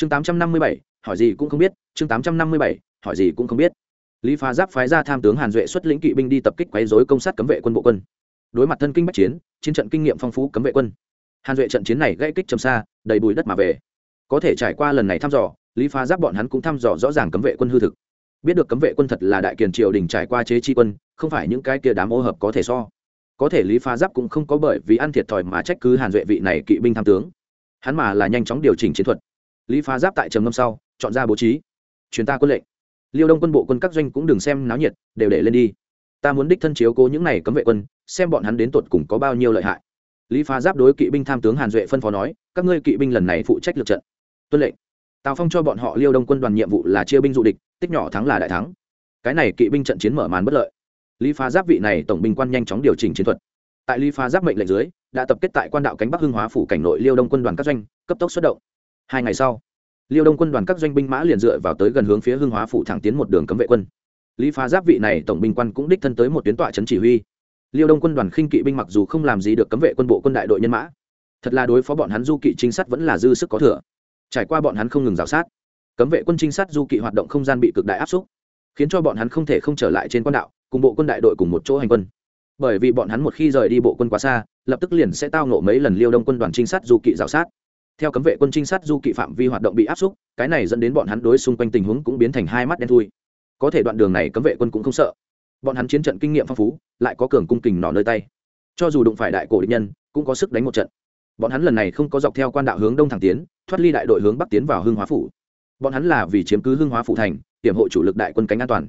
chương tám trăm năm mươi bảy, hỏi gì cũng không biết, chương tám trăm năm mươi bảy, hỏi gì cũng không biết. Lý phá giáp phái ra tham tướng hàn duệ xuất lĩnh kỵ binh đi tập kích quấy dối công sát cấm vệ quân bộ quân. Đối mặt thân kinh bách chiến chiến trận kinh nghiệm phong phú cấm vệ quân. Hàn duệ trận chiến này gây kích trầm xa, đầy bùi đất mà về. Có thể trải qua lần này thăm dò, lý phá giáp bọn hắn cũng thăm dò rõ ràng cấm vệ quân hư thực. Biết được cấm vệ quân thật là đại kiền triều đình trải qua chế chi quân, không phải những cái kia đám ô hợp có thể so. Có thể lý phá giáp cũng không có bởi vì ăn thiệt thòi mà trách cứ hàn duệ vị này kỵ binh tham tướng. Hắn mà là nhanh chóng điều chỉnh chiến thuật lý phá giáp tại trầm ngâm sau, chọn ra bố trí. Chuyến ta quân lệnh. Liêu đông quân bộ quân các doanh cũng đừng xem náo nhiệt, đều để lên đi. Ta muốn đích thân chiếu cố những này cấm vệ quân, xem bọn hắn đến tột cùng có bao nhiêu lợi hại. Lý phá giáp đối kỵ binh tham tướng hàn duệ phân phó nói, các ngươi kỵ binh lần này phụ trách lượt trận. Tuân lệnh. Tào phong cho bọn họ liêu đông quân đoàn nhiệm vụ là chia binh dụ địch, tích nhỏ thắng là đại thắng. Cái này kỵ binh trận chiến mở màn bất lợi. Lý phá giáp vị này tổng binh quan nhanh chóng điều chỉnh chiến thuật. Tại lý phá giáp mệnh lệnh dưới, đã tập kết tại quan đạo cánh bắc hưng hóa phủ cảnh nội liêu đông quân đoàn các doanh, cấp tốc xuất động. Hai ngày sau liêu đông quân đoàn các doanh binh mã liền dựa vào tới gần hướng phía hưng hóa phủ thẳng tiến một đường cấm vệ quân. Lý phá giáp vị này tổng binh quan cũng đích thân tới một tuyến tọa trấn chỉ huy. Liêu đông quân đoàn khinh kỵ binh mặc dù không làm gì được cấm vệ quân bộ quân đại đội nhân mã, thật là đối phó bọn hắn du kỵ trinh sát vẫn là dư sức có thừa. Trải qua bọn hắn không ngừng rào sát, cấm vệ quân trinh sát du kỵ hoạt động không gian bị cực đại áp xúc, khiến cho bọn hắn không thể không trở lại trên quan đạo, cùng bộ quân đại đội cùng một chỗ hành quân. Bởi vì bọn hắn một khi rời đi bộ quân quá xa, lập tức liền sẽ tao nộ mấy lần liêu đông quân đoàn trinh sát du kỵ rào sát theo cấm vệ quân trinh sát du kỵ phạm vi hoạt động bị áp xúc, cái này dẫn đến bọn hắn đối xung quanh tình huống cũng biến thành hai mắt đen thui. Có thể đoạn đường này cấm vệ quân cũng không sợ. Bọn hắn chiến trận kinh nghiệm phong phú, lại có cường cung kình nỏ nơi tay. Cho dù đụng phải đại cổ địch nhân, cũng có sức đánh một trận. Bọn hắn lần này không có dọc theo quan đạo hướng đông thẳng tiến, thoát ly đại đội hướng bắc tiến vào hương hóa phủ. Bọn hắn là vì chiếm cứ hương hóa phủ thành hiểm hộ chủ lực đại quân cánh an toàn.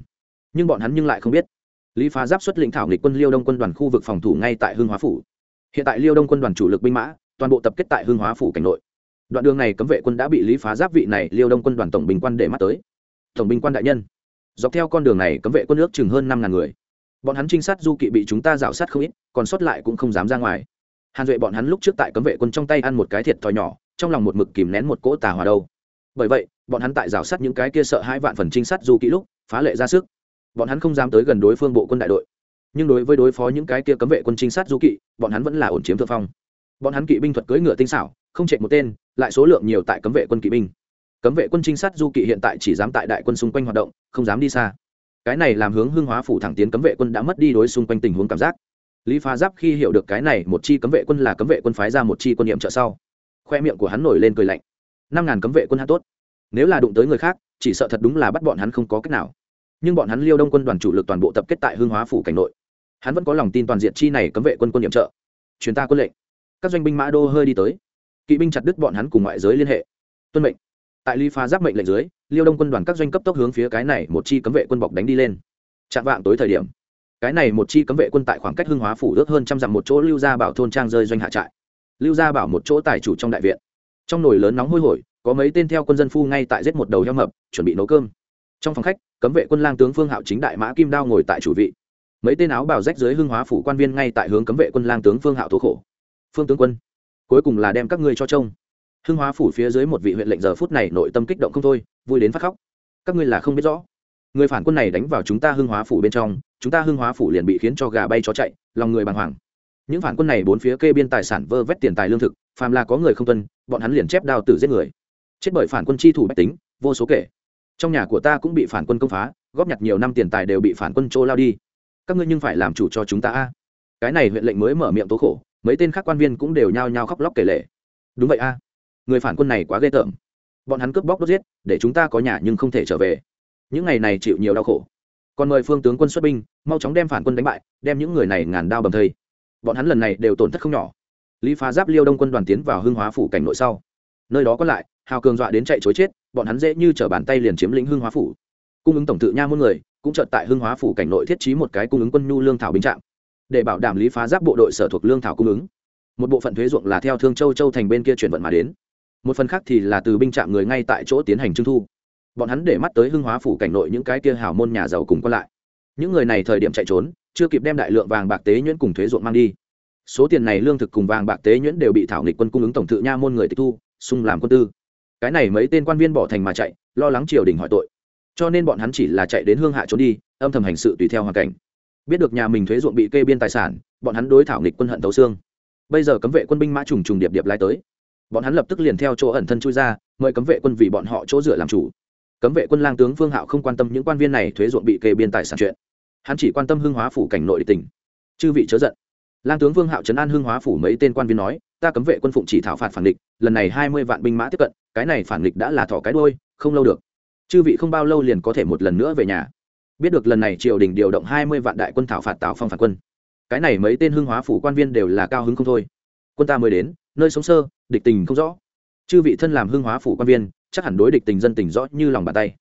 Nhưng bọn hắn nhưng lại không biết. Lý phá giáp xuất lĩnh thảo nghịch quân liêu đông quân đoàn khu vực phòng thủ ngay tại hương hóa phủ. Hiện tại liêu đông quân đoàn chủ lực binh mã, toàn bộ tập kết tại hương hóa phủ cảnh nội đoạn đường này cấm vệ quân đã bị lý phá giáp vị này liêu đông quân đoàn tổng bình quan để mắt tới. Tổng binh quan đại nhân, dọc theo con đường này cấm vệ quân nước chừng hơn năm ngàn người. Bọn hắn trinh sát du kỵ bị chúng ta rào sát không ít, còn sót lại cũng không dám ra ngoài. Hàn duệ bọn hắn lúc trước tại cấm vệ quân trong tay ăn một cái thiệt thòi nhỏ, trong lòng một mực kìm nén một cỗ tà hòa đâu. Bởi vậy, bọn hắn tại rào sát những cái kia sợ hai vạn phần trinh sát du kỵ lúc, phá lệ ra sức. Bọn hắn không dám tới gần đối phương bộ quân đại đội. Nhưng đối với đối phó những cái kia cấm vệ quân trinh sát du kỵ, bọn hắn vẫn là ổn chiếm thượng phong bọn hắn kỵ binh thuật cưỡi ngựa tinh xảo, không chạy một tên, lại số lượng nhiều tại cấm vệ quân kỵ binh. Cấm vệ quân trinh sát du kỵ hiện tại chỉ dám tại đại quân xung quanh hoạt động, không dám đi xa. Cái này làm hướng hương hóa phủ thẳng tiến cấm vệ quân đã mất đi đối xung quanh tình huống cảm giác. Lý phá giáp khi hiểu được cái này, một chi cấm vệ quân là cấm vệ quân phái ra một chi quân nhiệm trợ sau, khoe miệng của hắn nổi lên cười lạnh. Năm ngàn cấm vệ quân hát tốt. Nếu là đụng tới người khác, chỉ sợ thật đúng là bắt bọn hắn không có cách nào. Nhưng bọn hắn liêu đông quân đoàn chủ lực toàn bộ tập kết tại hương hóa phủ cảnh nội. Hắn vẫn có lòng tin toàn diện chi này cấm vệ quân quân nhiệm trợ. Chuyến ta quân lệnh các doanh binh mã đô hơi đi tới. Kỵ binh chặt đứt bọn hắn cùng ngoại giới liên hệ. Tuân mệnh. Tại ly phá giáp mệnh lệnh dưới, liêu đông quân đoàn các doanh cấp tốc hướng phía cái này một chi cấm vệ quân bọc đánh đi lên. Chạm vạng tối thời điểm, cái này một chi cấm vệ quân tại khoảng cách hưng hóa phủ ước hơn trăm dặm một chỗ lưu gia bảo thôn trang rơi doanh hạ trại. Lưu gia bảo một chỗ tài chủ trong đại viện. Trong nồi lớn nóng hôi hổi, có mấy tên theo quân dân phu ngay tại giết một đầu heo mập, chuẩn bị nấu cơm. Trong phòng khách, cấm vệ quân lang tướng phương hạo chính đại mã kim đao ngồi tại chủ vị. Mấy tên áo bào rách dưới hưng hóa phủ quan viên ngay tại hướng cấm vệ quân lang tướng phương hạo tố khổ phương tướng quân, cuối cùng là đem các ngươi cho trông. Hưng hóa phủ phía dưới một vị huyện lệnh giờ phút này nội tâm kích động không thôi, vui đến phát khóc. Các ngươi là không biết rõ. Người phản quân này đánh vào chúng ta hưng hóa phủ bên trong, chúng ta hưng hóa phủ liền bị khiến cho gà bay chó chạy, lòng người bàng hoàng. Những phản quân này bốn phía kê biên tài sản vơ vét tiền tài lương thực, phàm là có người không tuân, bọn hắn liền chép đao tử giết người. Chết bởi phản quân chi thủ bách tính, vô số kể. Trong nhà của ta cũng bị phản quân công phá, góp nhặt nhiều năm tiền tài đều bị phản quân trô lao đi. Các ngươi nhưng phải làm chủ cho chúng ta a. Cái này huyện lệnh mới mở miệng tố khổ mấy tên khác quan viên cũng đều nhao nhao khóc lóc kể lể. đúng vậy a, người phản quân này quá ghê tởm. Bọn hắn cướp bóc đốt giết, để chúng ta có nhà nhưng không thể trở về. Những ngày này chịu nhiều đau khổ. Còn mời phương tướng quân xuất binh, mau chóng đem phản quân đánh bại, đem những người này ngàn đao bầm thây. Bọn hắn lần này đều tổn thất không nhỏ. Lý phá giáp liêu đông quân đoàn tiến vào hưng hóa phủ cảnh nội sau. Nơi đó có lại, hào cường dọa đến chạy chối chết, bọn hắn dễ như t r ở bàn tay liền chiếm lĩnh hưng hóa phủ. Cung ứng tổng tự nha muôn người, cũng trợt tại hưng hóa phủ cảnh nội thiết trí một cái cung ứng quân nhu lương thảo binh trạm để bảo đảm lý phá giáp bộ đội sở thuộc lương thảo cung ứng. Một bộ phận thuế ruộng là theo thương châu châu thành bên kia chuyển vận mà đến. Một phần khác thì là từ binh trạm người ngay tại chỗ tiến hành trưng thu. Bọn hắn để mắt tới hưng hóa phủ cảnh nội những cái kia hào môn nhà giàu cùng còn lại. Những người này thời điểm chạy trốn, chưa kịp đem đại lượng vàng bạc tế nhuyễn cùng thuế ruộng mang đi. Số tiền này lương thực cùng vàng bạc tế nhuyễn đều bị thảo nghịch quân cung ứng tổng thự nha môn người tịch thu, xung làm quân tư. Cái này mấy tên quan viên bỏ thành mà chạy, lo lắng triều đình hỏi tội. Cho nên bọn hắn chỉ là chạy đến hương hạ trốn đi, âm thầm hành sự tùy theo hoàn cảnh biết được nhà mình thuế ruộng bị kê biên tài sản, bọn hắn đối thảo nghịch quân hận tấu xương. Bây giờ cấm vệ quân binh mã trùng trùng điệp điệp lai tới. Bọn hắn lập tức liền theo chỗ ẩn thân chui ra, mời cấm vệ quân vì bọn họ chỗ dựa làm chủ. Cấm vệ quân lang tướng phương hạo không quan tâm những quan viên này thuế ruộng bị kê biên tài sản chuyện. Hắn chỉ quan tâm hưng hóa phủ cảnh nội tỉnh chư vị chớ giận. Lang tướng vương hạo trấn an hưng hóa phủ mấy tên quan viên nói, ta cấm vệ quân phụng chỉ thảo phạt phản địch lần này hai mươi vạn binh mã tiếp cận, cái này phản địch đã là thỏ cái đôi không lâu được. Chư vị không bao lâu liền có thể một lần nữa về nhà biết được lần này triều đình điều động hai mươi vạn đại quân thảo phạt tào phong phản quân. Cái này mấy tên hưng hóa phủ quan viên đều là cao hứng không thôi. Quân ta mới đến, nơi sống sơ, địch tình không rõ. Chư vị thân làm hưng hóa phủ quan viên, chắc hẳn đối địch tình dân tình rõ như lòng bàn tay.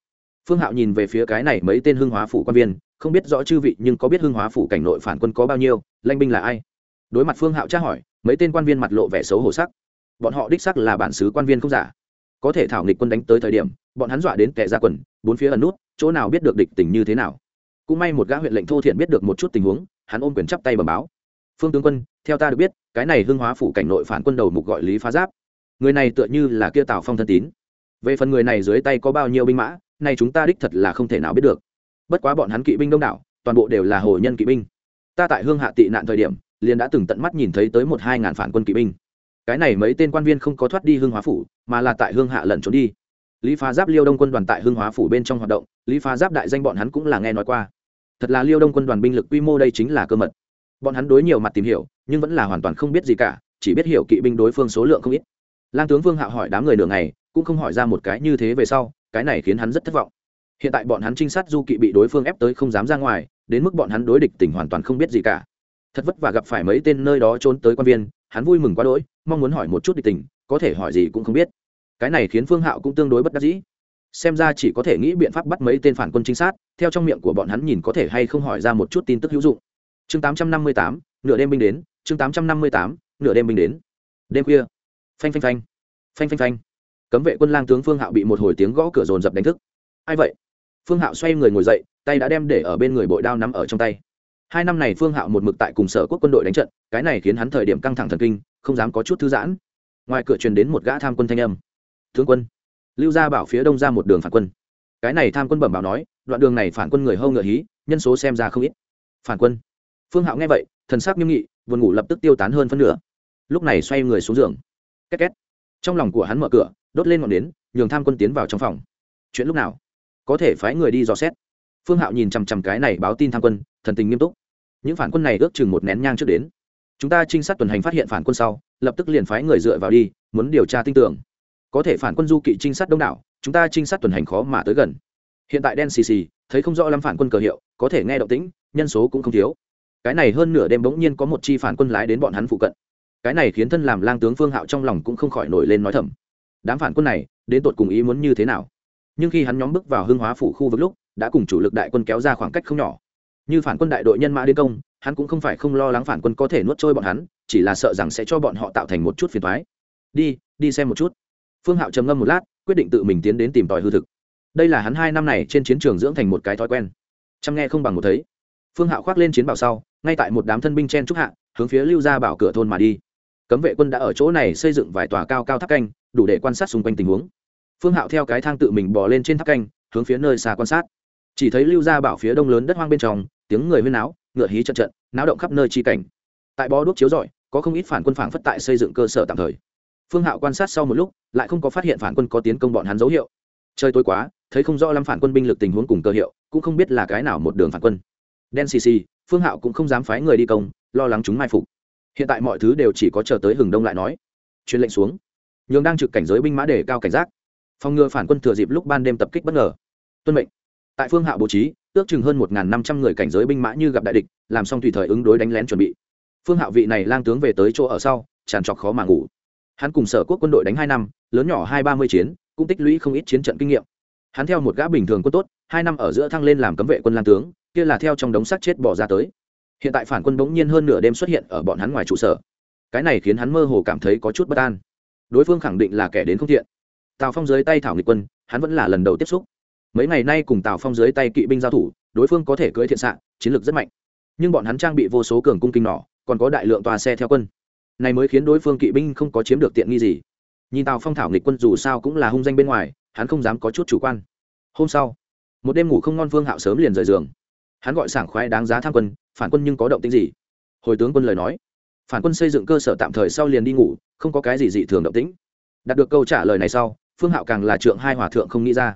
Phương hạo nhìn về phía cái này mấy tên hưng hóa phủ quan viên, không biết rõ chư vị nhưng có biết hưng hóa phủ cảnh nội phản quân có bao nhiêu, lãnh binh là ai? Đối mặt phương hạo tra hỏi, mấy tên quan viên mặt lộ vẻ xấu hổ sắc. Bọn họ đích sắc là bản xứ quan viên không giả có thể thảo nghịch quân đánh tới thời điểm, bọn hắn dọa đến kẻ ra quần, bốn phía ẩn nút, chỗ nào biết được địch tình như thế nào. Cũng may một gã huyện lệnh thô thiện biết được một chút tình huống, hắn ôm quyền chắp tay bẩm báo. Phương tướng quân, theo ta được biết, cái này hưng hóa phủ cảnh nội phản quân đầu mục gọi lý phá giáp. Người này tựa như là kia tào phong thân tín. Về phần người này dưới tay có bao nhiêu binh mã nay chúng ta đích thật là không thể nào biết được. Bất quá bọn hắn kỵ binh đông đảo, toàn bộ đều là hồ nhân kỵ binh. Ta tại hương hạ tị nạn thời điểm, liền đã từng tận mắt nhìn thấy tới một hai ngàn phản quân kỵ binh cái này mấy tên quan viên không có thoát đi hương hóa phủ, mà là tại hương hạ lẩn trốn đi. Lý phá giáp liêu đông quân đoàn tại hương hóa phủ bên trong hoạt động, lý phá giáp đại danh bọn hắn cũng là nghe nói qua. Thật là liêu đông quân đoàn binh lực quy mô đây chính là cơ mật. Bọn hắn đối nhiều mặt tìm hiểu, nhưng vẫn là hoàn toàn không biết gì cả, chỉ biết hiểu kỵ binh đối phương số lượng không ít. Lang tướng vương hạ hỏi đám người nửa ngày, cũng không hỏi ra một cái như thế về sau, cái này khiến hắn rất thất vọng. Hiện tại bọn hắn trinh sát du kỵ bị đối phương ép tới không dám ra ngoài, đến mức bọn hắn đối địch tình hoàn toàn không biết gì cả. Thật vất vả gặp phải mấy tên nơi đó trốn tới quan viên hắn vui mừng quá đỗi mong muốn hỏi một chút địch tình có thể hỏi gì cũng không biết. Cái này khiến phương hạo cũng tương đối bất đắc dĩ. Xem ra chỉ có thể nghĩ biện pháp bắt mấy tên phản quân chính sát theo trong miệng của bọn hắn nhìn có thể hay không hỏi ra một chút tin tức hữu dụng. Chương 858, nửa đêm binh đến chương 858, nửa đêm binh đến. Đêm khuya. Phanh phanh phanh. Phanh phanh phanh. Cấm vệ quân lang tướng phương hạo bị một hồi tiếng gõ cửa rồn rập đánh thức. Ai vậy? Phương hạo xoay người ngồi dậy tay đã đem để ở bên người bội đao nắm ở trong tay hai năm này phương hạo một mực tại cùng sở quốc quân đội đánh trận, cái này khiến hắn thời điểm căng thẳng thần kinh, không dám có chút thư giãn. Ngoài cửa truyền đến một gã tham quân thanh âm. Thương quân. Lưu gia bảo phía đông ra một đường phản quân. Cái này tham quân bẩm bảo nói, đoạn đường này phản quân người hâu ngựa hí, nhân số xem ra không ít. Phản quân. Phương hạo nghe vậy, thần sắc nghiêm nghị vườn ngủ lập tức tiêu tán hơn phân nửa. Lúc này xoay người xuống giường. Két két. Trong lòng của hắn mở cửa, đốt lên ngọn nến, nhường tham quân tiến vào trong phòng. Chuyện lúc nào? Có thể phái người đi dò xét phương hạo nhìn chằm chằm cái này báo tin tham quân, thần tình nghiêm túc. Những phản quân này ước chừng một nén nhang trước đến. Chúng ta trinh sát tuần hành phát hiện phản quân sau, lập tức liền phái người dựa vào đi, muốn điều tra tin tưởng. Có thể phản quân du kỵ trinh sát đông đảo, chúng ta trinh sát tuần hành khó mà tới gần. Hiện tại đen xì xì, thấy không rõ lắm phản quân cờ hiệu, có thể nghe động tĩnh, nhân số cũng không thiếu. Cái này hơn nửa đêm bỗng nhiên có một chi phản quân lái đến bọn hắn phụ cận. Cái này khiến thân làm lang tướng phương hạo trong lòng cũng không khỏi nổi lên nói thầm. Đám phản quân này, đến tột cùng ý muốn như thế nào? Nhưng khi hắn nhóm bước vào hương hóa phủ khu vực lúc đã cùng chủ lực đại quân kéo ra khoảng cách không nhỏ. Như phản quân đại đội nhân mã đến công, hắn cũng không phải không lo lắng phản quân có thể nuốt trôi bọn hắn, chỉ là sợ rằng sẽ cho bọn họ tạo thành một chút phiền thoái đi đi xem một chút. Phương hạo trầm ngâm một lát, quyết định tự mình tiến đến tìm tòi hư thực. Đây là hắn hai năm này trên chiến trường dưỡng thành một cái thói quen. Chăm nghe không bằng một thấy. Phương hạo khoác lên chiến bảo sau, ngay tại một đám thân binh chen trúc hạ, hướng phía lưu ra bảo cửa thôn mà đi. Cấm vệ quân đã ở chỗ này xây dựng vài tòa cao cao tháp canh, đủ để quan sát xung quanh tình huống. Phương hạo theo cái thang tự mình bò lên trên tháp canh, hướng phía nơi xa quan sát chỉ thấy lưu gia bảo phía đông lớn đất hoang bên trong, tiếng người huyên náo, ngựa hí trận trận, náo động khắp nơi chi cảnh. Tại bó đuốc chiếu rọi, có không ít phản quân phản phất tại xây dựng cơ sở tạm thời. Phương hạo quan sát sau một lúc, lại không có phát hiện phản quân có tiến công bọn hắn dấu hiệu. Chơi tối quá, thấy không rõ lắm phản quân binh lực tình huống cùng cơ hiệu, cũng không biết là cái nào một đường phản quân. Đen xì xì, phương hạo cũng không dám phái người đi công, lo lắng chúng mai phục. Hiện tại mọi thứ đều chỉ có chờ tới hừng đông lại nói. Truyền lệnh xuống. Nhường đang trực cảnh giới binh mã để cao cảnh giác. Phòng ngừa phản quân thừa dịp lúc ban đêm tập kích bất ngờ. Tuân mệnh tại phương hạo bố trí, ước chừng hơn một năm trăm người cảnh giới binh mã như gặp đại địch, làm xong tùy thời ứng đối đánh lén chuẩn bị. Phương hạo vị này lang tướng về tới chỗ ở sau, tràn trọc khó mà ngủ. Hắn cùng sở quốc quân đội đánh hai năm, lớn nhỏ hai ba mươi chiến, cũng tích lũy không ít chiến trận kinh nghiệm. Hắn theo một gã bình thường quân tốt, hai năm ở giữa thăng lên làm cấm vệ quân lang tướng, kia là theo trong đống xác chết bỏ ra tới. Hiện tại phản quân bỗng nhiên hơn nửa đêm xuất hiện ở bọn hắn ngoài trụ sở. Cái này khiến hắn mơ hồ cảm thấy có chút bất an. Đối phương khẳng định là kẻ đến không thiện. Tào phong dưới tay thảo nghịch quân, hắn vẫn là lần đầu tiếp xúc mấy ngày nay cùng tào phong dưới tay kỵ binh giao thủ, đối phương có thể cưỡi thiện xạ, chiến lược rất mạnh. Nhưng bọn hắn trang bị vô số cường cung kinh nỏ, còn có đại lượng tòa xe theo quân. Này mới khiến đối phương kỵ binh không có chiếm được tiện nghi gì. Nhìn tào phong thảo nghịch quân dù sao cũng là hung danh bên ngoài, hắn không dám có chút chủ quan. Hôm sau, một đêm ngủ không ngon vương hạo sớm liền rời giường. Hắn gọi sảng khoái đáng giá tham quân, phản quân nhưng có động tính gì? Hồi tướng quân lời nói. Phản quân xây dựng cơ sở tạm thời sau liền đi ngủ, không có cái gì dị thường động tĩnh. Đạt được câu trả lời này sau, phương hạo càng là trượng hai hòa thượng không nghĩ ra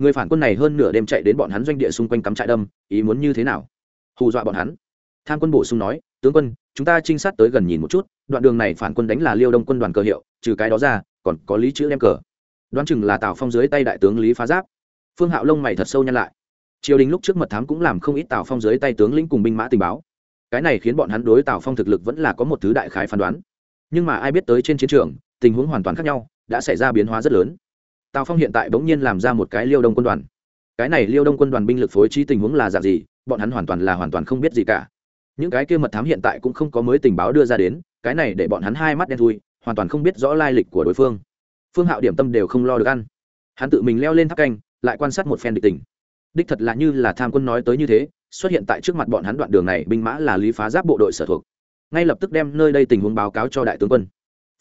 người phản quân này hơn nửa đêm chạy đến bọn hắn doanh địa xung quanh cắm trại đâm, ý muốn như thế nào? Hù dọa bọn hắn. Tham quân bổ sung nói, tướng quân, chúng ta trinh sát tới gần nhìn một chút, đoạn đường này phản quân đánh là liêu đông quân đoàn cờ hiệu, trừ cái đó ra, còn có lý chữ đem cờ. Đoán chừng là tào phong dưới tay đại tướng lý phá giáp. Phương hạo lông mày thật sâu nhăn lại. Triều đình lúc trước mật thám cũng làm không ít tào phong dưới tay tướng lĩnh cùng binh mã tình báo. Cái này khiến bọn hắn đối tào phong thực lực vẫn là có một thứ đại khái phán đoán. Nhưng mà ai biết tới trên chiến trường, tình huống hoàn toàn khác nhau, đã xảy ra biến hóa rất lớn tào phong hiện tại bỗng nhiên làm ra một cái liêu đông quân đoàn. Cái này liêu đông quân đoàn binh lực phối trí tình huống là dạng gì, bọn hắn hoàn toàn là hoàn toàn không biết gì cả. Những cái kia mật thám hiện tại cũng không có mới tình báo đưa ra đến, cái này để bọn hắn hai mắt đen thui, hoàn toàn không biết rõ lai lịch của đối phương. Phương hạo điểm tâm đều không lo được ăn. Hắn tự mình leo lên tháp canh, lại quan sát một phen địch tình. Đích thật là như là tham quân nói tới như thế, xuất hiện tại trước mặt bọn hắn đoạn đường này, binh mã là lý phá giáp bộ đội sở thuộc. Ngay lập tức đem nơi đây tình huống báo cáo cho đại tướng quân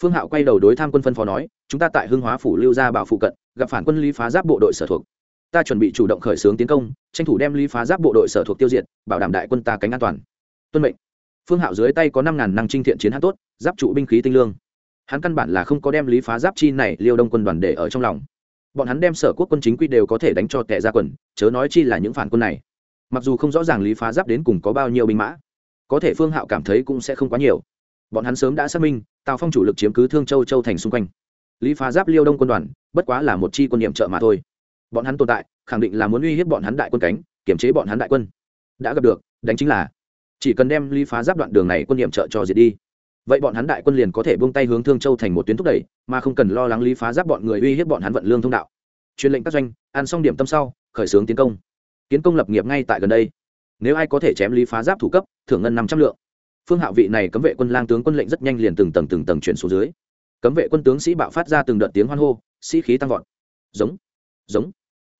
phương hạo quay đầu đối tham quân phân phó nói, chúng ta tại hưng hóa phủ lưu gia bảo phụ cận, gặp phản quân lý phá giáp bộ đội sở thuộc. Ta chuẩn bị chủ động khởi xướng tiến công, tranh thủ đem lý phá giáp bộ đội sở thuộc tiêu diệt, bảo đảm đại quân ta cánh an toàn. Tuân mệnh. Phương hạo dưới tay có năm ngàn năng trinh thiện chiến hắn tốt, giáp trụ binh khí tinh lương. Hắn căn bản là không có đem lý phá giáp chi này liêu đông quân đoàn để ở trong lòng. Bọn hắn đem sở quốc quân chính quy đều có thể đánh cho tệ ra quần, chớ nói chi là những phản quân này. Mặc dù không rõ ràng lý phá giáp đến cùng có bao nhiêu binh mã, có thể phương hạo cảm thấy cũng sẽ không quá nhiều bọn hắn sớm đã xác minh, tào phong chủ lực chiếm cứ thương châu châu thành xung quanh. Lý phá giáp liêu đông quân đoàn, bất quá là một chi quân nhiệm trợ mà thôi. Bọn hắn tồn tại, khẳng định là muốn uy hiếp bọn hắn đại quân cánh kiểm chế bọn hắn đại quân. Đã gặp được, đánh chính là, chỉ cần đem lý phá giáp đoạn đường này quân nhiệm trợ cho diệt đi, vậy bọn hắn đại quân liền có thể buông tay hướng thương châu thành một tuyến thúc đẩy, mà không cần lo lắng lý phá giáp bọn người uy hiếp bọn hắn vận lương thông đạo. Truyền lệnh các doanh, ăn xong điểm tâm sau, khởi xướng tiến công. Kiến công lập nghiệp ngay tại gần đây. Nếu ai có thể chém lý phá giáp thủ cấp, thưởng ngân năm trăm lượng phương hạo vị này cấm vệ quân lang tướng quân lệnh rất nhanh liền từng tầng từng tầng chuyển xuống dưới. Cấm vệ quân tướng sĩ bạo phát ra từng đợt tiếng hoan hô, sĩ khí tăng vọt. Giống giống.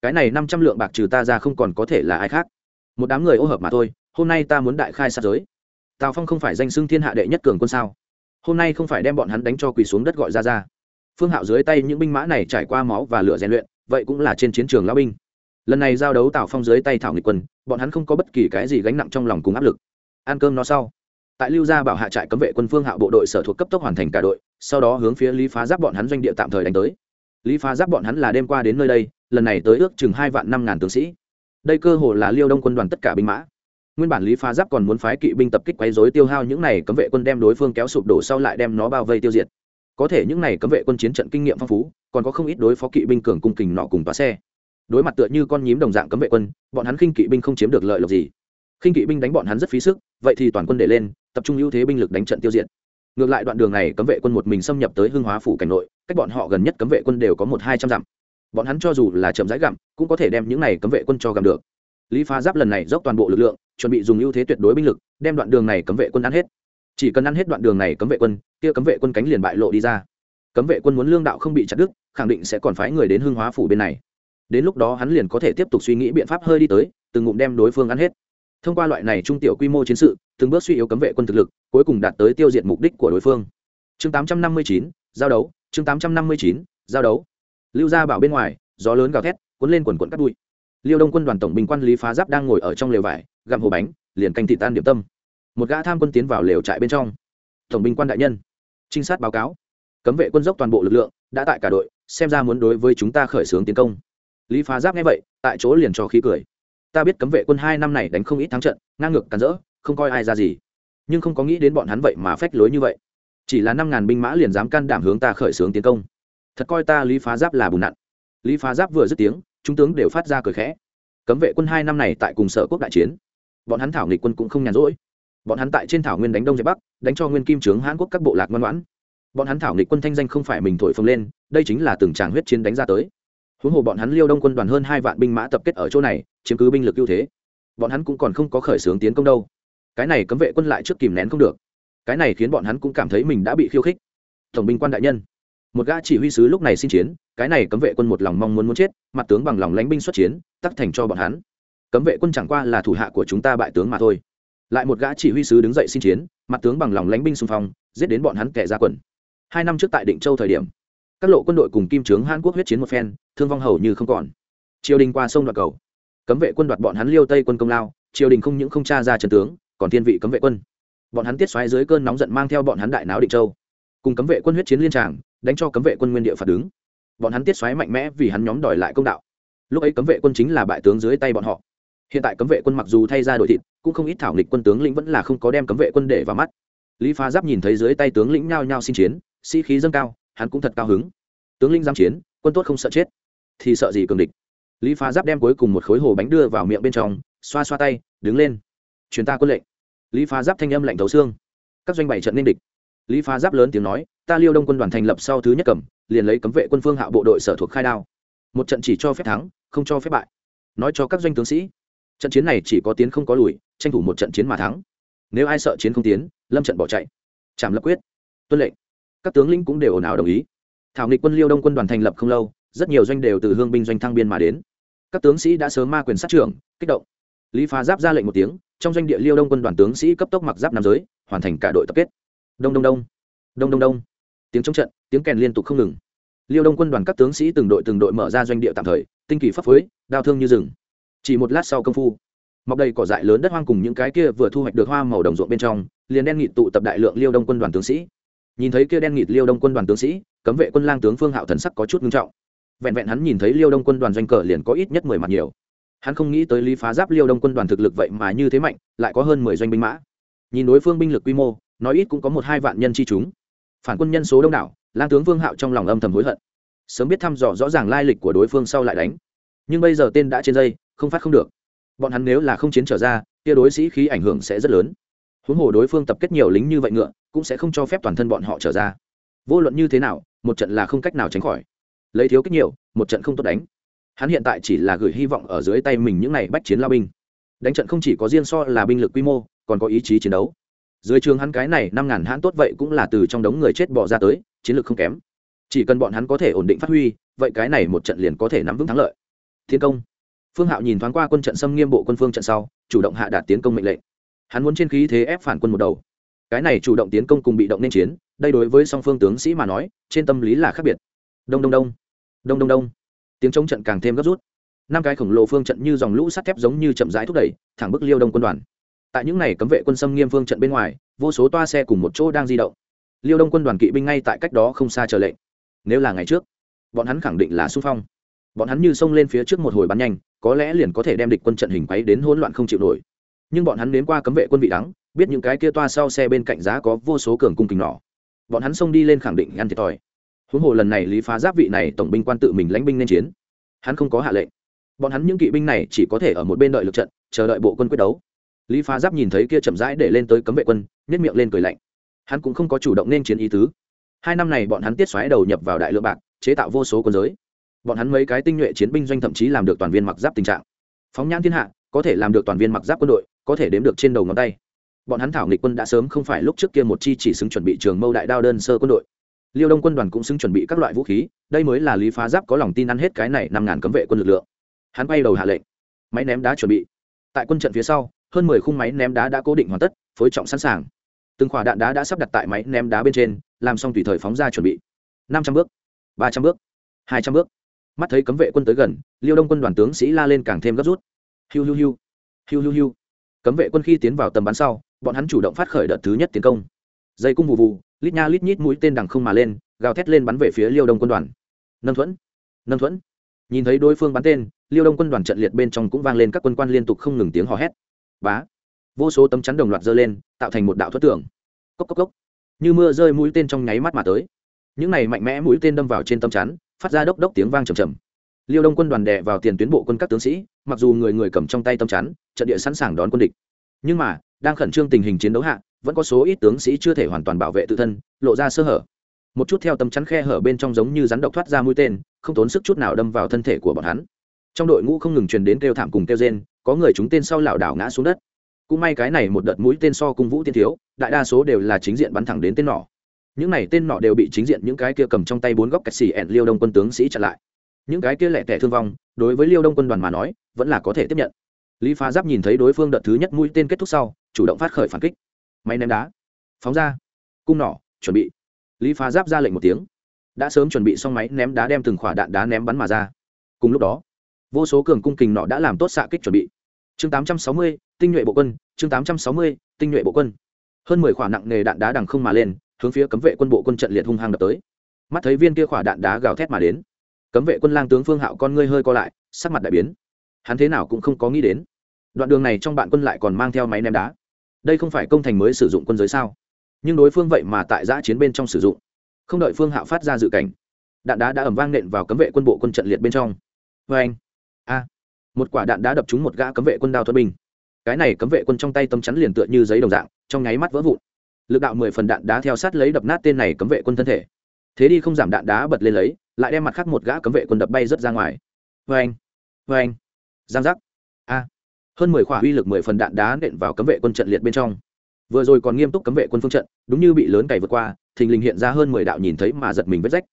Cái này năm trăm lượng bạc trừ ta ra không còn có thể là ai khác. Một đám người ô hợp mà thôi, hôm nay ta muốn đại khai sát giới. Tào phong không phải danh xưng thiên hạ đệ nhất cường quân sao? Hôm nay không phải đem bọn hắn đánh cho quỳ xuống đất gọi ra ra. Phương hạo dưới tay những binh mã này trải qua máu và lửa rèn luyện, vậy cũng là trên chiến trường lao binh. Lần này giao đấu tào phong dưới tay thảo nghịch quân, bọn hắn không có bất kỳ cái gì gánh nặng trong lòng cùng áp lực. Ăn cơm nó sau tại lưu gia bảo hạ trại cấm vệ quân phương hạo bộ đội sở thuộc cấp tốc hoàn thành cả đội, sau đó hướng phía lý phá giáp bọn hắn doanh địa tạm thời đánh tới. Lý phá giáp bọn hắn là đêm qua đến nơi đây, lần này tới ước chừng hai vạn năm ngàn tướng sĩ. Đây cơ hồ là liêu đông quân đoàn tất cả binh mã. Nguyên bản lý phá giáp còn muốn phái kỵ binh tập kích quấy dối tiêu hao những này, cấm vệ quân đem đối phương kéo sụp đổ sau lại đem nó bao vây tiêu diệt. Có thể những này cấm vệ quân chiến trận kinh nghiệm phong phú, còn có không ít đối phó kỵ binh cường cung kình nọ cùng phá xe. Đối mặt tựa như con nhím đồng dạng cấm vệ quân, bọn hắn khinh kỵ binh không chiếm được lợi lộc gì khinh kỵ binh đánh bọn hắn rất phí sức, vậy thì toàn quân để lên, tập trung ưu thế binh lực đánh trận tiêu diệt. Ngược lại đoạn đường này, cấm vệ quân một mình xâm nhập tới hưng hóa phủ cảnh nội, cách bọn họ gần nhất cấm vệ quân đều có một hai trăm dặm. Bọn hắn cho dù là chậm rãi gặm, cũng có thể đem những này cấm vệ quân cho gặm được. Lý phá giáp lần này dốc toàn bộ lực lượng, chuẩn bị dùng ưu thế tuyệt đối binh lực, đem đoạn đường này cấm vệ quân ăn hết. Chỉ cần ăn hết đoạn đường này cấm vệ quân, kia cấm vệ quân cánh liền bại lộ đi ra. Cấm vệ quân muốn lương đạo không bị chặt đứt, khẳng định sẽ còn phái người đến hưng hóa phủ bên này. Đến lúc đó hắn liền có thể tiếp tục suy nghĩ biện pháp hơi đi tới, từng ngụm đem đối phương ăn hết thông qua loại này trung tiểu quy mô chiến sự từng bước suy yếu cấm vệ quân thực lực cuối cùng đạt tới tiêu diệt mục đích của đối phương. Chương 859, giao đấu. Chương 859, giao đấu. Lưu gia bảo bên ngoài gió lớn gào thét cuốn lên quần quần cắt bụi. Liêu đông quân đoàn tổng binh quan lý phá giáp đang ngồi ở trong lều vải gặm hồ bánh liền canh thị tan điểm tâm. Một gã tham quân tiến vào lều trại bên trong. Tổng binh quan đại nhân trinh sát báo cáo. Cấm vệ quân dốc toàn bộ lực lượng đã tại cả đội xem ra muốn đối với chúng ta khởi xướng tiến công. Lý phá giáp nghe vậy tại chỗ liền cho khí cười ta biết cấm vệ quân hai năm này đánh không ít thắng trận, ngang ngược cắn rỡ, không coi ai ra gì. Nhưng không có nghĩ đến bọn hắn vậy mà phách lối như vậy. Chỉ là năm ngàn binh mã liền dám can đảm hướng ta khởi xướng tiến công. Thật coi ta lý phá giáp là bùn nặn. Lý phá giáp vừa dứt tiếng trung tướng đều phát ra cười khẽ. Cấm vệ quân hai năm này tại cùng sở quốc đại chiến. Bọn hắn thảo nghịch quân cũng không nhàn rỗi. Bọn hắn tại trên thảo nguyên đánh đông dẹp bắc, đánh cho nguyên kim trướng hãn quốc các bộ lạc ngoan ngoãn. Bọn hắn thảo nghịch quân thanh danh không phải mình thổi phồng lên, đây chính là từng tràng huyết chiến đánh ra tới huống hồ bọn hắn liêu đông quân đoàn hơn hai vạn binh mã tập kết ở chỗ này, chiếm cứ binh lực ưu thế. Bọn hắn cũng còn không có khởi xướng tiến công đâu. Cái này cấm vệ quân lại trước kìm nén không được. Cái này khiến bọn hắn cũng cảm thấy mình đã bị khiêu khích. Tổng binh quan đại nhân, một gã chỉ huy sứ lúc này xin chiến, cái này cấm vệ quân một lòng mong muốn muốn chết, mặt tướng bằng lòng lánh binh xuất chiến, tắc thành cho bọn hắn. Cấm vệ quân chẳng qua là thủ hạ của chúng ta bại tướng mà thôi. Lại một gã chỉ huy sứ đứng dậy xin chiến, mặt tướng bằng lòng lánh binh xung phong, giết đến bọn hắn kẻ ra quần. Hai năm trước tại định châu thời điểm các lộ quân đội cùng kim trướng hàn quốc huyết chiến một phen, thương vong hầu như không còn. Triều đình qua sông đoạt cầu. Cấm vệ quân đoạt bọn hắn liêu tây quân công lao, triều đình không những không tra ra trần tướng, còn thiên vị cấm vệ quân. Bọn hắn tiết xoáy dưới cơn nóng giận mang theo bọn hắn đại náo định châu. Cùng cấm vệ quân huyết chiến liên tràng, đánh cho cấm vệ quân nguyên địa phạt đứng. Bọn hắn tiết xoáy mạnh mẽ vì hắn nhóm đòi lại công đạo. Lúc ấy cấm vệ quân chính là bại tướng dưới tay bọn họ. Hiện tại cấm vệ quân mặc dù thay ra đội thịt, cũng không ít thảo nghịch quân tướng lĩnh vẫn là không có đem cấm vệ quân để vào mắt. Lý phá giáp nhìn thấy dưới tay tướng lĩnh nhao nhao xin chiến, sĩ、si、khí dâng cao hắn cũng thật cao hứng. Tướng lĩnh giam chiến, quân tốt không sợ chết, thì sợ gì cường địch? Lý phá giáp đem cuối cùng một khối hồ bánh đưa vào miệng bên trong, xoa xoa tay, đứng lên. Truyền ta quân lệnh. Lý phá giáp thanh âm lạnh thấu xương. Các doanh bảy trận nên địch. Lý phá giáp lớn tiếng nói, ta liêu đông quân đoàn thành lập sau thứ nhất cầm, liền lấy cấm vệ quân phương hạ bộ đội sở thuộc khai đao. Một trận chỉ cho phép thắng, không cho phép bại. Nói cho các doanh tướng sĩ, trận chiến này chỉ có tiến không có lùi, tranh thủ một trận chiến mà thắng. Nếu ai sợ chiến không tiến, lâm trận bỏ chạy. Trảm lập quyết, tuân lệnh các tướng lĩnh cũng đều ồn ào đồng ý. Thảo nghịch quân liêu đông quân đoàn thành lập không lâu, rất nhiều doanh đều từ hương binh doanh thăng biên mà đến. Các tướng sĩ đã sớm ma quyền sát trưởng, kích động. Lý phá giáp ra lệnh một tiếng, trong doanh địa liêu đông quân đoàn tướng sĩ cấp tốc mặc giáp nam giới, hoàn thành cả đội tập kết. Đông đông đông đông đông đông. Tiếng chống trận, tiếng kèn liên tục không ngừng. Liêu đông quân đoàn các tướng sĩ từng đội từng đội mở ra doanh địa tạm thời, tinh kỳ pháp phối, đao thương như rừng. Chỉ một lát sau công phu, mọc đầy cỏ dại lớn đất hoang cùng những cái kia vừa thu hoạch được hoa màu đồng ruộng bên trong, liền đen nghị tụ tập đại lượng liêu đông quân đoàn tướng sĩ nhìn thấy kia đen nghịt liêu đông quân đoàn tướng sĩ, cấm vệ quân lang tướng phương hạo thần sắc có chút nghiêm trọng. Vẹn vẹn hắn nhìn thấy liêu đông quân đoàn doanh cờ liền có ít nhất mười mặt nhiều. Hắn không nghĩ tới lý phá giáp liêu đông quân đoàn thực lực vậy mà như thế mạnh, lại có hơn mười doanh binh mã. Nhìn đối phương binh lực quy mô, nói ít cũng có một hai vạn nhân chi chúng. Phản quân nhân số đông đảo, lang tướng vương hạo trong lòng âm thầm hối hận. Sớm biết thăm dò rõ ràng lai lịch của đối phương sau lại đánh. Nhưng bây giờ tên đã trên dây, không phát không được. Bọn hắn nếu là không chiến trở ra, kia đối sĩ khí ảnh hưởng sẽ rất lớn huống hồ đối phương tập kết nhiều lính như vậy ngựa, cũng sẽ không cho phép toàn thân bọn họ trở ra. Vô luận như thế nào, một trận là không cách nào tránh khỏi. Lấy thiếu kích nhiều, một trận không tốt đánh. Hắn hiện tại chỉ là gửi hy vọng ở dưới tay mình những n à y bách chiến lao binh. Đánh trận không chỉ có riêng so là binh lực quy mô, còn có ý chí chiến đấu. Dưới trường hắn cái này năm ngàn hãn tốt vậy cũng là từ trong đống người chết bỏ ra tới, chiến lược không kém. Chỉ cần bọn hắn có thể ổn định phát huy, vậy cái này một trận liền có thể nắm vững thắng lợi. Thiên công. Phương hạo nhìn thoáng qua quân trận xâm nghiêm bộ quân phương trận sau, chủ động hạ đạt tiến công mệnh lệnh hắn muốn trên khí thế ép phản quân một đầu. Cái này chủ động tiến công cùng bị động nên chiến, đây đối với song phương tướng sĩ mà nói, trên tâm lý là khác biệt. Đông đông đông. Đông đông đông. Tiếng chống trận càng thêm gấp rút. Năm cái khổng lồ phương trận như dòng lũ sắt thép giống như chậm rãi thúc đẩy, thẳng bức liêu đông quân đoàn. Tại những này cấm vệ quân xâm nghiêm phương trận bên ngoài, vô số toa xe cùng một chỗ đang di động. Liêu đông quân đoàn kỵ binh ngay tại cách đó không xa chờ lệnh. Nếu là ngày trước, bọn hắn khẳng định là xung phong. Bọn hắn như xông lên phía trước một hồi bắn nhanh, có lẽ liền có thể đem địch quân trận hình quấy đến hỗn loạn không chịu nổi nhưng bọn hắn đến qua cấm vệ quân bị đắng, biết những cái kia toa sau xe bên cạnh giá có vô số cường cung kính nỏ. Bọn hắn xông đi lên khẳng định ngăn thiệt thòi. Huống hồ lần này lý phá giáp vị này tổng binh quan tự mình lãnh binh nên chiến. Hắn không có hạ lệnh. Bọn hắn những kỵ binh này chỉ có thể ở một bên đợi lực trận, chờ đợi bộ quân quyết đấu. Lý phá giáp nhìn thấy kia chậm rãi để lên tới cấm vệ quân nhét miệng lên cười lạnh. Hắn cũng không có chủ động nên chiến ý tứ. Hai năm này bọn hắn tiết xoáy đầu nhập vào đại lượng bạc, chế tạo vô số quân giới. Bọn hắn mấy cái tinh nhuệ chiến binh doanh thậm chí làm được toàn viên mặc giáp tình trạng. Phóng nhãn thiên hạ, có thể làm được toàn viên mặc giáp quân đội có thể đếm được trên đầu ngón tay. Bọn hắn thảo nghịch quân đã sớm không phải lúc trước kia một chi chỉ xứng chuẩn bị trường mâu đại đao đơn sơ quân đội. Liêu đông quân đoàn cũng xứng chuẩn bị các loại vũ khí, đây mới là lý phá giáp có lòng tin ăn hết cái này năm ngàn cấm vệ quân lực lượng. Hắn bay đầu hạ lệnh, máy ném đá chuẩn bị. Tại quân trận phía sau, hơn mười khung máy ném đá đã cố định hoàn tất, phối trọng sẵn sàng. Từng khỏa đạn đá đã sắp đặt tại máy ném đá bên trên, làm xong tùy thời phóng ra chuẩn bị. Năm trăm bước, ba trăm bước, hai trăm bước. Mắt thấy cấm vệ quân tới gần, liêu đông quân đoàn tướng sĩ la lên càng thêm gấp rút. Hiu hiu hiu. Hiu hiu hiu cấm vệ quân khi tiến vào tầm bắn sau, bọn hắn chủ động phát khởi đợt thứ nhất tiến công. Dây cung vụ vụ lít nha lít nhít mũi tên đằng không mà lên, gào thét lên bắn về phía liêu đông quân đoàn. Nâng thuẫn nâng thuẫn. Nhìn thấy đối phương bắn tên, liêu đông quân đoàn trận liệt bên trong cũng vang lên các quân quan liên tục không ngừng tiếng hò hét. Bá. Vô số tấm chắn đồng loạt dơ lên, tạo thành một đạo thoát tưởng cốc cốc cốc. Như mưa rơi mũi tên trong nháy mắt mà tới. Những này mạnh mẽ mũi tên đâm vào trên tấm chắn, phát ra đốc đốc tiếng vang trầm trầm liêu đông quân đoàn đè vào tiền tuyến bộ quân các tướng sĩ, mặc dù người người cầm trong tay tâm chắn, trận địa sẵn sàng đón quân địch. Nhưng mà, đang khẩn trương tình hình chiến đấu hạ, vẫn có số ít tướng sĩ chưa thể hoàn toàn bảo vệ tự thân, lộ ra sơ hở. Một chút theo tấm chắn khe hở bên trong giống như rắn độc thoát ra mũi tên, không tốn sức chút nào đâm vào thân thể của bọn hắn. Trong đội ngũ không ngừng truyền đến kêu thảm cùng kêu rên, có người chúng tên sau lảo đảo ngã xuống đất. Cũng may cái này một đợt mũi tên so cung vũ tiên thiếu, đại đa số đều là chính diện bắn thẳng đến tên nỏ. Những này tên nọ đều bị chính diện những cái kia cầm trong tay bốn góc cạch xì ẹn liêu đông quân tướng sĩ chặn lại những cái kia lẻ tẻ thương vong đối với liêu đông quân đoàn mà nói vẫn là có thể tiếp nhận. Lý phá giáp nhìn thấy đối phương đợt thứ nhất mũi tên kết thúc sau chủ động phát khởi phản kích. Máy ném đá. Phóng ra. Cung nỏ chuẩn bị. Lý phá giáp ra lệnh một tiếng. Đã sớm chuẩn bị xong máy ném đá đem từng khỏa đạn đá ném bắn mà ra. Cùng lúc đó vô số cường cung kình nọ đã làm tốt xạ kích chuẩn bị. Chương 860, tinh nhuệ bộ quân chương 860, tinh nhuệ bộ quân. Hơn mười khỏa nặng nghề đạn đá đằng không mà lên hướng phía cấm vệ quân bộ quân trận liệt hung hăng đập tới. Mắt thấy viên kia khỏa đạn đá gào thét mà đến cấm vệ quân lang tướng phương hạo con ngươi hơi co lại, sắc mặt đại biến. Hắn thế nào cũng không có nghĩ đến. Đoạn đường này trong bạn quân lại còn mang theo máy ném đá. Đây không phải công thành mới sử dụng quân giới sao? Nhưng đối phương vậy mà tại giã chiến bên trong sử dụng. Không đợi phương hạo phát ra dự cảnh, đạn đá đã ẩm vang nện vào cấm vệ quân bộ quân trận liệt bên trong. Vê anh, a, một quả đạn đá đập trúng một gã cấm vệ quân đao thuật binh. Cái này cấm vệ quân trong tay tấm chắn liền tựa như giấy đồng dạng, trong nháy mắt vỡ vụn. Lực đạo mười phần đạn đá theo sát lấy đập nát tên này cấm vệ quân thân thể. Thế đi không giảm đạn đá bật lên lấy lại đem mặt khác một gã cấm vệ quân đập bay rớt ra ngoài. Vê anh vê anh, giang giác. A, hơn mười khỏa uy lực mười phần đạn đá nện vào cấm vệ quân trận liệt bên trong. Vừa rồi còn nghiêm túc cấm vệ quân phương trận, đúng như bị lớn cày vượt qua, thình lình hiện ra hơn mười đạo nhìn thấy mà giật mình vết rách.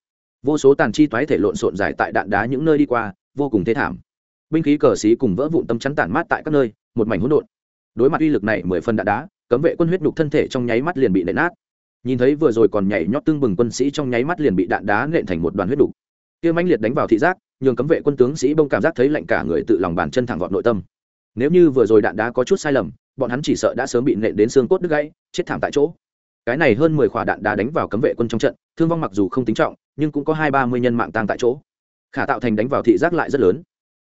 Vô số tàn chi toái thể lộn xộn dài tại đạn đá những nơi đi qua, vô cùng thê thảm. Binh khí cờ xí cùng vỡ vụn tâm chắn tản mát tại các nơi, một mảnh hỗn độn. Đối mặt uy lực này mười phần đạn đá, cấm vệ quân huyết nhục thân thể trong nháy mắt liền bị nện nát nhìn thấy vừa rồi còn nhảy nhót tương bừng quân sĩ trong nháy mắt liền bị đạn đá nện thành một đoàn huyết đục. Kia mãnh liệt đánh vào thị giác, nhường cấm vệ quân tướng sĩ bông cảm giác thấy lạnh cả người tự lòng bàn chân thẳng vọt nội tâm. Nếu như vừa rồi đạn đá có chút sai lầm, bọn hắn chỉ sợ đã sớm bị nện đến xương cốt đứt gãy, chết thảm tại chỗ. Cái này hơn mười quả đạn đá đánh vào cấm vệ quân trong trận, thương vong mặc dù không tính trọng, nhưng cũng có hai ba mươi nhân mạng tang tại chỗ. Khả tạo thành đánh vào thị giác lại rất lớn.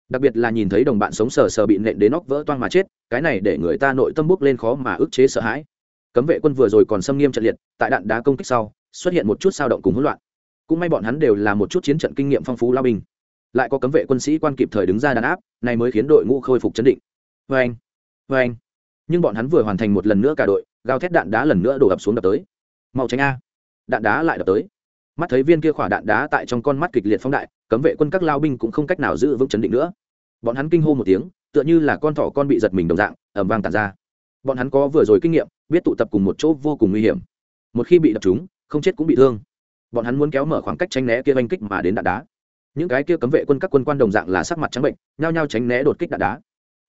Đặc biệt là nhìn thấy đồng bạn sống sờ sờ bị nện đến óc vỡ toang mà chết, cái này để người ta nội tâm bốc lên khó mà ức chế sợ hãi cấm vệ quân vừa rồi còn xâm nghiêm trận liệt, tại đạn đá công kích sau, xuất hiện một chút sao động cùng hỗn loạn. Cũng may bọn hắn đều là một chút chiến trận kinh nghiệm phong phú lao binh. Lại có cấm vệ quân sĩ quan kịp thời đứng ra đàn áp, này mới khiến đội ngũ khôi phục chấn định. Vê anh vê anh. Nhưng bọn hắn vừa hoàn thành một lần nữa cả đội, gào thét đạn đá lần nữa đổ ập xuống đập tới. Mau tránh a. Đạn đá lại đập tới. Mắt thấy viên kia khỏa đạn đá tại trong con mắt kịch liệt phóng đại, cấm vệ quân các lao binh cũng không cách nào giữ vững chấn định nữa. Bọn hắn kinh hô một tiếng, tựa như là con thỏ con bị giật mình đồng dạng ẩm vang tàn ra bọn hắn có vừa rồi kinh nghiệm, biết tụ tập cùng một chỗ vô cùng nguy hiểm. Một khi bị đập chúng không chết cũng bị thương. Bọn hắn muốn kéo mở khoảng cách tránh né kia oanh kích mà đến đạn đá. Những cái kia cấm vệ quân các quân quan đồng dạng là sắc mặt trắng bệnh, nhao nhao tránh né đột kích đạn đá.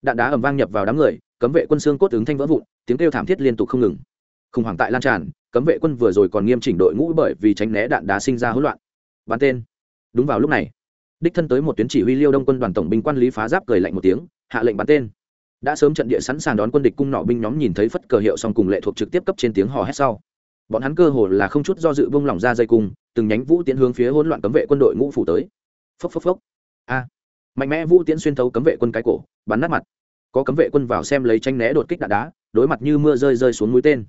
Đạn đá ẩm vang nhập vào đám người, cấm vệ quân xương cốt ứng thanh vỡ vụn, tiếng kêu thảm thiết liên tục không ngừng. Khủng hoảng tại lan tràn, cấm vệ quân vừa rồi còn nghiêm chỉnh đội ngũ bởi vì tránh né đạn đá sinh ra hỗn loạn. Bắn tên. Đúng vào lúc này, đích thân tới một tuyến chỉ huy liêu đông quân đoàn tổng binh quan lý phá giáp cười lạnh một tiếng, hạ lệnh bắn tên đã sớm trận địa sẵn sàng đón quân địch cung nỏ binh nhóm nhìn thấy phất cờ hiệu xong cùng lệ thuộc trực tiếp cấp trên tiếng hò hét sau. Bọn hắn cơ hồ là không chút do dự bông lỏng ra dây cung, từng nhánh vũ tiến hướng phía hỗn loạn cấm vệ quân đội ngũ phủ tới. Phốc phốc phốc. A. Mạnh mẽ vũ tiễn xuyên thấu cấm vệ quân cái cổ, bắn nát mặt. Có cấm vệ quân vào xem lấy tranh né đột kích đạn đá, đối mặt như mưa rơi rơi xuống mũi tên.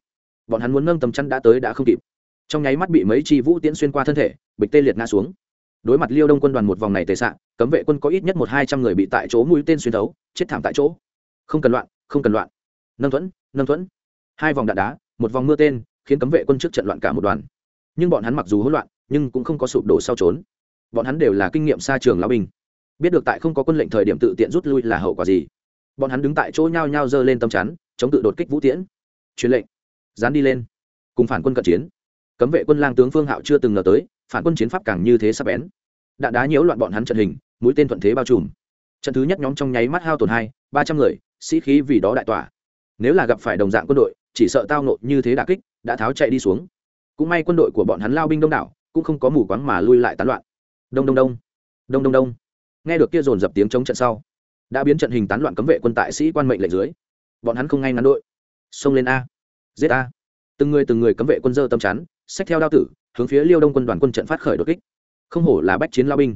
Bọn hắn muốn nâng tầm chăn đã tới đã không kịp. Trong nháy mắt bị mấy chi vũ tiễn xuyên qua thân thể, bịch tê liệt ngã xuống. Đối mặt liêu đông quân đoàn một vòng này tề xạ, cấm vệ quân có ít nhất một hai trăm người bị tại chỗ mũi tên xuyên thấu, chết thảm tại chỗ không cần loạn, không cần loạn. Nâng thuẫn nâng thuẫn. Hai vòng đạn đá, một vòng mưa tên, khiến cấm vệ quân trước trận loạn cả một đoàn. Nhưng bọn hắn mặc dù hỗn loạn, nhưng cũng không có sụp đổ sau trốn. Bọn hắn đều là kinh nghiệm xa trường lao binh. Biết được tại không có quân lệnh thời điểm tự tiện rút lui là hậu quả gì. Bọn hắn đứng tại chỗ nhao nhao giơ lên tâm chắn, chống tự đột kích vũ tiễn. Truyền lệnh. Dán đi lên. Cùng phản quân cận chiến. Cấm vệ quân lang tướng phương hạo chưa từng ngờ tới, phản quân chiến pháp càng như thế sắp bén. Đạn đá nhiễu loạn bọn hắn trận hình, mũi tên thuận thế bao trùm. Trận thứ nhất nhóm trong nháy mắt hao tổn hai, ba trăm người sĩ khí vì đó đại tỏa. Nếu là gặp phải đồng dạng quân đội, chỉ sợ tao nộ như thế đà kích, đã tháo chạy đi xuống. Cũng may quân đội của bọn hắn lao binh đông đảo, cũng không có mù quáng mà lui lại tán loạn. Đông đông đông đông đông đông. Nghe được kia dồn dập tiếng chống trận sau, đã biến trận hình tán loạn cấm vệ quân tại sĩ quan mệnh lệnh dưới. Bọn hắn không ngay ngắn đội. Xông lên a. Giết a. Từng người từng người cấm vệ quân dơ tâm chắn, xách theo đao tử, hướng phía liêu đông quân đoàn quân trận phát khởi đột kích. Không hổ là bách chiến lao binh.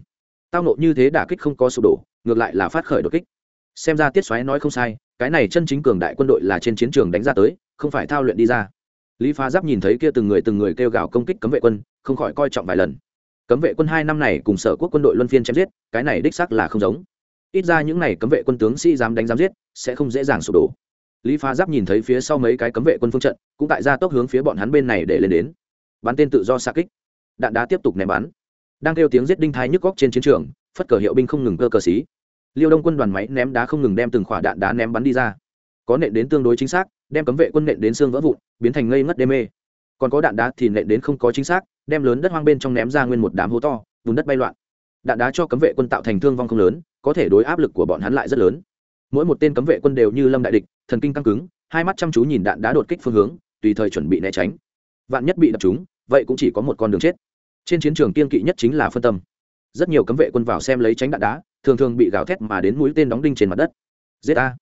Tao nộ như thế đả kích không có sụp đổ, ngược lại là phát khởi đột kích xem ra tiết xoáy nói không sai, cái này chân chính cường đại quân đội là trên chiến trường đánh ra tới, không phải thao luyện đi ra. Lý phá giáp nhìn thấy kia từng người từng người kêu gào công kích cấm vệ quân, không khỏi coi trọng vài lần. Cấm vệ quân hai năm này cùng sở quốc quân đội luân phiên chém giết, cái này đích xác là không giống. Ít ra những n à y cấm vệ quân tướng sĩ dám đánh dám giết, sẽ không dễ dàng sụp đổ. Lý phá giáp nhìn thấy phía sau mấy cái cấm vệ quân phương trận, cũng tại ra tốc hướng phía bọn hắn bên này để lên đến. Bắn tên tự do xa kích. Đạn đá tiếp tục ném bắn. Đang kêu tiếng giết đinh thái nhức góc trên chiến trường, phất cờ hiệu binh không ngừng cơ cờ xí liêu đông quân đoàn máy ném đá không ngừng đem từng khỏa đạn đá ném bắn đi ra. Có nện đến tương đối chính xác, đem cấm vệ quân nện đến xương vỡ vụn, biến thành ngây ngất đê mê. Còn có đạn đá thì nện đến không có chính xác, đem lớn đất hoang bên trong ném ra nguyên một đám hố to bùn đất bay loạn. Đạn đá cho cấm vệ quân tạo thành thương vong không lớn, có thể đối áp lực của bọn hắn lại rất lớn. Mỗi một tên cấm vệ quân đều như lâm đại địch, thần kinh căng cứng, hai mắt chăm chú nhìn đạn đá đột kích phương hướng, tùy thời chuẩn bị né tránh. Vạn nhất bị đập chúng vậy cũng chỉ có một con đường chết. Trên chiến trường kiên kỵ nhất chính là phân tâm. Rất nhiều cấm vệ quân vào xem lấy tránh đạn đá thường thường bị gào thét mà đến mũi tên đóng đinh trên mặt đất. Giết a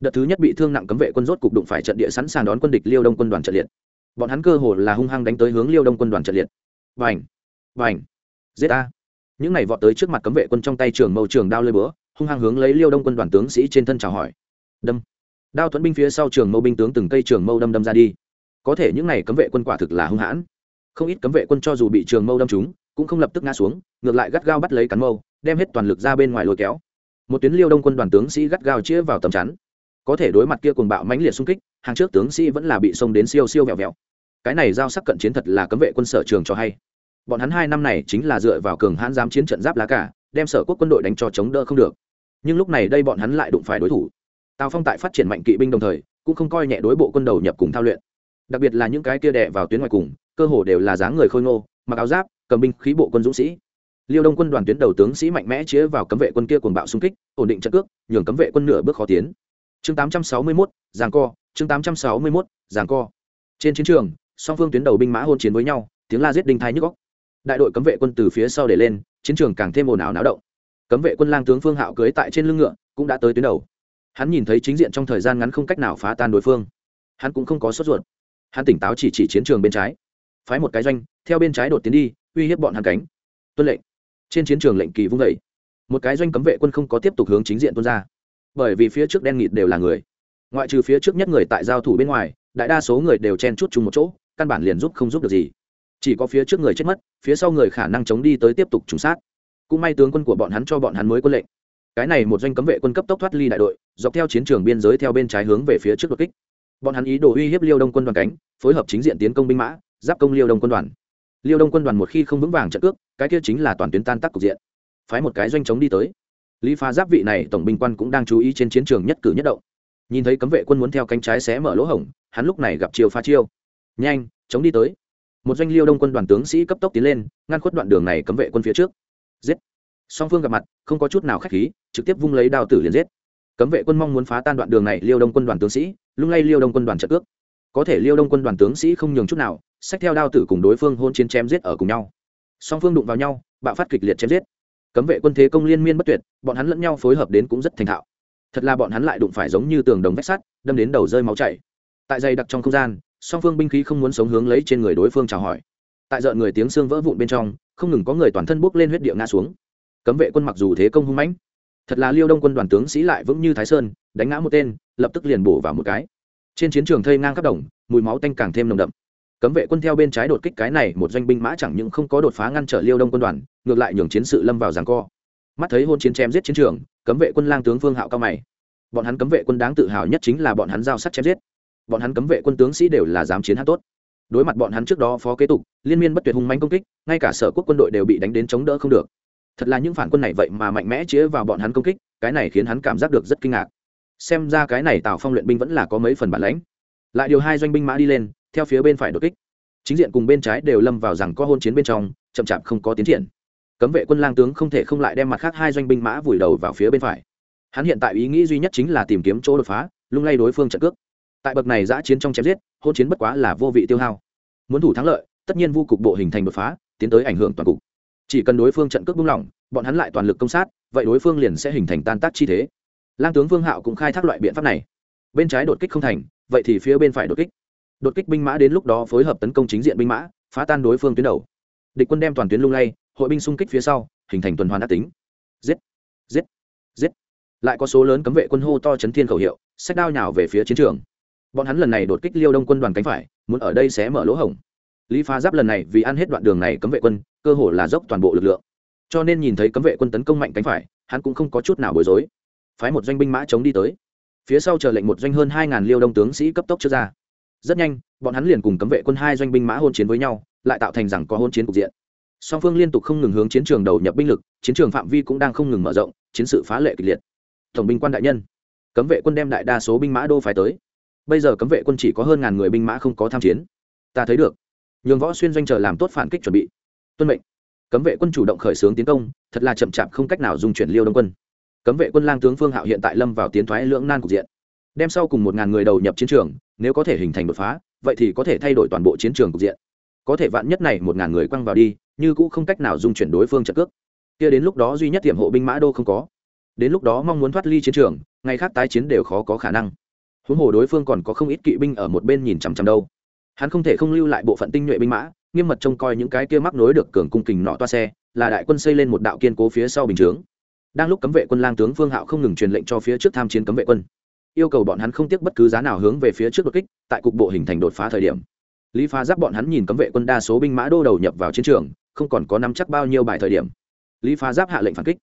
đợt thứ nhất bị thương nặng cấm vệ quân rốt cục đụng phải trận địa sẵn sàng đón quân địch liêu đông quân đoàn trận liệt. Bọn hắn cơ hồ là hung hăng đánh tới hướng liêu đông quân đoàn trận liệt. Vành vành giết a những này vọt tới trước mặt cấm vệ quân trong tay trường mâu trường đao lơi búa, hung hăng hướng lấy liêu đông quân đoàn tướng sĩ trên thân chào hỏi. Đâm! Đao thuẫn binh phía sau trường mâu binh tướng từng cây trường mâu đâm đâm ra đi. Có thể những này cấm vệ quân quả thực là hung hãn. Không ít cấm vệ quân cho dù bị trường mâu đâm trúng cũng không lập tức ngã xuống, ngược lại gắt gao bắt lấy cắn mâu, đem hết toàn lực ra bên ngoài lôi kéo. Một tuyến liêu đông quân đoàn tướng sĩ gắt gao chĩa vào tầm chắn. Có thể đối mặt kia cùng bạo mãnh liệt xung kích, hàng trước tướng sĩ vẫn là bị xông đến siêu siêu vẹo vẹo. Cái này giao sắc cận chiến thật là cấm vệ quân sở trường cho hay. Bọn hắn hai năm này chính là dựa vào cường hãn giám chiến trận giáp lá cả, đem sở quốc quân đội đánh cho chống đỡ không được. Nhưng lúc này đây bọn hắn lại đụng phải đối thủ. Tào phong tại phát triển mạnh kỵ binh đồng thời, cũng không coi nhẹ đối bộ quân đầu nhập cùng thao luyện. Đặc biệt là những cái kia đè vào tuyến ngoài cùng, cơ hồ đều là dáng người khôi ngô, mặc áo giáp cầm binh khí bộ quân dũng sĩ. Liêu đông quân đoàn tuyến đầu tướng sĩ mạnh mẽ chĩa vào cấm vệ quân kia cuồng bạo xung kích ổn định trận cước nhường cấm vệ quân nửa bước khó tiến. Chương 861, giằng co chương 861, giằng co. Trên chiến trường song phương tuyến đầu binh mã hôn chiến với nhau tiếng la giết đinh thái nhức góc đại đội cấm vệ quân từ phía sau để lên chiến trường càng thêm ồn ào náo động. Cấm vệ quân lang tướng phương hạo cưới tại trên lưng ngựa cũng đã tới tuyến đầu. Hắn nhìn thấy chính diện trong thời gian ngắn không cách nào phá tan đối phương. Hắn cũng không có sốt ruột. Hắn tỉnh táo chỉ chỉ chiến trường bên trái. Phái một cái doanh theo bên trái đột tiến đi uy hiếp bọn hắn cánh. Tuân lệnh. Trên chiến trường lệnh kỳ vung vẩy một cái doanh cấm vệ quân không có tiếp tục hướng chính diện tuôn ra. Bởi vì phía trước đen nghịt đều là người. Ngoại trừ phía trước nhất người tại giao thủ bên ngoài, đại đa số người đều chen chút chung một chỗ, căn bản liền giúp không giúp được gì. Chỉ có phía trước người chết mất, phía sau người khả năng chống đi tới tiếp tục trùng sát. Cũng may tướng quân của bọn hắn cho bọn hắn mới quân lệnh. Cái này một doanh cấm vệ quân cấp tốc thoát ly đại đội, dọc theo chiến trường biên giới theo bên trái hướng về phía trước đột kích. Bọn hắn ý đồ uy hiếp liêu đông quân đoàn cánh, phối hợp chính diện tiến công binh mã, giáp công liêu đông quân đoàn liêu đông quân đoàn một khi không vững vàng trận cước, cái kia chính là toàn tuyến tan tác cục diện. Phái một cái doanh chống đi tới. Lý phá giáp vị này tổng binh quan cũng đang chú ý trên chiến trường nhất cử nhất động. Nhìn thấy cấm vệ quân muốn theo cánh trái xé mở lỗ hổng, hắn lúc này gặp chiều pha chiêu. Nhanh, chống đi tới. Một doanh liêu đông quân đoàn tướng sĩ cấp tốc tiến lên, ngăn khuất đoạn đường này cấm vệ quân phía trước. Giết! Song phương gặp mặt, không có chút nào khách khí, trực tiếp vung lấy đao tử liền giết. Cấm vệ quân mong muốn phá tan đoạn đường này, liêu đông quân đoàn tướng sĩ, lung lay liêu đông quân đoàn trận cước. Có thể liêu đông quân đoàn tướng sĩ không nhường chút nào xách theo đao tử cùng đối phương hôn chiến chém giết ở cùng nhau. Song phương đụng vào nhau, bạo phát kịch liệt chém giết. Cấm vệ quân thế công liên miên bất tuyệt, bọn hắn lẫn nhau phối hợp đến cũng rất thành thạo. Thật là bọn hắn lại đụng phải giống như tường đồng vách sắt, đâm đến đầu rơi máu chảy. Tại dày đặc trong không gian, song phương binh khí không muốn sống hướng lấy trên người đối phương chào hỏi. Tại dợn người tiếng xương vỡ vụn bên trong, không ngừng có người toàn thân bốc lên huyết địa ngã xuống. Cấm vệ quân mặc dù thế công hung mãnh, thật là liêu đông quân đoàn tướng sĩ lại vững như thái sơn, đánh ngã một tên, lập tức liền bổ vào một cái. Trên chiến trường thây ngang khắp đồng, mùi máu tanh càng thêm nồng đậm cấm vệ quân theo bên trái đột kích cái này, một doanh binh mã chẳng những không có đột phá ngăn trở liêu đông quân đoàn, ngược lại nhường chiến sự lâm vào giằng co. Mắt thấy hôn chiến chém giết chiến trường, cấm vệ quân lang tướng phương hạo cao mày. Bọn hắn cấm vệ quân đáng tự hào nhất chính là bọn hắn giao sắt chém giết. Bọn hắn cấm vệ quân tướng sĩ đều là dám chiến hát tốt. Đối mặt bọn hắn trước đó phó kế tục, liên miên bất tuyệt hung manh công kích, ngay cả sở quốc quân đội đều bị đánh đến chống đỡ không được. Thật là những phản quân này vậy mà mạnh mẽ chĩa vào bọn hắn công kích, cái này khiến hắn cảm giác được rất kinh ngạc. Xem ra cái này tào phong luyện binh vẫn là có mấy phần bản lãnh. Lại điều hai doanh binh mã đi lên theo phía bên phải đột kích. Chính diện cùng bên trái đều lâm vào rằng có hôn chiến bên trong, chậm chạp không có tiến triển. Cấm vệ quân lang tướng không thể không lại đem mặt khác hai doanh binh mã vùi đầu vào phía bên phải. Hắn hiện tại ý nghĩ duy nhất chính là tìm kiếm chỗ đột phá, lung lay đối phương trận cước. Tại bậc này giã chiến trong chém giết, hôn chiến bất quá là vô vị tiêu hao. Muốn thủ thắng lợi, tất nhiên vu cục bộ hình thành đột phá, tiến tới ảnh hưởng toàn cục. Chỉ cần đối phương trận cước buông lỏng, bọn hắn lại toàn lực công sát, vậy đối phương liền sẽ hình thành tan tác chi thế. Lang tướng vương hạo cũng khai thác loại biện pháp này. Bên trái đột kích không thành, vậy thì phía bên phải đột kích đột kích binh mã đến lúc đó phối hợp tấn công chính diện binh mã, phá tan đối phương tuyến đầu. Địch quân đem toàn tuyến lung lay, hội binh xung kích phía sau, hình thành tuần hoàn đã tính. Giết! Giết! Giết! Lại có số lớn cấm vệ quân hô to chấn thiên khẩu hiệu sách đao nhào về phía chiến trường. Bọn hắn lần này đột kích liêu đông quân đoàn cánh phải, muốn ở đây sẽ mở lỗ hổng. Lý phá giáp lần này vì ăn hết đoạn đường này cấm vệ quân, cơ hồ là dốc toàn bộ lực lượng. Cho nên nhìn thấy cấm vệ quân tấn công mạnh cánh phải, hắn cũng không có chút nào bối rối. Phái một doanh binh mã chống đi tới. Phía sau chờ lệnh một doanh hơn hai ngàn liêu đông tướng sĩ cấp tốc trước ra rất nhanh, bọn hắn liền cùng cấm vệ quân hai doanh binh mã hôn chiến với nhau, lại tạo thành rằng có hôn chiến cục diện. Song phương liên tục không ngừng hướng chiến trường đầu nhập binh lực, chiến trường phạm vi cũng đang không ngừng mở rộng, chiến sự phá lệ kịch liệt. Tổng binh quan đại nhân, cấm vệ quân đem đại đa số binh mã đô phải tới. Bây giờ cấm vệ quân chỉ có hơn ngàn người binh mã không có tham chiến. Ta thấy được. Nhường võ xuyên doanh chờ làm tốt phản kích chuẩn bị. Tuân mệnh. Cấm vệ quân chủ động khởi xướng tiến công, thật là chậm chạp không cách nào dùng chuyển liêu đông quân. Cấm vệ quân lang tướng phương hạo hiện tại lâm vào tiến thoái lưỡng nan cục diện. Đem sau cùng một ngàn người đầu nhập chiến trường nếu có thể hình thành đột phá, vậy thì có thể thay đổi toàn bộ chiến trường cục diện. Có thể vạn nhất này một ngàn người quăng vào đi, như cũng không cách nào dung chuyển đối phương trận cước. Kia đến lúc đó duy nhất tiệm hộ binh mã đô không có. Đến lúc đó mong muốn thoát ly chiến trường, ngày khác tái chiến đều khó có khả năng. Huống hồ đối phương còn có không ít kỵ binh ở một bên nhìn chằm chằm đâu. Hắn không thể không lưu lại bộ phận tinh nhuệ binh mã, nghiêm mật trông coi những cái kia mắc nối được cường cung kình nọ toa xe, là đại quân xây lên một đạo kiên cố phía sau bình chướng. Đang lúc cấm vệ quân lang tướng phương hạo không ngừng truyền lệnh cho phía trước tham chiến cấm vệ quân yêu cầu bọn hắn không tiếc bất cứ giá nào hướng về phía trước đột kích, tại cục bộ hình thành đột phá thời điểm. Lý phá giáp bọn hắn nhìn cấm vệ quân đa số binh mã đô đầu nhập vào chiến trường, không còn có nắm chắc bao nhiêu bài thời điểm. Lý phá giáp hạ lệnh phản kích.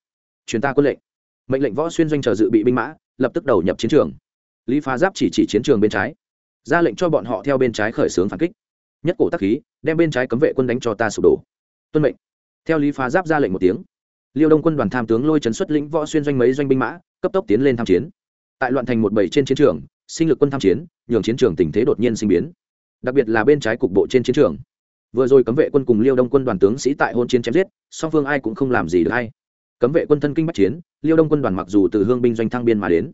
Chuyến ta quân lệnh. Mệnh lệnh võ xuyên doanh chờ dự bị binh mã, lập tức đầu nhập chiến trường. Lý phá giáp chỉ chỉ chiến trường bên trái. Ra lệnh cho bọn họ theo bên trái khởi xướng phản kích. Nhất cổ tắc khí, đem bên trái cấm vệ quân đánh cho ta sụp đổ. Tuân mệnh. Theo lý phá giáp ra lệnh một tiếng. Liêu đông quân đoàn tham tướng lôi trấn xuất lĩnh võ xuyên doanh mấy doanh binh mã, cấp tốc tiến lên tham chiến tại loạn thành một bảy trên chiến trường, sinh lực quân tham chiến, nhường chiến trường tình thế đột nhiên sinh biến. Đặc biệt là bên trái cục bộ trên chiến trường. Vừa rồi cấm vệ quân cùng liêu đông quân đoàn tướng sĩ tại hôn chiến chém giết, song phương ai cũng không làm gì được hay. Cấm vệ quân thân kinh bắc chiến, liêu đông quân đoàn mặc dù từ hương binh doanh thăng biên mà đến,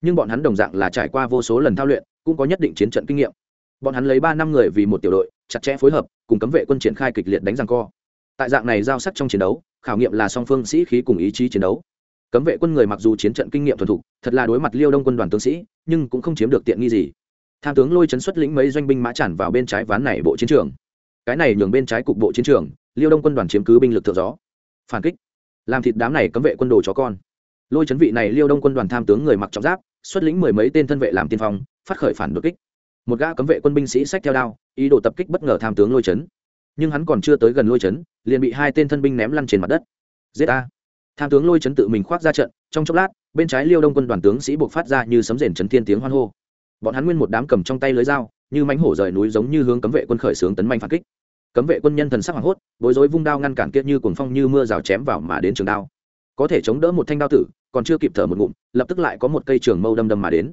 nhưng bọn hắn đồng dạng là trải qua vô số lần thao luyện, cũng có nhất định chiến trận kinh nghiệm. Bọn hắn lấy ba năm người vì một tiểu đội, chặt chẽ phối hợp, cùng cấm vệ quân triển khai kịch liệt đánh răng co. Tại dạng này giao sắc trong chiến đấu, khảo nghiệm là song phương sĩ khí cùng ý chí chiến đấu cấm vệ quân người mặc dù chiến trận kinh nghiệm thuần thục, thật là đối mặt liêu đông quân đoàn tướng sĩ, nhưng cũng không chiếm được tiện nghi gì. Tham tướng lôi chấn xuất lĩnh mấy doanh binh mã tràn vào bên trái ván này bộ chiến trường. Cái này nhường bên trái cục bộ chiến trường, liêu đông quân đoàn chiếm cứ binh lực thượng gió. Phản kích. Làm thịt đám này cấm vệ quân đồ chó con. Lôi chấn vị này liêu đông quân đoàn tham tướng người mặc trọng giáp, xuất lĩnh mười mấy tên thân vệ làm tiên phong, phát khởi phản đột kích. Một gã cấm vệ quân binh sĩ sách theo đao, ý đồ tập kích bất ngờ tham tướng lôi chấn. Nhưng hắn còn chưa tới gần lôi chấn, liền bị hai tên thân binh ném lăn trên mặt đất. Giết a tham tướng lôi chấn tự mình khoác ra trận trong chốc lát bên trái liêu đông quân đoàn tướng sĩ buộc phát ra như sấm rền chấn thiên tiếng hoan hô. Bọn hắn nguyên một đám cầm trong tay lưới dao như mánh hổ rời núi giống như hướng cấm vệ quân khởi xướng tấn manh phản kích. Cấm vệ quân nhân thần sắc hoàng hốt bối rối vung đao ngăn cản kiệt như cuồng phong như mưa rào chém vào mà đến trường đao. Có thể chống đỡ một thanh đao tử còn chưa kịp thở một ngụm lập tức lại có một cây trường mâu đâm đâm mà đến.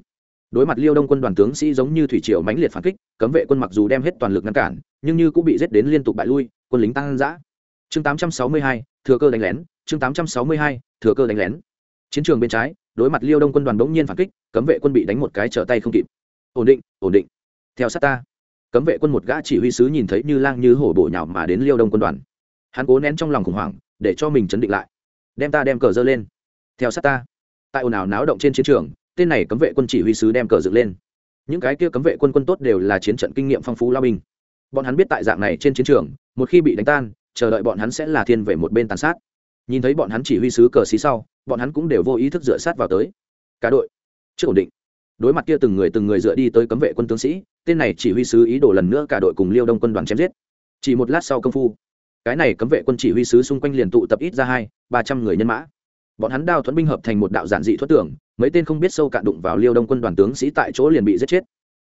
Đối mặt liêu đông quân đoàn tướng sĩ giống như thủy triều mãnh liệt phản kích cấm vệ quân mặc dù đem hết toàn lực ngăn cản nhưng như cũng bị giết đến liên tục bại lui quân lính tăng giã chương 862, thừa cơ đánh lén chương 862, thừa cơ đánh lén. Chiến trường bên trái đối mặt liêu đông quân đoàn bỗng nhiên phản kích cấm vệ quân bị đánh một cái trở tay không kịp. Ổn định ổn định. Theo sát ta. Cấm vệ quân một gã chỉ huy sứ nhìn thấy như lang như hổ bổ nhào mà đến liêu đông quân đoàn. Hắn cố nén trong lòng khủng hoảng để cho mình chấn định lại. Đem ta đem cờ giơ lên. Theo sát ta. Tại ồn ào náo động trên chiến trường tên này cấm vệ quân chỉ huy sứ đem cờ dựng lên. Những cái kia cấm vệ quân quân tốt đều là chiến trận kinh nghiệm phong phú lao binh. Bọn hắn biết tại dạng này trên chiến trường một khi bị đánh tan chờ đợi bọn hắn sẽ là thiên về một bên tàn sát nhìn thấy bọn hắn chỉ huy sứ cờ xí sau, bọn hắn cũng đều vô ý thức dựa sát vào tới. Cả đội chưa ổn định. Đối mặt kia từng người từng người dựa đi tới cấm vệ quân tướng sĩ, tên này chỉ huy sứ ý đồ lần nữa cả đội cùng liêu đông quân đoàn chém giết. Chỉ một lát sau công phu, cái này cấm vệ quân chỉ huy sứ xung quanh liền tụ tập ít ra hai, ba trăm người nhân mã. Bọn hắn đao thuẫn binh hợp thành một đạo giản dị thoát tưởng, mấy tên không biết sâu cạn đụng vào liêu đông quân đoàn tướng sĩ tại chỗ liền bị giết chết.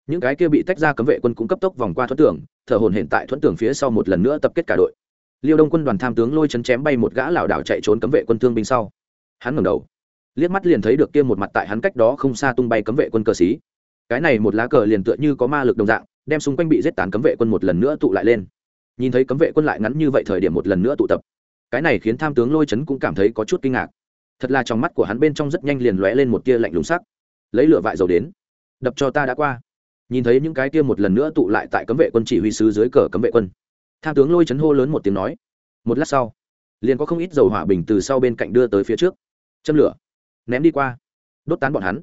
Những cái kia bị tách ra cấm vệ quân cũng cấp tốc vòng qua thoát tưởng, thở hồn hiện tại thuẫn tưởng phía sau một lần nữa tập kết cả đội liêu đông quân đoàn tham tướng lôi chấn chém bay một gã lảo đảo chạy trốn cấm vệ quân thương binh sau. Hắn ngẩng đầu, liếc mắt liền thấy được kia một mặt tại hắn cách đó không xa tung bay cấm vệ quân cờ xí. Cái này một lá cờ liền tựa như có ma lực đồng dạng, đem xung quanh bị giết tán cấm vệ quân một lần nữa tụ lại lên. Nhìn thấy cấm vệ quân lại ngắn như vậy thời điểm một lần nữa tụ tập, cái này khiến tham tướng lôi chấn cũng cảm thấy có chút kinh ngạc. Thật là trong mắt của hắn bên trong rất nhanh liền lóe lên một tia lạnh lùng sắc. Lấy lửa vại dầu đến, đập cho ta đã qua. Nhìn thấy những cái tia một lần nữa tụ lại tại cấm vệ quân chỉ huy sứ dưới cờ cấm vệ quân tham tướng lôi chấn hô lớn một tiếng nói. Một lát sau, liền có không ít dầu hỏa bình từ sau bên cạnh đưa tới phía trước. Châm lửa, ném đi qua. Đốt tán bọn hắn.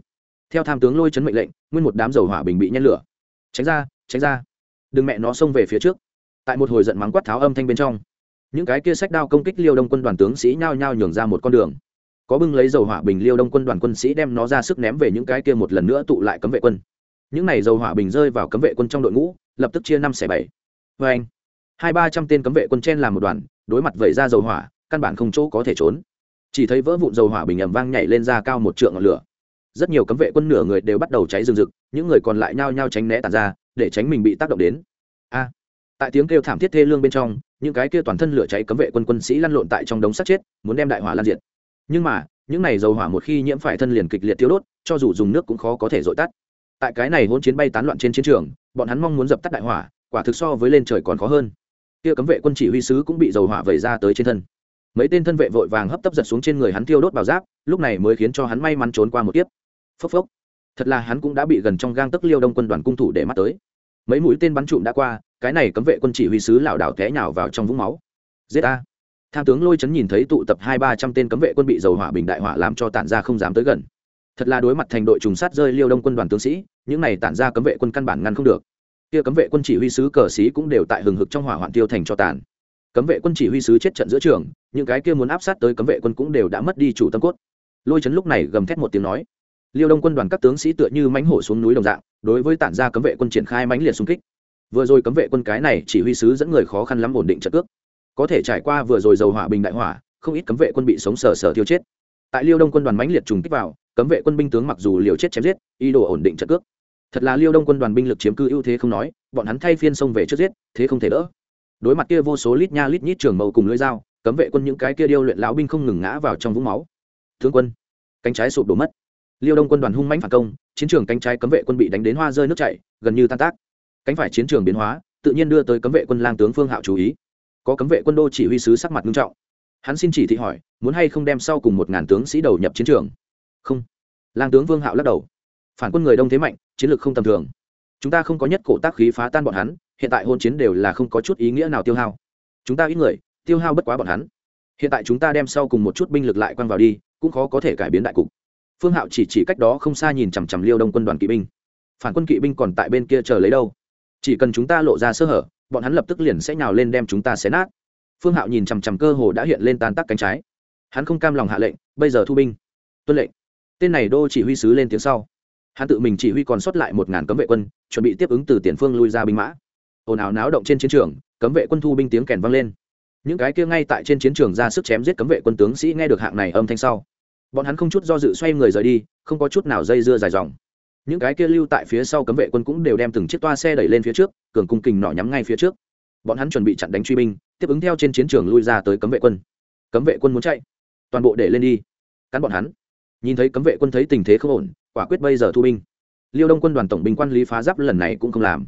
Theo tham tướng lôi chấn mệnh lệnh, nguyên một đám dầu hỏa bình bị nhen lửa. Tránh ra tránh ra. Đừng mẹ nó xông về phía trước. Tại một hồi giận mắng quát tháo âm thanh bên trong, những cái kia sách đao công kích liêu đông quân đoàn tướng sĩ nhao nhao nhường ra một con đường. Có bưng lấy dầu hỏa bình liêu đông quân đoàn quân sĩ đem nó ra sức ném về những cái kia một lần nữa tụ lại cấm vệ quân. Những này dầu hỏa bình rơi vào cấm vệ quân trong đội ngũ, lập tức chia năm xẻ bảy. Vê anh hai ba trăm tên cấm vệ quân chen làm một đoàn, đối mặt vẩy ra dầu hỏa, căn bản không chỗ có thể trốn. Chỉ thấy vỡ vụn dầu hỏa bình ẩm vang nhảy lên ra cao một trượng ngọn lửa. Rất nhiều cấm vệ quân nửa người đều bắt đầu cháy rừng rực, những người còn lại nhao nhao tránh né tàn ra, để tránh mình bị tác động đến. A! Tại tiếng kêu thảm thiết thê lương bên trong, những cái kia toàn thân lửa cháy cấm vệ quân quân sĩ lăn lộn tại trong đống sắt chết, muốn đem đại hỏa lan diệt. Nhưng mà, những này dầu hỏa một khi nhiễm phải thân liền kịch liệt tiêu đốt, cho dù dùng nước cũng khó có thể dội tắt. Tại cái này hôn chiến bay tán loạn trên chiến trường, bọn hắn mong muốn dập tắt đại hỏa, quả thực so với lên trời còn khó hơn kia cấm vệ quân chỉ huy sứ cũng bị dầu hỏa vẩy ra tới trên thân. Mấy tên thân vệ vội vàng hấp tấp giật xuống trên người hắn tiêu đốt vào giáp, lúc này mới khiến cho hắn may mắn trốn qua một tiếp phốc phốc. Thật là hắn cũng đã bị gần trong gang tức liêu đông quân đoàn cung thủ để mắt tới. Mấy mũi tên bắn trụm đã qua, cái này cấm vệ quân chỉ huy sứ lảo đảo té nhào vào trong vũng máu. Giết a tham tướng lôi chấn nhìn thấy tụ tập hai ba trăm tên cấm vệ quân bị dầu hỏa bình đại hỏa làm cho tản ra không dám tới gần. Thật là đối mặt thành đội trùng sát rơi liêu đông quân đoàn tướng sĩ, những này tản ra cấm vệ quân căn bản ngăn không được kia cấm vệ quân chỉ huy sứ cờ sĩ cũng đều tại hừng hực trong hỏa hoạn tiêu thành cho tàn. Cấm vệ quân chỉ huy sứ chết trận giữa trường, những cái kia muốn áp sát tới cấm vệ quân cũng đều đã mất đi chủ tâm cốt. Lôi chấn lúc này gầm thét một tiếng nói, liêu đông quân đoàn các tướng sĩ tựa như mánh hổ xuống núi đồng dạng, đối với tản ra cấm vệ quân triển khai mánh liệt xung kích. Vừa rồi cấm vệ quân cái này chỉ huy sứ dẫn người khó khăn lắm ổn định trận cước. Có thể trải qua vừa rồi dầu hỏa bình đại hỏa, không ít cấm vệ quân bị sống sờ sờ tiêu chết. Tại liêu đông quân đoàn mánh liệt trùng kích vào, cấm vệ quân binh tướng mặc dù liều chết chém giết, ý đồ ổn định trận cước thật là liêu đông quân đoàn binh lực chiếm cư ưu thế không nói, bọn hắn thay phiên xông về trước giết, thế không thể đỡ. Đối mặt kia vô số lít nha lít nhít trường mâu cùng lưỡi dao, cấm vệ quân những cái kia điêu luyện lão binh không ngừng ngã vào trong vũng máu. Thương quân, cánh trái sụp đổ mất. Liêu đông quân đoàn hung mãnh phản công, chiến trường cánh trái cấm vệ quân bị đánh đến hoa rơi nước chảy, gần như tan tác. Cánh phải chiến trường biến hóa, tự nhiên đưa tới cấm vệ quân lang tướng phương hạo chú ý. Có cấm vệ quân đô chỉ huy sứ sắc mặt nghiêm trọng. Hắn xin chỉ thị hỏi, muốn hay không đem sau cùng một ngàn tướng sĩ đầu nhập chiến trường? Không. Lang tướng vương hạo lắc đầu phản quân người đông thế mạnh, chiến lược không tầm thường. Chúng ta không có nhất cổ tác khí phá tan bọn hắn, hiện tại hôn chiến đều là không có chút ý nghĩa nào tiêu hao. Chúng ta ít người, tiêu hao bất quá bọn hắn. Hiện tại chúng ta đem sau cùng một chút binh lực lại quăng vào đi, cũng khó có thể cải biến đại cục. Phương hạo chỉ chỉ cách đó không xa nhìn chằm chằm liêu đông quân đoàn kỵ binh. Phản quân kỵ binh còn tại bên kia chờ lấy đâu? Chỉ cần chúng ta lộ ra sơ hở, bọn hắn lập tức liền sẽ nhào lên đem chúng ta xé nát. Phương hạo nhìn chằm chằm cơ hồ đã hiện lên tan tắc cánh trái. Hắn không cam lòng hạ lệnh, bây giờ thu binh. Tuân lệnh. Tên này đô chỉ huy sứ lên tiếng sau hắn tự mình chỉ huy còn sót lại một ngàn cấm vệ quân, chuẩn bị tiếp ứng từ tiền phương lui ra binh mã. Ồn ào náo động trên chiến trường, cấm vệ quân thu binh tiếng kèn vang lên. Những cái kia ngay tại trên chiến trường ra sức chém giết cấm vệ quân tướng sĩ nghe được hạng này âm thanh sau. Bọn hắn không chút do dự xoay người rời đi, không có chút nào dây dưa dài dòng. Những cái kia lưu tại phía sau cấm vệ quân cũng đều đem từng chiếc toa xe đẩy lên phía trước, cường cung kình nỏ nhắm ngay phía trước. Bọn hắn chuẩn bị chặn đánh truy binh, tiếp ứng theo trên chiến trường lui ra tới cấm vệ quân. Cấm vệ quân muốn chạy. Toàn bộ để lên đi. Cắn bọn hắn. Nhìn thấy cấm vệ quân thấy tình thế không ổn quả quyết bây giờ thu binh. Liêu đông quân đoàn tổng binh quan lý phá giáp lần này cũng không làm.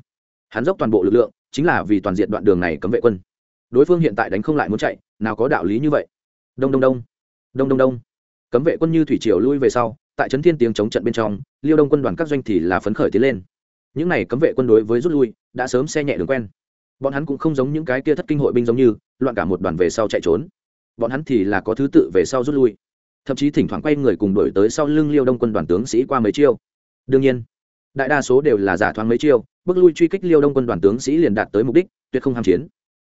Hắn dốc toàn bộ lực lượng, chính là vì toàn diện đoạn đường này cấm vệ quân. Đối phương hiện tại đánh không lại muốn chạy, nào có đạo lý như vậy? Đông đông đông. Đông đông đông. Cấm vệ quân như thủy triều lui về sau, tại trấn thiên tiếng chống trận bên trong, liêu đông quân đoàn các doanh thì là phấn khởi tiến lên. Những này cấm vệ quân đối với rút lui, đã sớm xe nhẹ đường quen. Bọn hắn cũng không giống những cái kia thất kinh hội binh giống như, loạn cả một đoàn về sau chạy trốn. Bọn hắn thì là có thứ tự về sau rút lui thậm chí thỉnh thoảng quay người cùng đổi tới sau lưng liêu đông quân đoàn tướng sĩ qua mấy chiêu. Đương nhiên, đại đa số đều là giả thoáng mấy chiêu, bước lui truy kích liêu đông quân đoàn tướng sĩ liền đạt tới mục đích, tuyệt không ham chiến.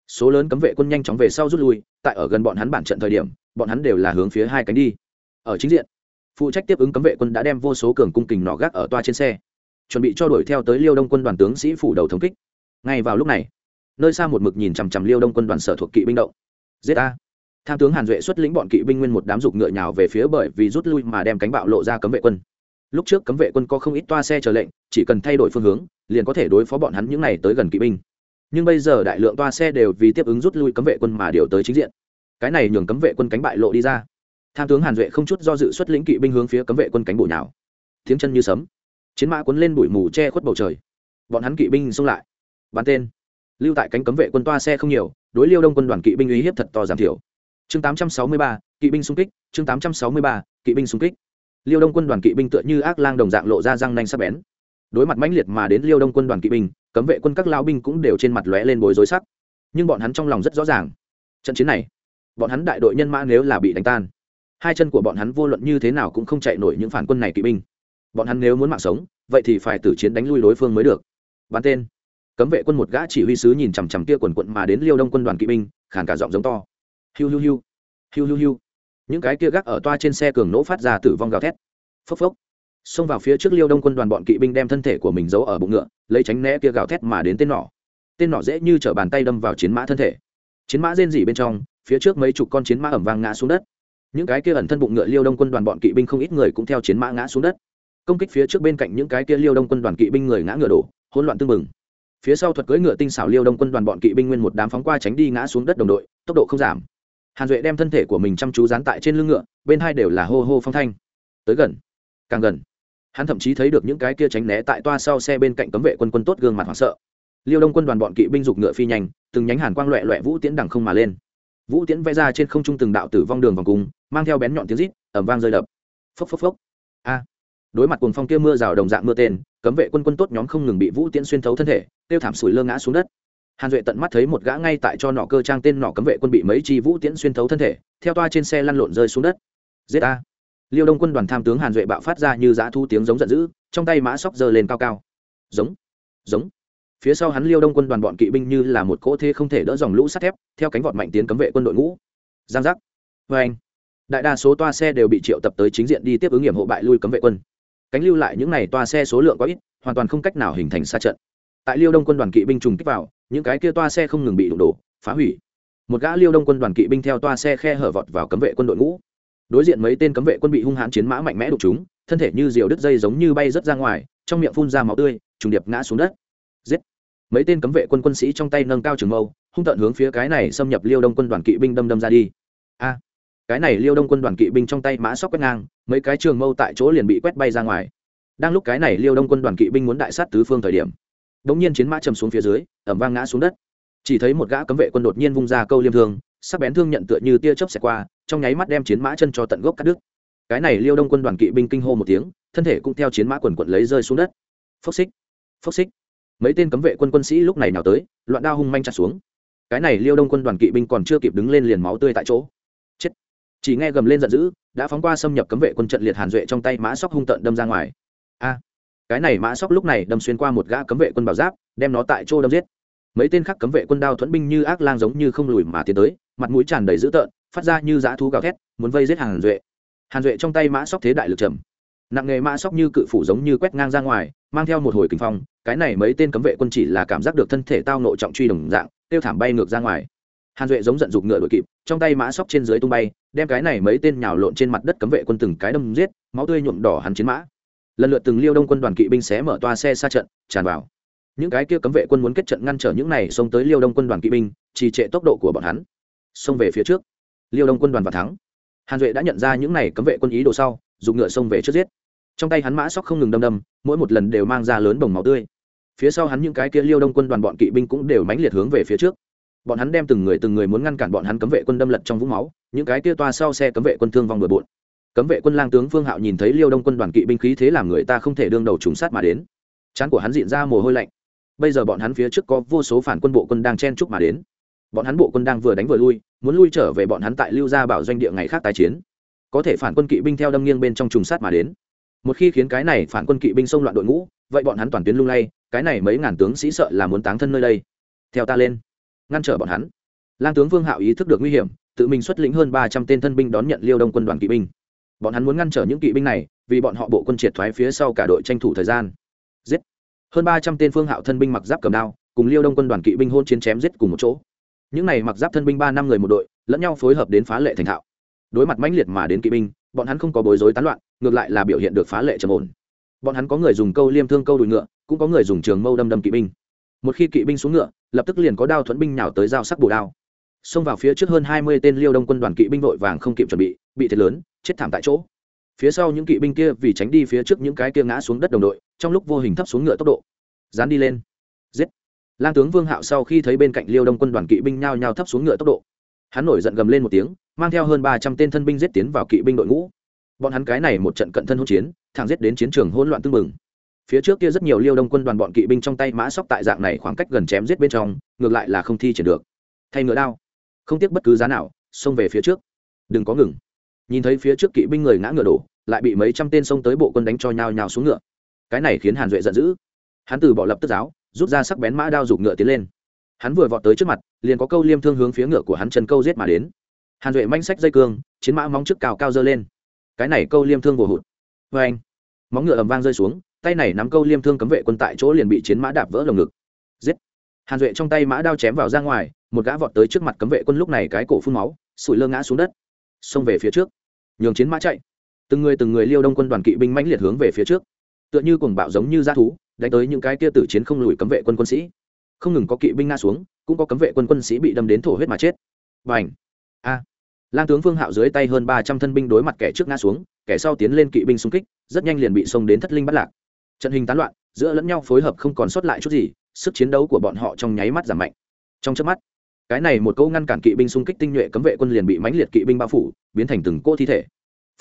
Số lớn cấm vệ quân nhanh chóng về sau rút lui, tại ở gần bọn hắn bản trận thời điểm, bọn hắn đều là hướng phía hai cánh đi. Ở chính diện, phụ trách tiếp ứng cấm vệ quân đã đem vô số cường cung kình nọ gác ở toa trên xe, chuẩn bị cho đuổi theo tới liêu đông quân đoàn tướng sĩ phủ đầu thống kích. Ngay vào lúc này, nơi xa một mực nhìn chằm chằm liêu đông quân đoàn sở thuộc kỵ binh động. Giết a tham tướng hàn duệ xuất lĩnh bọn kỵ binh nguyên một đám dục ngựa nhào về phía bởi vì rút lui mà đem cánh bạo lộ ra cấm vệ quân. Lúc trước cấm vệ quân có không ít toa xe chờ lệnh, chỉ cần thay đổi phương hướng, liền có thể đối phó bọn hắn những n à y tới gần kỵ binh. Nhưng bây giờ đại lượng toa xe đều vì tiếp ứng rút lui cấm vệ quân mà điều tới chính diện. Cái này nhường cấm vệ quân cánh bại lộ đi ra. Tham tướng hàn duệ không chút do dự xuất lĩnh kỵ binh hướng phía cấm vệ quân cánh bụi nào tiếng chân như sấm. Chiến mã cuốn lên bụi mù che khuất bầu trời. Bọn hắn kỵ binh xông lại. Bắn tên. Lưu tại cánh cấm vệ quân toa xe không nhiều, đối liêu đông quân đoàn kỵ binh uy hiếp thật to giảm thiểu chương 863, kỵ binh xung kích chương 863, kỵ binh xung kích. Liêu đông quân đoàn kỵ binh tựa như ác lang đồng dạng lộ ra răng nanh sắc bén. Đối mặt mãnh liệt mà đến liêu đông quân đoàn kỵ binh cấm vệ quân các lão binh cũng đều trên mặt lóe lên bối rối sắc. Nhưng bọn hắn trong lòng rất rõ ràng. Trận chiến này bọn hắn đại đội nhân mã nếu là bị đánh tan hai chân của bọn hắn vô luận như thế nào cũng không chạy nổi những phản quân này kỵ binh. Bọn hắn nếu muốn mạng sống vậy thì phải tử chiến đánh lui đối phương mới được. Bán tên. Cấm vệ quân một gã chỉ huy sứ nhìn chằm chằm kia quần quận mà đến liêu đông quân đoàn kỵ binh khàn cả giọng giống to hiu hiu hiu. Hiu hiu hiu. Những cái kia gác ở toa trên xe cường nỗ phát ra tử vong gào thét. Phốc phốc. Xông vào phía trước liêu đông quân đoàn bọn kỵ binh đem thân thể của mình giấu ở bụng ngựa, lấy tránh né kia gào thét mà đến tên nỏ. Tên nỏ dễ như t bàn tay đâm vào chiến mã thân thể. Chiến mã rên rỉ bên trong, phía trước mấy chục con chiến mã ẩm vang ngã xuống đất. Những cái kia ẩn thân bụng ngựa liêu đông quân đoàn bọn kỵ binh không ít người cũng theo chiến mã ngã xuống đất. Công kích phía trước bên cạnh những cái kia liêu đông quân đoàn kỵ binh người ngã ngựa đổ, hỗn loạn tương mừng phía sau thuật cưỡi ngựa tinh xảo liêu đông quân đoàn bọn kỵ binh nguyên một đám phóng qua tránh đi ngã xuống đất đồng đội, tốc độ không giảm hàn duệ đem thân thể của mình chăm chú dán tại trên lưng ngựa, bên hai đều là hô hô phong thanh. Tới gần, càng gần. Hắn thậm chí thấy được những cái kia tránh né tại toa sau xe bên cạnh cấm vệ quân quân tốt gương mặt hoảng sợ. Liêu đông quân đoàn bọn kỵ binh dục ngựa phi nhanh, từng nhánh hàn quang loẹ loẹ vũ tiễn đằng không mà lên. Vũ tiễn vẽ ra trên không trung từng đạo tử vong đường vòng cung, mang theo bén nhọn tiếng rít ẩm vang rơi đập. Phốc phốc phốc. A. Đối mặt cuồng phong kia mưa rào đồng dạng mưa tên, cấm vệ quân quân tốt nhóm không ngừng bị vũ tiễn xuyên thấu thân thể, tiêu thảm sủi lơ ngã xuống đất hàn duệ tận mắt thấy một gã ngay tại cho nọ cơ trang tên nọ cấm vệ quân bị mấy chi vũ tiễn xuyên thấu thân thể, theo toa trên xe lăn lộn rơi xuống đất. Giết a liêu đông quân đoàn tham tướng hàn duệ bạo phát ra như giã thu tiếng giống giận dữ, trong tay mã sóc giơ lên cao cao. Giống. Giống. Phía sau hắn liêu đông quân đoàn bọn kỵ binh như là một cỗ thế không thể đỡ dòng lũ sắt thép, theo cánh vọt mạnh tiến cấm vệ quân đội ngũ. Giang giác. Vê anh. Đại đa số toa xe đều bị triệu tập tới chính diện đi tiếp ứng nghiệm hộ bại lui cấm vệ quân. Cánh lưu lại những n à y toa xe số lượng quá ít, hoàn toàn không cách nào hình thành xa trận tại liêu đông quân đoàn kỵ binh trùng kích vào, những cái kia toa xe không ngừng bị đụng đổ, phá hủy. Một gã liêu đông quân đoàn kỵ binh theo toa xe khe hở vọt vào cấm vệ quân đội ngũ. Đối diện mấy tên cấm vệ quân bị hung hãn chiến mã mạnh mẽ đục chúng thân thể như diều đứt dây giống như bay rớt ra ngoài, trong miệng phun ra máu tươi, trùng điệp ngã xuống đất. Giết! Mấy tên cấm vệ quân quân sĩ trong tay nâng cao trường mâu, hung tận hướng phía cái này xâm nhập liêu đông quân đoàn kỵ binh đâm đâm ra đi. A! Cái này liêu đông quân đoàn kỵ binh trong tay mã sóc quét ngang, mấy cái trường mâu tại chỗ liền bị quét bay ra ngoài. Đang lúc cái này liêu đông quân đoàn kỵ binh muốn đại sát tứ phương thời điểm đống nhiên chiến mã chầm xuống phía dưới ẩm vang ngã xuống đất. Chỉ thấy một gã cấm vệ quân đột nhiên vung ra câu liêm thương, sắc bén thương nhận tựa như tia chớp xẹt qua, trong nháy mắt đem chiến mã chân cho tận gốc cắt đứt. Cái này liêu đông quân đoàn kỵ binh kinh hô một tiếng, thân thể cũng theo chiến mã quần quận lấy rơi xuống đất. Phốc xích phốc xích. Mấy tên cấm vệ quân quân sĩ lúc này nào tới, loạn đao hung manh chặt xuống. Cái này liêu đông quân đoàn kỵ binh còn chưa kịp đứng lên liền máu tươi tại chỗ. Chết. Chỉ nghe gầm lên giận dữ, đã phóng qua xâm nhập cấm vệ quân trận liệt hàn duệ trong tay mã sóc hung tợn đâm ra ngoài cái này mã sóc lúc này đâm xuyên qua một gã cấm vệ quân bảo giáp, đem nó tại chỗ đâm giết. Mấy tên khác cấm vệ quân đao thuẫn binh như ác lang giống như không lùi mà tiến tới, mặt mũi tràn đầy dữ tợn, phát ra như dã thú gào thét, muốn vây giết hàn duệ. Hàn duệ trong tay mã sóc thế đại lực trầm. Nặng nghề mã sóc như cự phủ giống như quét ngang ra ngoài, mang theo một hồi kinh phong, cái này mấy tên cấm vệ quân chỉ là cảm giác được thân thể tao nộ trọng truy đồng dạng, tiêu thảm bay ngược ra ngoài. Hàn duệ giống giận dục ngựa đuổi kịp, trong tay mã sóc trên dưới tung bay, đem cái này mấy tên nhào lộn trên mặt đất cấm vệ quân từng cái đâm giết, máu tươi nhuộm đỏ hắn chiến mã lần lượt từng liêu đông quân đoàn kỵ binh xé mở toa xe xa trận, tràn vào. Những cái kia cấm vệ quân muốn kết trận ngăn trở những này xông tới liêu đông quân đoàn kỵ binh, trì trệ tốc độ của bọn hắn. Xông về phía trước. Liêu đông quân đoàn và thắng. Hàn duệ đã nhận ra những này cấm vệ quân ý đồ sau, dùng ngựa xông về trước giết. Trong tay hắn mã sóc không ngừng đâm đâm, mỗi một lần đều mang ra lớn bồng máu tươi. Phía sau hắn những cái kia liêu đông quân đoàn bọn kỵ binh cũng đều mãnh liệt hướng về phía trước. Bọn hắn đem từng người từng người muốn ngăn cản bọn hắn cấm vệ quân đâm lật trong vũng máu, những cái kia toa sau xe cấm vệ quân thương vong bừa bộn cấm vệ quân lang tướng phương hạo nhìn thấy liêu đông quân đoàn kỵ binh khí thế làm người ta không thể đương đầu trùng sát mà đến. Chán của hắn diện ra mồ hôi lạnh. Bây giờ bọn hắn phía trước có vô số phản quân bộ quân đang chen chúc mà đến. Bọn hắn bộ quân đang vừa đánh vừa lui, muốn lui trở về bọn hắn tại lưu gia bảo doanh địa ngày khác tái chiến. Có thể phản quân kỵ binh theo đâm nghiêng bên trong trùng sát mà đến. Một khi khiến cái này phản quân kỵ binh xông loạn đội ngũ, vậy bọn hắn toàn tuyến lung lay, cái này mấy ngàn tướng sĩ sợ là muốn táng thân nơi đây. Theo ta lên, ngăn trở bọn hắn. Lang tướng vương hạo ý thức được nguy hiểm, tự mình xuất lĩnh hơn ba trăm tên thân binh đón nhận liêu đông quân đoàn kỵ binh bọn hắn muốn ngăn trở những kỵ binh này, vì bọn họ bộ quân triệt thoái phía sau cả đội tranh thủ thời gian. Giết! Hơn ba trăm tên phương hạo thân binh mặc giáp cầm đao, cùng liêu đông quân đoàn kỵ binh hôn chiến chém giết cùng một chỗ. Những này mặc giáp thân binh ba năm người một đội, lẫn nhau phối hợp đến phá lệ thành thạo. Đối mặt mãnh liệt mà đến kỵ binh, bọn hắn không có bối rối tán loạn, ngược lại là biểu hiện được phá lệ trầm ổn. Bọn hắn có người dùng câu liêm thương câu đùi ngựa, cũng có người dùng trường mâu đâm đâm kỵ binh. Một khi kỵ binh xuống ngựa, lập tức liền có đao thuẫn binh nhào tới dao sắc bổ đao. Xông vào phía trước hơn hai mươi tên liêu đông quân đoàn kỵ binh vội vàng không kịp chuẩn bị bị thiệt lớn chết thảm tại chỗ. Phía sau những kỵ binh kia vì tránh đi phía trước những cái kia ngã xuống đất đồng đội, trong lúc vô hình thấp xuống ngựa tốc độ, dán đi lên. Giết. Lang tướng vương hạo sau khi thấy bên cạnh liêu đông quân đoàn kỵ binh nhao nhao thấp xuống ngựa tốc độ, hắn nổi giận gầm lên một tiếng, mang theo hơn ba trăm tên thân binh giết tiến vào kỵ binh đội ngũ. Bọn hắn cái này một trận cận thân hỗn chiến, thẳng giết đến chiến trường hỗn loạn tưng bừng. Phía trước kia rất nhiều liêu đông quân đoàn bọn kỵ binh trong tay mã sóc tại dạng này khoảng cách gần chém giết bên trong, ngược lại là không thi triển được. Thay ngựa đao. Không tiếc bất cứ giá nào, xông về phía trước. Đừng có ngừng nhìn thấy phía trước kỵ binh người ngã ngựa đổ, lại bị mấy trăm tên xông tới bộ quân đánh cho nhào nhào xuống ngựa. Cái này khiến hàn duệ giận dữ. Hắn từ bỏ lập tức giáo, rút ra sắc bén mã đao giục ngựa tiến lên. Hắn vừa vọt tới trước mặt, liền có câu liêm thương hướng phía ngựa của hắn chân câu giết mà đến. Hàn duệ manh sách dây cương, chiến mã móng trước cao cao dơ lên. Cái này câu liêm thương vồ hụt. Vê anh, móng ngựa ầm vang rơi xuống, tay này nắm câu liêm thương cấm vệ quân tại chỗ liền bị chiến mã đạp vỡ lồng ngực. Giết. Hàn duệ trong tay mã đao chém vào ra ngoài, một gã vọt tới trước mặt cấm vệ quân lúc này cái cổ phun máu sụi lơ ngã xuống đất. Xông về phía trước nhường chiến mã chạy. Từng người từng người liêu đông quân đoàn kỵ binh mãnh liệt hướng về phía trước. Tựa như cuồng bạo giống như g thú, đánh tới những cái kia tử chiến không lùi cấm vệ quân quân sĩ. Không ngừng có kỵ binh nga xuống, cũng có cấm vệ quân quân sĩ bị đâm đến thổ huyết mà chết. Và ảnh a! Lang tướng phương hạo dưới tay hơn ba trăm thân binh đối mặt kẻ trước ngã xuống, kẻ sau tiến lên kỵ binh xung kích, rất nhanh liền bị xông đến thất linh bắt lạc. Trận hình tán loạn, giữa lẫn nhau phối hợp không còn sót lại chút gì, sức chiến đấu của bọn họ trong nháy mắt giảm mạnh. Trong trước mắt cái này một câu ngăn cản kỵ binh xung kích tinh nhuệ cấm vệ quân liền bị mãnh liệt kỵ binh bao phủ, biến thành từng cô thi thể.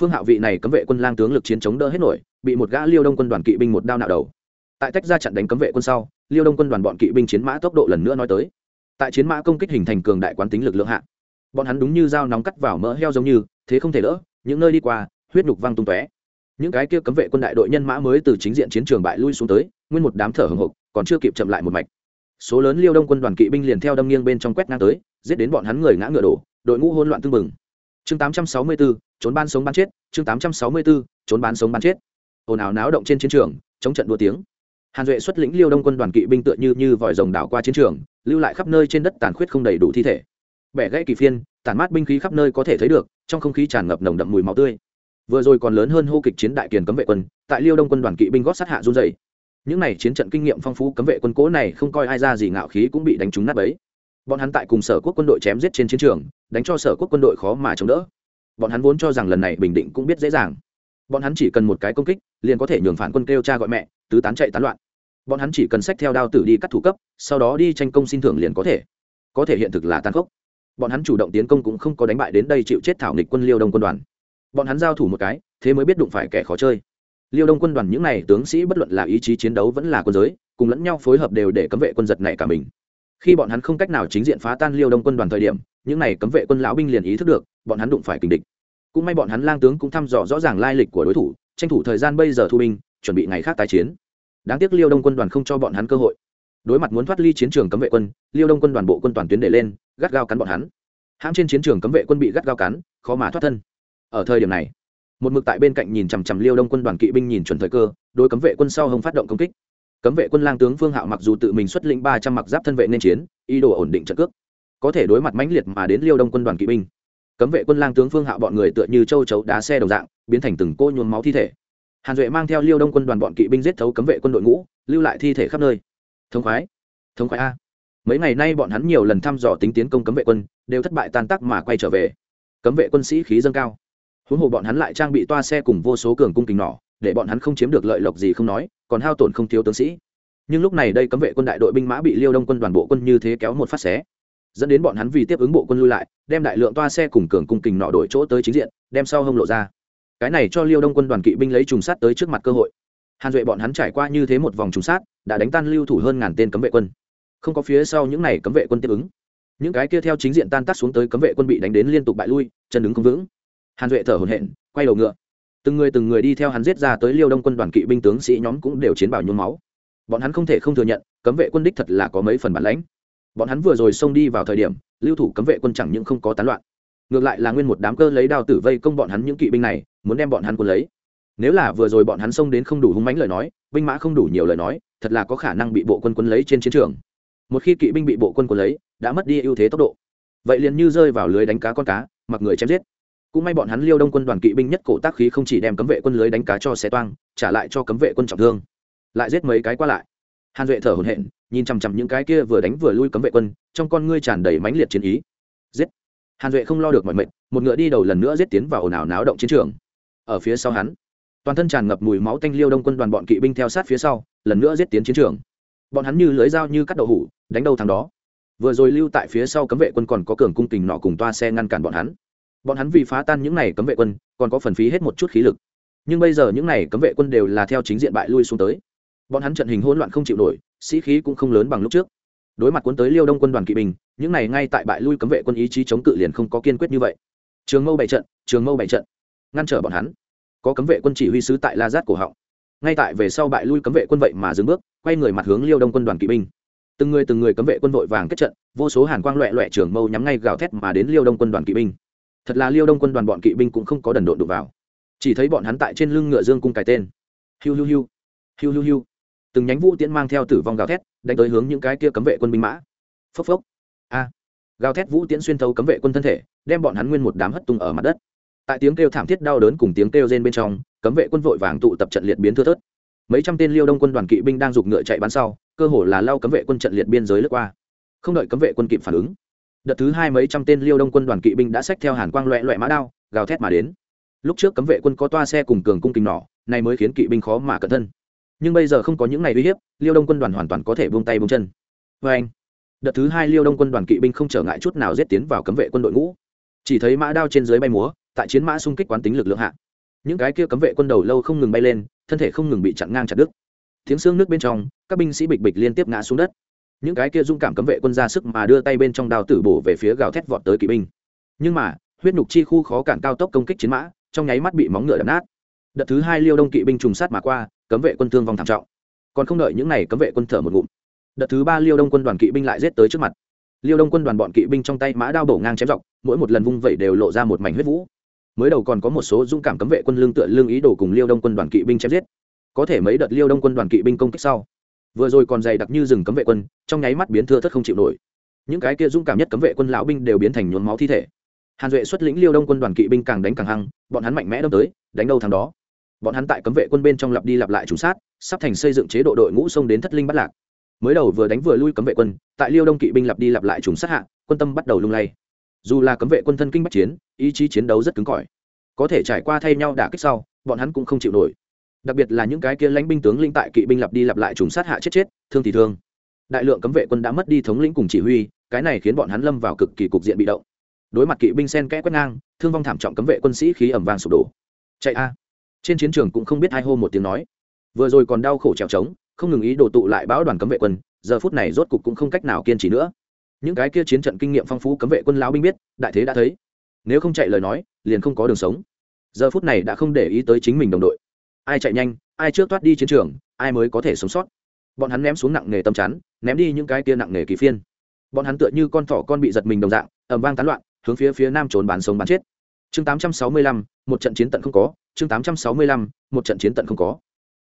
Phương hạo vị này cấm vệ quân lang tướng lực chiến chống đỡ hết nổi, bị một gã liêu đông quân đoàn kỵ binh một đao nạo đầu. Tại tách ra trận đánh cấm vệ quân sau, liêu đông quân đoàn bọn kỵ binh chiến mã tốc độ lần nữa nói tới. Tại chiến mã công kích hình thành cường đại quán tính lực lượng hạ, bọn hắn đúng như dao nóng cắt vào mỡ heo giống như, thế không thể đỡ, những nơi đi qua, huyết nhục văng tung tóe. Những cái kia cấm vệ quân đại đội nhân mã mới từ chính diện chiến trường bại lui xuống tới, nguyên một đám thở hồng hộc, còn chưa kịp chậm lại một mạch số lớn liêu đông quân đoàn kỵ binh liền theo đâm nghiêng bên trong quét ngang tới giết đến bọn hắn người ngã ngựa đổ đội ngũ hỗn loạn tưng bừng. Chương 864, trốn ban sống ban chết chương 864, trốn bán sống ban chết. Ồn ào náo động trên chiến trường chống trận đua tiếng. Hàn duệ xuất lĩnh liêu đông quân đoàn kỵ binh tựa như như vòi rồng đảo qua chiến trường lưu lại khắp nơi trên đất tàn khuyết không đầy đủ thi thể. Bẻ gãy kỳ phiên tàn mát binh khí khắp nơi có thể thấy được trong không khí tràn ngập nồng đậm mùi máu tươi. Vừa rồi còn lớn hơn hô kịch chiến đại kiền cấm vệ quân tại liêu đông quân đoàn kỵ binh gót sát hạ run dày những này chiến trận kinh nghiệm phong phú cấm vệ quân cố này không coi ai ra gì ngạo khí cũng bị đánh trúng nát ấy bọn hắn tại cùng sở quốc quân đội chém giết trên chiến trường, đánh cho sở quốc quân đội khó mà chống đỡ. Bọn hắn vốn cho rằng lần này bình định cũng biết dễ dàng. Bọn hắn chỉ cần một cái công kích, liền có thể nhường phản quân kêu cha gọi mẹ, tứ tán chạy tán loạn. Bọn hắn chỉ cần sách theo đao tử đi cắt thủ cấp, sau đó đi tranh công xin thưởng liền có thể. Có thể hiện thực là tan khốc. Bọn hắn chủ động tiến công cũng không có đánh bại đến đây chịu chết thảo nghịch quân liêu đông quân đoàn. Bọn hắn giao thủ một cái, thế mới biết đụng phải kẻ khó chơi liêu đông quân đoàn những n à y tướng sĩ bất luận là ý chí chiến đấu vẫn là quân giới, cùng lẫn nhau phối hợp đều để cấm vệ quân giật này cả mình. Khi bọn hắn không cách nào chính diện phá tan liêu đông quân đoàn thời điểm, những n à y cấm vệ quân lão binh liền ý thức được, bọn hắn đụng phải kình địch. Cũng may bọn hắn lang tướng cũng thăm dò rõ ràng lai lịch của đối thủ, tranh thủ thời gian bây giờ thu binh, chuẩn bị ngày khác tái chiến. Đáng tiếc liêu đông quân đoàn không cho bọn hắn cơ hội. Đối mặt muốn thoát ly chiến trường cấm vệ quân, liêu đông quân đoàn bộ quân toàn tuyến để lên, gắt gao cắn bọn hắn. Hãm trên chiến trường cấm vệ quân bị gắt gao cắn, khó mà thoát thân. Ở thời điểm này một mực tại bên cạnh nhìn chằm chằm liêu đông quân đoàn kỵ binh nhìn chuẩn thời cơ đôi cấm vệ quân sau hồng phát động công kích. Cấm vệ quân lang tướng phương hạo mặc dù tự mình xuất lĩnh ba trăm mặc giáp thân vệ nên chiến, ý đồ ổn định trận cước, có thể đối mặt mãnh liệt mà đến liêu đông quân đoàn kỵ binh. Cấm vệ quân lang tướng phương hạo bọn người tựa như châu chấu đá xe đồng dạng, biến thành từng cô nhuốm máu thi thể. Hàn duệ mang theo liêu đông quân đoàn bọn kỵ binh giết thấu cấm vệ quân đội ngũ, lưu lại thi thể khắp nơi. Thống khoái thống khoái a. Mấy ngày nay bọn hắn nhiều lần thăm dò tính tiến công cấm vệ quân, đều thất bại tan tác mà quay trở về. Cấm vệ quân sĩ khí dâng cao huống hồ bọn hắn lại trang bị toa xe cùng vô số cường cung kính nỏ để bọn hắn không chiếm được lợi lộc gì không nói, còn hao tổn không thiếu tướng sĩ. Nhưng lúc này đây cấm vệ quân đại đội binh mã bị liêu đông quân đoàn bộ quân như thế kéo một phát xé, dẫn đến bọn hắn vì tiếp ứng bộ quân lui lại, đem đại lượng toa xe cùng cường cung kình nọ đổi chỗ tới chính diện, đem sau hông lộ ra. Cái này cho liêu đông quân đoàn kỵ binh lấy trùng sát tới trước mặt cơ hội. Hàn duệ bọn hắn trải qua như thế một vòng trùng sát, đã đánh tan lưu thủ hơn ngàn tên cấm vệ quân. Không có phía sau những này cấm vệ quân tiếp ứng. Những cái kia theo chính diện tan tác xuống tới cấm vệ quân bị đánh đến liên tục bại lui, chân đứng không vững hàn duệ thở hồn hện quay đầu ngựa. Từng người từng người đi theo hắn giết ra tới liêu đông quân đoàn kỵ binh tướng sĩ nhóm cũng đều chiến bảo nhuốm máu. Bọn hắn không thể không thừa nhận, cấm vệ quân đích thật là có mấy phần bản lãnh. Bọn hắn vừa rồi xông đi vào thời điểm, lưu thủ cấm vệ quân chẳng những không có tán loạn, ngược lại là nguyên một đám cơ lấy đao tử vây công bọn hắn những kỵ binh này, muốn đem bọn hắn quân lấy. Nếu là vừa rồi bọn hắn xông đến không đủ hung mãnh lời nói, binh mã không đủ nhiều lời nói, thật là có khả năng bị bộ quân quân lấy trên chiến trường. Một khi kỵ binh bị bộ quân quân lấy, đã mất đi ưu thế tốc độ. Vậy liền như rơi vào lưới đánh cá con cá, mặc người chém giết cũng may bọn hắn liêu đông quân đoàn kỵ binh nhất cổ tác khí không chỉ đem cấm vệ quân lưới đánh cá cho xe toang, trả lại cho cấm vệ quân trọng thương. Lại giết mấy cái qua lại. Hàn duệ thở hổn hển, nhìn chằm chằm những cái kia vừa đánh vừa lui cấm vệ quân, trong con ngươi tràn đầy mãnh liệt chiến ý. Giết. Hàn duệ không lo được mọi mệnh một ngựa đi đầu lần nữa giết tiến vào ồn ào náo động chiến trường. Ở phía sau hắn, toàn thân tràn ngập mùi máu tanh liêu đông quân đoàn bọn kỵ binh theo sát phía sau, lần nữa giết tiến chiến trường. Bọn hắn như lưới dao như cắt đậu hủ, đánh đầu thằng đó. Vừa rồi lưu tại phía sau cấm vệ quân còn có cường cung kình nọ cùng toa xe ngăn cản bọn hắn bọn hắn vì phá tan những này cấm vệ quân, còn có phần phí hết một chút khí lực. Nhưng bây giờ những này cấm vệ quân đều là theo chính diện bại lui xuống tới. Bọn hắn trận hình hỗn loạn không chịu nổi, sĩ khí cũng không lớn bằng lúc trước. Đối mặt cuốn tới liêu đông quân đoàn kỵ binh, những này ngay tại bại lui cấm vệ quân ý chí chống cự liền không có kiên quyết như vậy. Trường mâu bảy trận, trường mâu bảy trận. Ngăn trở bọn hắn. Có cấm vệ quân chỉ huy sứ tại la giát cổ họng. Ngay tại về sau bại lui cấm vệ quân vậy mà dừng bước, quay người mặt hướng liêu đông quân đoàn kỵ binh. Từng người từng người cấm vệ quân vội vàng kết trận, vô số hàn quang loẹ loẹ trường mâu nhắm ngay gào thét mà đến liêu đông quân đoàn kỵ binh thật là liêu đông quân đoàn bọn kỵ binh cũng không có đần độn đụng vào. Chỉ thấy bọn hắn tại trên lưng ngựa dương cung cài tên. Hiu hiu hiu hiu hiu hiu. Từng nhánh vũ tiễn mang theo tử vong gào thét, đánh tới hướng những cái kia cấm vệ quân binh mã. Phốc phốc. A. Gào thét vũ tiễn xuyên thấu cấm vệ quân thân thể, đem bọn hắn nguyên một đám hất tung ở mặt đất. Tại tiếng kêu thảm thiết đau đớn cùng tiếng kêu rên bên trong, cấm vệ quân vội vàng tụ tập trận liệt biến thưa thớt. Mấy trăm tên liêu đông quân đoàn kỵ binh đang giục ngựa chạy bắn sau, cơ hồ là lao cấm vệ quân trận liệt biên giới lướt qua. Không đợi cấm vệ quân kịp phản ứng đợt thứ hai mấy trăm tên liêu đông quân đoàn kỵ binh đã xách theo hàn quang loẹ loẹ mã đao, gào thét mà đến. Lúc trước cấm vệ quân có toa xe cùng cường cung kình nỏ này mới khiến kỵ binh khó mà cẩn thân. Nhưng bây giờ không có những ngày uy hiếp, liêu đông quân đoàn hoàn toàn có thể buông tay buông chân. Vê anh, đợt thứ hai liêu đông quân đoàn kỵ binh không trở ngại chút nào giết tiến vào cấm vệ quân đội ngũ. Chỉ thấy mã đao trên dưới bay múa, tại chiến mã xung kích quán tính lực lượng hạ. Những cái kia cấm vệ quân đầu lâu không ngừng bay lên, thân thể không ngừng bị chặn ngang chặt đứt. Tiếng xương nước bên trong, các binh sĩ bịch bịch liên tiếp ngã xuống đất những cái kia dung cảm cấm vệ quân ra sức mà đưa tay bên trong đao tử bổ về phía gào thét vọt tới kỵ binh. Nhưng mà, huyết nhục chi khu khó cản cao tốc công kích chiến mã, trong nháy mắt bị móng ngựa đập nát. Đợt thứ hai liêu đông kỵ binh trùng sát mà qua, cấm vệ quân thương vong thảm trọng. Còn không đợi những n à y cấm vệ quân thở một ngụm, đợt thứ ba liêu đông quân đoàn kỵ binh lại giết tới trước mặt. Liêu đông quân đoàn bọn kỵ binh trong tay mã đao bổ ngang chém dọc, mỗi một lần vung vẩy đều lộ ra một mảnh huyết vũ. Mới đầu còn có một số dũng cảm cấm vệ quân lương tựa lương ý đồ cùng liêu đông quân đoàn kỵ binh chém giết. Có thể mấy đợt liêu đông quân đoàn kỵ binh công kích sau vừa rồi còn dày đặc như rừng cấm vệ quân, trong nháy mắt biến thưa thất không chịu nổi. Những cái kia dũng cảm nhất cấm vệ quân lão binh đều biến thành nhuốm máu thi thể. Hàn duệ xuất lĩnh liêu đông quân đoàn kỵ binh càng đánh càng hăng, bọn hắn mạnh mẽ đâm tới, đánh đâu thằng đó. Bọn hắn tại cấm vệ quân bên trong lặp đi lặp lại trùng sát, sắp thành xây dựng chế độ đội ngũ sông đến thất linh bắt lạc. Mới đầu vừa đánh vừa lui cấm vệ quân, tại liêu đông kỵ binh lặp đi lặp lại trùng sát hạ, quân tâm bắt đầu lung lay. Dù là cấm vệ quân thân kinh bắc chiến, ý chí chiến đấu rất cứng cỏi. Có thể trải qua thay nhau đả kích sau, bọn hắn cũng không chịu nổi đặc biệt là những cái kia lãnh binh tướng linh tại kỵ binh lặp đi lặp lại trùng sát hạ chết chết, thương thì thương. Đại lượng cấm vệ quân đã mất đi thống lĩnh cùng chỉ huy, cái này khiến bọn hắn lâm vào cực kỳ cục diện bị động. Đối mặt kỵ binh sen kẽ quét ngang, thương vong thảm trọng cấm vệ quân sĩ khí ẩm vàng sụp đổ. Chạy a. Trên chiến trường cũng không biết hai hô một tiếng nói. Vừa rồi còn đau khổ trèo trống, không ngừng ý đồ tụ lại bão đoàn cấm vệ quân, giờ phút này rốt cục cũng không cách nào kiên trì nữa. Những cái kia chiến trận kinh nghiệm phong phú cấm vệ quân lão binh biết, đại thế đã thấy. Nếu không chạy lời nói, liền không có đường sống. Giờ phút này đã không để ý tới chính mình đồng đội ai chạy nhanh ai trước thoát đi chiến trường ai mới có thể sống sót. Bọn hắn ném xuống nặng nghề tâm chắn ném đi những cái kia nặng nghề kỳ phiên. Bọn hắn tựa như con thỏ con bị giật mình đồng dạng ẩm vang tán loạn hướng phía phía nam trốn bán sống bán chết. Chương 865, một trận chiến tận không có chương 865, một trận chiến tận không có.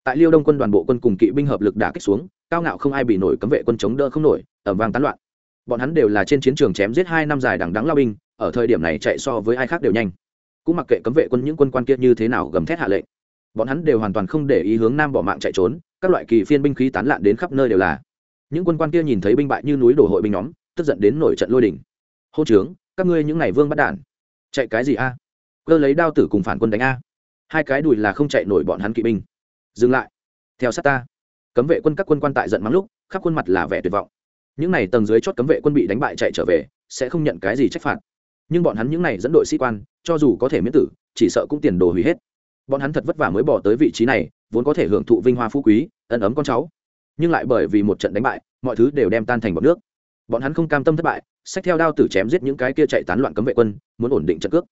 Tại liêu đông quân đoàn bộ quân cùng kỵ binh hợp lực đả kích xuống cao ngạo không ai bị nổi cấm vệ quân chống đỡ không nổi ẩm vang tán loạn. Bọn hắn đều là trên chiến trường chém giết hai năm dài đằng đắng lao binh ở thời điểm này chạy so với ai khác đều nhanh. Cũng mặc kệ cấm vệ quân những quân quan kia như thế nào gầm thét hạ lệnh bọn hắn đều hoàn toàn không để ý hướng nam bỏ mạng chạy trốn, các loại kỳ phiên binh khí tán loạn đến khắp nơi đều là. Những quân quan kia nhìn thấy binh bại như núi đổ hội binh nhóm, tức giận đến nổi trận lôi đỉnh hô trướng, các ngươi những ngày vương bắt đản chạy cái gì a? Cơ lấy đao tử cùng phản quân đánh a. Hai cái đùi là không chạy nổi bọn hắn kỵ binh. Dừng lại. Theo sát ta. Cấm vệ quân các quân quan tại giận mắng lúc, khắp khuôn mặt là vẻ tuyệt vọng. Những n à y tầng dưới chót cấm vệ quân bị đánh bại chạy trở về, sẽ không nhận cái gì trách phạt. Nhưng bọn hắn những n à y dẫn đội sĩ quan, cho dù có thể miễn tử, chỉ sợ cũng tiền đồ hủy hết bọn hắn thật vất vả mới bỏ tới vị trí này, vốn có thể hưởng thụ vinh hoa phú quý, ân ấm con cháu. Nhưng lại bởi vì một trận đánh bại, mọi thứ đều đem tan thành bọn nước. Bọn hắn không cam tâm thất bại sách theo đao tử chém giết những cái kia chạy tán loạn cấm vệ quân, muốn ổn định trận cước.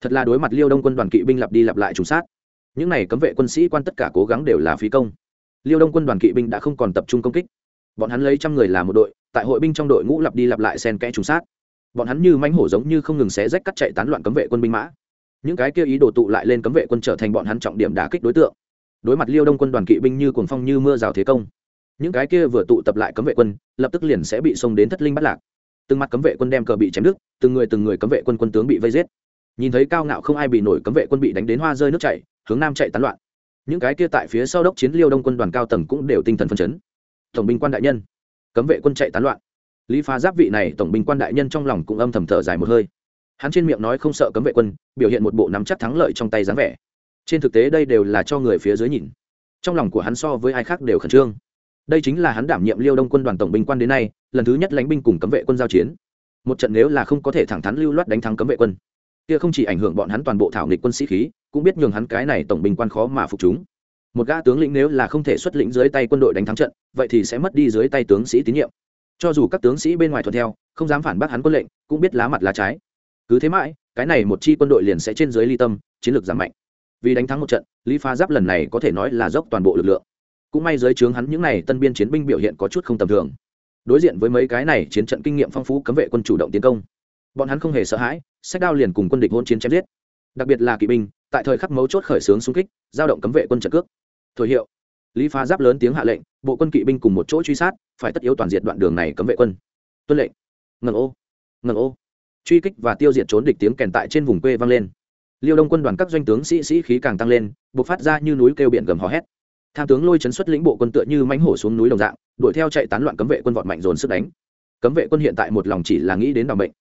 Thật là đối mặt liêu đông quân đoàn kỵ binh lặp đi lặp lại trùng sát. Những này cấm vệ quân sĩ quan tất cả cố gắng đều là phí công. Liêu đông quân đoàn kỵ binh đã không còn tập trung công kích. Bọn hắn lấy trăm người làm một đội, tại hội binh trong đội ngũ lặp đi lặp lại sen kẽ trùng sát. Bọn hắn như mánh hổ giống như không ngừng xé rách cắt chạy tán loạn cấm vệ quân binh mã những cái kia ý đồ tụ lại lên cấm vệ quân trở thành bọn hắn trọng điểm đả kích đối tượng. Đối mặt liêu đông quân đoàn kỵ binh như cuồng phong như mưa rào thế công, những cái kia vừa tụ tập lại cấm vệ quân, lập tức liền sẽ bị xông đến thất linh bắt lạc. Từng mặt cấm vệ quân đem cờ bị chém đứt, từng người từng người cấm vệ quân quân tướng bị vây giết. Nhìn thấy cao ngạo không ai bị nổi cấm vệ quân bị đánh đến hoa rơi nước chảy, hướng nam chạy tán loạn. Những cái kia tại phía sau đốc chiến liêu đông quân đoàn cao tầng cũng đều tinh thần phân chấn. Tổng binh quan đại nhân. Cấm vệ quân chạy tán loạn. Lý phá giáp vị này tổng binh quan đại nhân trong lòng cũng âm thầm thở dài một hơi hắn trên miệng nói không sợ cấm vệ quân, biểu hiện một bộ nắm chắc thắng lợi trong tay dáng vẻ. Trên thực tế đây đều là cho người phía dưới nhìn. Trong lòng của hắn so với ai khác đều khẩn trương. Đây chính là hắn đảm nhiệm liêu đông quân đoàn tổng binh quan đến nay, lần thứ nhất lãnh binh cùng cấm vệ quân giao chiến. Một trận nếu là không có thể thẳng thắn lưu loát đánh thắng cấm vệ quân, kia không chỉ ảnh hưởng bọn hắn toàn bộ thảo nghịch quân sĩ khí, cũng biết nhường hắn cái này tổng binh quan khó mà phục chúng. Một gã tướng lĩnh nếu là không thể xuất lĩnh dưới tay quân đội đánh thắng trận, vậy thì sẽ mất đi dưới tay tướng sĩ tín nhiệm. Cho dù các tướng sĩ bên ngoài thuận theo, không dám phản bác hắn quân lệnh, cũng biết lá mặt lá trái cứ thế mãi, cái này một chi quân đội liền sẽ trên dưới ly tâm, chiến lược giảm mạnh. Vì đánh thắng một trận, lý pha giáp lần này có thể nói là dốc toàn bộ lực lượng. Cũng may dưới trướng hắn những n à y tân biên chiến binh biểu hiện có chút không tầm thường. Đối diện với mấy cái này chiến trận kinh nghiệm phong phú cấm vệ quân chủ động tiến công, bọn hắn không hề sợ hãi, sách đao liền cùng quân địch hôn chiến chém giết. Đặc biệt là kỵ binh, tại thời khắc mấu chốt khởi xướng xung kích, giao động cấm vệ quân trận cước. Thời hiệu, lý Pha giáp lớn tiếng hạ lệnh, bộ quân kỵ binh cùng một chỗ truy sát, phải tất yếu toàn diện đoạn đường này cấm vệ quân. Tuân lệnh. Ngần ô. Ngần ô truy kích và tiêu diệt trốn địch tiếng kèn tại trên vùng quê vang lên. Liêu đông quân đoàn các doanh tướng sĩ sĩ khí càng tăng lên buộc phát ra như núi kêu biển gầm hò hét. Tham tướng lôi chấn xuất lĩnh bộ quân tựa như mánh hổ xuống núi đồng dạng, đuổi theo chạy tán loạn cấm vệ quân vọt mạnh dồn sức đánh. Cấm vệ quân hiện tại một lòng chỉ là nghĩ đến đ ò n bệnh.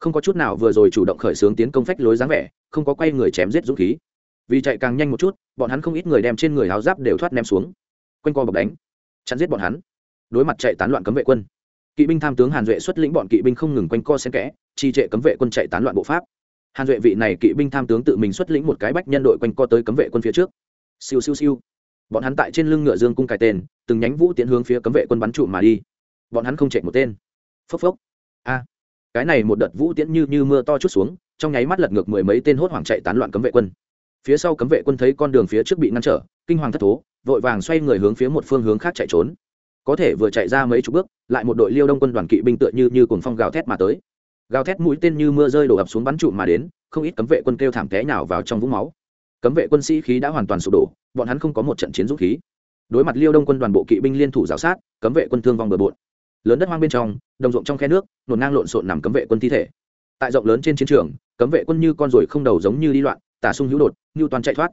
Không có chút nào vừa rồi chủ động khởi xướng tiến công phách lối dáng vẻ, không có quay người chém giết dũng khí. Vì chạy càng nhanh một chút, bọn hắn không ít người đem trên người háo giáp đều thoát ném xuống. Quanh co bọc đánh, chặn giết bọn hắn. Đối mặt chạy tán loạn cấm vệ quân, kỵ binh tham tướng hàn duệ xuất lĩnh bọn kỵ binh không ngừng quanh co xen kẽ chi trệ cấm vệ quân chạy tán loạn bộ pháp. Hàn duệ vị này kỵ binh tham tướng tự mình xuất lĩnh một cái bách nhân đội quanh co tới cấm vệ quân phía trước. Siêu siêu siêu. Bọn hắn tại trên lưng ngựa dương cung cài tên, từng nhánh vũ tiến hướng phía cấm vệ quân bắn trụ mà đi. Bọn hắn không chạy một tên. Phốc phốc. A. Cái này một đợt vũ tiễn như như mưa to chút xuống, trong nháy mắt lật ngược mười mấy tên hốt hoảng chạy tán loạn cấm vệ quân. Phía sau cấm vệ quân thấy con đường phía trước bị ngăn trở, kinh hoàng thất thố, vội vàng xoay người hướng phía một phương hướng khác chạy trốn. Có thể vừa chạy ra mấy chục bước, lại một đội liêu đông quân đoàn kỵ binh tựa như như cuồng phong gào thét mà tới gào thét mũi tên như mưa rơi đổ ập xuống bắn trụ mà đến, không ít cấm vệ quân kêu thảm té nào vào trong vũng máu. Cấm vệ quân sĩ khí đã hoàn toàn sụp đổ, bọn hắn không có một trận chiến dũng khí. Đối mặt liêu đông quân đoàn bộ kỵ binh liên thủ giáo sát, cấm vệ quân thương vong bờ bộn. Lớn đất hoang bên trong, đồng ruộng trong khe nước, nổn ngang lộn xộn nằm cấm vệ quân thi thể. Tại rộng lớn trên chiến trường, cấm vệ quân như con ruồi không đầu giống như đi loạn, tả sung hữu đột, như toàn chạy thoát.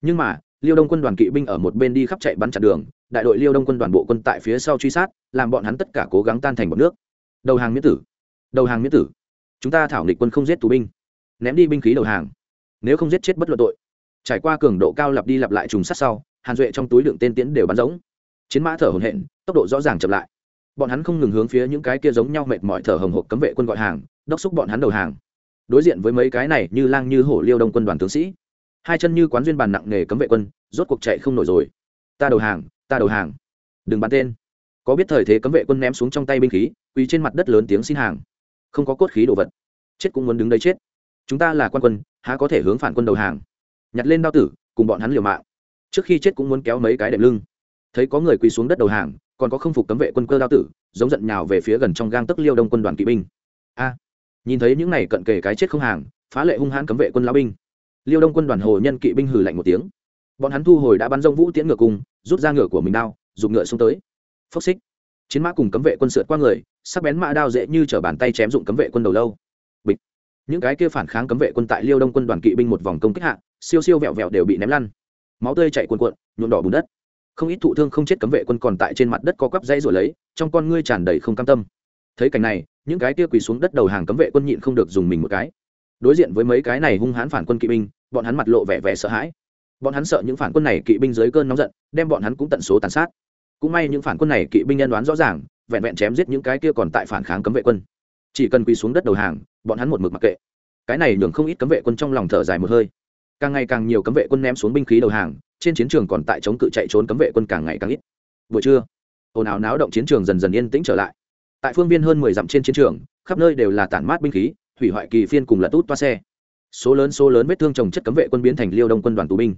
Nhưng mà, liêu đông quân đoàn kỵ binh ở một bên đi khắp chạy bắn chặn đường, đại đội liêu đông quân đoàn bộ quân tại phía sau truy sát, làm bọn hắn tất cả cố gắng tan thành một nước. Đầu hàng miễn tử. Đầu hàng miễn tử chúng ta thảo nghịch quân không giết tù binh, ném đi binh khí đầu hàng. Nếu không giết chết bất luận tội, trải qua cường độ cao lặp đi lặp lại trùng sát sau, hàn duệ trong túi đựng tên tiễn đều bắn giống chiến mã thở hổn hển, tốc độ rõ ràng chậm lại. Bọn hắn không ngừng hướng phía những cái kia giống nhau mệt mỏi thở hồng hộc cấm vệ quân gọi hàng, đốc xúc bọn hắn đầu hàng. Đối diện với mấy cái này như lang như hổ liêu đông quân đoàn tướng sĩ, hai chân như quán duyên bàn nặng nề cấm vệ quân, rốt cuộc chạy không nổi rồi. Ta đầu hàng, ta đầu hàng. Đừng bắn tên. Có biết thời thế cấm vệ quân ném xuống trong tay binh khí, quỳ trên mặt đất lớn tiếng xin hàng không có cốt khí đồ vật. Chết cũng muốn đứng đấy chết. Chúng ta là quan quân, há có thể hướng phản quân đầu hàng? Nhặt lên đao tử, cùng bọn hắn liều mạng. Trước khi chết cũng muốn kéo mấy cái đệm lưng. Thấy có người quỳ xuống đất đầu hàng, còn có không phục cấm vệ quân cơ đao tử, giống giận nhào về phía gần trong gang tức liêu đông quân đoàn kỵ binh. A! Nhìn thấy những này cận kề cái chết không hàng, phá lệ hung hãn cấm vệ quân lao binh. Liêu đông quân đoàn hồ nhân kỵ binh hừ lạnh một tiếng. Bọn hắn thu hồi đã bắn rông vũ tiễn ngựa cùng, rút ra ngựa của mình đao, dùng ngựa xuống tới. Phốc xích. Chiến mã cùng cấm vệ quân sượt qua người sắc bén mã đao dễ như t bàn tay chém dụng cấm vệ quân đầu lâu. Bịch. Những cái kia phản kháng cấm vệ quân tại liêu đông quân đoàn kỵ binh một vòng công kích hạ, siêu siêu vẹo vẹo đều bị ném lăn. Máu tươi chạy cuồn cuộn, nhuộm đỏ bùn đất. Không ít thụ thương không chết cấm vệ quân còn tại trên mặt đất co quắp dây rồi lấy, trong con ngươi tràn đầy không cam tâm. Thấy cảnh này, những cái kia quỳ xuống đất đầu hàng cấm vệ quân nhịn không được dùng mình một cái. Đối diện với mấy cái này hung hãn phản quân kỵ binh, bọn hắn mặt lộ vẻ vẻ sợ hãi. Bọn hắn sợ những phản quân này kỵ binh dưới cơn nóng giận, đem bọn hắn cũng tận số tàn sát. Cũng may những phản quân này kỵ binh nhân đoán rõ ràng vẹn vẹn chém giết những cái kia còn tại phản kháng cấm vệ quân. Chỉ cần quỳ xuống đất đầu hàng, bọn hắn một mực mặc kệ. Cái này nhường không ít cấm vệ quân trong lòng thở dài một hơi. Càng ngày càng nhiều cấm vệ quân ném xuống binh khí đầu hàng, trên chiến trường còn tại chống cự chạy trốn cấm vệ quân càng ngày càng ít. Buổi trưa, ồn ào náo động chiến trường dần dần yên tĩnh trở lại. Tại phương viên hơn mười dặm trên chiến trường, khắp nơi đều là tản mát binh khí, hủy hoại kỳ phiên cùng lật út toa xe. Số lớn số lớn vết thương trồng chất cấm vệ quân biến thành liêu đông quân đoàn tù binh.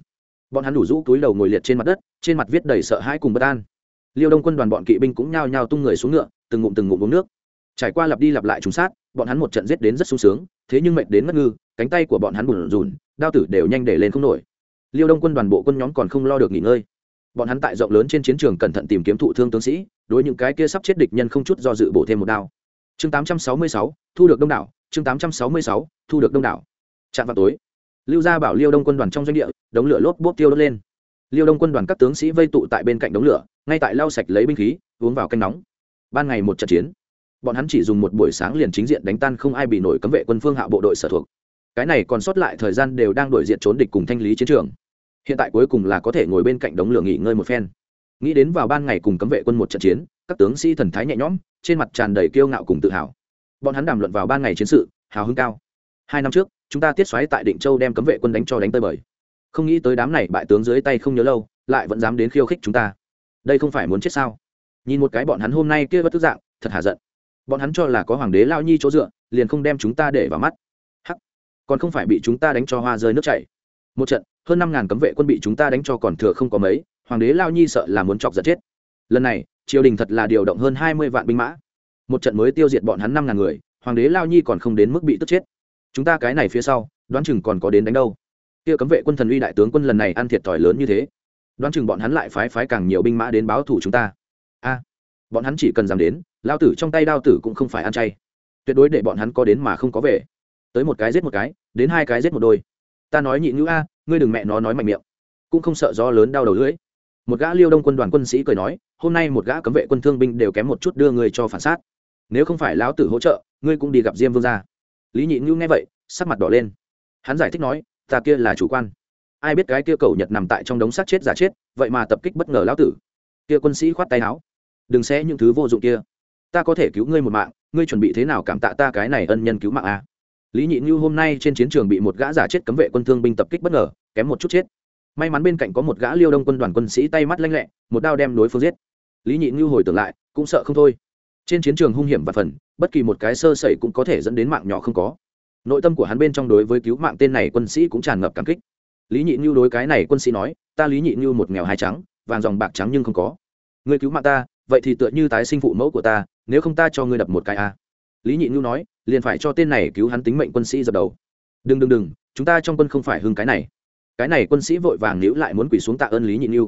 Bọn hắn đủ rũ túi đầu ngồi liệt trên mặt đất, trên mặt viết đầy sợ hãi cùng bất an liêu đông quân đoàn bọn kỵ binh cũng nhao nhao tung người xuống ngựa từng ngụm từng ngụm uống nước. Trải qua lặp đi lặp lại trùng sát bọn hắn một trận giết đến rất sung sướng thế nhưng mệt đến ngất ngư cánh tay của bọn hắn bùn rùn đao tử đều nhanh để lên không nổi. Liêu đông quân đoàn bộ quân nhóm còn không lo được nghỉ ngơi. Bọn hắn tại rộng lớn trên chiến trường cẩn thận tìm kiếm thụ thương tướng sĩ đối những cái kia sắp chết địch nhân không chút do dự bổ thêm một đao. Chương 866, thu được đông đảo chương 866, thu được đông đảo. Chạm vào tối lưu gia bảo liêu đông quân đoàn trong doanh địa đống lửa lốp bốp tiêu đốt lên liêu đông quân đoàn các tướng sĩ vây tụ tại bên cạnh đống lửa, ngay tại lau sạch lấy binh khí, uống vào canh nóng. Ban ngày một trận chiến. Bọn hắn chỉ dùng một buổi sáng liền chính diện đánh tan không ai bị nổi cấm vệ quân phương hạ bộ đội sở thuộc. Cái này còn sót lại thời gian đều đang đổi diện trốn địch cùng thanh lý chiến trường. Hiện tại cuối cùng là có thể ngồi bên cạnh đống lửa nghỉ ngơi một phen. Nghĩ đến vào ban ngày cùng cấm vệ quân một trận chiến, các tướng sĩ thần thái nhẹ nhõm, trên mặt tràn đầy kiêu ngạo cùng tự hào. Bọn hắn đàm luận vào ban ngày chiến sự, hào hứng cao. Hai năm trước, chúng ta tiết xoáy tại định châu đem cấm vệ quân đánh cho đánh tơi bời không nghĩ tới đám này bại tướng dưới tay không nhớ lâu, lại vẫn dám đến khiêu khích chúng ta. Đây không phải muốn chết sao? Nhìn một cái bọn hắn hôm nay kia bất tức dạng, thật hà giận. Bọn hắn cho là có hoàng đế lao nhi chỗ dựa, liền không đem chúng ta để vào mắt. Hắc! Còn không phải bị chúng ta đánh cho hoa rơi nước chảy. Một trận, hơn năm ngàn cấm vệ quân bị chúng ta đánh cho còn thừa không có mấy, hoàng đế lao nhi sợ là muốn chọc giật chết. Lần này, triều đình thật là điều động hơn hai mươi vạn binh mã. Một trận mới tiêu diệt bọn hắn năm ngàn người, hoàng đế lao nhi còn không đến mức bị tức chết. Chúng ta cái này phía sau, đoán chừng còn có đến đánh đâu kia cấm vệ quân thần uy đại tướng quân lần này ăn thiệt thòi lớn như thế. Đoán chừng bọn hắn lại phái phái càng nhiều binh mã đến báo thủ chúng ta. A, bọn hắn chỉ cần dám đến, lao tử trong tay đao tử cũng không phải ăn chay. Tuyệt đối để bọn hắn có đến mà không có về. Tới một cái giết một cái, đến hai cái giết một đôi. Ta nói nhị ngữ a, ngươi đừng mẹ nó nói mạnh miệng. Cũng không sợ gió lớn đau đầu lưỡi. Một gã liêu đông quân đoàn quân sĩ cười nói, hôm nay một gã cấm vệ quân thương binh đều kém một chút đưa người cho phản sát. Nếu không phải lão tử hỗ trợ, ngươi cũng đi gặp diêm vương gia. Lý nhị ngữ nghe vậy, sắc mặt đỏ lên. Hắn giải thích nói ta kia là chủ quan. Ai biết cái kia cầu nhật nằm tại trong đống xác chết giả chết, vậy mà tập kích bất ngờ lão tử. Kia quân sĩ khoát tay áo. Đừng xé những thứ vô dụng kia. Ta có thể cứu ngươi một mạng, ngươi chuẩn bị thế nào cảm tạ ta cái này ân nhân cứu mạng a à? lý nhị như hôm nay trên chiến trường bị một gã giả chết cấm vệ quân thương binh tập kích bất ngờ, kém một chút chết. May mắn bên cạnh có một gã liêu đông quân đoàn quân sĩ tay mắt lanh lẹ, một đao đem đối phương giết. Lý nhị như hồi tưởng lại, cũng sợ không thôi. Trên chiến trường hung hiểm và phần, bất kỳ một cái sơ sẩy cũng có thể dẫn đến mạng nhỏ không có nội tâm của hắn bên trong đối với cứu mạng tên này quân sĩ cũng tràn ngập cảm kích. Lý nhị như đối cái này quân sĩ nói, ta lý nhị như một nghèo hai trắng, vàng dòng bạc trắng nhưng không có. Người cứu mạng ta, vậy thì tựa như tái sinh phụ mẫu của ta, nếu không ta cho ngươi đập một cái a. Lý nhị như nói, liền phải cho tên này cứu hắn tính mệnh quân sĩ dập đầu. Đừng đừng đừng, chúng ta trong quân không phải hưng cái này. Cái này quân sĩ vội vàng níu lại muốn quỳ xuống tạ ơn lý nhị như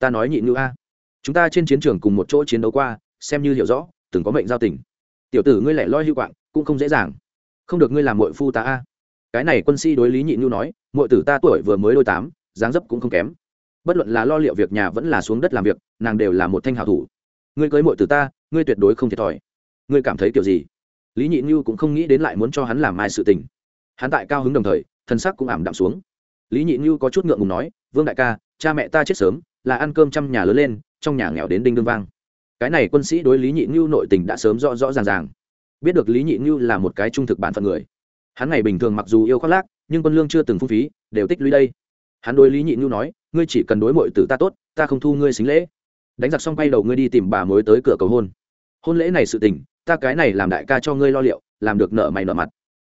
ta nói nhị như a, chúng ta trên chiến trường cùng một chỗ chiến đấu qua, xem như hiểu rõ, từng có mệnh giao tình. Tiểu tử ngươi lại loi hưu quạng, cũng không dễ dàng không được ngươi làm mội phu ta a. Cái này quân sĩ đối lý nhị nhu nói mội tử ta tuổi vừa mới đôi tám, dáng dấp cũng không kém. Bất luận là lo liệu việc nhà vẫn là xuống đất làm việc, nàng đều là một thanh hảo thủ. Ngươi cưới mội tử ta, ngươi tuyệt đối không thiệt thòi. Ngươi cảm thấy kiểu gì? Lý nhị Nhu cũng không nghĩ đến lại muốn cho hắn làm mai sự tình. Hắn tại cao hứng đồng thời, thân sắc cũng ảm đạm xuống. Lý nhị Nhu có chút ngượng ngùng nói, vương đại ca, cha mẹ ta chết sớm, là ăn cơm trăm nhà lớn lên, trong nhà nghèo đến đinh đương vang. Cái này quân sĩ đối lý nhị Nhu nội tình đã sớm rõ rõ ràng ràng biết được lý nhị như là một cái trung thực bản phận người. Hắn ngày bình thường mặc dù yêu khoác lác, nhưng quân lương chưa từng phung phí, đều tích lũy đây. Hắn đối lý nhị như nói, ngươi chỉ cần đối mội tử ta tốt, ta không thu ngươi xính lễ. Đánh giặc xong quay đầu ngươi đi tìm bà mối tới cửa cầu hôn. Hôn lễ này sự tình, ta cái này làm đại ca cho ngươi lo liệu, làm được nợ mày nợ mặt.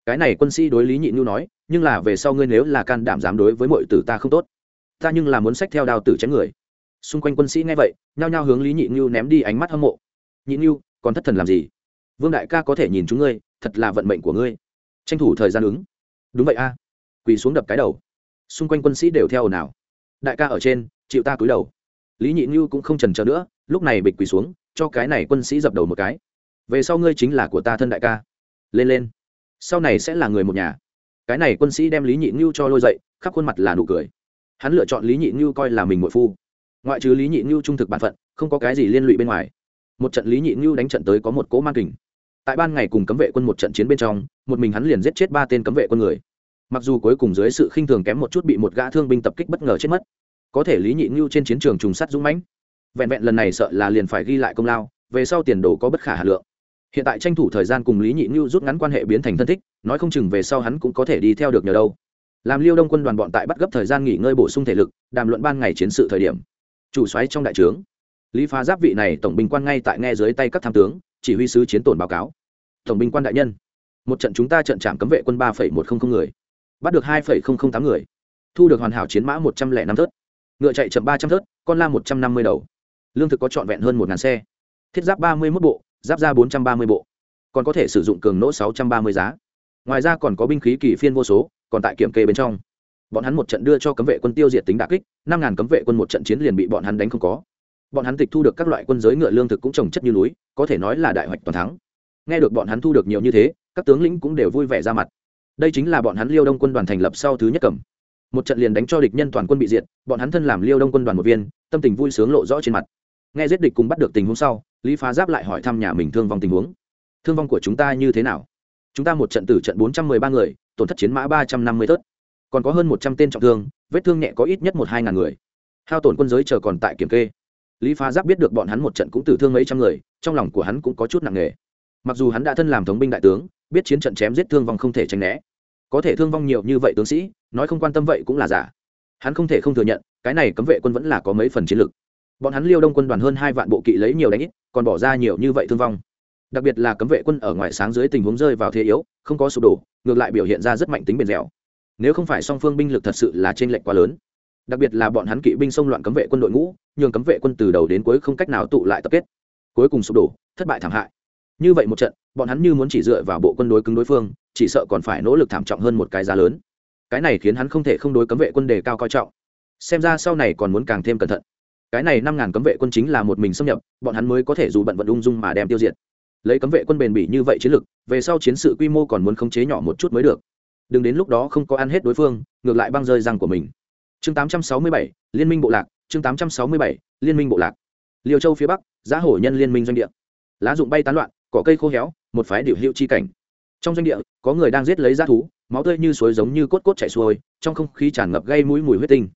Cái này quân sĩ đối lý nhị như nói, nhưng là về sau ngươi nếu là can đảm dám đối với mọi tử ta không tốt, ta nhưng là muốn sách theo đào tử chém người. Xung quanh quân sĩ nghe vậy, nhao nhao hướng lý nhị như ném đi ánh mắt hâm mộ. Nhị như còn thất thần làm gì? Vương đại ca có thể nhìn chúng ngươi, thật là vận mệnh của ngươi. Tranh thủ thời gian ứng. Đúng vậy a. Quỳ xuống đập cái đầu. Xung quanh quân sĩ đều theo ồn ào. Đại ca ở trên, chịu ta cúi đầu. Lý nhị như cũng không trần trờ nữa, lúc này bịch quỳ xuống, cho cái này quân sĩ dập đầu một cái. Về sau ngươi chính là của ta thân đại ca. Lên lên. Sau này sẽ là người một nhà. Cái này quân sĩ đem lý nhị như cho lôi dậy, khắp khuôn mặt là nụ cười. Hắn lựa chọn lý nhị như coi là mình muội phu. Ngoại trừ lý nhị như trung thực bản phận, không có cái gì liên lụy bên ngoài. Một trận lý nhị như đánh trận tới có một cỗ mang kình tại ban ngày cùng cấm vệ quân một trận chiến bên trong, một mình hắn liền giết chết ba tên cấm vệ quân người. Mặc dù cuối cùng dưới sự khinh thường kém một chút bị một gã thương binh tập kích bất ngờ chết mất, có thể lý nhị ngưu trên chiến trường trùng sắt dũng mãnh. Vẹn vẹn lần này sợ là liền phải ghi lại công lao, về sau tiền đồ có bất khả hà lượng. Hiện tại tranh thủ thời gian cùng lý nhị ngưu rút ngắn quan hệ biến thành thân thích, nói không chừng về sau hắn cũng có thể đi theo được nhờ đâu. Làm liêu đông quân đoàn bọn tại bắt gấp thời gian nghỉ ngơi bổ sung thể lực, đàm luận ban ngày chiến sự thời điểm. Chủ xoáy trong đại trướng. Lý phá giáp vị này tổng binh quan ngay tại nghe dưới tay các tham tướng chỉ huy sứ chiến tổn báo cáo. Tổng binh quan đại nhân, một trận chúng ta trận trạm cấm vệ quân ba một trăm linh người, bắt được hai tám người, thu được hoàn hảo chiến mã một trăm linh năm thớt, ngựa chạy chậm ba trăm thớt, con la một trăm năm mươi đầu, lương thực có trọn vẹn hơn một ngàn xe, thiết giáp ba mươi một bộ, giáp ra bốn trăm ba mươi bộ, còn có thể sử dụng cường nỗ sáu trăm ba mươi giá. Ngoài ra còn có binh khí kỳ phiên vô số, còn tại kiểm kê bên trong. Bọn hắn một trận đưa cho cấm vệ quân tiêu diệt tính đà kích, năm ngàn cấm vệ quân một trận chiến liền bị bọn hắn đánh không có bọn hắn tịch thu được các loại quân giới ngựa lương thực cũng trồng chất như núi, có thể nói là đại hoạch toàn thắng. Nghe được bọn hắn thu được nhiều như thế, các tướng lĩnh cũng đều vui vẻ ra mặt. Đây chính là bọn hắn liêu đông quân đoàn thành lập sau thứ nhất cầm. Một trận liền đánh cho địch nhân toàn quân bị diệt, bọn hắn thân làm liêu đông quân đoàn một viên, tâm tình vui sướng lộ rõ trên mặt. Nghe giết địch cùng bắt được tình huống sau, lý phá giáp lại hỏi thăm nhà mình thương vong tình huống. Thương vong của chúng ta như thế nào? Chúng ta một trận tử trận bốn trăm mười ba người, tổn thất chiến mã ba trăm năm mươi tớt. Còn có hơn một trăm tên trọng thương, vết thương nhẹ có ít nhất một hai ngàn người. Hao tổn quân giới chờ còn tại kiểm kê lý phá giáp biết được bọn hắn một trận cũng tử thương mấy trăm người, trong lòng của hắn cũng có chút nặng nề. Mặc dù hắn đã thân làm thống binh đại tướng, biết chiến trận chém giết thương vong không thể tránh né. Có thể thương vong nhiều như vậy tướng sĩ, nói không quan tâm vậy cũng là giả. Hắn không thể không thừa nhận, cái này cấm vệ quân vẫn là có mấy phần chiến lược bọn hắn liêu đông quân đoàn hơn hai vạn bộ kỵ lấy nhiều đánh ít, còn bỏ ra nhiều như vậy thương vong. Đặc biệt là cấm vệ quân ở ngoài sáng dưới tình huống rơi vào thế yếu, không có sụp đổ, ngược lại biểu hiện ra rất mạnh tính bền dẻo. Nếu không phải song phương binh lực thật sự là t r ê n lệch quá lớn đặc biệt là bọn hắn kỵ binh xông loạn cấm vệ quân đội ngũ, nhường cấm vệ quân từ đầu đến cuối không cách nào tụ lại tập kết. Cuối cùng sụp đổ, thất bại thảm hại. Như vậy một trận, bọn hắn như muốn chỉ dựa vào bộ quân đối cứng đối phương, chỉ sợ còn phải nỗ lực thảm trọng hơn một cái giá lớn. Cái này khiến hắn không thể không đối cấm vệ quân đề cao coi trọng. Xem ra sau này còn muốn càng thêm cẩn thận. Cái này năm ngàn cấm vệ quân chính là một mình xâm nhập, bọn hắn mới có thể dù bận vận ung dung mà đem tiêu diệt. Lấy cấm vệ quân bền bỉ như vậy chiến lực, về sau chiến sự quy mô còn muốn khống chế nhỏ một chút mới được. Đừng đến lúc đó không có ăn hết đối phương, ngược lại băng rơi răng của mình chương 867, liên minh bộ lạc chương 867, liên minh bộ lạc. Liêu châu phía bắc giá hổ nhân liên minh doanh địa. Lá dụng bay tán loạn cỏ cây khô héo một phái điệu hiệu chi cảnh. Trong doanh địa có người đang giết lấy g thú máu tươi như suối giống như cốt cốt chảy xuôi trong không khí tràn ngập gây mũi mùi huyết tinh.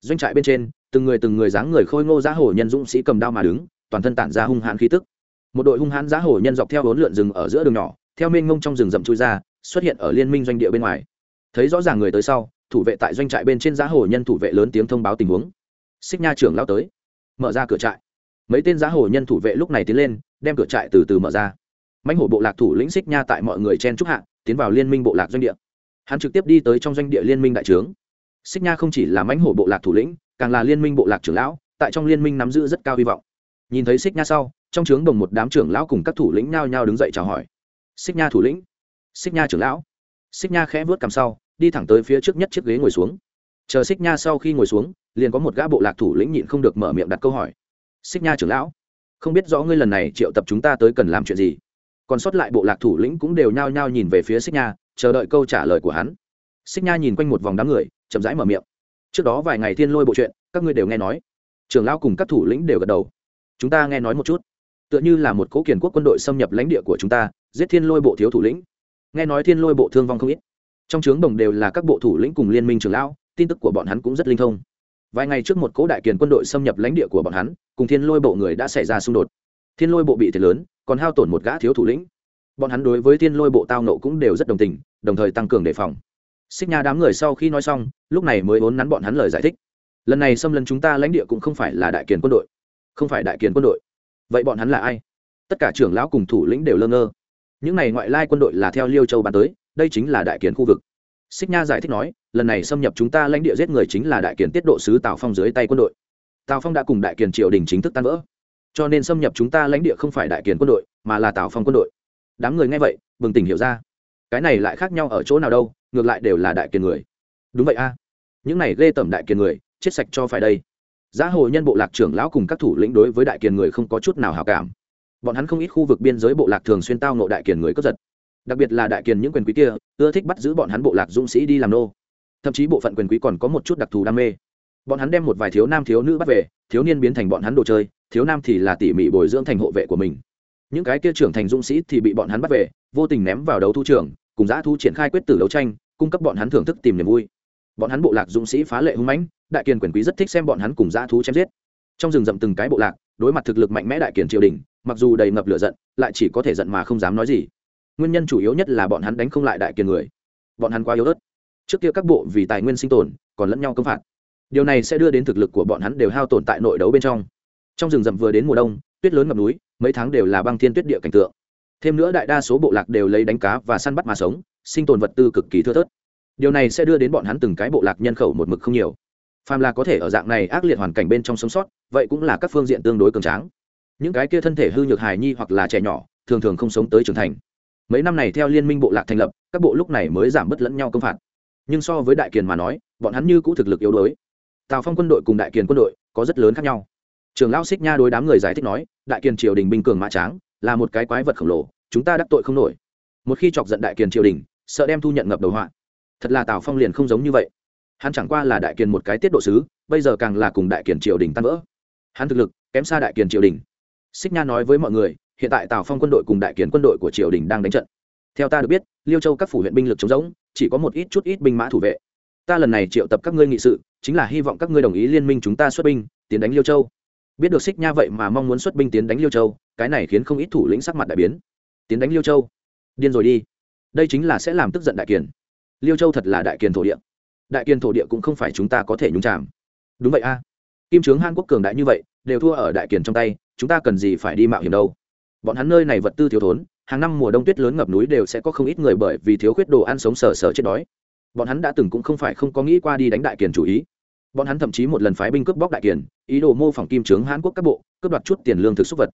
Doanh trại bên trên từng người từng người dáng người khôi ngô giá hổ nhân dũng sĩ cầm đao mà đứng toàn thân tản ra hung hãn khí tức. Một đội hung hãn giá hổ nhân dọc theo bốn lượn rừng ở giữa đường nhỏ theo mênh ngông trong rừng rậm chui ra xuất hiện ở liên minh doanh địa bên ngoài. Thấy rõ ràng người tới sau thủ vệ tại doanh trại bên trên giá hồ nhân thủ vệ lớn tiếng thông báo tình huống. Xích nha trưởng lao tới, mở ra cửa trại. Mấy tên giá hồ nhân thủ vệ lúc này tiến lên, đem cửa trại từ từ mở ra. Mãnh hổ bộ lạc thủ lĩnh xích nha tại mọi người chen trúc hạ, tiến vào liên minh bộ lạc doanh địa. Hắn trực tiếp đi tới trong doanh địa liên minh đại trướng. Xích nha không chỉ là mãnh hổ bộ lạc thủ lĩnh, càng là liên minh bộ lạc trưởng lão, tại trong liên minh nắm giữ rất cao hy vọng. Nhìn thấy xích nha sau, trong trướng đồng một đám trưởng lão cùng các thủ lĩnh nhao nhao đứng dậy chào hỏi. Xích nha thủ lĩnh, xích nha trưởng lão xích nha khẽ vớt cằm sau, đi thẳng tới phía trước nhất chiếc ghế ngồi xuống. Chờ xích nha sau khi ngồi xuống, liền có một gã bộ lạc thủ lĩnh nhịn không được mở miệng đặt câu hỏi. Xích nha trưởng lão, không biết rõ ngươi lần này triệu tập chúng ta tới cần làm chuyện gì. Còn sót lại bộ lạc thủ lĩnh cũng đều nhao nhao nhìn về phía xích nha, chờ đợi câu trả lời của hắn. Xích nha nhìn quanh một vòng đám người, chậm rãi mở miệng. Trước đó vài ngày thiên lôi bộ chuyện, các ngươi đều nghe nói. Trưởng lão cùng các thủ lĩnh đều gật đầu. Chúng ta nghe nói một chút. Tựa như là một cố kiền quốc quân đội xâm nhập lãnh địa của chúng ta, giết thiên lôi bộ thiếu thủ lĩnh nghe nói thiên lôi bộ thương vong không ít. Trong trướng đồng đều là các bộ thủ lĩnh cùng liên minh trưởng lão, tin tức của bọn hắn cũng rất linh thông. Vài ngày trước một cố đại kiền quân đội xâm nhập lãnh địa của bọn hắn, cùng thiên lôi bộ người đã xảy ra xung đột. Thiên lôi bộ bị thiệt lớn, còn hao tổn một gã thiếu thủ lĩnh. Bọn hắn đối với thiên lôi bộ tao nộ cũng đều rất đồng tình, đồng thời tăng cường đề phòng. Xích nha đám người sau khi nói xong, lúc này mới vốn nắn bọn hắn lời giải thích. Lần này xâm lấn chúng ta lãnh địa cũng không phải là đại kiền quân đội. Không phải đại kiền quân đội. Vậy bọn hắn là ai? Tất cả trưởng lão cùng thủ lĩnh đều lơ ngơ những này ngoại lai quân đội là theo liêu châu bàn tới, đây chính là đại kiền khu vực. Xích nha giải thích nói, lần này xâm nhập chúng ta lãnh địa giết người chính là đại kiền tiết độ sứ tào phong dưới tay quân đội. Tào phong đã cùng đại kiền triều đình chính thức tan vỡ. Cho nên xâm nhập chúng ta lãnh địa không phải đại kiền quân đội, mà là tào phong quân đội. Đám người nghe vậy, bừng tỉnh hiểu ra. Cái này lại khác nhau ở chỗ nào đâu, ngược lại đều là đại kiền người. Đúng vậy a. Những này ghê tẩm đại kiền người, chết sạch cho phải đây. Giá hồ nhân bộ lạc trưởng lão cùng các thủ lĩnh đối với đại kiền người không có chút nào hào cảm bọn hắn không ít khu vực biên giới bộ lạc thường xuyên tao nộ đại kiền người cướp giật. Đặc biệt là đại kiền những quyền quý kia ưa thích bắt giữ bọn hắn bộ lạc dũng sĩ đi làm nô. Thậm chí bộ phận quyền quý còn có một chút đặc thù đam mê. Bọn hắn đem một vài thiếu nam thiếu nữ bắt về thiếu niên biến thành bọn hắn đồ chơi thiếu nam thì là tỉ mỉ bồi dưỡng thành hộ vệ của mình. Những cái kia trưởng thành dũng sĩ thì bị bọn hắn bắt về vô tình ném vào đấu thu trưởng, cùng giã thu triển khai quyết tử đấu tranh cung cấp bọn hắn thưởng thức tìm niềm vui. Bọn hắn bộ lạc dũng sĩ phá lệ hung mãnh đại kiền quyền quý rất thích xem bọn hắn cùng giã thú chém giết. Trong rừng rậm từng cái bộ lạc đối mặt thực lực mạnh mẽ đại kiền triều đình mặc dù đầy ngập lửa giận, lại chỉ có thể giận mà không dám nói gì. Nguyên nhân chủ yếu nhất là bọn hắn đánh không lại đại kiền người. Bọn hắn quá yếu ớt. Trước kia các bộ vì tài nguyên sinh tồn, còn lẫn nhau công phạt. Điều này sẽ đưa đến thực lực của bọn hắn đều hao tồn tại nội đấu bên trong. Trong rừng rậm vừa đến mùa đông, tuyết lớn ngập núi, mấy tháng đều là băng thiên tuyết địa cảnh tượng. Thêm nữa đại đa số bộ lạc đều lấy đánh cá và săn bắt mà sống, sinh tồn vật tư cực kỳ thưa thớt. Điều này sẽ đưa đến bọn hắn từng cái bộ lạc nhân khẩu một mực không nhiều. Phàm là có thể ở dạng này ác liệt hoàn cảnh bên trong sống sót, vậy cũng là các phương diện tương đối cường tráng những cái kia thân thể hư nhược hài nhi hoặc là trẻ nhỏ, thường thường không sống tới trưởng thành. Mấy năm này theo liên minh bộ lạc thành lập, các bộ lúc này mới giảm bớt lẫn nhau công phạt. Nhưng so với đại kiền mà nói, bọn hắn như cũ thực lực yếu đuối. Tào phong quân đội cùng đại kiền quân đội có rất lớn khác nhau. Trường lao xích nha đối đám người giải thích nói, đại kiền triều đình binh cường mã tráng, là một cái quái vật khổng lồ, chúng ta đắc tội không nổi. Một khi chọc giận đại kiền triều đình, sợ đem thu nhận ngập đầu họa. Thật là tào phong liền không giống như vậy. Hắn chẳng qua là đại kiền một cái tiết độ sứ, bây giờ càng là cùng đại kiền triều đình tan vỡ. Hắn thực lực kém xa đại kiền triều đình xích nha nói với mọi người, hiện tại tào phong quân đội cùng đại kiền quân đội của triều đình đang đánh trận. Theo ta được biết, liêu châu các phủ huyện binh lực chống giống chỉ có một ít chút ít binh mã thủ vệ. Ta lần này triệu tập các ngươi nghị sự, chính là hy vọng các ngươi đồng ý liên minh chúng ta xuất binh, tiến đánh liêu châu. Biết được xích nha vậy mà mong muốn xuất binh tiến đánh liêu châu, cái này khiến không ít thủ lĩnh sắc mặt đại biến. Tiến đánh liêu châu. Điên rồi đi. Đây chính là sẽ làm tức giận đại kiền. Liêu châu thật là đại kiền thổ địa. Đại kiền thổ địa cũng không phải chúng ta có thể nhúng chạm đúng vậy a. Kim trướng hàn quốc cường đại như vậy, đều thua ở đại kiền trong tay chúng ta cần gì phải đi mạo hiểm đâu? Bọn hắn nơi này vật tư thiếu thốn, hàng năm mùa đông tuyết lớn ngập núi đều sẽ có không ít người bởi vì thiếu khuyết đồ ăn sống sờ sờ chết đói. Bọn hắn đã từng cũng không phải không có nghĩ qua đi đánh đại kiền chủ ý. Bọn hắn thậm chí một lần phái binh cướp bóc đại kiền, ý đồ mô phỏng kim trướng hàn quốc các bộ, cướp đoạt chút tiền lương thực xúc vật.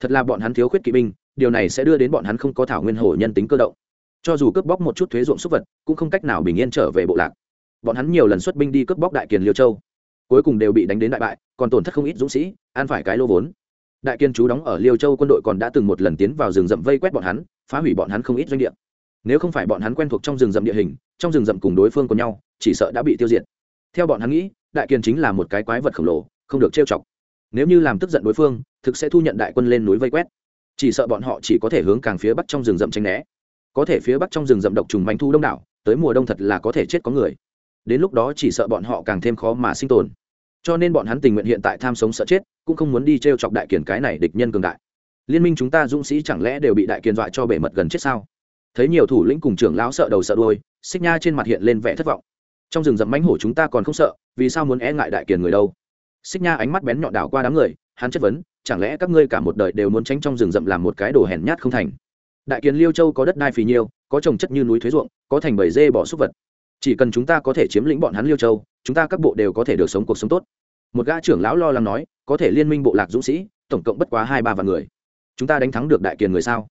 Thật là bọn hắn thiếu khuyết kỵ binh, điều này sẽ đưa đến bọn hắn không có thảo nguyên hổ nhân tính cơ động. Cho dù cướp bóc một chút thuế ruộng xúc vật, cũng không cách nào bình yên trở về bộ lạc. Bọn hắn nhiều lần xuất binh đi cướp bóc đại kiền liêu châu, cuối cùng đều bị đánh đến đại bại, còn tổn thất không ít dũng sĩ ăn phải cái lô vốn đại kiên chú đóng ở liêu châu quân đội còn đã từng một lần tiến vào rừng rậm vây quét bọn hắn, phá hủy bọn hắn không ít doanh địa. Nếu không phải bọn hắn quen thuộc trong rừng rậm địa hình, trong rừng rậm cùng đối phương của nhau, chỉ sợ đã bị tiêu diệt. Theo bọn hắn nghĩ, đại kiên chính là một cái quái vật khổng lồ, không được trêu chọc. Nếu như làm tức giận đối phương, thực sẽ thu nhận đại quân lên núi vây quét. Chỉ sợ bọn họ chỉ có thể hướng càng phía bắc trong rừng rậm tranh né. Có thể phía bắc trong rừng rậm độc trùng manh thu đông đảo, tới mùa đông thật là có thể chết có người. Đến lúc đó chỉ sợ bọn họ càng thêm khó mà sinh tồn cho nên bọn hắn tình nguyện hiện tại tham sống sợ chết, cũng không muốn đi t r e o chọc đại kiển cái này địch nhân cường đại. Liên minh chúng ta dũng sĩ chẳng lẽ đều bị đại kiền dọa cho bể mật gần chết sao? Thấy nhiều thủ lĩnh cùng trưởng lão sợ đầu sợ đôi xích nha trên mặt hiện lên vẻ thất vọng. Trong rừng rậm mánh hổ chúng ta còn không sợ, vì sao muốn e ngại đại kiền người đâu? Xích nha ánh mắt bén nhọn đảo qua đám người, hắn chất vấn, chẳng lẽ các ngươi cả một đời đều muốn tránh trong rừng rậm làm một cái đồ hèn nhát không thành? Đại kiền liêu châu có đất đai phì nhiêu, có trồng chất như núi thuế ruộng, có thành bầy dê bỏ súc vật. Chỉ cần chúng ta có thể chiếm lĩnh bọn hắn liêu châu chúng ta các bộ đều có thể được sống cuộc sống tốt. Một gã trưởng lão lo lắng nói có thể liên minh bộ lạc dũng sĩ tổng cộng bất quá hai ba vạn người. Chúng ta đánh thắng được đại kiền người sao?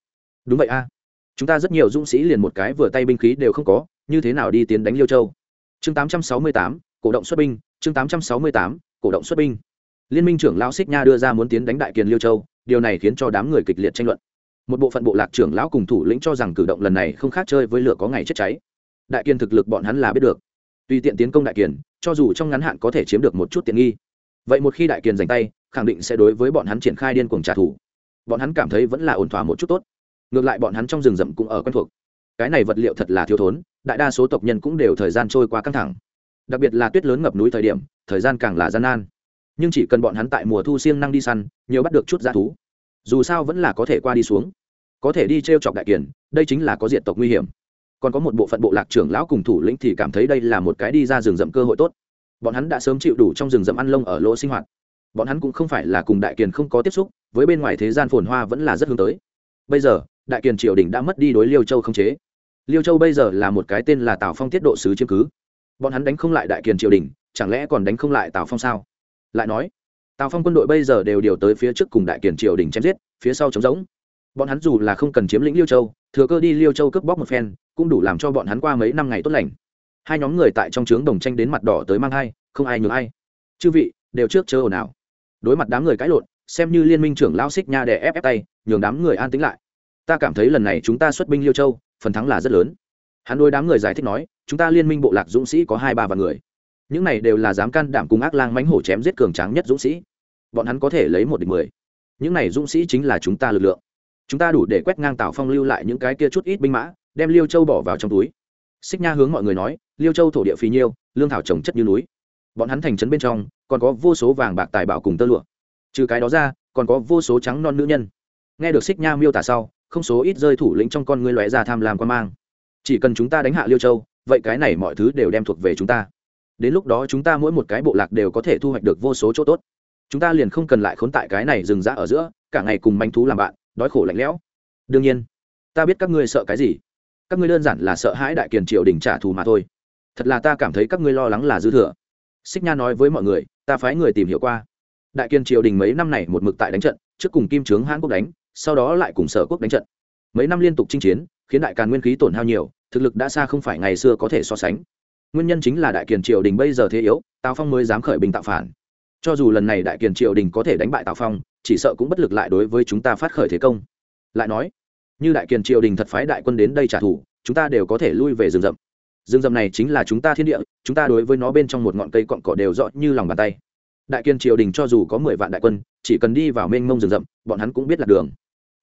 Đúng vậy a. Chúng ta rất nhiều dũng sĩ liền một cái vừa tay binh khí đều không có như thế nào đi tiến đánh liêu châu? Chương 868, cổ động xuất binh. Chương 868, cổ động xuất binh. Liên minh trưởng lão xích nha đưa ra muốn tiến đánh đại kiền liêu châu điều này khiến cho đám người kịch liệt tranh luận. Một bộ phận bộ lạc trưởng lão cùng thủ lĩnh cho rằng cử động lần này không khác chơi với lửa có ngày chết cháy. Đại kiền thực lực bọn hắn là biết được. Tùy tiện tiến công đại kiền cho dù trong ngắn hạn có thể chiếm được một chút tiện nghi. Vậy một khi đại kiền giành tay, khẳng định sẽ đối với bọn hắn triển khai điên cuồng trả thù. Bọn hắn cảm thấy vẫn là ổn thỏa một chút tốt. Ngược lại bọn hắn trong rừng rậm cũng ở quen thuộc. Cái này vật liệu thật là thiếu thốn, đại đa số tộc nhân cũng đều thời gian trôi qua căng thẳng. Đặc biệt là tuyết lớn ngập núi thời điểm, thời gian càng là gian nan. Nhưng chỉ cần bọn hắn tại mùa thu siêng năng đi săn, nhiều bắt được chút g thú. Dù sao vẫn là có thể qua đi xuống. Có thể đi t r e o chọc đại kiển đây chính là có diện tộc nguy hiểm còn có một bộ phận bộ lạc trưởng lão cùng thủ lĩnh thì cảm thấy đây là một cái đi ra rừng rậm cơ hội tốt. Bọn hắn đã sớm chịu đủ trong rừng rậm ăn lông ở lỗ sinh hoạt. Bọn hắn cũng không phải là cùng đại kiền không có tiếp xúc, với bên ngoài thế gian phồn hoa vẫn là rất hướng tới. Bây giờ, đại kiền triều đình đã mất đi đối liêu châu không chế. Liêu châu bây giờ là một cái tên là tào phong tiết độ sứ chiếm cứ. Bọn hắn đánh không lại đại kiền triều đình, chẳng lẽ còn đánh không lại tào phong sao? Lại nói, tào phong quân đội bây giờ đều điều tới phía trước cùng đại kiền triều đình chém giết, phía sau chống giống bọn hắn dù là không cần chiếm lĩnh liêu châu, thừa cơ đi liêu châu cướp bóc một phen cũng đủ làm cho bọn hắn qua mấy năm ngày tốt lành. Hai nhóm người tại trong trướng đồng tranh đến mặt đỏ tới mang hai không ai nhường ai. Chư vị, đều trước chớ ồn ào. Đối mặt đám người cãi lộn, xem như liên minh trưởng lao xích nha để ép ép tay, nhường đám người an tính lại. Ta cảm thấy lần này chúng ta xuất binh liêu châu, phần thắng là rất lớn. Hắn đôi đám người giải thích nói, chúng ta liên minh bộ lạc dũng sĩ có hai ba vạn người. Những này đều là dám can đảm cùng ác lang mánh hổ chém giết cường tráng nhất dũng sĩ. Bọn hắn có thể lấy một địch mười. Những này dũng sĩ chính là chúng ta lực lượng. Chúng ta đủ để quét ngang tảo phong lưu lại những cái kia chút ít binh mã đem liêu châu bỏ vào trong túi xích nha hướng mọi người nói liêu châu thổ địa phì nhiêu lương thảo trồng chất như núi bọn hắn thành trấn bên trong còn có vô số vàng bạc tài bảo cùng tơ lụa trừ cái đó ra còn có vô số trắng non nữ nhân nghe được xích nha miêu tả sau không số ít rơi thủ lĩnh trong con ngươi lóe ra tham lam quan mang chỉ cần chúng ta đánh hạ liêu châu vậy cái này mọi thứ đều đem thuộc về chúng ta đến lúc đó chúng ta mỗi một cái bộ lạc đều có thể thu hoạch được vô số chỗ tốt chúng ta liền không cần lại khốn tại cái này rừng rã ở giữa cả ngày cùng manh thú làm bạn đói khổ lạnh lẽo đương nhiên ta biết các ngươi sợ cái gì các ngươi đơn giản là sợ hãi đại kiền triều đình trả thù mà thôi. Thật là ta cảm thấy các ngươi lo lắng là dư thừa. Xích nha nói với mọi người, ta phái người tìm hiểu qua. Đại Kiền triều đình mấy năm này một mực tại đánh trận, trước cùng kim trướng hãn quốc đánh, sau đó lại cùng sở quốc đánh trận. Mấy năm liên tục chinh chiến, khiến đại càn nguyên khí tổn hao nhiều, thực lực đã xa không phải ngày xưa có thể so sánh. Nguyên nhân chính là đại kiền triều đình bây giờ thế yếu, tào phong mới dám khởi bình tạo phản. Cho dù lần này đại kiền triều đình có thể đánh bại tào phong, chỉ sợ cũng bất lực lại đối với chúng ta phát khởi thế công. Lại nói như đại kiền triều đình thật phái đại quân đến đây trả thù, chúng ta đều có thể lui về rừng rậm. Rừng rậm này chính là chúng ta thiên địa, chúng ta đối với nó bên trong một ngọn cây cọn cỏ đều rõ như lòng bàn tay. Đại kiên triều đình cho dù có mười vạn đại quân, chỉ cần đi vào mênh mông rừng rậm, bọn hắn cũng biết là đường.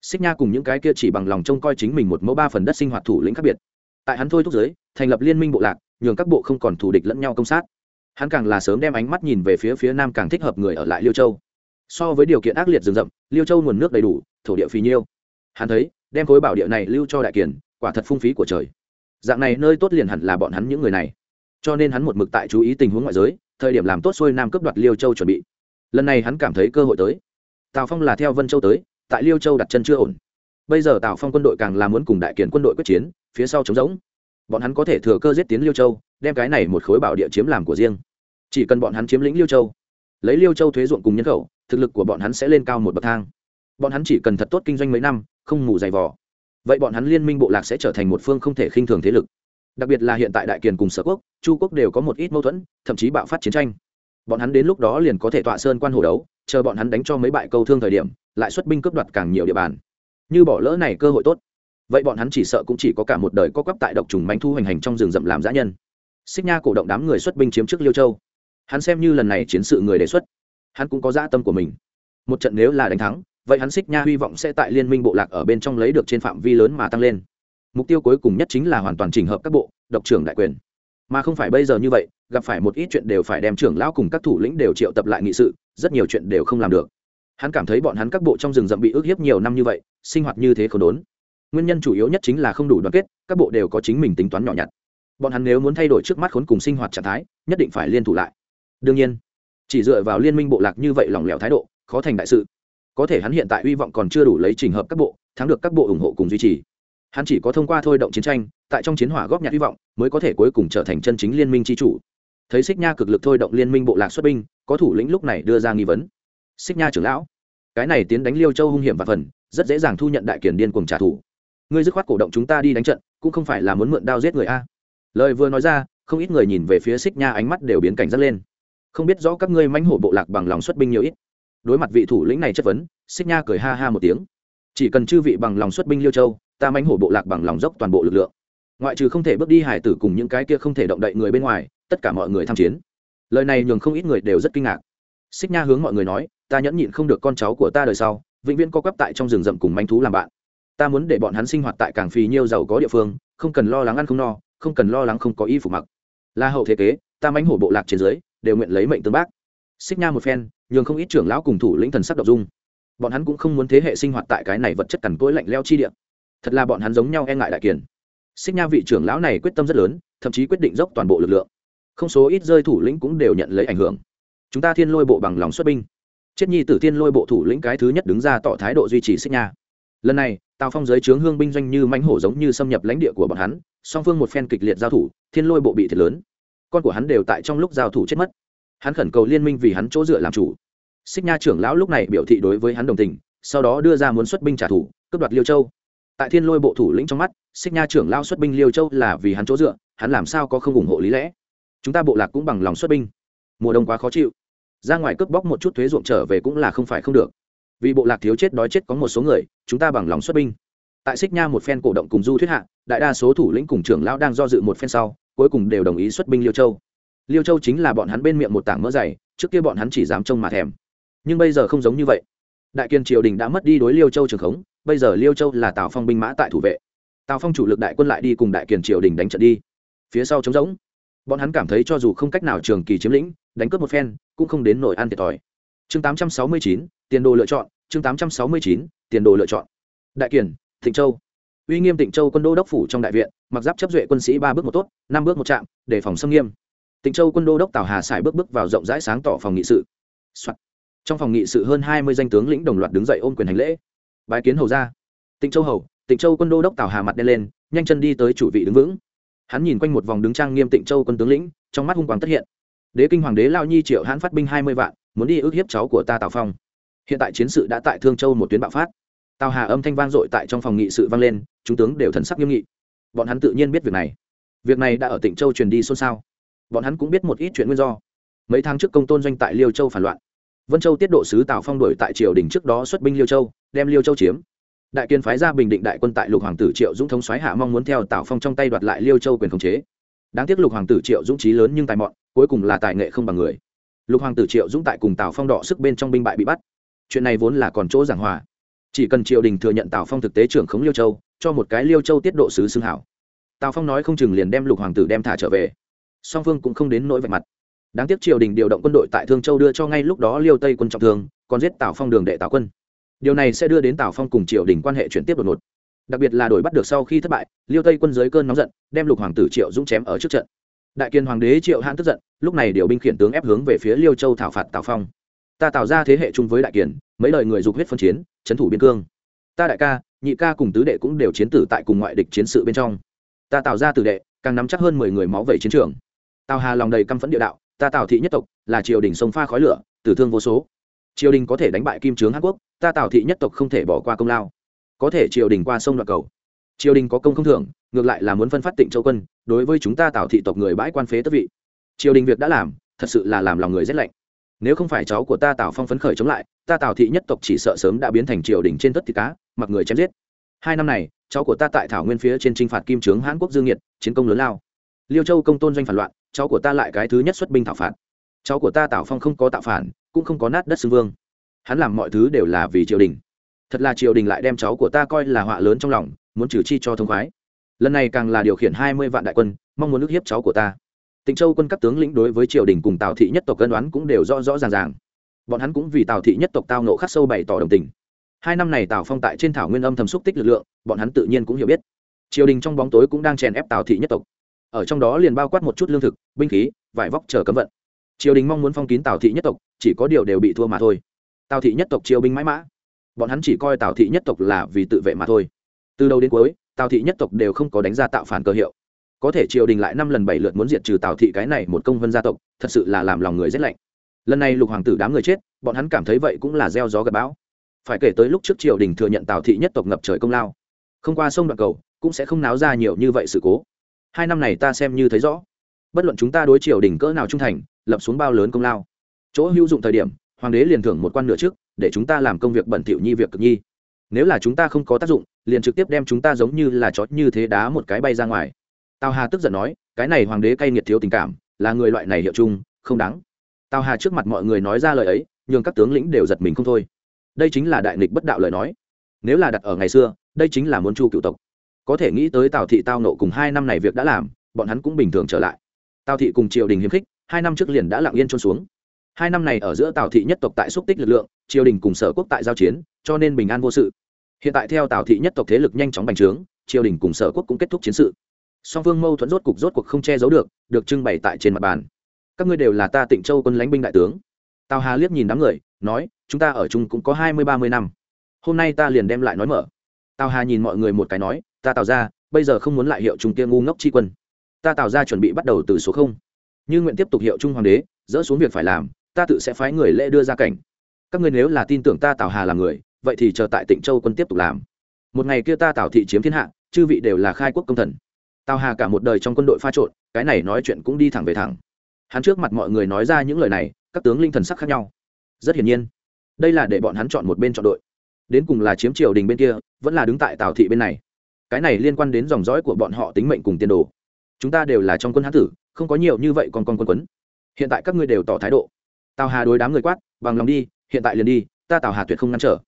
Xích nha cùng những cái kia chỉ bằng lòng trông coi chính mình một mẫu ba phần đất sinh hoạt thủ lĩnh khác biệt. Tại hắn thôi thúc giới, thành lập liên minh bộ lạc, nhường các bộ không còn thù địch lẫn nhau công sát. Hắn càng là sớm đem ánh mắt nhìn về phía phía nam càng thích hợp người ở lại liêu châu. So với điều kiện ác liệt rừng rậm, liêu châu nguồn nước đầy đủ, thổ địa phì nhiêu. Hắn thấy đem khối bảo địa này lưu cho đại kiền, quả thật phung phí của trời. Dạng này nơi tốt liền hẳn là bọn hắn những người này. Cho nên hắn một mực tại chú ý tình huống ngoại giới thời điểm làm tốt xuôi nam cướp đoạt liêu châu chuẩn bị. Lần này hắn cảm thấy cơ hội tới. Tào phong là theo vân châu tới tại liêu châu đặt chân chưa ổn. Bây giờ tào phong quân đội càng là muốn cùng đại kiền quân đội quyết chiến phía sau chống giống bọn hắn có thể thừa cơ giết tiến liêu châu đem cái này một khối bảo địa chiếm làm của riêng. Chỉ cần bọn hắn chiếm lĩnh liêu châu lấy liêu châu thuế ruộng cùng nhân khẩu thực lực của bọn hắn sẽ lên cao một bậc thang. Bọn hắn chỉ cần thật tốt kinh doanh mấy năm không ngủ dày vò. Vậy bọn hắn liên minh bộ lạc sẽ trở thành một phương không thể khinh thường thế lực. Đặc biệt là hiện tại đại kiền cùng sở quốc, chu quốc đều có một ít mâu thuẫn, thậm chí bạo phát chiến tranh. Bọn hắn đến lúc đó liền có thể tọa sơn quan hồ đấu, chờ bọn hắn đánh cho mấy bại câu thương thời điểm, lại xuất binh cướp đoạt càng nhiều địa bàn. Như bỏ lỡ này cơ hội tốt. Vậy bọn hắn chỉ sợ cũng chỉ có cả một đời có quắp tại độc trùng manh thu hoành hành trong rừng rậm làm giã nhân. Xích nha cổ động đám người xuất binh chiếm trước liêu châu. Hắn xem như lần này chiến sự người đề xuất. Hắn cũng có dã tâm của mình. Một trận nếu là đánh thắng vậy hắn xích nha hy vọng sẽ tại liên minh bộ lạc ở bên trong lấy được trên phạm vi lớn mà tăng lên. Mục tiêu cuối cùng nhất chính là hoàn toàn chỉnh hợp các bộ, độc trưởng đại quyền. Mà không phải bây giờ như vậy, gặp phải một ít chuyện đều phải đem trưởng lão cùng các thủ lĩnh đều triệu tập lại nghị sự, rất nhiều chuyện đều không làm được. Hắn cảm thấy bọn hắn các bộ trong rừng rậm bị ức hiếp nhiều năm như vậy, sinh hoạt như thế không đốn. Nguyên nhân chủ yếu nhất chính là không đủ đoàn kết, các bộ đều có chính mình tính toán nhỏ nhặt. Bọn hắn nếu muốn thay đổi trước mắt khốn cùng sinh hoạt trạng thái, nhất định phải liên thủ lại. Đương nhiên, chỉ dựa vào liên minh bộ lạc như vậy lỏng lẻo thái độ, khó thành đại sự có thể hắn hiện tại hy vọng còn chưa đủ lấy trình hợp các bộ, thắng được các bộ ủng hộ cùng duy trì. Hắn chỉ có thông qua thôi động chiến tranh, tại trong chiến hỏa góp nhặt hy vọng, mới có thể cuối cùng trở thành chân chính liên minh tri chủ. Thấy xích nha cực lực thôi động liên minh bộ lạc xuất binh, có thủ lĩnh lúc này đưa ra nghi vấn. Xích nha trưởng lão, cái này tiến đánh liêu châu hung hiểm và phần, rất dễ dàng thu nhận đại kiền điên cùng trả thù. Ngươi dứt khoát cổ động chúng ta đi đánh trận, cũng không phải là muốn mượn đao giết người a. Lời vừa nói ra, không ít người nhìn về phía xích nha ánh mắt đều biến cảnh dắt lên. Không biết rõ các ngươi manh hổ bộ lạc bằng lòng xuất binh nhiều ít đối mặt vị thủ lĩnh này chất vấn, xích nha cười ha ha một tiếng. Chỉ cần chư vị bằng lòng xuất binh liêu châu, ta manh hổ bộ lạc bằng lòng dốc toàn bộ lực lượng. Ngoại trừ không thể bước đi hải tử cùng những cái kia không thể động đậy người bên ngoài, tất cả mọi người tham chiến. Lời này nhường không ít người đều rất kinh ngạc. Xích nha hướng mọi người nói, ta nhẫn nhịn không được con cháu của ta đời sau, vĩnh viễn co quắp tại trong rừng rậm cùng manh thú làm bạn. Ta muốn để bọn hắn sinh hoạt tại càng phì nhiêu giàu có địa phương, không cần lo lắng ăn không no, không cần lo lắng không có y phục mặc. Là hậu thế kế, ta mánh hổ bộ lạc trên dưới, đều nguyện lấy mệnh tương bác. Xích nha một phen nhường không ít trưởng lão cùng thủ lĩnh thần sắc đ dung. Bọn hắn cũng không muốn thế hệ sinh hoạt tại cái này vật chất cằn cỗi lạnh leo chi địa. Thật là bọn hắn giống nhau e ngại đại kiền. Xích nha vị trưởng lão này quyết tâm rất lớn, thậm chí quyết định dốc toàn bộ lực lượng. Không số ít rơi thủ lĩnh cũng đều nhận lấy ảnh hưởng. Chúng ta thiên lôi bộ bằng lòng xuất binh. Chết nhi tử thiên lôi bộ thủ lĩnh cái thứ nhất đứng ra tỏ thái độ duy trì xích nha. Lần này, tào phong giới trướng hương binh doanh như mãnh hổ giống như xâm nhập lãnh địa của bọn hắn, song phương một phen kịch liệt giao thủ, thiên lôi bộ bị thiệt lớn. Con của hắn đều tại trong lúc giao thủ chết mất hắn khẩn cầu liên minh vì hắn chỗ dựa làm chủ. Xích nha trưởng lão lúc này biểu thị đối với hắn đồng tình, sau đó đưa ra muốn xuất binh trả thù, cướp đoạt liêu châu. Tại thiên lôi bộ thủ lĩnh trong mắt, xích nha trưởng lao xuất binh liêu châu là vì hắn chỗ dựa, hắn làm sao có không ủng hộ lý lẽ? Chúng ta bộ lạc cũng bằng lòng xuất binh. Mùa đông quá khó chịu. Ra ngoài cướp bóc một chút thuế ruộng trở về cũng là không phải không được. Vì bộ lạc thiếu chết đói chết có một số người, chúng ta bằng lòng xuất binh. Tại xích nha một phen cổ động cùng du thuyết hạ, đại đa số thủ lĩnh cùng trưởng lão đang do dự một phen sau, cuối cùng đều đồng ý xuất binh liêu châu liêu châu chính là bọn hắn bên miệng một tảng mỡ dày trước kia bọn hắn chỉ dám trông mà thèm. Nhưng bây giờ không giống như vậy. Đại kiên triều đình đã mất đi đối liêu châu trường khống bây giờ liêu châu là tào phong binh mã tại thủ vệ. Tào phong chủ lực đại quân lại đi cùng đại kiền triều đình đánh trận đi. Phía sau trống rỗng. Bọn hắn cảm thấy cho dù không cách nào trường kỳ chiếm lĩnh đánh cướp một phen cũng không đến nổi ăn thiệt thòi. Chương 869, tiền đồ lựa chọn chương 869, tiền đồ lựa chọn. Đại kiền thịnh châu. Uy nghiêm tịnh châu quân đô đốc phủ trong đại viện mặc giáp chấp duệ quân sĩ ba bước một tốt năm bước một chạm để phòng xâm nghiêm tịnh châu quân đô đốc tào hà sải bước bước vào rộng rãi sáng tỏ phòng nghị sự、Soạn. trong phòng nghị sự hơn hai mươi danh tướng lĩnh đồng loạt đứng dậy ôm quyền hành lễ. Bái kiến hầu ra tịnh châu hầu, tịnh châu quân đô đốc tào hà mặt đen lên, nhanh chân đi tới chủ vị đứng vững. Hắn nhìn quanh một vòng đứng trang nghiêm tịnh châu quân tướng lĩnh, trong mắt hung quang tất hiện. Đế kinh hoàng đế lao nhi triệu hãn phát binh hai mươi vạn, muốn đi ước hiếp cháu của ta tào phong. Hiện tại chiến sự đã tại thương châu một tuyến bạo phát. Tào hà âm thanh vang dội tại trong phòng nghị sự vang lên, chúng tướng đều thần sắc nghiêm nghị. Bọn hắn tự nhiên biết việc này. Việc này đã ở tịnh châu truyền đi xôn xao bọn hắn cũng biết một ít chuyện nguyên do. Mấy tháng trước công tôn doanh tại liêu châu phản loạn. Vân châu tiết độ sứ tào phong đổi tại triều đình trước đó xuất binh liêu châu, đem liêu châu chiếm. Đại kiên phái ra bình định đại quân tại lục hoàng tử triệu dũng thống xoáy hạ mong muốn theo tào phong trong tay đoạt lại liêu châu quyền khống chế. Đáng tiếc lục hoàng tử triệu dũng trí lớn nhưng tài mọn, cuối cùng là tài nghệ không bằng người. Lục hoàng tử triệu dũng tại cùng tào phong đọ sức bên trong binh bại bị bắt. Chuyện này vốn là còn chỗ giảng hòa. Chỉ cần triều đình thừa nhận tào phong thực tế trưởng khống liêu châu, cho một cái liêu châu tiết độ sứ xưng hảo. Tào phong nói không chừng liền đem lục hoàng tử đem thả trở về song phương cũng không đến nỗi vạch mặt. Đáng tiếc triều đình điều động quân đội tại thương châu đưa cho ngay lúc đó liêu tây quân trọng thương, còn giết tào phong đường đệ tào quân. Điều này sẽ đưa đến tào phong cùng triều đình quan hệ chuyển tiếp đột ngột. Đặc biệt là đổi bắt được sau khi thất bại, liêu tây quân dưới cơn nóng giận, đem lục hoàng tử triệu dũng chém ở trước trận. Đại kiên hoàng đế triệu hãn tức giận, lúc này điều binh khiển tướng ép hướng về phía liêu châu thảo phạt tào phong. Ta tạo ra thế hệ chung với đại kiền mấy lời người dục huyết phân chiến, trấn thủ biên cương. Ta đại ca, nhị ca cùng tứ đệ cũng đều chiến tử tại cùng ngoại địch chiến sự bên trong. Ta tạo ra tử đệ, càng nắm chắc hơn mười người máu vẩy chiến trường tào hà lòng đầy căm phẫn địa đạo, ta tào thị nhất tộc là triều đình sông pha khói lửa, tử thương vô số. Triều đình có thể đánh bại kim trướng hàn quốc, ta tào thị nhất tộc không thể bỏ qua công lao. Có thể triều đình qua sông đoạn cầu. Triều đình có công không thưởng, ngược lại là muốn phân phát tịnh châu quân, đối với chúng ta tào thị tộc người bãi quan phế tất vị. Triều đình việc đã làm, thật sự là làm lòng người rét lạnh. Nếu không phải cháu của ta tào phong phấn khởi chống lại, ta tào thị nhất tộc chỉ sợ sớm đã biến thành triều đình trên tất thịt cá, mặc người chém giết. Hai năm này, cháu của ta tại thảo nguyên phía trên t r i n h phạt kim trướng hãn quốc dương nhiệt, chiến công lớn lao. Liêu châu công tôn doanh phản loạn cháu của ta lại cái thứ nhất xuất binh thảo phạt. Cháu của ta tào phong không có tạo phản, cũng không có nát đất xưng vương. Hắn làm mọi thứ đều là vì triều đình. Thật là triều đình lại đem cháu của ta coi là họa lớn trong lòng, muốn trừ chi cho thông khoái. Lần này càng là điều khiển hai mươi vạn đại quân, mong muốn ức hiếp cháu của ta. Tịnh châu quân các tướng lĩnh đối với triều đình cùng tào thị nhất tộc cân đoán cũng đều rõ rõ ràng ràng. Bọn hắn cũng vì tào thị nhất tộc tao nộ khắc sâu bày tỏ đồng tình. Hai năm này tào phong tại trên thảo nguyên âm thầm xúc tích lực lượng, bọn hắn tự nhiên cũng hiểu biết. Triều đình trong bóng tối cũng đang chèn ép tào thị nhất tộc ở trong đó liền bao quát một chút lương thực, binh khí, vải vóc chờ cấm vận. Triều đình mong muốn phong kín tào thị nhất tộc, chỉ có điều đều bị thua mà thôi. Tào thị nhất tộc triều binh mãi mã. Bọn hắn chỉ coi tào thị nhất tộc là vì tự vệ mà thôi. Từ đầu đến cuối, tào thị nhất tộc đều không có đánh ra tạo phản cơ hiệu. Có thể triều đình lại năm lần bảy lượt muốn diệt trừ tào thị cái này một công vân gia tộc, thật sự là làm lòng người rét lạnh. Lần này lục hoàng tử đám người chết, bọn hắn cảm thấy vậy cũng là gieo gió gặp bão. Phải kể tới lúc trước triều đình thừa nhận tào thị nhất tộc ngập trời công lao. Không qua sông đoạn cầu, cũng sẽ không náo ra nhiều như vậy sự cố hai năm này ta xem như thấy rõ. Bất luận chúng ta đối triều đình cỡ nào trung thành, lập xuống bao lớn công lao. Chỗ hữu dụng thời điểm, hoàng đế liền thưởng một quan nửa trước, để chúng ta làm công việc bẩn thỉu nhi việc cực nhi. Nếu là chúng ta không có tác dụng, liền trực tiếp đem chúng ta giống như là chó như thế đá một cái bay ra ngoài. Tào hà tức giận nói, cái này hoàng đế cay nghiệt thiếu tình cảm, là người loại này hiệu chung, không đáng. Tào hà trước mặt mọi người nói ra lời ấy, nhường các tướng lĩnh đều giật mình không thôi. Đây chính là đại nghịch bất đạo lời nói. Nếu là đặt ở ngày xưa, đây chính là muốn chu cựu tộc có thể nghĩ tới tào thị tao nộ cùng hai năm này việc đã làm, bọn hắn cũng bình thường trở lại. Tào thị cùng triều đình hiếm khích, hai năm trước liền đã lặng yên trôn xuống. Hai năm này ở giữa tào thị nhất tộc tại xúc tích lực lượng, triều đình cùng sở quốc tại giao chiến, cho nên bình an vô sự. Hiện tại theo tào thị nhất tộc thế lực nhanh chóng bành trướng, triều đình cùng sở quốc cũng kết thúc chiến sự. Song phương mâu thuẫn rốt cục rốt cuộc không che giấu được được trưng bày tại trên mặt bàn. Các ngươi đều là ta tịnh châu quân lãnh binh đại tướng. Tào hà liếc nhìn đám người, nói, chúng ta ở chung cũng có hai mươi, ba mươi năm. Hôm nay ta liền đem lại nói mở. Tào hà nhìn mọi người một cái nói ta tạo ra, bây giờ không muốn lại hiệu trung kia ngu ngốc chi quân. Ta tạo ra chuẩn bị bắt đầu từ số không. Như nguyện tiếp tục hiệu trung hoàng đế, dỡ xuống việc phải làm, ta tự sẽ phái người lễ đưa ra cảnh. Các ngươi nếu là tin tưởng ta tạo hà là người, vậy thì chờ tại tịnh châu quân tiếp tục làm. Một ngày kia ta tạo thị chiếm thiên hạ, chư vị đều là khai quốc công thần. Tào hà cả một đời trong quân đội pha trộn, cái này nói chuyện cũng đi thẳng về thẳng. Hắn trước mặt mọi người nói ra những lời này, các tướng linh thần sắc khác nhau. Rất hiển nhiên, đây là để bọn hắn chọn một bên chọn đội. Đến cùng là chiếm triều đình bên kia, vẫn là đứng tại tào thị bên này cái này liên quan đến dòng dõi của bọn họ tính mệnh cùng tiền đồ. Chúng ta đều là trong quân hán tử, không có nhiều như vậy còn con quân quấn. Hiện tại các ngươi đều tỏ thái độ. Tào hà đối đám người quát, bằng lòng đi, hiện tại liền đi, ta tào hà tuyệt không ngăn trở.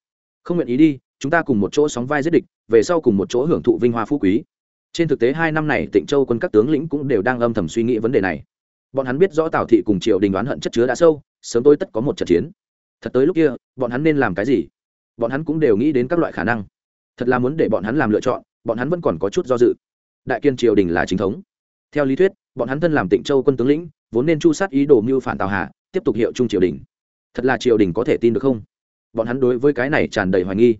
Không nguyện ý đi, chúng ta cùng một chỗ sóng vai giết địch, về sau cùng một chỗ hưởng thụ vinh hoa phú quý. Trên thực tế hai năm này, tịnh châu quân các tướng lĩnh cũng đều đang âm thầm suy nghĩ vấn đề này. Bọn hắn biết rõ tào thị cùng triều đình đoán hận chất chứa đã sâu, sớm tôi tất có một trận chiến. Thật tới lúc kia, bọn hắn nên làm cái gì? Bọn hắn cũng đều nghĩ đến các loại khả năng. Thật là muốn để bọn hắn làm lựa chọn bọn hắn vẫn còn có chút do dự. Đại kiên triều đình là chính thống. Theo lý thuyết, bọn hắn thân làm tịnh châu quân tướng lĩnh, vốn nên chu sát ý đồ mưu phản tào hà, tiếp tục hiệu trung triều đình. Thật là triều đình có thể tin được không? Bọn hắn đối với cái này tràn đầy hoài nghi.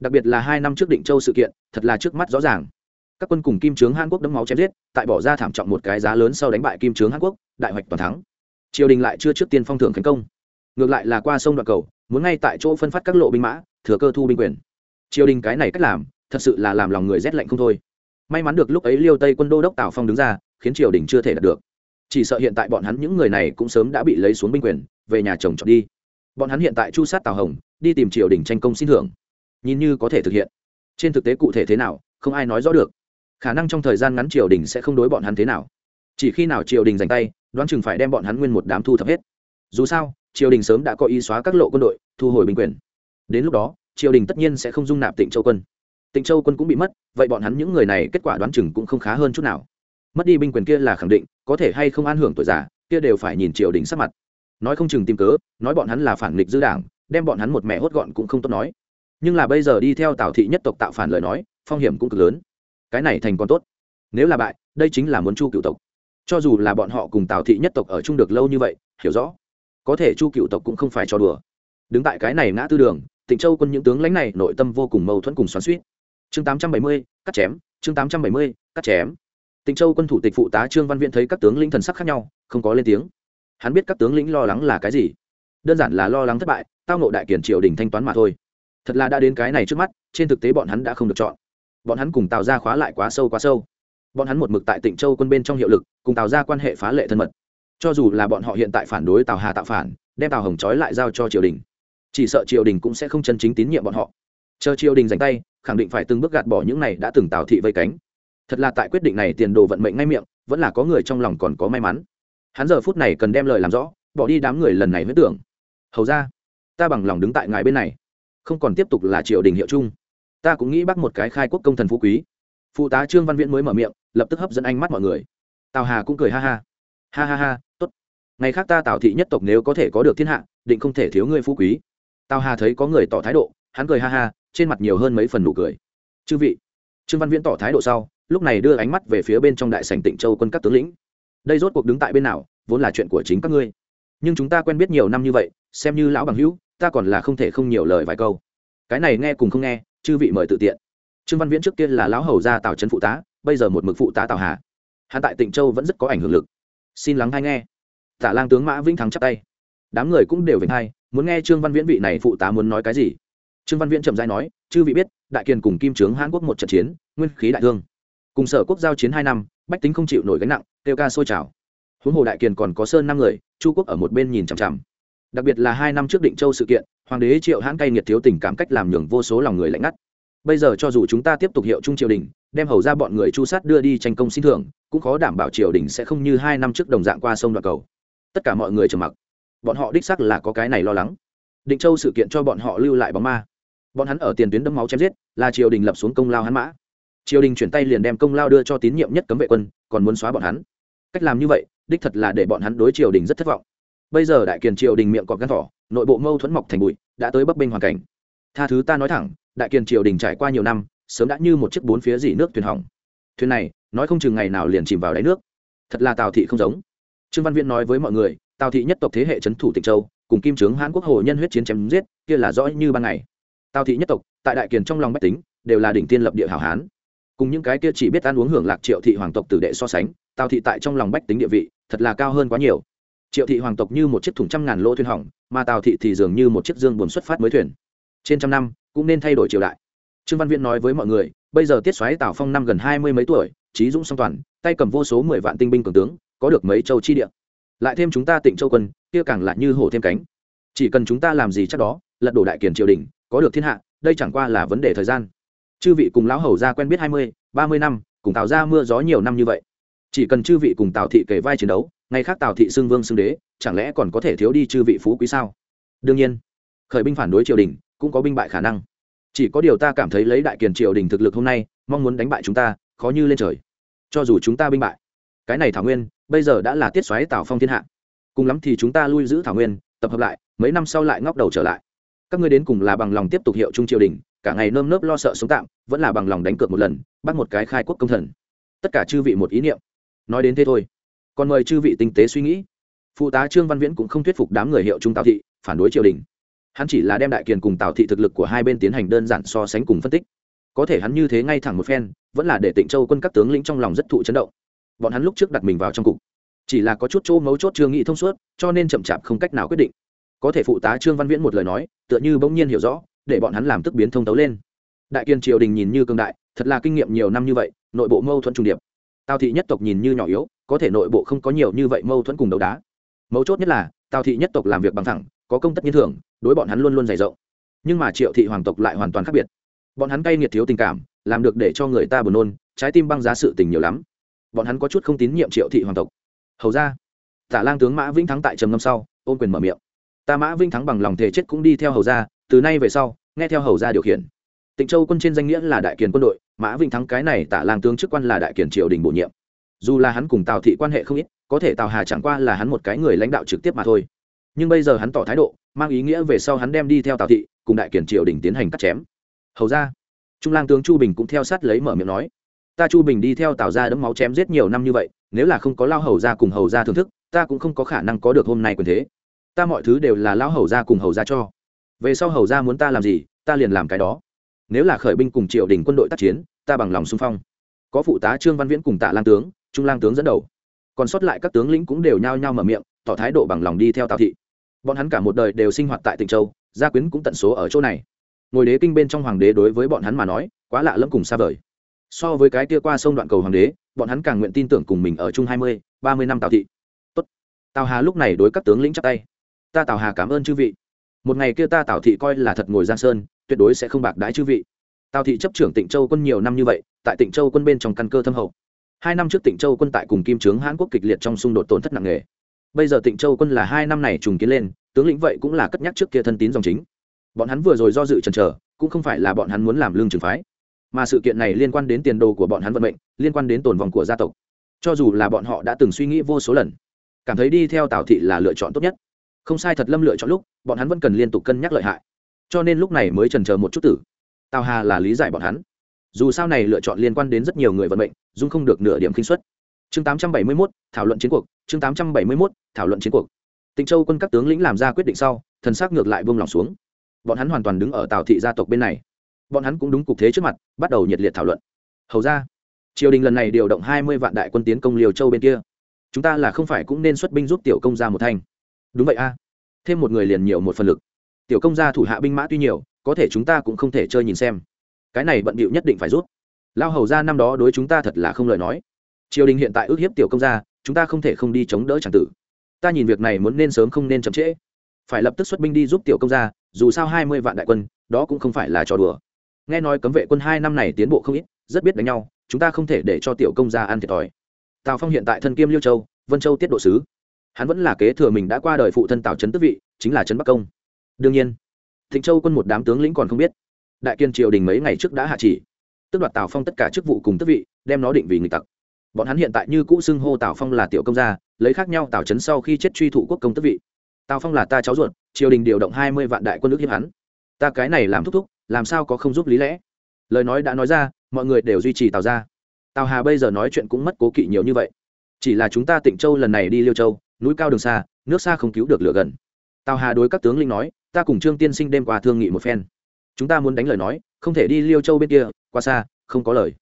Đặc biệt là hai năm trước định châu sự kiện, thật là trước mắt rõ ràng. Các quân cùng kim trướng hàn quốc đấm máu chém giết, tại bỏ ra thảm trọng một cái giá lớn sau đánh bại kim trướng hàn quốc, đại hoạch toàn thắng. Triều đình lại chưa trước tiên phong thưởng thành công. Ngược lại là qua sông đoạn cầu, muốn ngay tại chỗ phân phát các lộ binh mã, thừa cơ thu binh quyền. Triều đình cái này cách làm thật sự là làm lòng người rét lạnh không thôi. May mắn được lúc ấy liêu tây quân đô đốc tào phong đứng ra, khiến triều đình chưa thể đạt được. Chỉ sợ hiện tại bọn hắn những người này cũng sớm đã bị lấy xuống binh quyền, về nhà chồng chọn đi. Bọn hắn hiện tại chu sát tào hồng, đi tìm triều đình tranh công xin thưởng. Nhìn như có thể thực hiện. Trên thực tế cụ thể thế nào, không ai nói rõ được. Khả năng trong thời gian ngắn triều đình sẽ không đối bọn hắn thế nào. Chỉ khi nào triều đình giành tay, đoán chừng phải đem bọn hắn nguyên một đám thu thập hết. Dù sao, triều đình sớm đã có ý xóa các lộ quân đội, thu hồi binh quyền. Đến lúc đó, triều đình tất nhiên sẽ không dung nạp tịnh châu quân tịnh châu quân cũng bị mất, vậy bọn hắn những người này kết quả đoán chừng cũng không khá hơn chút nào. Mất đi binh quyền kia là khẳng định, có thể hay không an hưởng tuổi già, kia đều phải nhìn triều đình sắc mặt. Nói không chừng tìm cớ, nói bọn hắn là phản nghịch dư đảng, đem bọn hắn một mẹ hốt gọn cũng không tốt nói. Nhưng là bây giờ đi theo tào thị nhất tộc tạo phản lời nói, phong hiểm cũng cực lớn. Cái này thành còn tốt. Nếu là bại, đây chính là muốn chu cựu tộc. Cho dù là bọn họ cùng tào thị nhất tộc ở chung được lâu như vậy, hiểu rõ. Có thể chu cựu tộc cũng không phải cho đùa. Đứng tại cái này ngã tư đường, tịnh châu quân những tướng lãnh này nội tâm vô cùng mâu thuẫn cùng xoắn suýt chương tám trăm bảy mươi, cắt chém, chương tám trăm bảy mươi, cắt chém. Tịnh châu quân thủ tịch phụ tá trương văn viễn thấy các tướng lĩnh thần sắc khác nhau, không có lên tiếng. Hắn biết các tướng lĩnh lo lắng là cái gì. Đơn giản là lo lắng thất bại, tao nộ đại kiển triều đình thanh toán mà thôi. Thật là đã đến cái này trước mắt, trên thực tế bọn hắn đã không được chọn. Bọn hắn cùng tào ra khóa lại quá sâu quá sâu. Bọn hắn một mực tại tịnh châu quân bên trong hiệu lực, cùng tào ra quan hệ phá lệ thân mật. Cho dù là bọn họ hiện tại phản đối tào hà tạo phản, đem tào hồng trói lại giao cho triều đình. Chỉ sợ triều đình cũng sẽ không chân chính tín nhiệm bọn họ chờ triều đình dành tay, khẳng định phải từng bước gạt bỏ những này đã từng tào thị vây cánh. Thật là tại quyết định này tiền đồ vận mệnh ngay miệng, vẫn là có người trong lòng còn có may mắn. Hắn giờ phút này cần đem lời làm rõ, bỏ đi đám người lần này mới tưởng. Hầu ra, ta bằng lòng đứng tại ngài bên này, không còn tiếp tục là triều đình hiệu chung. Ta cũng nghĩ bắt một cái khai quốc công thần phú quý. Phụ tá trương văn viễn mới mở miệng, lập tức hấp dẫn ánh mắt mọi người. Tào hà cũng cười ha ha. Ha ha ha, tốt. Ngày khác ta tào thị nhất tộc nếu có thể có được thiên hạ, định không thể thiếu ngươi phú quý. Tào hà thấy có người tỏ thái độ, hắn cười ha ha trên mặt nhiều hơn mấy phần nụ cười. Chư vị. Trương văn viễn tỏ thái độ sau, lúc này đưa ánh mắt về phía bên trong đại sảnh tịnh châu quân các tướng lĩnh. Đây rốt cuộc đứng tại bên nào, vốn là chuyện của chính các ngươi. Nhưng chúng ta quen biết nhiều năm như vậy, xem như lão bằng hữu, ta còn là không thể không nhiều lời vài câu. Cái này nghe cùng không nghe, chư vị mời tự tiện. Trương văn viễn trước kia là lão hầu gia tào trấn phụ tá, bây giờ một mực phụ tá tào hà. Hắn tại tịnh châu vẫn rất có ảnh hưởng lực. Xin lắng hay nghe. Tả lang tướng mã vĩnh thắng chắp tay. Đám người cũng đều vĩnh thay muốn nghe trương văn viễn vị này phụ tá muốn nói cái gì trương văn viễn trầm giai nói, chư vị biết, đại kiền cùng kim trướng hãn quốc một trận chiến, nguyên khí đại thương. Cùng sở quốc giao chiến hai năm, bách tính không chịu nổi gánh nặng, kêu ca sôi trào. Huống hồ đại kiền còn có sơn năm người, chu quốc ở một bên nhìn chằm chằm. Đặc biệt là hai năm trước định châu sự kiện, hoàng đế triệu hãn cay nghiệt thiếu tình cảm cách làm nhường vô số lòng người lạnh ngắt. Bây giờ cho dù chúng ta tiếp tục hiệu trung triều đình, đem hầu ra bọn người chu sát đưa đi tranh công xin thưởng, cũng khó đảm bảo triều đình sẽ không như hai năm trước đồng dạng qua sông đoạn cầu. Tất cả mọi người trầm mặc. Bọn họ đích sắc là có cái này lo lắng. Định châu sự kiện cho bọn họ lưu lại bóng ma bọn hắn ở tiền tuyến đấm máu chém giết, là triều đình lập xuống công lao hắn mã. Triều đình chuyển tay liền đem công lao đưa cho tín nhiệm nhất cấm vệ quân, còn muốn xóa bọn hắn. Cách làm như vậy, đích thật là để bọn hắn đối triều đình rất thất vọng. Bây giờ đại kiền triều đình miệng cọp gắn thỏ, nội bộ mâu thuẫn mọc thành bụi, đã tới bấp bênh hoàn cảnh. Tha thứ ta nói thẳng, đại kiền triều đình trải qua nhiều năm, sớm đã như một chiếc bốn phía dỉ nước thuyền hỏng. Thuyền này, nói không chừng ngày nào liền chìm vào đáy nước. Thật là tào thị không giống. Trương văn viễn nói với mọi người, tào thị nhất tộc thế hệ trấn thủ tịnh châu, cùng kim trướng hãn quốc hồ nhân huyết chiến chém giết, kia là rõ như ban ngày tào thị nhất tộc, tại đại kiền trong lòng bách tính, đều là đỉnh tiên lập địa hảo hán. Cùng những cái kia chỉ biết ăn uống hưởng lạc triệu thị hoàng tộc tử đệ so sánh tào thị tại trong lòng bách tính địa vị, thật là cao hơn quá nhiều. Triệu thị hoàng tộc như một chiếc thùng trăm ngàn lỗ thuyền hỏng, mà tào thị thì dường như một chiếc dương buồn xuất phát mới thuyền. Trên trăm năm, cũng nên thay đổi triều đại. Trương văn viễn nói với mọi người, bây giờ tiết xoáy tào phong năm gần hai mươi mấy tuổi, trí dũng song toàn, tay cầm vô số mười vạn tinh binh cường tướng, có được mấy châu chi địa. Lại thêm chúng ta tịnh châu quân, kia càng lại như hổ thêm cánh. Chỉ cần chúng ta làm gì chắc đó, lật đổ đại kiền triều đình có được thiên hạ, đây chẳng qua là vấn đề thời gian. Chư vị cùng lão hầu ra quen biết hai mươi, ba mươi năm, cùng tạo ra mưa gió nhiều năm như vậy. Chỉ cần chư vị cùng tào thị kể vai chiến đấu, ngày khác tào thị xưng vương xưng đế, chẳng lẽ còn có thể thiếu đi chư vị phú quý sao? Đương nhiên, khởi binh phản đối triều đình cũng có binh bại khả năng. Chỉ có điều ta cảm thấy lấy đại kiền triều đình thực lực hôm nay, mong muốn đánh bại chúng ta, khó như lên trời. Cho dù chúng ta binh bại, cái này thảo nguyên, bây giờ đã là tiết xoáy tào phong thiên hạ. Cùng lắm thì chúng ta lui giữ thảo nguyên, tập hợp lại, mấy năm sau lại ngóc đầu trở lại các ngươi đến cùng là bằng lòng tiếp tục hiệu trung triều đình, cả ngày nơm nớp lo sợ sống tạm, vẫn là bằng lòng đánh cược một lần, bắt một cái khai quốc công thần. Tất cả chư vị một ý niệm. Nói đến thế thôi. Còn mời chư vị tinh tế suy nghĩ. Phụ tá trương văn viễn cũng không thuyết phục đám người hiệu trung tào thị, phản đối triều đình. Hắn chỉ là đem đại kiền cùng tào thị thực lực của hai bên tiến hành đơn giản so sánh cùng phân tích. Có thể hắn như thế ngay thẳng một phen, vẫn là để tịnh châu quân các tướng lĩnh trong lòng rất thụ chấn động. Bọn hắn lúc trước đặt mình vào trong cục, chỉ là có chút chỗ mấu chốt chưa nghĩ thông suốt, cho nên chậm chạp không cách nào quyết định có thể phụ tá trương văn viễn một lời nói, tựa như bỗng nhiên hiểu rõ, để bọn hắn làm tức biến thông tấu lên. Đại kiên triều đình nhìn như cương đại, thật là kinh nghiệm nhiều năm như vậy, nội bộ mâu thuẫn trung điệp. Tào thị nhất tộc nhìn như nhỏ yếu, có thể nội bộ không có nhiều như vậy mâu thuẫn cùng đấu đá. Mấu chốt nhất là, tào thị nhất tộc làm việc bằng thẳng, có công tất nhiên thưởng, đối bọn hắn luôn luôn dày rộng. Nhưng mà triệu thị hoàng tộc lại hoàn toàn khác biệt. Bọn hắn cay nghiệt thiếu tình cảm, làm được để cho người ta buồn nôn, trái tim băng giá sự tình nhiều lắm. Bọn hắn có chút không tín nhiệm triệu thị hoàng tộc. Hầu ra, tả lang tướng mã vĩnh thắng tại trầm ngâm sau ôm quyền mở miệng ta mã vinh thắng bằng lòng thể chết cũng đi theo hầu gia. từ nay về sau, nghe theo hầu gia điều khiển. Tịnh châu quân trên danh nghĩa là đại kiền quân đội, mã vinh thắng cái này tả làng tướng chức quan là đại kiền triều đình bổ nhiệm. Dù là hắn cùng tào thị quan hệ không ít, có thể tào hà chẳng qua là hắn một cái người lãnh đạo trực tiếp mà thôi. Nhưng bây giờ hắn tỏ thái độ, mang ý nghĩa về sau hắn đem đi theo tào thị, cùng đại kiển triều đình tiến hành cắt chém. Hầu ra trung lang tướng chu bình cũng theo sát lấy mở miệng nói, ta chu bình đi theo tào ra đấm máu chém giết nhiều năm như vậy, nếu là không có lao hầu ra cùng hầu ra thưởng thức, ta cũng không có khả năng có được hôm nay quyền thế ta mọi thứ đều là lão hầu ra cùng hầu ra cho. Về sau hầu ra muốn ta làm gì, ta liền làm cái đó. Nếu là khởi binh cùng triều đình quân đội tác chiến, ta bằng lòng xung phong. Có phụ tá trương văn viễn cùng tạ lang tướng, trung lang tướng dẫn đầu. Còn sót lại các tướng lĩnh cũng đều nhao nhao mở miệng, tỏ thái độ bằng lòng đi theo tào thị. Bọn hắn cả một đời đều sinh hoạt tại tịnh châu, gia quyến cũng tận số ở chỗ này. Ngồi đế kinh bên trong hoàng đế đối với bọn hắn mà nói, quá lạ lẫm cùng xa vời. So với cái kia qua sông đoạn cầu hoàng đế, bọn hắn càng nguyện tin tưởng cùng mình ở chung hai mươi, ba mươi năm tào thị. Tốt. tào hà lúc này đối các tướng lĩnh chắp tay ta tào hà cảm ơn chư vị. Một ngày kia ta tào thị coi là thật ngồi giang sơn, tuyệt đối sẽ không bạc đái chư vị. Tào thị chấp trưởng tịnh châu quân nhiều năm như vậy, tại tịnh châu quân bên trong căn cơ thâm hậu. Hai năm trước tịnh châu quân tại cùng kim trướng hãn quốc kịch liệt trong xung đột tổn thất nặng nề. Bây giờ tịnh châu quân là hai năm này trùng kiến lên, tướng lĩnh vậy cũng là cất nhắc trước kia thân tín dòng chính. Bọn hắn vừa rồi do dự chần chờ, cũng không phải là bọn hắn muốn làm lương trường phái. Mà sự kiện này liên quan đến tiền đồ của bọn hắn vận mệnh, liên quan đến tồn vòng của gia tộc. Cho dù là bọn họ đã từng suy nghĩ vô số lần, cảm thấy đi theo tào thị là lựa chọn tốt nhất không sai thật lâm lựa chọn lúc bọn hắn vẫn cần liên tục cân nhắc lợi hại. Cho nên lúc này mới trần chờ một chút tử. Tào hà là lý giải bọn hắn. Dù sao này lựa chọn liên quan đến rất nhiều người vận mệnh dung không được nửa điểm khinh suất. Chương 871, thảo luận chiến cuộc chương 871, thảo luận chiến cuộc. Tịnh châu quân các tướng lĩnh làm ra quyết định sau thần sắc ngược lại buông lòng xuống. Bọn hắn hoàn toàn đứng ở tào thị gia tộc bên này. Bọn hắn cũng đúng cục thế trước mặt bắt đầu nhiệt liệt thảo luận. Hầu ra triều đình lần này điều động hai mươi vạn đại quân tiến công liều châu bên kia. Chúng ta là không phải cũng nên xuất binh giúp tiểu công gia một thanh đúng vậy a. Thêm một người liền nhiều một phần lực. Tiểu công gia thủ hạ binh mã tuy nhiều, có thể chúng ta cũng không thể chơi nhìn xem. Cái này bận bịu nhất định phải rút. Lao hầu ra năm đó đối chúng ta thật là không lời nói. Triều đình hiện tại ước hiếp tiểu công gia, chúng ta không thể không đi chống đỡ c tử. Ta nhìn việc này muốn nên sớm không nên chậm trễ. Phải lập tức xuất binh đi giúp tiểu công gia, dù sao hai mươi vạn đại quân, đó cũng không phải là trò đùa. Nghe nói cấm vệ quân hai năm này tiến bộ không ít, rất biết đánh nhau, chúng ta không thể để cho tiểu công gia ăn thiệt thòi. Tào phong hiện tại thân kiêm liêu châu, vân châu tiết độ sứ hắn vẫn là kế thừa mình đã qua đời phụ thân tào trấn tức vị, chính là trấn bắc công. Đương nhiên, thịnh châu quân một đám tướng lĩnh còn không biết. Đại kiên triều đình mấy ngày trước đã hạ chỉ. Tức đoạt tào phong tất cả chức vụ cùng tức vị, đem nó định vì nghịch tặc. Bọn hắn hiện tại như cũ xưng hô tào phong là tiểu công gia, lấy khác nhau tào trấn sau khi chết truy thụ quốc công tức vị. Tào phong là ta cháu ruột, triều đình điều động hai mươi vạn đại quân nước hiếp hắn. Ta cái này làm thúc thúc, làm sao có không giúp lý lẽ? Lời nói đã nói ra, mọi người đều duy trì tào ra. Tào hà bây giờ nói chuyện cũng mất cố kỵ nhiều như vậy. Chỉ là chúng ta tịnh châu lần này đi liêu châu núi cao đường xa, nước xa không cứu được lửa gần. Tào hà đối các tướng linh nói, ta cùng trương tiên sinh đêm qua thương nghị một phen. Chúng ta muốn đánh lời nói, không thể đi liêu châu bên kia qua xa, không có lời.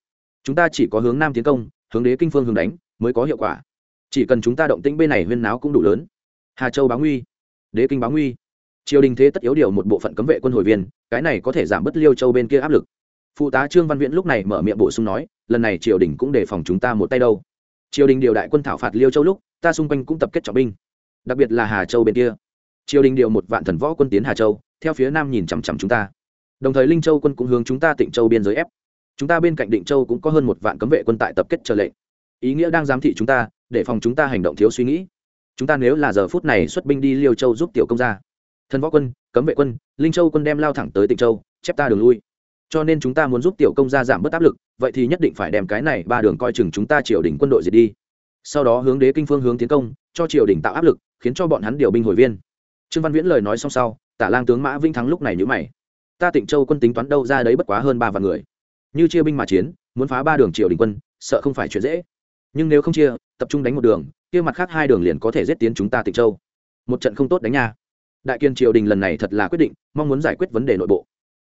Chúng ta chỉ có hướng nam tiến công, hướng đế kinh phương hướng đánh, mới có hiệu quả. Chỉ cần chúng ta động tĩnh bên này huyên náo cũng đủ lớn. Hà châu báo nguy. Đế kinh báo nguy. Triều đình thế tất yếu điều một bộ phận cấm vệ quân hồi viên, cái này có thể giảm bớt liêu châu bên kia áp lực. Phụ tá trương văn viễn lúc này mở miệng bổ sung nói, lần này triều đình cũng đề phòng chúng ta một tay đâu triều đình điều đại quân thảo phạt liêu châu lúc, ta xung quanh cũng tập kết trọng binh. Đặc biệt là hà châu bên kia. Triều đình điều một vạn thần võ quân tiến hà châu, theo phía nam nhìn chằm chằm chúng ta. Đồng thời linh châu quân cũng hướng chúng ta tịnh châu biên giới ép. Chúng ta bên cạnh định châu cũng có hơn một vạn cấm vệ quân tại tập kết chờ lệnh. Ý nghĩa đang giám thị chúng ta, để phòng chúng ta hành động thiếu suy nghĩ. Chúng ta nếu là giờ phút này xuất binh đi liêu châu giúp tiểu công gia. Thần võ quân, cấm vệ quân, linh châu quân đem lao thẳng tới tịnh châu, chép ta đường lui cho nên chúng ta muốn giúp tiểu công gia giảm bớt áp lực, vậy thì nhất định phải đem cái này ba đường coi chừng chúng ta triều đình quân đội diệt đi. Sau đó hướng đế kinh phương hướng tiến công, cho triều đình tạo áp lực, khiến cho bọn hắn điều binh hồi viên. Trương văn viễn lời nói xong sau, tả lang tướng mã vinh thắng lúc này nhữ mày. Ta tịnh châu quân tính toán đâu ra đấy bất quá hơn ba vạn người. Như chia binh mà chiến, muốn phá ba đường triều đình quân, sợ không phải chuyện dễ. Nhưng nếu không chia, tập trung đánh một đường, kia mặt khác hai đường liền có thể giết tiến chúng ta tịnh châu. Một trận không tốt đánh nha. Đại kiên triều đình lần này thật là quyết định, mong muốn giải quyết vấn đề nội bộ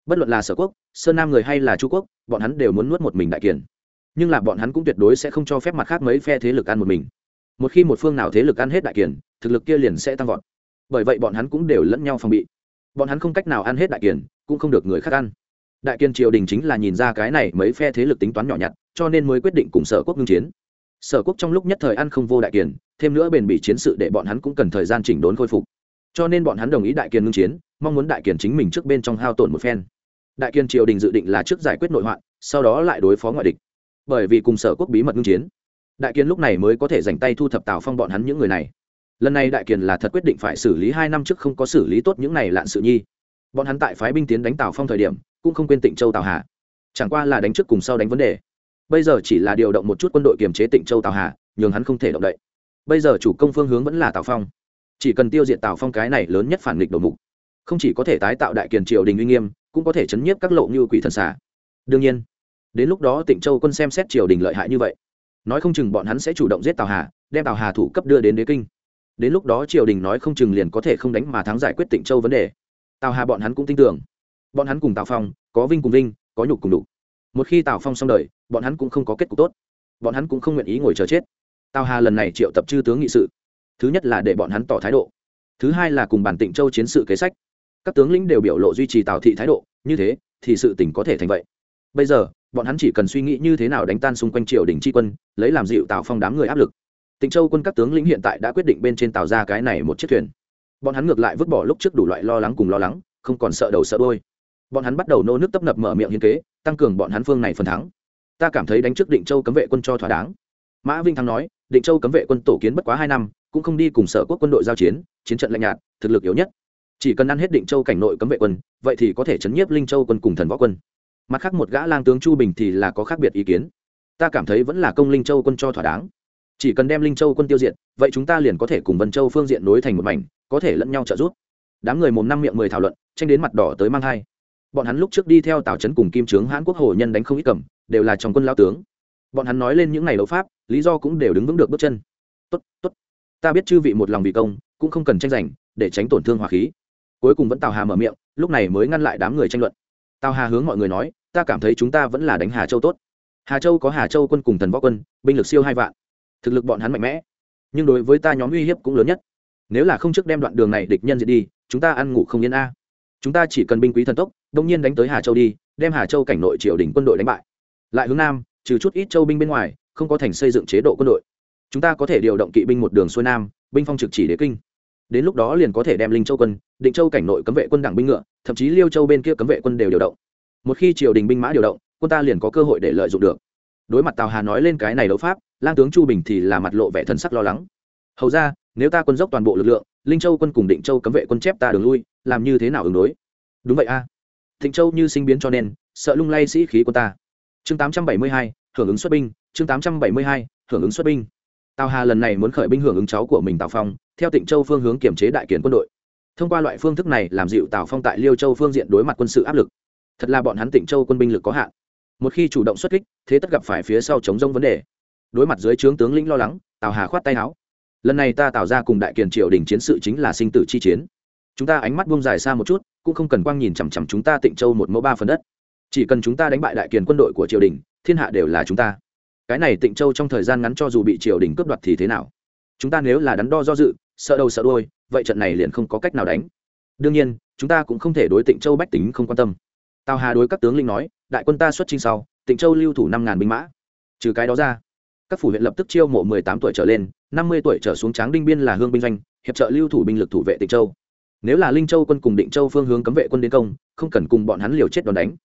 bất luận là sở quốc, sơn nam người hay là chu quốc, bọn hắn đều muốn nuốt một mình đại kiền. Nhưng là bọn hắn cũng tuyệt đối sẽ không cho phép mặt khác mấy phe thế lực ăn một mình. Một khi một phương nào thế lực ăn hết đại kiền, thực lực kia liền sẽ tăng vọt. Bởi vậy bọn hắn cũng đều lẫn nhau phòng bị. Bọn hắn không cách nào ăn hết đại kiền, cũng không được người khác ăn. Đại kiên triều đình chính là nhìn ra cái này mấy phe thế lực tính toán nhỏ nhặt, cho nên mới quyết định cùng sở quốc ngưng chiến. Sở quốc trong lúc nhất thời ăn không vô đại kiền, thêm nữa bền bỉ chiến sự để bọn hắn cũng cần thời gian chỉnh đốn khôi phục. Cho nên bọn hắn đồng ý đại kiền ngưng chiến, mong muốn đại kiền chính mình trước bên trong hao tổn một phen đại kiên triều đình dự định là trước giải quyết nội hoạn, sau đó lại đối phó ngoại địch. Bởi vì cùng sở quốc bí mật ngưng chiến, đại kiên lúc này mới có thể dành tay thu thập tào phong bọn hắn những người này. Lần này đại kiền là thật quyết định phải xử lý hai năm trước không có xử lý tốt những này lạn sự nhi. Bọn hắn tại phái binh tiến đánh tào phong thời điểm, cũng không quên tịnh châu tào hà. Chẳng qua là đánh trước cùng sau đánh vấn đề. Bây giờ chỉ là điều động một chút quân đội kiềm chế tịnh châu tào hà, nhường hắn không thể động đậy. Bây giờ chủ công phương hướng vẫn là tào phong. Chỉ cần tiêu diệt tào phong cái này lớn nhất phản nghịch đầu mục. Không chỉ có thể tái tạo đại kiền triều đình uy nghiêm cũng có thể chấn nhiếp các lộ như quỷ thần xà. Đương nhiên, đến lúc đó tịnh châu quân xem xét triều đình lợi hại như vậy, nói không chừng bọn hắn sẽ chủ động giết tào hà, đem tào hà thủ cấp đưa đến đế kinh. Đến lúc đó triều đình nói không chừng liền có thể không đánh mà thắng giải quyết tịnh châu vấn đề. Tào hà bọn hắn cũng tin tưởng. Bọn hắn cùng tào phong, có vinh cùng vinh, có nhục cùng đục một khi tào phong xong đời, bọn hắn cũng không có kết cục tốt. Bọn hắn cũng không nguyện ý ngồi chờ chết. Tào hà lần này triệu tập chư tướng nghị sự. Thứ nhất là để bọn hắn tỏ thái độ. Thứ hai là cùng bản tịnh châu chiến sự kế sách các tướng lĩnh đều biểu lộ duy trì tào thị thái độ, như thế thì sự tình có thể thành vậy. Bây giờ, bọn hắn chỉ cần suy nghĩ như thế nào đánh tan xung quanh triều đình tri quân, lấy làm dịu tào phong đám người áp lực. Tịnh châu quân các tướng lĩnh hiện tại đã quyết định bên trên tàu ra cái này một chiếc thuyền. Bọn hắn ngược lại vứt bỏ lúc trước đủ loại lo lắng cùng lo lắng, không còn sợ đầu sợ đôi bọn hắn bắt đầu nô nước tấp nập mở miệng hiên kế, tăng cường bọn hắn phương này phần thắng. Ta cảm thấy đánh trước định châu cấm vệ quân cho thỏa đáng. Mã vinh thắng nói, định châu cấm vệ quân tổ kiến bất quá hai năm, cũng không đi cùng sở quốc quân đội giao chiến chiến trận lạnh nhạt, thực lực yếu nhất chỉ cần ăn hết định châu cảnh nội cấm vệ quân, vậy thì có thể chấn nhiếp linh châu quân cùng thần võ quân. Mặt khác một gã lang tướng chu bình thì là có khác biệt ý kiến. Ta cảm thấy vẫn là công linh châu quân cho thỏa đáng. Chỉ cần đem linh châu quân tiêu diệt, vậy chúng ta liền có thể cùng vân châu phương diện nối thành một mảnh, có thể lẫn nhau trợ giúp. Đám người mồm năm miệng mười thảo luận, tranh đến mặt đỏ tới mang hai bọn hắn lúc trước đi theo tào trấn cùng kim trướng hãn quốc hồ nhân đánh không ít cầm, đều là trong quân lao tướng. Bọn hắn nói lên những ngày đấu pháp, lý do cũng đều đứng vững được bước chân. Tốt tốt. Ta biết chư vị một lòng vì công, cũng không cần tranh giành, để tránh tổn thương hòa khí cuối cùng vẫn tào hà mở miệng, lúc này mới ngăn lại đám người tranh luận. Tào hà hướng mọi người nói, ta cảm thấy chúng ta vẫn là đánh hà châu tốt. Hà châu có hà châu quân cùng thần võ quân, binh lực siêu hai vạn. Thực lực bọn hắn mạnh mẽ. Nhưng đối với ta nhóm uy hiếp cũng lớn nhất. Nếu là không trước đem đoạn đường này địch nhân diệt đi, chúng ta ăn ngủ không yên a. Chúng ta chỉ cần binh quý thần tốc, đông nhiên đánh tới hà châu đi, đem hà châu cảnh nội triều đình quân đội đánh bại. Lại hướng nam, trừ chút ít châu binh bên ngoài, không có thành xây dựng chế độ quân đội. Chúng ta có thể điều động kỵ binh một đường xuôi nam, binh phong trực chỉ đế kinh. Đến lúc đó liền có thể đem linh châu quân định châu cảnh nội cấm vệ quân đảng binh ngựa, thậm chí liêu châu bên kia cấm vệ quân đều điều động. Một khi triều đình binh mã điều động, quân ta liền có cơ hội để lợi dụng được. Đối mặt tào hà nói lên cái này đấu pháp, lang tướng chu bình thì là mặt lộ vẻ thần sắc lo lắng. Hầu ra, nếu ta quân dốc toàn bộ lực lượng, linh châu quân cùng định châu cấm vệ quân chép ta đường lui, làm như thế nào ứng đối? Đúng vậy a. À. thịnh châu như sinh biến cho nên, sợ lung lay sĩ khí của ta. Chương tám trăm bảy mươi hai, hưởng ứng xuất binh, chương tám trăm bảy mươi hai, hưởng ứng xuất binh. Tào hà lần này muốn khởi binh hưởng ứng cháu của mình tào phong, theo tịnh châu phương hướng kiểm chế đại kiến quân đội thông qua loại phương thức này làm dịu tào phong tại liêu châu phương diện đối mặt quân sự áp lực thật là bọn hắn tịnh châu quân binh lực có hạn một khi chủ động xuất kích thế tất gặp phải phía sau chống rông vấn đề đối mặt dưới trướng tướng lĩnh lo lắng tào hà khoát tay áo lần này ta tạo ra cùng đại kiền triều đình chiến sự chính là sinh tử chi chiến chúng ta ánh mắt buông dài xa một chút cũng không cần quang nhìn chằm chằm chúng ta tịnh châu một mẫu ba phần đất chỉ cần chúng ta đánh bại đại kiền quân đội của triều đình thiên hạ đều là chúng ta cái này tịnh châu trong thời gian ngắn cho dù bị triều đình cướp đoạt thì thế nào chúng ta nếu là đắn đo do dự sợ đầu sợ đôi vậy trận này liền không có cách nào đánh. Đương nhiên, chúng ta cũng không thể đối tịnh châu bách tính không quan tâm. Tào hà đối các tướng linh nói, đại quân ta xuất chinh sau, tịnh châu lưu thủ năm ngàn binh mã. Trừ cái đó ra, các phủ huyện lập tức chiêu mộ mười tám tuổi trở lên, năm mươi tuổi trở xuống tráng đinh biên là hương binh doanh, hiệp trợ lưu thủ binh lực thủ vệ tịnh châu. Nếu là linh châu quân cùng định châu phương hướng cấm vệ quân đến công, không cần cùng bọn hắn liều chết đòn đánh.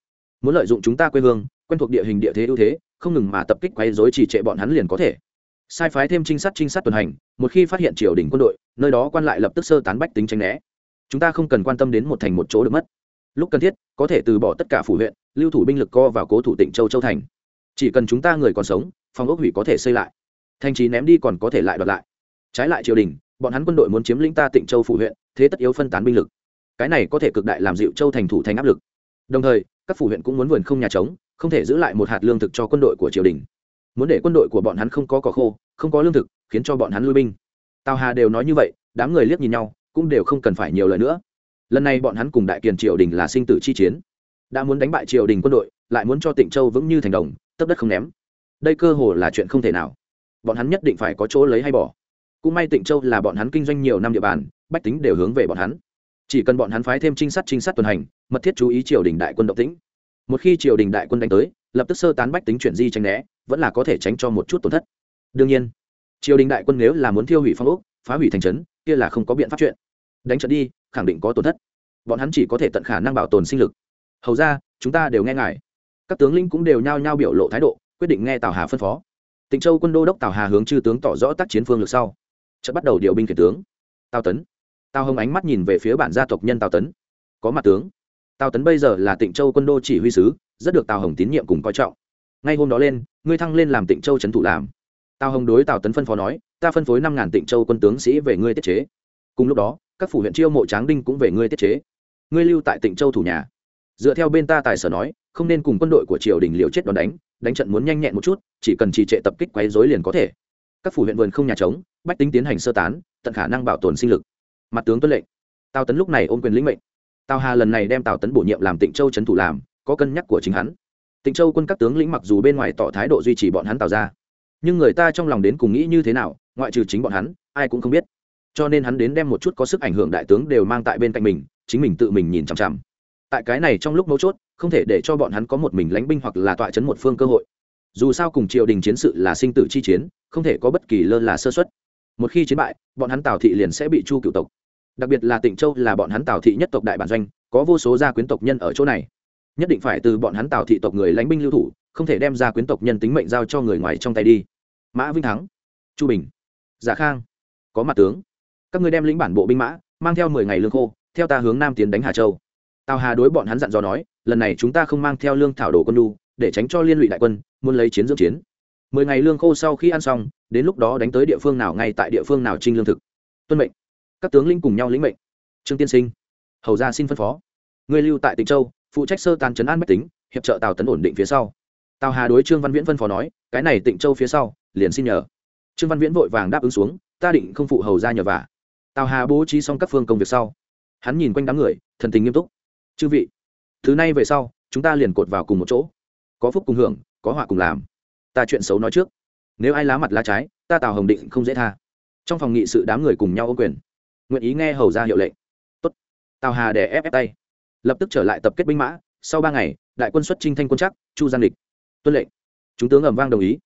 Muốn lợi dụng chúng ta quê hương, quen thuộc địa hình địa thế ưu thế, không ngừng mà tập kích quấy dối trì trệ bọn hắn liền có thể sai phái thêm trinh sát trinh sát tuần hành, một khi phát hiện triều đình quân đội, nơi đó quan lại lập tức sơ tán bách tính tranh né. Chúng ta không cần quan tâm đến một thành một chỗ được mất. Lúc cần thiết, có thể từ bỏ tất cả phủ huyện, lưu thủ binh lực co vào cố thủ tỉnh châu châu thành. Chỉ cần chúng ta người còn sống, phòng ốc hủy có thể xây lại. Thành trì ném đi còn có thể lại đoạt lại. Trái lại triều đình, bọn hắn quân đội muốn chiếm lĩnh ta tỉnh châu phủ huyện, thế tất yếu phân tán binh lực. Cái này có thể cực đại làm dịu châu thành thủ thành áp lực. Đồng thời, các phủ huyện cũng muốn vườn không nhà trống, không thể giữ lại một hạt lương thực cho quân đội của triều đình muốn để quân đội của bọn hắn không có cỏ khô, không có lương thực, khiến cho bọn hắn lui binh. Tào hà đều nói như vậy, đám người liếc nhìn nhau, cũng đều không cần phải nhiều lời nữa. Lần này bọn hắn cùng đại kiền triều đình là sinh tử chi chiến. Đã muốn đánh bại triều đình quân đội, lại muốn cho tịnh châu vững như thành đồng, tấp đất không ném. Đây cơ hồ là chuyện không thể nào. Bọn hắn nhất định phải có chỗ lấy hay bỏ. Cũng may tịnh châu là bọn hắn kinh doanh nhiều năm địa bàn, bách tính đều hướng về bọn hắn. Chỉ cần bọn hắn phái thêm trinh sát trinh sát tuần hành, mật thiết chú ý triều đình đại quân động tĩnh. Một khi triều đình đại quân đánh tới, lập tức sơ tán bách tính chuyển di tranh né vẫn là có thể tránh cho một chút tổn thất. Đương nhiên, triều đình đại quân nếu là muốn thiêu hủy phong ốc, phá hủy thành trấn, kia là không có biện pháp chuyện. Đánh trận đi, khẳng định có tổn thất. Bọn hắn chỉ có thể tận khả năng bảo tồn sinh lực. Hầu ra, chúng ta đều nghe ngài. Các tướng lĩnh cũng đều nhao nhao biểu lộ thái độ, quyết định nghe tào hà phân phó. Tịnh châu quân đô đốc tào hà hướng chư tướng tỏ rõ tác chiến phương lược sau trận bắt đầu điều binh kể tướng. Tào tấn. Tào hồng ánh mắt nhìn về phía bản gia tộc nhân tào tấn. Có mặt tướng. Tào tấn bây giờ là tịnh châu quân đô chỉ huy sứ, rất được tào hồng tín nhiệm cùng coi trọng ngay hôm đó lên, ngươi thăng lên làm tịnh châu trấn thủ làm. Tào hồng đối tào tấn phân phó nói, ta phân phối năm ngàn tịnh châu quân tướng sĩ về ngươi tiết chế. Cùng lúc đó, các phủ huyện chiêu mộ tráng đinh cũng về ngươi tiết chế. Ngươi lưu tại tịnh châu thủ nhà. Dựa theo bên ta tài sở nói, không nên cùng quân đội của triều đình liều chết đòn đánh đánh trận muốn nhanh nhẹn một chút, chỉ cần trì trệ tập kích quấy dối liền có thể. Các phủ huyện vườn không nhà trống, bách tính tiến hành sơ tán, tận khả năng bảo tồn sinh lực. Mặt tướng tuân lệnh. Tào tấn lúc này ôm quyền lĩnh mệnh. Tào hà lần này đem tào tấn bổ nhiệm làm tịnh châu trấn thủ làm, có cân nhắc của chính hắn tịnh châu quân các tướng lĩnh mặc dù bên ngoài tỏ thái độ duy trì bọn hắn tào ra, nhưng người ta trong lòng đến cùng nghĩ như thế nào, ngoại trừ chính bọn hắn, ai cũng không biết. Cho nên hắn đến đem một chút có sức ảnh hưởng đại tướng đều mang tại bên cạnh mình, chính mình tự mình nhìn chằm chằm. Tại cái này trong lúc mấu chốt, không thể để cho bọn hắn có một mình lánh binh hoặc là tọa chấn một phương cơ hội. Dù sao cùng triều đình chiến sự là sinh tử chi chiến, không thể có bất kỳ lơ là sơ xuất một khi chiến bại, bọn hắn tào thị liền sẽ bị chu cựu tộc. Đặc biệt là tịnh châu là bọn hắn tào thị nhất tộc đại bản doanh, có vô số gia quyến tộc nhân ở chỗ này nhất định phải từ bọn hắn tào thị tộc người lãnh binh lưu thủ, không thể đem ra quyến tộc nhân tính mệnh giao cho người ngoài trong tay đi. Mã vinh thắng, chu bình, giả khang, có mặt tướng. Các người đem lĩnh bản bộ binh mã, mang theo mười ngày lương khô, theo ta hướng nam tiến đánh hà châu. Tào hà đối bọn hắn dặn dò nói, lần này chúng ta không mang theo lương thảo đồ quân đu để tránh cho liên lụy đại quân, muốn lấy chiến dưỡng chiến. Mười ngày lương khô sau khi ăn xong, đến lúc đó đánh tới địa phương nào ngay tại địa phương nào trinh lương thực. Tuân mệnh. Các tướng linh cùng nhau lĩnh mệnh. Trương tiên sinh, hầu ra xin phân phó. Người lưu tại tịnh châu phụ trách sơ tàn chấn an bách tính, hiệp trợ tào tấn ổn định phía sau. Tào hà đối trương văn viễn phân phó nói, cái này tịnh châu phía sau, liền xin nhờ. Trương văn viễn vội vàng đáp ứng xuống, ta định không phụ hầu ra nhờ vả. Tào hà bố trí xong các phương công việc sau. Hắn nhìn quanh đám người, thần tình nghiêm túc. Chư vị, thứ này về sau, chúng ta liền cột vào cùng một chỗ. Có phúc cùng hưởng, có họa cùng làm. Ta chuyện xấu nói trước. Nếu ai lá mặt lá trái, ta tào hồng định không dễ tha. Trong phòng nghị sự đám người cùng nhau ô quyền. Nguyện ý nghe hầu ra hiệu lệnh. Tốt. tào hà để ép ép tay lập tức trở lại tập kết binh mã, sau ba ngày, đại quân xuất trinh thanh quân chắc, chu giang địch tuân lệnh. Chúng tướng ầm vang đồng ý.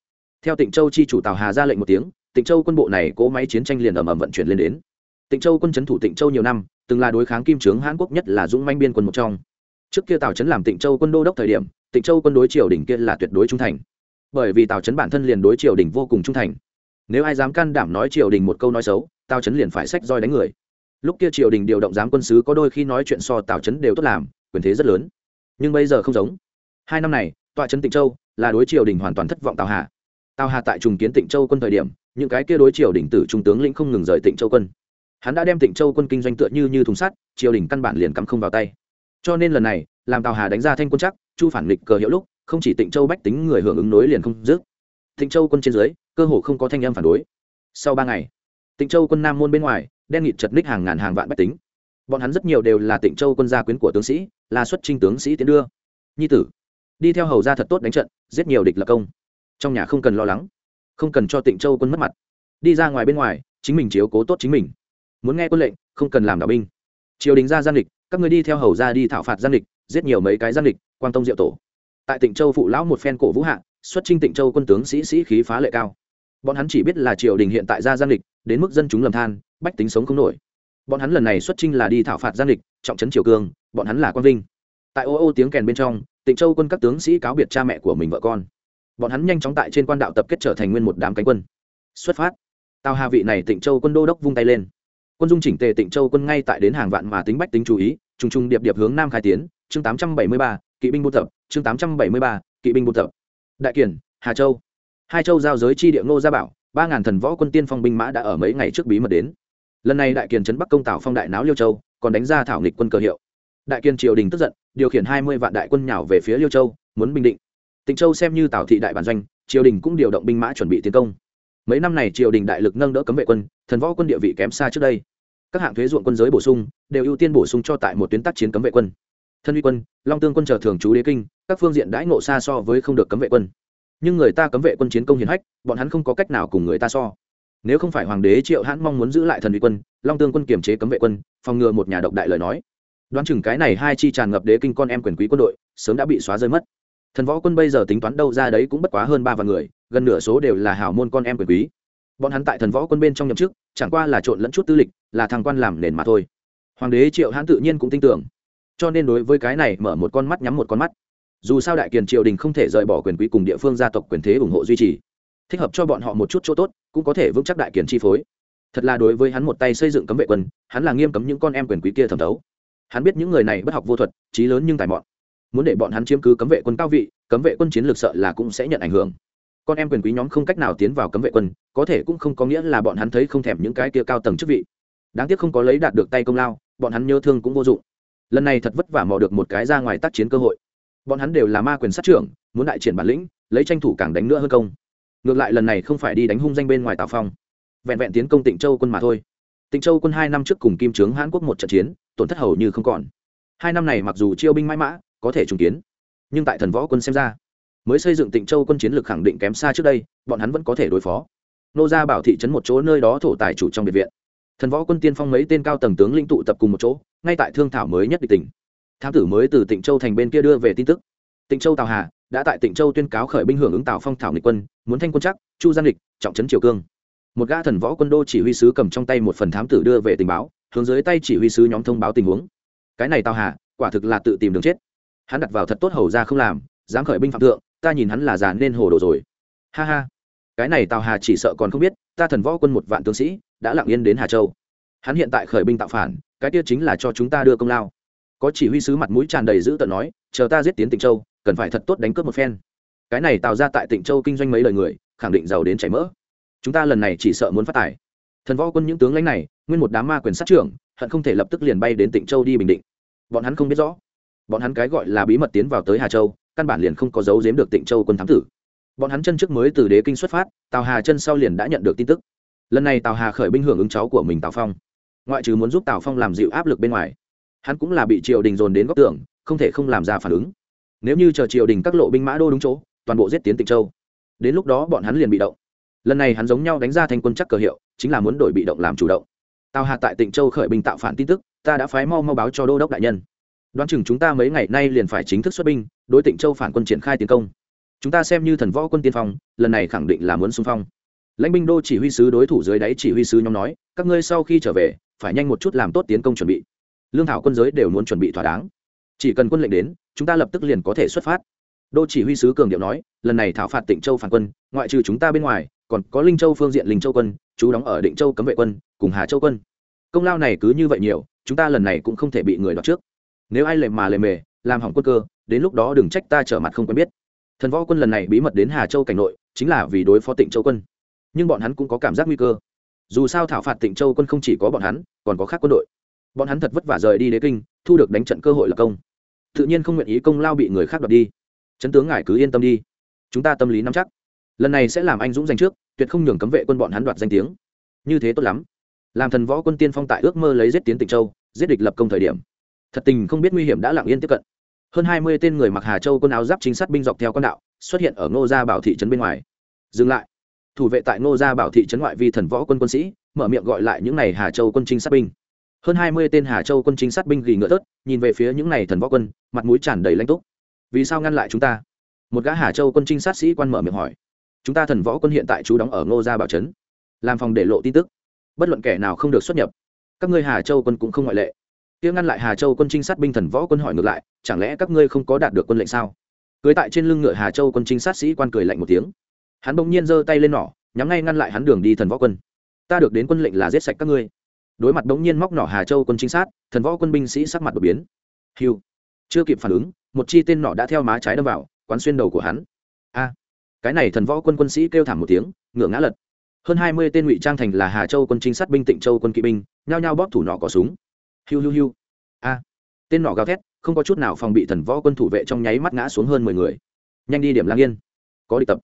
Theo tịnh châu chi chủ tào hà ra lệnh một tiếng, tịnh châu quân bộ này cỗ máy chiến tranh liền ầm ầm vận chuyển lên đến. Tịnh châu quân chấn thủ tịnh châu nhiều năm, từng là đối kháng kim trướng hãn quốc nhất là dũng manh biên quân một trong. Trước kia tào trấn làm tịnh châu quân đô đốc thời điểm, tịnh châu quân đối triều đình kia là tuyệt đối trung thành. Bởi vì tào trấn bản thân liền đối triều đình vô cùng trung thành. Nếu ai dám can đảm nói triều đình một câu nói xấu, tào trấn liền phải sách roi đánh người lúc kia triều đình điều động giám quân sứ có đôi khi nói chuyện so tào trấn đều tốt làm, quyền thế rất lớn. Nhưng bây giờ không giống. Hai năm này, tọa trấn tịnh châu là đối triều đình hoàn toàn thất vọng tào hà tào hà tại trùng kiến tịnh châu quân thời điểm, những cái kia đối triều đình tử trung tướng lĩnh không ngừng rời tịnh châu quân. Hắn đã đem tịnh châu quân kinh doanh tựa như như thùng sắt, triều đình căn bản liền cắm không vào tay. Cho nên lần này, làm tào hà đánh ra thanh quân chắc, chu phản nghịch cờ hiệu lúc, không chỉ tịnh châu bách tính người hưởng ứng nối liền không dứt. Tịnh châu quân trên dưới, cơ hồ không có thanh âm phản đối. Sau ba ngày, tịnh châu quân nam môn bên ngoài đen nghịt chật ních hàng ngàn hàng vạn bách tính. Bọn hắn rất nhiều đều là tịnh châu quân gia quyến của tướng sĩ, là xuất trinh tướng sĩ tiến đưa. Nhi tử, đi theo hầu ra thật tốt đánh trận, giết nhiều địch lập công. Trong nhà không cần lo lắng, không cần cho tịnh châu quân mất mặt. Đi ra ngoài bên ngoài, chính mình chiếu cố tốt chính mình. Muốn nghe quân lệnh, không cần làm đạo binh. Triều đình ra gian địch các người đi theo hầu ra đi thảo phạt gian địch giết nhiều mấy cái gian địch quan tông diệu tổ. Tại tịnh châu phụ lão một phen cổ vũ hạ, xuất trinh tịnh châu quân tướng sĩ sĩ khí phá lệ cao bọn hắn chỉ biết là triều đình hiện tại ra giang địch đến mức dân chúng lầm than, bách tính sống không nổi. Bọn hắn lần này xuất trinh là đi thảo phạt giang địch trọng trấn triều cương, bọn hắn là quang vinh. Tại ô ô tiếng kèn bên trong, tịnh châu quân các tướng sĩ cáo biệt cha mẹ của mình vợ con. Bọn hắn nhanh chóng tại trên quan đạo tập kết trở thành nguyên một đám cánh quân. Xuất phát. Tào hà vị này tịnh châu quân đô đốc vung tay lên. Quân dung chỉnh tề tịnh châu quân ngay tại đến hàng vạn mà tính bách tính chú ý, trùng trùng điệp điệp hướng nam khai tiến, chương tám trăm bảy mươi ba, kỵ binh buôn tập, chương tám trăm bảy mươi ba, kỵ binh buôn tập. Đại kiển, hà châu hai châu giao giới chi địa ngô gia bảo, ba ngàn thần võ quân tiên phong binh mã đã ở mấy ngày trước bí mật đến. Lần này đại kiền trấn bắc công tảo phong đại náo liêu châu, còn đánh ra thảo nghịch quân cờ hiệu. Đại kiên triều đình tức giận, điều khiển hai mươi vạn đại quân nhảo về phía liêu châu, muốn bình định. Tịnh châu xem như tào thị đại bản doanh, triều đình cũng điều động binh mã chuẩn bị tiến công. Mấy năm này triều đình đại lực nâng đỡ cấm vệ quân, thần võ quân địa vị kém xa trước đây. Các hạng thuế ruộng quân giới bổ sung, đều ưu tiên bổ sung cho tại một tuyến tác chiến cấm vệ quân. Thân uy quân, long tương quân chờ thường trú đế kinh, các phương diện đãi ngộ xa so với không được cấm vệ quân nhưng người ta cấm vệ quân chiến công hiển hách, bọn hắn không có cách nào cùng người ta so. Nếu không phải hoàng đế triệu hãn mong muốn giữ lại thần uy quân, long tương quân kiềm chế cấm vệ quân, phòng ngừa một nhà độc đại lời nói. Đoán chừng cái này hai chi tràn ngập đế kinh con em quyền quý quân đội, sớm đã bị xóa rơi mất. Thần võ quân bây giờ tính toán đâu ra đấy cũng bất quá hơn ba vạn người, gần nửa số đều là hảo môn con em quyền quý. Bọn hắn tại thần võ quân bên trong nhậm chức, chẳng qua là trộn lẫn chút tư lịch, là thằng quan làm nền mà thôi. Hoàng đế triệu hãn tự nhiên cũng tin tưởng. Cho nên đối với cái này mở một con mắt nhắm một con mắt dù sao đại kiền triều đình không thể rời bỏ quyền quý cùng địa phương gia tộc quyền thế ủng hộ duy trì. Thích hợp cho bọn họ một chút chỗ tốt, cũng có thể vững chắc đại kiền chi phối. Thật là đối với hắn một tay xây dựng cấm vệ quân, hắn là nghiêm cấm những con em quyền quý kia thẩm thấu. Hắn biết những người này bất học vô thuật, trí lớn nhưng tài mọn. Muốn để bọn hắn chiếm cứ cấm vệ quân cao vị, cấm vệ quân chiến lược sợ là cũng sẽ nhận ảnh hưởng. Con em quyền quý nhóm không cách nào tiến vào cấm vệ quân, có thể cũng không có nghĩa là bọn hắn thấy không thèm những cái kia cao tầng chức vị. Đáng tiếc không có lấy đạt được tay công lao, bọn hắn nhớ thương cũng vô dụng. Lần này thật vất vả mò được một cái ra ngoài tác chiến cơ hội bọn hắn đều là ma quyền sát trưởng, muốn đại triển bản lĩnh, lấy tranh thủ càng đánh nữa hơn công. Ngược lại lần này không phải đi đánh hung danh bên ngoài tào phong. Vẹn vẹn tiến công tịnh châu quân mà thôi. Tịnh châu quân hai năm trước cùng kim trướng hãn quốc một trận chiến, tổn thất hầu như không còn. Hai năm này mặc dù chiêu binh mãi mã, có thể trùng kiến, nhưng tại thần võ quân xem ra, mới xây dựng tịnh châu quân chiến lược khẳng định kém xa trước đây, bọn hắn vẫn có thể đối phó. Nô gia bảo thị trấn một chỗ nơi đó thổ tài chủ trong biệt viện. Thần võ quân tiên phong mấy tên cao tầng tướng linh tụ tập cùng một chỗ, ngay tại thương thảo mới nhất địch tỉnh thám tử mới từ tịnh châu thành bên kia đưa về tin tức. Tịnh châu tào hà đã tại tịnh châu tuyên cáo khởi binh hưởng ứng tào phong thảo nghịch quân, muốn thanh quân chắc, chu giang lịch trọng trấn triều cương. Một gã thần võ quân đô chỉ huy sứ cầm trong tay một phần thám tử đưa về tình báo, hướng dưới tay chỉ huy sứ nhóm thông báo tình huống. Cái này tào hà, quả thực là tự tìm đường chết. Hắn đặt vào thật tốt hầu ra không làm, dám khởi binh phạm thượng, ta nhìn hắn là già nên hồ đồ rồi. Ha ha. Cái này tào hà chỉ sợ còn không biết, ta thần võ quân một vạn tướng sĩ, đã lặng yên đến hà châu. Hắn hiện tại khởi binh tạo phản, cái kia chính là cho chúng ta đưa công lao có chỉ huy sứ mặt mũi tràn đầy dữ tợn nói, chờ ta giết tiến tịnh châu, cần phải thật tốt đánh cướp một phen. Cái này tạo ra tại tịnh châu kinh doanh mấy lời người, khẳng định giàu đến chảy mỡ. Chúng ta lần này chỉ sợ muốn phát tài. Thần võ quân những tướng lãnh này, nguyên một đám ma quyền sát trưởng, hận không thể lập tức liền bay đến tịnh châu đi bình định. Bọn hắn không biết rõ. Bọn hắn cái gọi là bí mật tiến vào tới hà châu, căn bản liền không có dấu giếm được tịnh châu quân thám tử. Bọn hắn chân trước mới từ đế kinh xuất phát, tào hà chân sau liền đã nhận được tin tức. Lần này tào hà khởi binh hưởng ứng cháu của mình tào phong. Ngoại trừ muốn giúp tào phong làm dịu áp lực bên ngoài hắn cũng là bị triều đình dồn đến góc tưởng không thể không làm ra phản ứng. Nếu như chờ triều đình các lộ binh mã đô đúng chỗ, toàn bộ giết tiến tịnh châu. Đến lúc đó bọn hắn liền bị động. Lần này hắn giống nhau đánh ra thành quân chắc cờ hiệu, chính là muốn đổi bị động làm chủ động. Tào hà tại tịnh châu khởi binh tạo phản tin tức, ta đã phái mau mau báo cho đô đốc đại nhân. Đoán chừng chúng ta mấy ngày nay liền phải chính thức xuất binh, đối tịnh châu phản quân triển khai tiến công. Chúng ta xem như thần võ quân tiên phong, lần này khẳng định là muốn xung phong. Lãnh binh đô chỉ huy sứ đối thủ dưới đáy chỉ huy sứ nhóm nói, các ngươi sau khi trở về, phải nhanh một chút làm tốt tiến công chuẩn bị lương thảo quân giới đều muốn chuẩn bị thỏa đáng. Chỉ cần quân lệnh đến, chúng ta lập tức liền có thể xuất phát. Đô chỉ huy sứ cường điệu nói, lần này thảo phạt tịnh châu phản quân, ngoại trừ chúng ta bên ngoài, còn có linh châu phương diện linh châu quân, chú đóng ở định châu cấm vệ quân, cùng hà châu quân. Công lao này cứ như vậy nhiều, chúng ta lần này cũng không thể bị người đoạt trước. Nếu ai lệ mà lệ mề, làm hỏng quân cơ, đến lúc đó đừng trách ta trở mặt không quen biết. Thần võ quân lần này bí mật đến hà châu cảnh nội, chính là vì đối phó tịnh châu quân. Nhưng bọn hắn cũng có cảm giác nguy cơ. Dù sao thảo phạt tịnh châu quân không chỉ có bọn hắn, còn có khác quân đội bọn hắn thật vất vả rời đi đế kinh, thu được đánh trận cơ hội là công. Tự nhiên không nguyện ý công lao bị người khác đoạt đi. Chấn tướng ngài cứ yên tâm đi. Chúng ta tâm lý nắm chắc. Lần này sẽ làm anh dũng danh trước, tuyệt không nhường cấm vệ quân bọn hắn đoạt danh tiếng. Như thế tốt lắm. Làm thần võ quân tiên phong tại ước mơ lấy giết tiến tịnh châu, giết địch lập công thời điểm. Thật tình không biết nguy hiểm đã lặng yên tiếp cận. Hơn hai mươi tên người mặc hà châu quân áo giáp chính sát binh dọc theo con đạo, xuất hiện ở ngô gia bảo thị trấn bên ngoài. Dừng lại. Thủ vệ tại ngô gia bảo thị trấn ngoại vi thần võ quân quân sĩ, mở miệng gọi lại những n à y hà châu quân trinh sát binh hơn hai mươi tên hà châu quân trinh sát binh gỉ ngựa tớt, nhìn về phía những n à y thần võ quân, mặt mũi tràn đầy lãnh túc. Vì sao ngăn lại chúng ta? Một gã hà châu quân trinh sát sĩ quan mở miệng hỏi. Chúng ta thần võ quân hiện tại chú đóng ở ngô gia bảo trấn, làm phòng để lộ tin tức. Bất luận kẻ nào không được xuất nhập, các ngươi hà châu quân cũng không ngoại lệ. Tiếng ngăn lại hà châu quân trinh sát binh thần võ quân hỏi ngược lại, chẳng lẽ các ngươi không có đạt được quân lệnh sao? Cưới tại trên lưng ngựa hà châu quân trinh sát sĩ quan cười lạnh một tiếng. Hắn bỗng nhiên giơ tay lên nỏ, nhắm ngay ngăn lại hắn đường đi thần võ quân. Ta được đến quân lệnh là giết sạch các ngươi đối mặt bỗng nhiên móc nỏ hà châu quân trinh sát, thần võ quân binh sĩ sắc mặt đột biến. Hiu. Chưa kịp phản ứng, một chi tên nỏ đã theo má trái đâm vào, quán xuyên đầu của hắn. A. Cái này thần võ quân quân sĩ kêu thảm một tiếng ngựa ngã lật. Hơn hai mươi tên ngụy trang thành là hà châu quân trinh sát binh tịnh châu quân kỵ binh, nhao nhao bóp thủ nỏ có súng. Hiu hiu hiu. A. Tên nỏ gào thét, không có chút nào phòng bị thần võ quân thủ vệ trong nháy mắt ngã xuống hơn mười người. Nhanh đi điểm lang yên. Có địch tập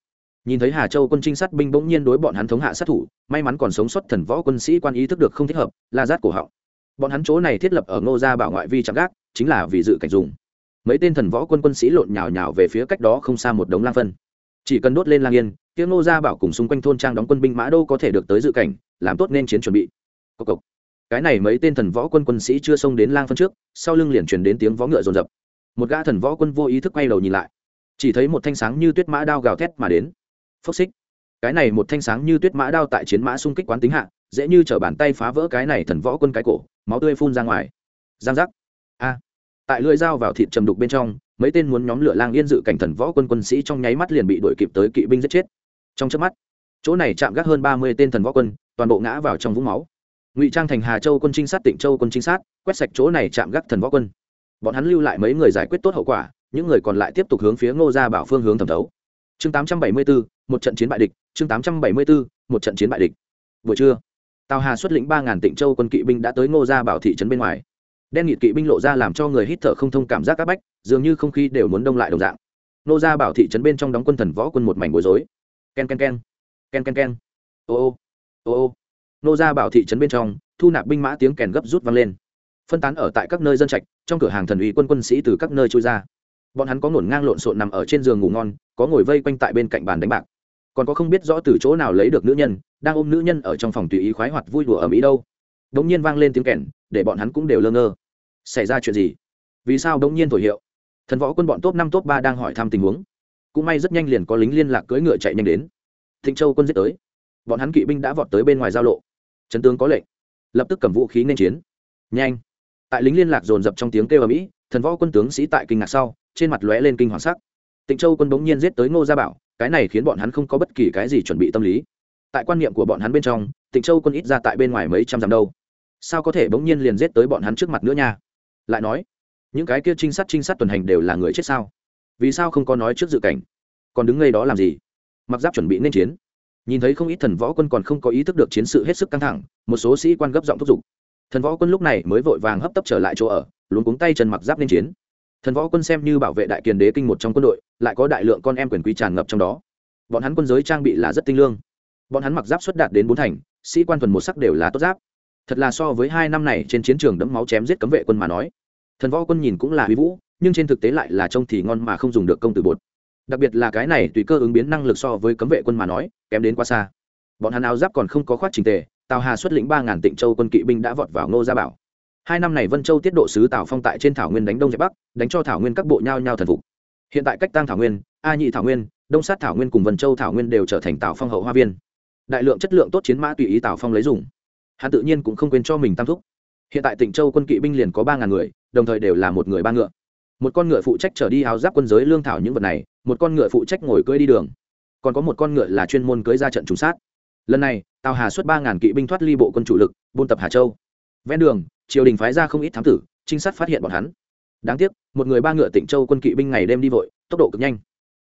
nhìn thấy hà châu quân trinh sát binh bỗng nhiên đối bọn hắn thống hạ sát thủ, may mắn còn sống sót thần võ quân sĩ quan ý thức được không thích hợp, la rát cổ họng. Bọn hắn chỗ này thiết lập ở ngô gia bảo ngoại vi trạm gác, chính là vì dự cảnh dùng. Mấy tên thần võ quân quân sĩ lộn nhào nhào về phía cách đó không xa một đống lang phân. Chỉ cần đốt lên lang yên, tiếng ngô gia bảo cùng xung quanh thôn trang đóng quân binh mã đô có thể được tới dự cảnh, làm tốt nên chiến chuẩn bị. Cốc cốc cái này mấy tên thần võ quân quân sĩ chưa xông đến lang phân trước, sau lưng liền truyền đến tiếng vó ngựa rồn rập một gã thần võ quân vô ý thức quay đầu nhìn lại. Chỉ thấy một thanh sáng như tuyết mã đao gào thét mà đến phốc xích. Cái này một thanh sáng như tuyết mã đao tại chiến mã xung kích quán tính hạ, dễ như trở bàn tay phá vỡ cái này thần võ quân cái cổ, máu tươi phun ra ngoài. Giang giác. A. Tại lưỡi dao vào thịt trầm đục bên trong, mấy tên muốn nhóm lửa lang yên dự cảnh thần võ quân quân sĩ trong nháy mắt liền bị đuổi kịp tới kỵ binh giết chết. Trong chớp mắt, chỗ này chạm gác hơn ba mươi tên thần võ quân, toàn bộ ngã vào trong vũng máu. Ngụy trang thành hà châu quân trinh sát, tịnh châu quân trinh sát, quét sạch chỗ này chạm gác thần võ quân. Bọn hắn lưu lại mấy người giải quyết tốt hậu quả, những người còn lại tiếp tục hướng phía ngô gia bảo phương hướng thẩm thấu chương tám trăm bảy mươi bốn một trận chiến bại địch. Chương tám trăm bảy mươi bốn một trận chiến bại địch. Buổi trưa, tào hà xuất lĩnh ba ngàn tịnh châu quân kỵ binh đã tới ngô gia bảo thị trấn bên ngoài. Đen nghịt kỵ binh lộ ra làm cho người hít thở không thông cảm giác áp bách, dường như không khí đều muốn đông lại đồng dạng. Nô gia bảo thị trấn bên trong đóng quân thần võ quân một mảnh bối rối. K e n k e n k e n k e n k e n k e n ô ô. Ô ô. Nô gia bảo thị trấn bên trong, thu nạp binh mã tiếng kèn gấp rút vang lên. Phân tán ở tại các nơi dân trạch, trong cửa hàng thần ủy quân quân sĩ từ các nơi trôi ra bọn hắn có ngổn ngang lộn xộn nằm ở trên giường ngủ ngon, có ngồi vây quanh tại bên cạnh bàn đánh bạc. Còn có không biết rõ từ chỗ nào lấy được nữ nhân, đang ôm nữ nhân ở trong phòng tùy ý khoái hoạt vui đùa ở mỹ đâu. Đống nhiên vang lên tiếng kèn, để bọn hắn cũng đều lơ ngơ. Xảy ra chuyện gì? Vì sao đống nhiên thổi hiệu? Thần võ quân bọn top năm, top ba đang hỏi thăm tình huống. Cũng may rất nhanh liền có lính liên lạc cưỡi ngựa chạy nhanh đến. Thịnh châu quân giết tới. Bọn hắn kỵ binh đã vọt tới bên ngoài giao lộ. Trấn tướng có lệnh. Lập tức cầm vũ khí nên chiến. Nhanh. Tại lính liên lạc dồn dập trong tiếng kêu ở mỹ thần võ quân tướng sĩ tại kinh ngạc sau, trên mặt lóe lên kinh hoàng sắc. Tịnh châu quân bỗng nhiên giết tới ngô gia bảo, cái này khiến bọn hắn không có bất kỳ cái gì chuẩn bị tâm lý. Tại quan niệm của bọn hắn bên trong, tịnh châu quân ít ra tại bên ngoài mấy trăm dặm đâu. Sao có thể bỗng nhiên liền giết tới bọn hắn trước mặt nữa nha? Lại nói, những cái kia trinh sát trinh sát tuần hành đều là người chết sao? Vì sao không có nói trước dự cảnh? Còn đứng ngay đó làm gì? Mặc giáp chuẩn bị nên chiến. Nhìn thấy không ít thần võ quân còn không có ý thức được chiến sự hết sức căng thẳng, một số sĩ quan gấp giọng thúc giục. Thần võ quân lúc này mới vội vàng hấp tấp trở lại chỗ ở luôn cuống tay chân mặc giáp nên chiến. Thần võ quân xem như bảo vệ đại kiền đế kinh một trong quân đội, lại có đại lượng con em quyền quý tràn ngập trong đó. Bọn hắn quân giới trang bị là rất tinh lương. Bọn hắn mặc giáp xuất đạt đến bốn thành, sĩ quan thuần một sắc đều là tốt giáp. Thật là so với hai năm này trên chiến trường đẫm máu chém giết cấm vệ quân mà nói. Thần võ quân nhìn cũng là huy vũ, nhưng trên thực tế lại là trông thì ngon mà không dùng được công tử bột. Đặc biệt là cái này tùy cơ ứng biến năng lực so với cấm vệ quân mà nói, kém đến quá xa. Bọn hắn áo giáp còn không có khoát trình tề, tào hà xuất lĩnh ba ngàn tịnh châu quân kỵ binh đã vọt vào ngô gia bảo hai năm này vân châu tiết độ sứ tào phong tại trên thảo nguyên đánh đông dẹp bắc, đánh cho thảo nguyên các bộ nhao nhao thần phục. Hiện tại cách tăng thảo nguyên, a nhị thảo nguyên, đông sát thảo nguyên cùng vân châu thảo nguyên đều trở thành tào phong hậu hoa viên. Đại lượng chất lượng tốt chiến mã tùy ý tào phong lấy dùng. Hắn tự nhiên cũng không quên cho mình tam thúc. Hiện tại tỉnh châu quân kỵ binh liền có ba ngàn người, đồng thời đều là một người ba ngựa. Một con ngựa phụ trách trở đi áo giáp quân giới lương thảo những vật này, một con ngựa phụ trách ngồi cưỡi đi đường. Còn có một con ngựa là chuyên môn cưỡi ra trận trùng sát. Lần này, tào hà xuất ba ngàn kỵ binh thoát ly bộ quân chủ lực, buôn tập hà châu. Ven đường triều đình phái ra không ít thám tử, trinh sát phát hiện bọn hắn. Đáng tiếc, một người ba ngựa tỉnh châu quân kỵ binh ngày đêm đi vội, tốc độ cực nhanh.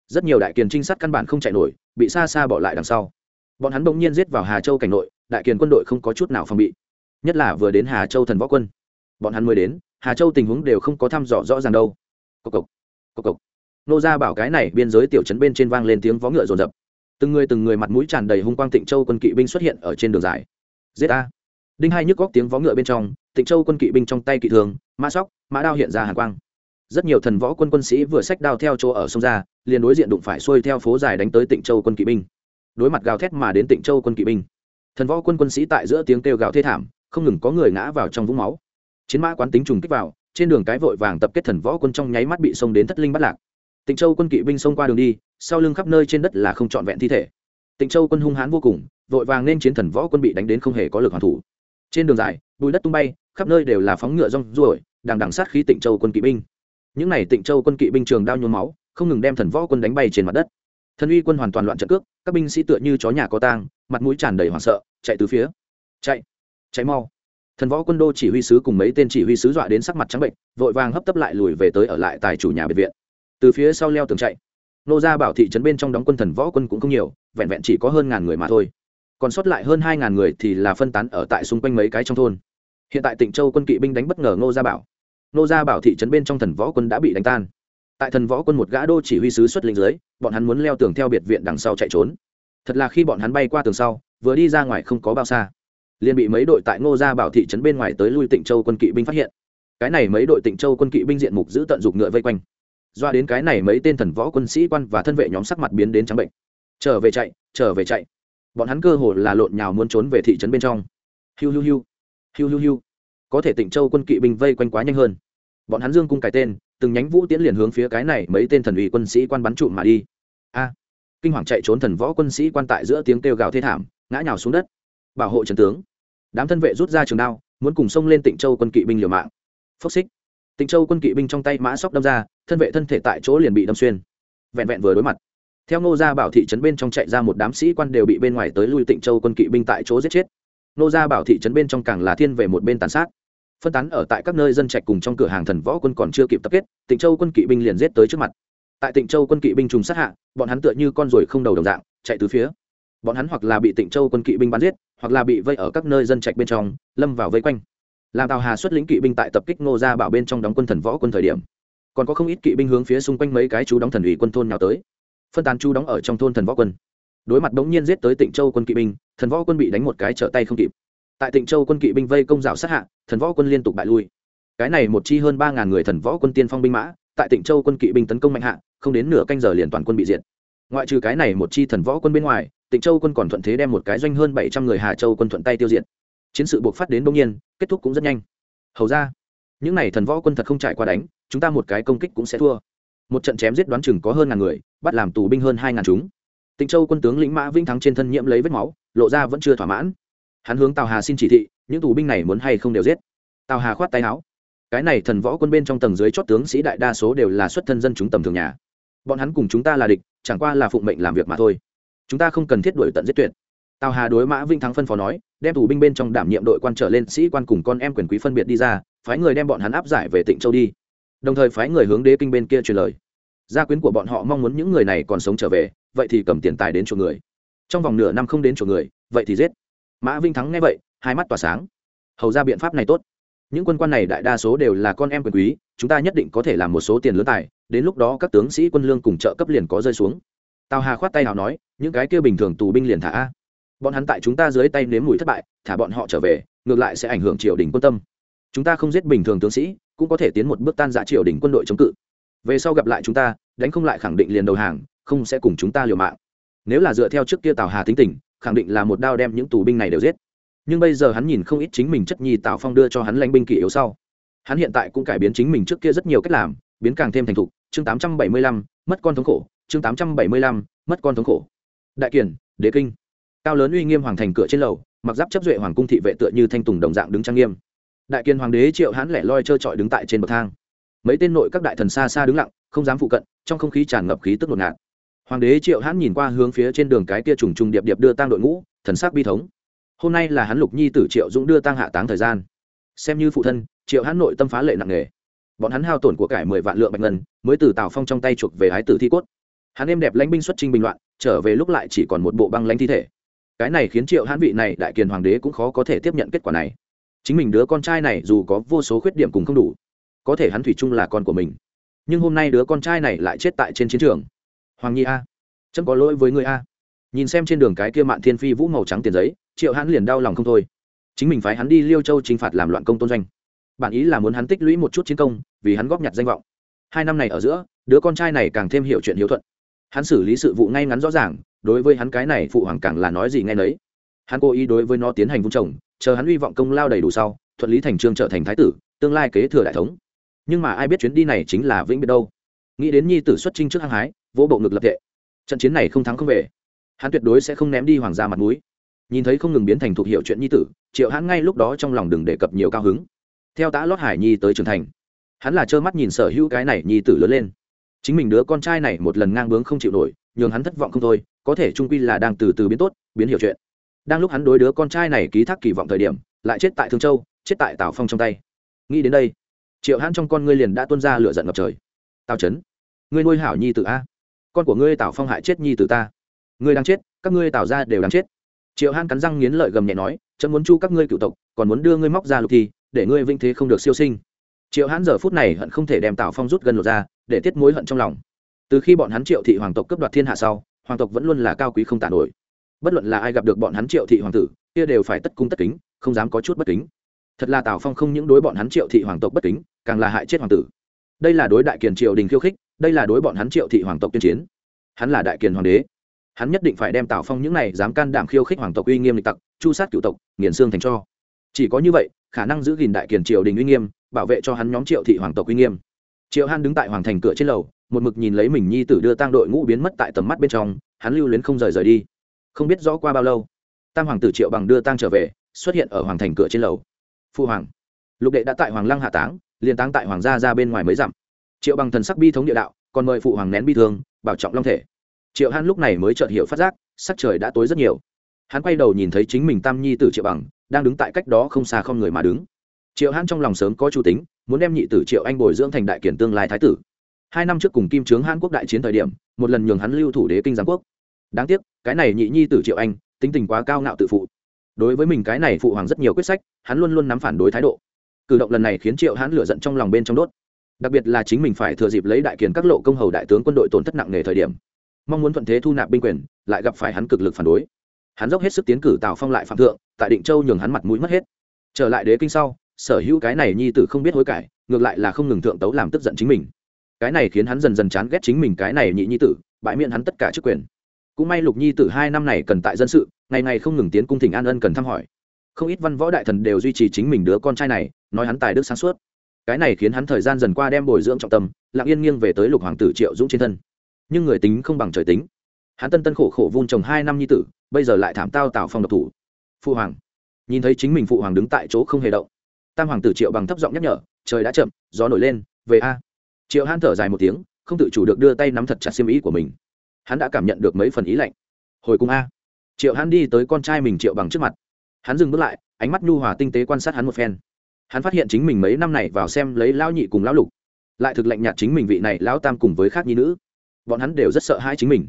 Rất nhiều đại kiền trinh sát căn bản không chạy nổi, bị xa xa bỏ lại đằng sau. Bọn hắn bỗng nhiên giết vào hà châu cảnh nội, đại kiền quân đội không có chút nào phòng bị. Nhất là vừa đến hà châu thần võ quân. Bọn hắn mới đến, hà châu tình huống đều không có thăm dò rõ ràng đâu. Cộc cộc cộc cộc. Nô ra bảo cái này biên giới tiểu trấn bên trên vang lên tiếng vó ngựa rồn rập. Từng người từng người mặt mũi tràn đầy hung quang tịnh châu quân kỵ binh xuất hiện ở trên đường dài. Giết a đinh hai nhức góc tiếng vó ngựa bên trong, tịnh châu quân kỵ binh trong tay kỵ thường, mã sóc, mã đao hiện ra hàn quang. Rất nhiều thần võ quân quân sĩ vừa sách đao theo chỗ ở sông ra, liền đối diện đụng phải xuôi theo phố dài đánh tới tịnh châu quân kỵ binh. Đối mặt gào thét mà đến tịnh châu quân kỵ binh. Thần võ quân quân sĩ tại giữa tiếng kêu gào thê thảm, không ngừng có người ngã vào trong vũng máu. Chiến mã quán tính trùng kích vào, trên đường cái vội vàng tập kết thần võ quân trong nháy mắt bị xông đến thất linh bắt lạc. Tịnh châu quân kỵ binh xông qua đường đi, sau lưng khắp nơi trên đất là không trọn vẹn thi thể. Tịnh châu quân hung hãn vô cùng, vội vàng nên chiến thần võ quân bị đánh đến không hề có lực hoàn thủ trên đường dài, bùi đất tung bay, khắp nơi đều là phóng ngựa rong ruổi, đằng đằng sát khí tịnh châu quân kỵ binh. Những n à y tịnh châu quân kỵ binh trường đao nhuốm máu, không ngừng đem thần võ quân đánh bay trên mặt đất. Thần uy quân hoàn toàn loạn trận cước, các binh sĩ tựa như chó nhà có tang, mặt mũi tràn đầy hoảng sợ, chạy từ phía. Chạy chạy mau. Thần võ quân đô chỉ huy sứ cùng mấy tên chỉ huy sứ dọa đến sắc mặt trắng bệnh, vội vàng hấp tấp lại lùi về tới ở lại tại chủ nhà biệt viện. Từ phía sau leo tường chạy. Nô gia bảo thị trấn bên trong đóng quân thần võ quân cũng không nhiều, vẹn vẹn chỉ có hơn ngàn người mà thôi còn sót lại hơn hai ngàn người thì là phân tán ở tại xung quanh mấy cái trong thôn. Hiện tại tịnh châu quân kỵ binh đánh bất ngờ ngô gia bảo. Ngô gia bảo thị trấn bên trong thần võ quân đã bị đánh tan. Tại thần võ quân một gã đô chỉ huy sứ xuất lĩnh dưới, bọn hắn muốn leo tường theo biệt viện đằng sau chạy trốn. Thật là khi bọn hắn bay qua tường sau, vừa đi ra ngoài không có bao xa. Liền bị mấy đội tại ngô gia bảo thị trấn bên ngoài tới lui tịnh châu quân kỵ binh phát hiện. Cái này mấy đội tịnh châu quân kỵ binh diện mục giữ tận dục ngựa vây quanh. Doa đến cái này mấy tên thần võ quân sĩ quan và thân vệ nhóm sắc mặt biến đến trắng bệnh. Trở về chạy, trở về chạy bọn hắn cơ hồ là lộn nhào muốn trốn về thị trấn bên trong. Hiu hiu hiu hiu hiu hiu, có thể tịnh châu quân kỵ binh vây quanh quá nhanh hơn. Bọn hắn dương cung cái tên, từng nhánh vũ tiễn liền hướng phía cái này mấy tên thần ủy quân sĩ quan bắn trụm mà đi. A, kinh hoàng chạy trốn thần võ quân sĩ quan tại giữa tiếng kêu gào thê thảm, ngã nhào xuống đất. Bảo hộ trần tướng. Đám thân vệ rút ra trường đao, muốn cùng xông lên tịnh châu quân kỵ binh liều mạng. Phốc xích. Tịnh châu quân kỵ binh trong tay mã sóc đâm ra, thân vệ thân thể tại chỗ liền bị đâm xuyên. Vẹn vẹn vừa đối mặt theo ngô gia bảo thị trấn bên trong chạy ra một đám sĩ quan đều bị bên ngoài tới lui tịnh châu quân kỵ binh tại chỗ giết chết. Ngô gia bảo thị trấn bên trong càng là thiên về một bên tàn sát. Phân tán ở tại các nơi dân trạch cùng trong cửa hàng thần võ quân còn chưa kịp tập kết, tịnh châu quân kỵ binh liền giết tới trước mặt. Tại tịnh châu quân kỵ binh trùng sát hạ, bọn hắn tựa như con ruồi không đầu đồng dạng, chạy từ phía. Bọn hắn hoặc là bị tịnh châu quân kỵ binh bắn giết, hoặc là bị vây ở các nơi dân trạch bên trong, lâm vào vây quanh. Làm tào hà xuất lĩnh kỵ binh tại tập kích ngô gia bảo bên trong đóng quân thần võ quân thời điểm, còn có không ít kỵ binh hướng phía xung quanh mấy cái chú đóng thần ủy quân thôn nào tới phân tán chú đóng ở trong thôn thần võ quân. Đối mặt đống nhiên giết tới tịnh châu quân kỵ binh, thần võ quân bị đánh một cái trở tay không kịp. Tại tịnh châu quân kỵ binh vây công rào sát hạ, thần võ quân liên tục bại lui. Cái này một chi hơn ba ngàn người thần võ quân tiên phong binh mã, tại tịnh châu quân kỵ binh tấn công mạnh hạ, không đến nửa canh giờ liền toàn quân bị diệt. Ngoại trừ cái này một chi thần võ quân bên ngoài, tịnh châu quân còn thuận thế đem một cái doanh hơn bảy trăm người hà châu quân thuận tay tiêu diệt. Chiến sự buộc phát đến đông nhiên, kết thúc cũng rất nhanh. Hầu ra, những n à y thần võ quân thật không trải qua đánh, chúng ta một cái công kích cũng sẽ thua một trận chém giết đoán chừng có hơn ngàn người, bắt làm tù binh hơn hai ngàn chúng. Tịnh châu quân tướng lĩnh mã vinh thắng trên thân nhiễm lấy vết máu, lộ ra vẫn chưa thỏa mãn. Hắn hướng tào hà xin chỉ thị, những tù binh này muốn hay không đều giết. Tào hà khoát tay áo. Cái này thần võ quân bên trong tầng dưới chót tướng sĩ đại đa số đều là xuất thân dân chúng tầm thường nhà. Bọn hắn cùng chúng ta là địch, chẳng qua là phụng mệnh làm việc mà thôi. Chúng ta không cần thiết đuổi tận giết tuyệt. Tào hà đối mã vinh thắng phân phó nói, đem tù binh bên trong đảm nhiệm đội quan trở lên sĩ quan cùng con em quyền quý phân biệt đi ra, phái người đem bọn hắn áp giải về tịnh châu đi đồng thời phái người hướng đế kinh bên kia truyền lời. Gia quyến của bọn họ mong muốn những người này còn sống trở về, vậy thì cầm tiền tài đến chỗ người. Trong vòng nửa năm không đến chỗ người, vậy thì giết. Mã vinh thắng nghe vậy, hai mắt tỏa sáng. Hầu ra biện pháp này tốt. Những quân quan này đại đa số đều là con em quyền quý, chúng ta nhất định có thể làm một số tiền lớn tài, đến lúc đó các tướng sĩ quân lương cùng trợ cấp liền có rơi xuống. Tào hà khoát tay nào nói, những cái kia bình thường tù binh liền thả. A bọn hắn tại chúng ta dưới tay nếm mùi thất bại, thả bọn họ trở về, ngược lại sẽ ảnh hưởng triều đình quân tâm. Chúng ta không giết bình thường tướng sĩ cũng có thể tiến một bước tan giã triều đình quân đội chống cự. Về sau gặp lại chúng ta, đánh không lại khẳng định liền đầu hàng, không sẽ cùng chúng ta liều mạng. Nếu là dựa theo trước kia tào hà tính tình, khẳng định là một đao đem những tù binh này đều giết. Nhưng bây giờ hắn nhìn không ít chính mình chất nhi tào phong đưa cho hắn lãnh binh kỷ yếu sau. Hắn hiện tại cũng cải biến chính mình trước kia rất nhiều cách làm, biến càng thêm thành thục, chương tám trăm bảy mươi lăm, mất con thống khổ, chương tám trăm bảy mươi lăm, mất con thống khổ. Đại kiển, đế kinh. Cao lớn uy nghiêm hoàng thành cửa trên lầu, mặc giáp chấp duệ hoàng cung thị vệ tựa như thanh tùng đồng dạng đứng trang nghiêm đại kiên hoàng đế triệu hãn lẻ loi trơ trọi đứng tại trên bậc thang. Mấy tên nội các đại thần xa xa đứng lặng, không dám phụ cận, trong không khí tràn ngập khí tức ngột ngạt. Hoàng đế triệu hãn nhìn qua hướng phía trên đường cái kia trùng trùng điệp điệp đưa tang đội ngũ, thần sắc bi thống. Hôm nay là hắn lục nhi tử triệu dũng đưa tang hạ táng thời gian. Xem như phụ thân, triệu hãn nội tâm phá lệ nặng nề. Bọn hắn hao tổn của cải mười vạn lượng bạch ngân, mới từ tào phong trong tay chuộc về ái tử thi cốt. Hắn êm đẹp lãnh binh xuất trình bình loạn, trở về lúc lại chỉ còn một bộ băng lãnh thi thể. Cái này khiến triệu hãn vị này đại kiền hoàng đế cũng khó có thể tiếp nhận kết quả này chính mình đứa con trai này dù có vô số khuyết điểm cùng không đủ, có thể hắn thủy chung là con của mình. Nhưng hôm nay đứa con trai này lại chết tại trên chiến trường. Hoàng nhi a, chấm có lỗi với người a. Nhìn xem trên đường cái kia mạn thiên phi vũ màu trắng tiền giấy, triệu hãn liền đau lòng không thôi. Chính mình phái hắn đi liêu châu t r i n h phạt làm loạn công tôn doanh. Bản ý là muốn hắn tích lũy một chút chiến công, vì hắn góp nhặt danh vọng. Hai năm này ở giữa, đứa con trai này càng thêm hiểu chuyện hiếu thuận. Hắn xử lý sự vụ ngay ngắn rõ ràng, đối với hắn cái này phụ hoàng càng là nói gì ngay nấy. Hắn cố ý đối với nó tiến hành vung trồng chờ hắn hy vọng công lao đầy đủ sau, thuận lý thành trương trở thành thái tử, tương lai kế thừa đại thống. Nhưng mà ai biết chuyến đi này chính là vĩnh biệt đâu. Nghĩ đến nhi tử xuất trinh trước hăng hái, vỗ bộ ngực lập tệ trận chiến này không thắng không về. Hắn tuyệt đối sẽ không ném đi hoàng gia mặt mũi. Nhìn thấy không ngừng biến thành thuộc hiệu chuyện nhi tử, triệu hắn ngay lúc đó trong lòng đừng đề cập nhiều cao hứng. Theo tã lót hải nhi tới trưởng thành, hắn là trơ mắt nhìn sở hữu cái này nhi tử lớn lên. Chính mình đứa con trai này một lần ngang bướng không chịu nổi, nhường hắn thất vọng không thôi, có thể trung quy là đang từ từ biến tốt, biến hiểu chuyện đang lúc hắn đối đứa con trai này ký thác kỳ vọng thời điểm, lại chết tại thương châu, chết tại tào phong trong tay. Nghĩ đến đây, triệu hãn trong con ngươi liền đã tuân ra lửa giận ngập trời. Tào trấn ngươi nuôi hảo nhi t a. Con của ngươi tào phong hại chết nhi t ta. Ngươi đang chết, các ngươi tào ra đều đang chết. Triệu hãn cắn răng nghiến lợi gầm nhẹ nói, chấm muốn chu các ngươi cựu tộc, còn muốn đưa ngươi móc ra lục thi, để ngươi vinh thế không được siêu sinh. Triệu hãn giờ phút này hận không thể đem tào phong rút gần lột ra, để tiết mối hận trong lòng. Từ khi bọn hắn triệu thị hoàng tộc cướp đoạt thiên hạ sau, hoàng tộc vẫn luôn là cao quý không tàn nổi bất luận là ai gặp được bọn hắn triệu thị hoàng tử, kia đều phải tất cung tất kính, không dám có chút bất kính. Thật là tào phong không những đối bọn hắn triệu thị hoàng tộc bất kính, càng là hại chết hoàng tử. Đây là đối đại kiền triều đình khiêu khích, đây là đối bọn hắn triệu thị hoàng tộc tuyên chiến. Hắn là đại kiền hoàng đế. Hắn nhất định phải đem tào phong những này dám can đảm khiêu khích hoàng tộc uy nghiêm lịch tặc, chu sát cựu tộc, nghiền xương thành cho. Chỉ có như vậy, khả năng giữ gìn đại kiền triều đình uy nghiêm, bảo vệ cho hắn nhóm triệu thị hoàng tộc uy nghiêm. Triệu han đứng tại hoàng thành cửa trên lầu, một mực nhìn lấy mình nhi tử đưa tang đội ngũ biến mất tại tầm mắt bên trong, hắn lưu luyến không rời rời đi không biết rõ qua bao lâu, tam hoàng tử triệu bằng đưa tang trở về, xuất hiện ở hoàng thành cửa trên lầu. Phu hoàng, lục đệ đã tại hoàng lăng hạ táng, liền táng tại hoàng gia ra bên ngoài mới dặm. Triệu bằng thần sắc bi thống địa đạo, còn mời phụ hoàng nén bi thương, bảo trọng long thể. Triệu hắn lúc này mới chợt hiểu phát giác, sắc trời đã tối rất nhiều. Hắn quay đầu nhìn thấy chính mình tam nhi tử triệu bằng, đang đứng tại cách đó không xa không người mà đứng. Triệu hắn trong lòng sớm có chủ tính, muốn đem nhị tử triệu anh bồi dưỡng thành đại kiển tương lai thái tử. Hai năm trước cùng kim trướng hàn quốc đại chiến thời điểm, một lần nhường hắn lưu thủ đế kinh giáng quốc đáng tiếc, cái này nhị nhi tử triệu anh, tính tình quá cao ngạo tự phụ. Đối với mình cái này phụ hoàng rất nhiều quyết sách, hắn luôn luôn nắm phản đối thái độ. Cử động lần này khiến triệu hắn lửa giận trong lòng bên trong đốt. Đặc biệt là chính mình phải thừa dịp lấy đại kiền các lộ công hầu đại tướng quân đội tổn thất nặng nề thời điểm. Mong muốn thuận thế thu nạp binh quyền, lại gặp phải hắn cực lực phản đối. Hắn dốc hết sức tiến cử tào phong lại phạm thượng, tại định châu nhường hắn mặt mũi mất hết. Trở lại đế kinh sau, sở hữu cái này nhi tử không biết hối cải, ngược lại là không ngừng thượng tấu làm tức giận chính mình. Cái này khiến hắn dần dần chán ghét chính mình cái này nhị nhi tử, bãi miệng hắn tất cả chức quyền cũng may lục nhi tử hai năm này cần tại dân sự, ngày ngày không ngừng tiến cung thỉnh an ân cần thăm hỏi. Không ít văn võ đại thần đều duy trì chính mình đứa con trai này, nói hắn tài đức sáng suốt. Cái này khiến hắn thời gian dần qua đem bồi dưỡng trọng tâm, lặng yên nghiêng về tới lục hoàng tử triệu dũng trên thân. Nhưng người tính không bằng trời tính. Hắn tân tân khổ khổ vun trồng hai năm nhi tử, bây giờ lại thảm tao tạo phòng độc thủ. Phụ hoàng, nhìn thấy chính mình phụ hoàng đứng tại chỗ không hề động. Tam hoàng tử triệu bằng thấp giọng nhắc nhở, trời đã chậm, gió nổi lên, về a. Triệu han thở dài một tiếng, không tự chủ được đưa tay nắm thật chặt xiêm ý của mình hắn đã cảm nhận được mấy phần ý lạnh. Hồi cung a. Triệu hắn đi tới con trai mình triệu bằng trước mặt. Hắn dừng bước lại, ánh mắt nhu hòa tinh tế quan sát hắn một phen. Hắn phát hiện chính mình mấy năm này vào xem lấy lão nhị cùng lão lục, lại thực lạnh nhạt chính mình vị này lão tam cùng với khác nhi nữ. Bọn hắn đều rất sợ hãi chính mình.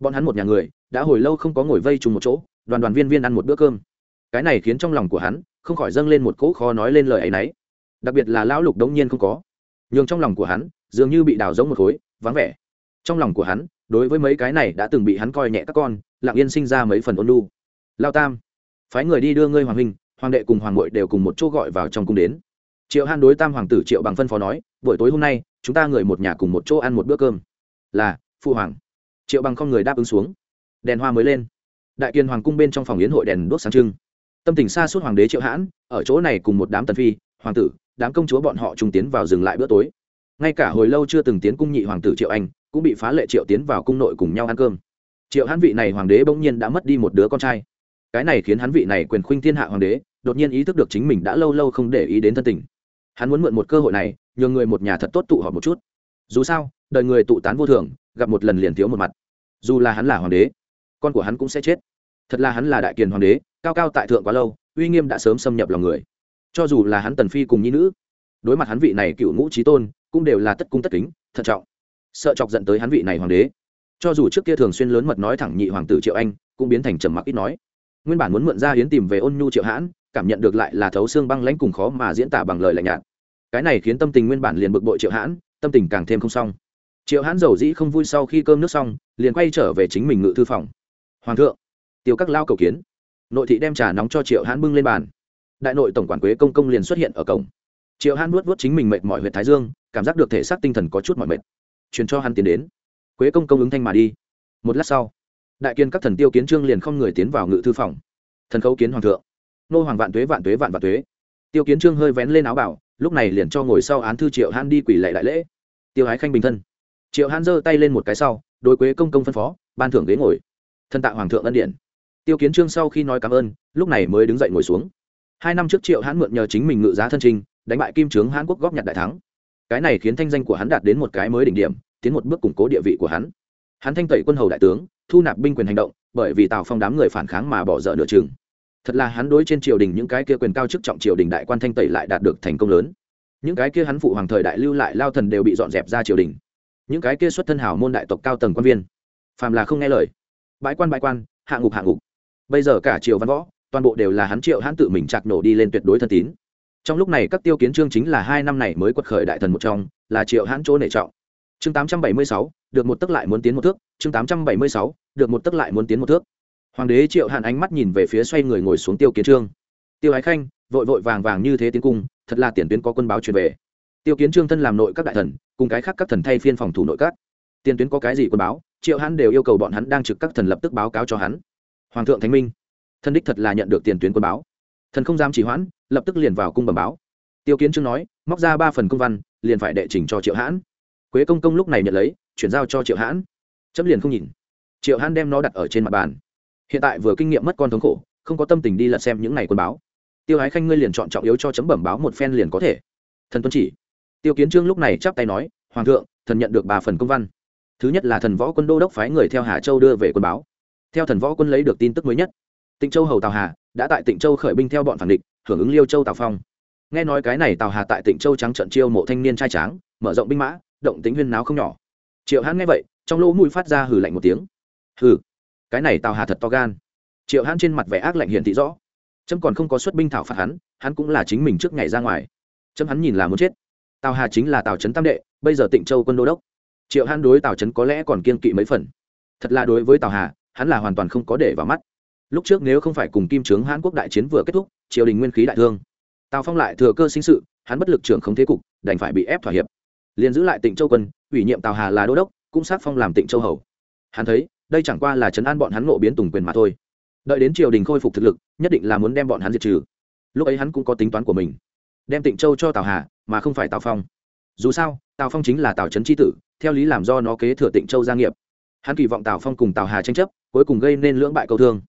Bọn hắn một nhà người, đã hồi lâu không có ngồi vây chung một chỗ, đoàn đoàn viên viên ăn một bữa cơm. Cái này khiến trong lòng của hắn, không khỏi dâng lên một cỗ khó nói lên lời ấy nấy. Đặc biệt là lão lục đống nhiên không có. Nhường trong lòng của hắn, dường như bị đào giống một khối, vắng vẻ. Trong lòng của hắn đối với mấy cái này đã từng bị hắn coi nhẹ các con, lặng yên sinh ra mấy phần ôn lu lao tam, phái người đi đưa ngươi hoàng huynh, hoàng đệ cùng hoàng ngội đều cùng một chỗ gọi vào trong cung đến. Triệu han đối tam hoàng tử triệu bằng phân phó nói, buổi tối hôm nay, chúng ta người một nhà cùng một chỗ ăn một bữa cơm. Là phụ hoàng. Triệu bằng không người đáp ứng xuống. Đèn hoa mới lên. Đại kiên hoàng cung bên trong phòng yến hội đèn đuốc sáng trưng. Tâm tình xa suốt hoàng đế triệu hãn, ở chỗ này cùng một đám tần phi, hoàng tử, đám công chúa bọn họ trùng tiến vào dừng lại bữa tối. Ngay cả hồi lâu chưa từng tiến cung nhị hoàng tử triệu anh cũng bị phá lệ triệu tiến vào cung nội cùng nhau ăn cơm. Triệu hãn vị này hoàng đế bỗng nhiên đã mất đi một đứa con trai. Cái này khiến hắn vị này quyền khuynh thiên hạ hoàng đế, đột nhiên ý thức được chính mình đã lâu lâu không để ý đến thân tình. Hắn muốn mượn một cơ hội này, nhường người một nhà thật tốt tụ họp một chút. Dù sao, đời người tụ tán vô thường, gặp một lần liền thiếu một mặt. Dù là hắn là hoàng đế, con của hắn cũng sẽ chết. Thật là hắn là đại kiền hoàng đế, cao cao tại thượng quá lâu, uy nghiêm đã sớm xâm nhập lòng người. Cho dù là hắn tần phi cùng nhi nữ, đối mặt hắn vị này cựu ngũ trí tôn, cũng đều là tất cung tất kính, thận trọng sợ chọc giận tới hắn vị này hoàng đế. Cho dù trước kia thường xuyên lớn mật nói thẳng nhị hoàng tử triệu anh, cũng biến thành trầm mặc ít nói. Nguyên bản muốn mượn ra hiến tìm về ôn nhu triệu hãn, cảm nhận được lại là thấu xương băng lãnh cùng khó mà diễn tả bằng lời lạnh nhạt. Cái này khiến tâm tình nguyên bản liền bực bội triệu hãn, tâm tình càng thêm không xong. Triệu hãn giàu dĩ không vui sau khi cơm nước xong, liền quay trở về chính mình ngự thư phòng. Hoàng thượng, tiêu các lao cầu kiến. Nội thị đem trà nóng cho triệu hãn bưng lên bàn. Đại nội tổng quản quế công công liền xuất hiện ở cổng. Triệu hãn nuốt vớt chính mình mệt mỏi huyện thái dương, cảm giác được thể xác tinh thần có chút mỏi mệt truyền cho hắn tiến đến. Quế công công ứng thanh mà đi. Một lát sau, đại kiên các thần tiêu kiến trương liền không người tiến vào ngự thư phòng. Thần khấu kiến hoàng thượng. Nô hoàng vạn tuế vạn tuế, vạn vạn tuế. Tiêu kiến trương hơi vén lên áo bảo, lúc này liền cho ngồi sau án thư triệu hãn đi quỷ lệ đại lễ. Tiêu ái khanh bình thân. Triệu hãn giơ tay lên một cái sau, đối quế công công phân phó, ban thưởng ghế ngồi. Thân tạ hoàng thượng ân điện tiêu kiến trương sau khi nói cảm ơn, lúc này mới đứng dậy ngồi xuống. Hai năm trước triệu hãn mượn nhờ chính mình ngự giá thân trình, đánh bại kim trướng hãn quốc góp nhặt đại thắng cái này khiến thanh danh của hắn đạt đến một cái mới đỉnh điểm, tiến một bước củng cố địa vị của hắn. Hắn thanh tẩy quân hầu đại tướng, thu nạp binh quyền hành động, bởi vì tào phong đám người phản kháng mà bỏ dở nửa chừng. Thật là hắn đối trên triều đình những cái kia quyền cao chức trọng triều đình đại quan thanh tẩy lại đạt được thành công lớn. Những cái kia hắn phụ hoàng thời đại lưu lại lao thần đều bị dọn dẹp ra triều đình. Những cái kia xuất thân hảo môn đại tộc cao tầng quan viên, phàm là không nghe lời, bãi quan bãi quan, hạ ngục hạ ngục. Bây giờ cả triều văn võ, toàn bộ đều là hắn triệu hắn tự mình chặt nổ đi lên tuyệt đối thân tín trong lúc này các tiêu kiến trương chính là hai năm này mới quật khởi đại thần một trong, là triệu hãn chỗ nể trọng. Chương tám trăm bảy mươi sáu, được một tức lại muốn tiến một thước. Chương tám trăm bảy mươi sáu, được một tức lại muốn tiến một thước. Hoàng đế triệu hạn ánh mắt nhìn về phía xoay người ngồi xuống tiêu kiến trương. Tiêu ái khanh, vội vội vàng vàng như thế tiến cung, thật là tiền tuyến có quân báo truyền về. Tiêu kiến trương thân làm nội các đại thần, cùng cái khác các thần thay phiên phòng thủ nội các. Tiền tuyến có cái gì quân báo? Triệu hắn đều yêu cầu bọn hắn đang trực các thần lập tức báo cáo cho hắn. Hoàng thượng thánh minh, thân đích thật là nhận được tiền tuyến quân báo thần không dám chỉ hoãn, lập tức liền vào cung bẩm báo. Tiêu kiến trương nói, móc ra ba phần công văn, liền phải đệ trình cho triệu hãn. Quế công công lúc này nhận lấy, chuyển giao cho triệu hãn. Chấm liền không nhìn. Triệu hãn đem nó đặt ở trên mặt bàn. Hiện tại vừa kinh nghiệm mất con thống khổ, không có tâm tình đi lật xem những ngày quân báo. Tiêu ái khanh ngươi liền chọn trọng yếu cho chấm bẩm báo một phen liền có thể. Thần tuân chỉ. Tiêu kiến trương lúc này chắp tay nói, hoàng thượng, thần nhận được ba phần công văn. Thứ nhất là thần võ quân đô đốc phái người theo hà châu đưa về quân báo. Theo thần võ quân lấy được tin tức mới nhất tịnh châu hầu tào hà đã tại tịnh châu khởi binh theo bọn phản địch, hưởng ứng liêu châu tào phong. Nghe nói cái này tào hà tại tịnh châu trắng trận chiêu mộ thanh niên trai tráng, mở rộng binh mã, động tính huyên náo không nhỏ. Triệu hãn nghe vậy, trong lỗ mũi phát ra hử lạnh một tiếng. Hử cái này tào hà thật to gan. Triệu hãn trên mặt vẻ ác lạnh hiển thị rõ. Trâm còn không có xuất binh thảo phạt hắn hắn cũng là chính mình trước ngày ra ngoài. Trâm hắn nhìn là muốn chết. Tào hà chính là tào trấn tam đệ, bây giờ tịnh châu quân đô đốc. Triệu hãn đối tào trấn có lẽ còn kiên kỵ mấy phần. Thật là đối với tào hà, hắn là hoàn toàn không có để vào mắt lúc trước nếu không phải cùng kim trướng hãn quốc đại chiến vừa kết thúc, triều đình nguyên khí đại thương. Tào phong lại thừa cơ sinh sự, hắn bất lực trưởng không thế cục, đành phải bị ép thỏa hiệp. Liền giữ lại tịnh châu quân, ủy nhiệm tào hà là đô đốc, cũng sát phong làm tịnh châu hầu. Hắn thấy, đây chẳng qua là chấn an bọn hắn ngộ biến tùng quyền mà thôi. Đợi đến triều đình khôi phục thực lực, nhất định là muốn đem bọn hắn diệt trừ. Lúc ấy hắn cũng có tính toán của mình, đem tịnh châu cho tào hà, mà không phải tào phong. Dù sao, tào phong chính là tào trấn tri tử, theo lý làm do nó kế thừa tịnh châu gia nghiệp. Hắn kỳ vọng tào phong cùng tào hà tranh chấp, cuối cùng gây nên lưỡng bại câu thương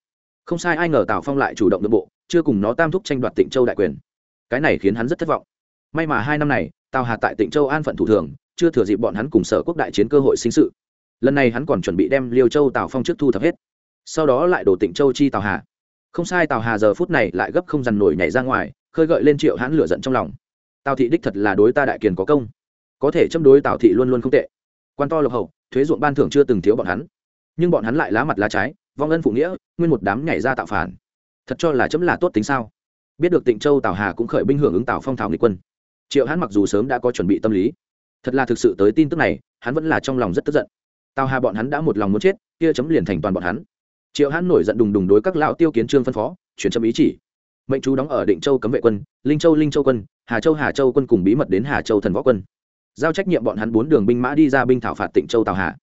không sai ai ngờ tào phong lại chủ động nội bộ chưa cùng nó tam thúc tranh đoạt tịnh châu đại quyền cái này khiến hắn rất thất vọng may mà hai năm này tào hà tại tịnh châu an phận thủ thường chưa thừa dịp bọn hắn cùng sở quốc đại chiến cơ hội sinh sự lần này hắn còn chuẩn bị đem liêu châu tào phong trước thu thập hết sau đó lại đổ tịnh châu chi tào hà không sai tào hà giờ phút này lại gấp không dằn nổi nhảy ra ngoài khơi gợi lên triệu hãn lửa giận trong lòng tào thị đích thật là đối ta đại kiền có công có thể châm đối tào thị luôn luôn không tệ quan to lộc hậu thuế ruộng ban thưởng chưa từng thiếu bọn hắn nhưng bọn hắn lại lá mặt lá trái vong ân phụ nghĩa, nguyên một đám nhảy ra tạo phản. Thật cho là chấm là tốt tính sao? Biết được tịnh châu tào hà cũng khởi binh hưởng ứng tào phong thảo nghị quân. Triệu hắn mặc dù sớm đã có chuẩn bị tâm lý, thật là thực sự tới tin tức này, hắn vẫn là trong lòng rất tức giận. Tào hà bọn hắn đã một lòng muốn chết, kia chấm liền thành toàn bọn hắn. Triệu hắn nổi giận đùng đùng đối các lão tiêu kiến trương phân phó, chuyển chấm ý chỉ. Mệnh chú đóng ở định châu cấm vệ quân, linh châu linh châu quân, hà châu hà châu quân cùng bí mật đến hà châu thần võ quân. Giao trách nhiệm bọn hắn bốn đường binh mã đi ra binh thảo phạt tịnh châu tào hà.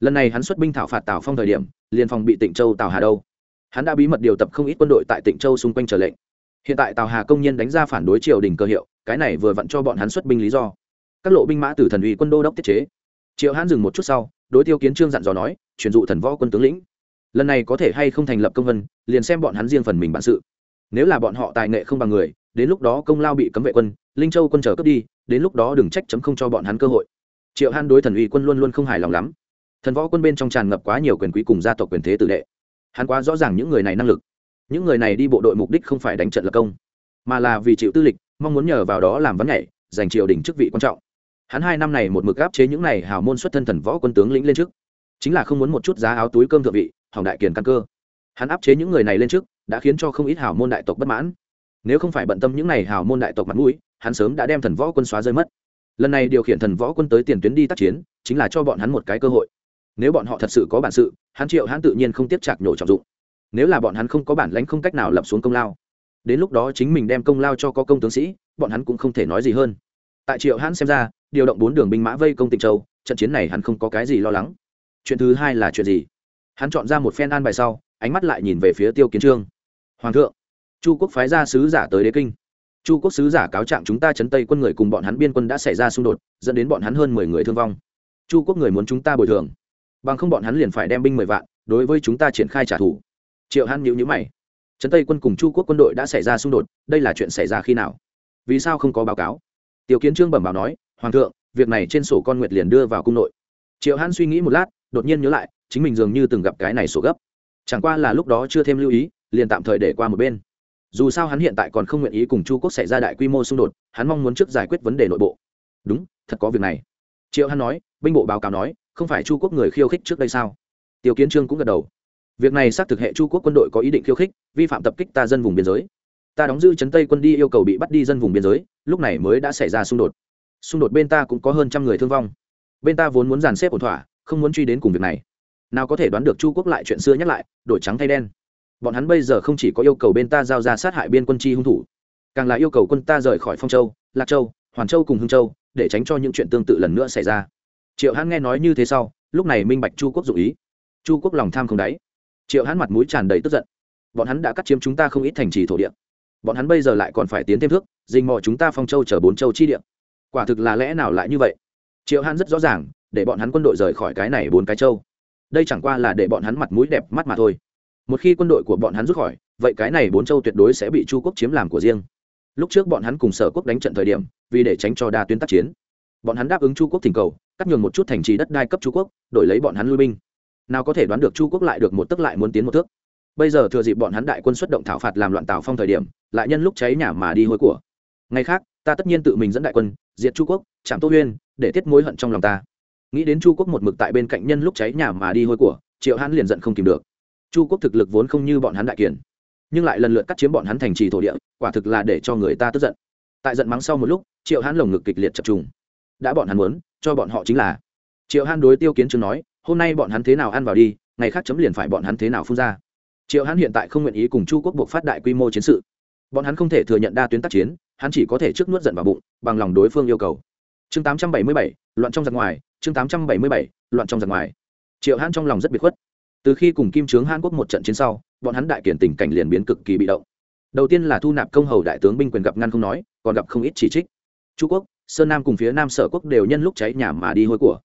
Lần này hắn xuất binh thảo phạt tào phong thời điểm liền phòng bị tịnh châu tào hà đâu. Hắn đã bí mật điều tập không ít quân đội tại tịnh châu xung quanh trở lệnh. Hiện tại tào hà công nhân đánh ra phản đối triều đình cơ hiệu, cái này vừa vặn cho bọn hắn xuất binh lý do. Các lộ binh mã từ thần uy quân đô đốc tiết chế. Triệu hãn dừng một chút sau, đối tiêu kiến trương dặn dò nói truyền dụ thần võ quân tướng lĩnh. Lần này có thể hay không thành lập công vân, liền xem bọn hắn riêng phần mình bản sự. Nếu là bọn họ tài nghệ không bằng người, đến lúc đó công lao bị cấm vệ quân, linh châu quân trở cướp đi, đến lúc đó đừng trách chấm không cho bọn hắn cơ hội. Triệu hãn đối thần uy quân luôn luôn không hài lòng lắm thần võ quân bên trong tràn ngập quá nhiều quyền quý cùng gia tộc quyền thế tử đệ. Hắn quá rõ ràng những người này năng lực. Những người này đi bộ đội mục đích không phải đánh trận lập công, mà là vì chịu tư lịch, mong muốn nhờ vào đó làm vấn nhảy, giành triều đình chức vị quan trọng. Hắn hai năm này một mực áp chế những này hào môn xuất thân thần võ quân tướng lĩnh lên trước. Chính là không muốn một chút giá áo túi cơm thượng vị, hỏng đại kiền căn cơ. Hắn áp chế những người này lên trước, đã khiến cho không ít hào môn đại tộc bất mãn. Nếu không phải bận tâm những này hào môn đại tộc mặt mũi, hắn sớm đã đem thần võ quân xóa rơi mất. Lần này điều khiển thần võ quân tới tiền tuyến đi tác chiến, chính là cho bọn hắn một cái cơ hội nếu bọn họ thật sự có bản sự hắn triệu hắn tự nhiên không tiếp chạc nhổ trọng dụng. Nếu là bọn hắn không có bản lãnh không cách nào lập xuống công lao. Đến lúc đó chính mình đem công lao cho có công tướng sĩ, bọn hắn cũng không thể nói gì hơn. Tại triệu hắn xem ra, điều động bốn đường binh mã vây công tịnh châu, trận chiến này hắn không có cái gì lo lắng. Chuyện thứ hai là chuyện gì? Hắn chọn ra một phen an bài sau, ánh mắt lại nhìn về phía tiêu kiến trương. Hoàng thượng, chu quốc phái ra sứ giả tới đế kinh. Chu quốc sứ giả cáo trạng chúng ta chấn tây quân người cùng bọn hắn biên quân đã xảy ra xung đột, dẫn đến bọn hắn hơn mười người thương vong. Chu quốc người muốn chúng ta bồi thường bằng không bọn hắn liền phải đem binh mười vạn, đối với chúng ta triển khai trả thù. Triệu hắn nhữ nhữ mày. Trấn tây quân cùng chu quốc quân đội đã xảy ra xung đột, đây là chuyện xảy ra khi nào? Vì sao không có báo cáo? Tiểu kiến trương bẩm báo nói, hoàng thượng, việc này trên sổ con nguyệt liền đưa vào cung nội. Triệu hắn suy nghĩ một lát, đột nhiên nhớ lại, chính mình dường như từng gặp cái này sổ gấp. Chẳng qua là lúc đó chưa thêm lưu ý, liền tạm thời để qua một bên. Dù sao hắn hiện tại còn không nguyện ý cùng chu quốc xảy ra đại quy mô xung đột, hắn mong muốn trước giải quyết vấn đề nội bộ. Đúng, thật có việc này. Triệu hắn nói, binh bộ báo cáo nói không phải chu quốc người khiêu khích trước đây sao? Tiêu kiến trương cũng gật đầu. Việc này xác thực hệ chu quốc quân đội có ý định khiêu khích, vi phạm tập kích ta dân vùng biên giới. Ta đóng giữ chấn tây quân đi yêu cầu bị bắt đi dân vùng biên giới, lúc này mới đã xảy ra xung đột. Xung đột bên ta cũng có hơn trăm người thương vong. Bên ta vốn muốn dàn xếp ổn thỏa, không muốn truy đến cùng việc này. Nào có thể đoán được chu quốc lại chuyện xưa nhắc lại, đổi trắng thay đen. Bọn hắn bây giờ không chỉ có yêu cầu bên ta giao ra sát hại biên quân chi hung thủ, càng là yêu cầu quân ta rời khỏi phong châu, lạc châu, hoàn châu cùng hưng châu, để tránh cho những chuyện tương tự lần nữa xảy ra triệu hãn nghe nói như thế sau, lúc này minh bạch chu quốc dụ ý. Chu quốc lòng tham không đáy. Triệu hãn mặt mũi tràn đầy tức giận. Bọn hắn đã cắt chiếm chúng ta không ít thành trì thổ địa. Bọn hắn bây giờ lại còn phải tiến thêm thước dình mò chúng ta phong châu chở bốn châu chi địa. Quả thực là lẽ nào lại như vậy? Triệu hãn rất rõ ràng, để bọn hắn quân đội rời khỏi cái này bốn cái châu. Đây chẳng qua là để bọn hắn mặt mũi đẹp mắt mà thôi. Một khi quân đội của bọn hắn rút khỏi, vậy cái này bốn châu tuyệt đối sẽ bị chu quốc chiếm làm của riêng. Lúc trước bọn hắn cùng sở quốc đánh trận thời điểm, vì để tránh cho đa tuyến tác chiến bọn hắn đáp ứng chu quốc thỉnh cầu, cắt nhường một chút thành trì đất đai cấp chu quốc, đổi lấy bọn hắn lui binh. Nào có thể đoán được chu quốc lại được một tức lại muốn tiến một thước. Bây giờ thừa dịp bọn hắn đại quân xuất động thảo phạt làm loạn tào phong thời điểm, lại nhân lúc cháy nhà mà đi hối của. Ngày khác, ta tất nhiên tự mình dẫn đại quân, diệt chu quốc, chạm tô huyên, để tiết mối hận trong lòng ta. Nghĩ đến chu quốc một mực tại bên cạnh nhân lúc cháy nhà mà đi hôi của, triệu hắn liền giận không kìm được. Chu quốc thực lực vốn không như bọn hắn đại kiển, nhưng lại lần lượt cắt chiếm bọn hắn thành trì thổ địa, quả thực là để cho người ta tức giận. Tại giận mắng sau một lúc, triệu hắn lồng ngực kịch liệt chập trùng đã bọn hắn muốn cho bọn họ chính là. Triệu hắn đối tiêu kiến chứng nói hôm nay bọn hắn thế nào ăn vào đi ngày khác chấm liền phải bọn hắn thế nào phun ra. Triệu hắn hiện tại không nguyện ý cùng chu quốc buộc phát đại quy mô chiến sự. Bọn hắn không thể thừa nhận đa tuyến tác chiến hắn chỉ có thể trước nuốt giận vào bụng bằng lòng đối phương yêu cầu. Chương 877, loạn trong giặc ngoài chương 877, loạn trong giặc ngoài. Triệu hắn trong lòng rất biệt khuất. Từ khi cùng kim trướng hàn quốc một trận chiến sau bọn hắn đại kiển tình cảnh liền biến cực kỳ bị động. Đầu tiên là thu nạp công hầu đại tướng binh quyền gặp ngăn không nói còn gặp không ít chỉ trích. Chu quốc sơn nam cùng phía nam sở quốc đều nhân lúc cháy nhà mà đi hôi của.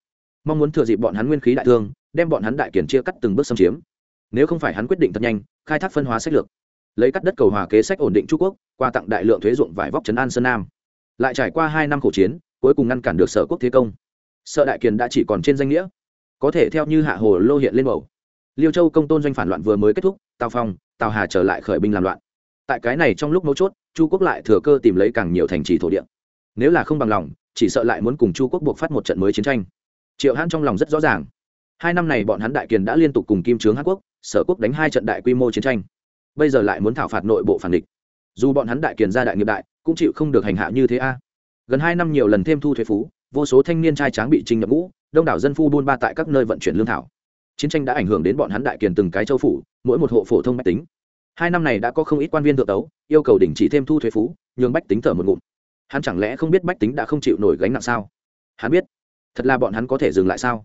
Mong muốn thừa dịp bọn hắn nguyên khí đại thương, đem bọn hắn đại kiển chia cắt từng bước xâm chiếm. Nếu không phải hắn quyết định thật nhanh, khai thác phân hóa sách lược, lấy cắt đất cầu hòa kế sách ổn định trung quốc, qua tặng đại lượng thuế ruộng vải vóc trấn an sơn nam. Lại trải qua hai năm khổ chiến, cuối cùng ngăn cản được sở quốc thế công. Sợ đại kiền đã chỉ còn trên danh nghĩa, có thể theo như hạ hồ lô hiện lên bầu. Liêu châu công tôn doanh phản loạn vừa mới kết thúc, tào phong, tào hà trở lại khởi binh làm loạn. Tại cái này trong lúc mấu chốt, chu quốc lại thừa cơ tìm lấy càng nhiều thành trì thổ địa nếu là không bằng lòng, chỉ sợ lại muốn cùng chu quốc buộc phát một trận mới chiến tranh. Triệu hãn trong lòng rất rõ ràng. Hai năm này bọn hắn đại kiền đã liên tục cùng kim trướng hàn quốc, sở quốc đánh hai trận đại quy mô chiến tranh. Bây giờ lại muốn thảo phạt nội bộ phản địch. Dù bọn hắn đại kiền ra đại nghiệp đại, cũng chịu không được hành hạ như thế a. Gần hai năm nhiều lần thêm thu thuế phú, vô số thanh niên trai tráng bị trinh nhập ngũ, đông đảo dân phu buôn ba tại các nơi vận chuyển lương thảo. Chiến tranh đã ảnh hưởng đến bọn hắn đại kiền từng cái châu phủ, mỗi một hộ phổ thông bách tính. Hai năm này đã có không ít quan viên thượng tấu, yêu cầu đình chỉ thêm thu thuế phú, nhường bách tính thở một ngụm hắn chẳng lẽ không biết bách tính đã không chịu nổi gánh nặng sao? Hắn biết. Thật là bọn hắn có thể dừng lại sao?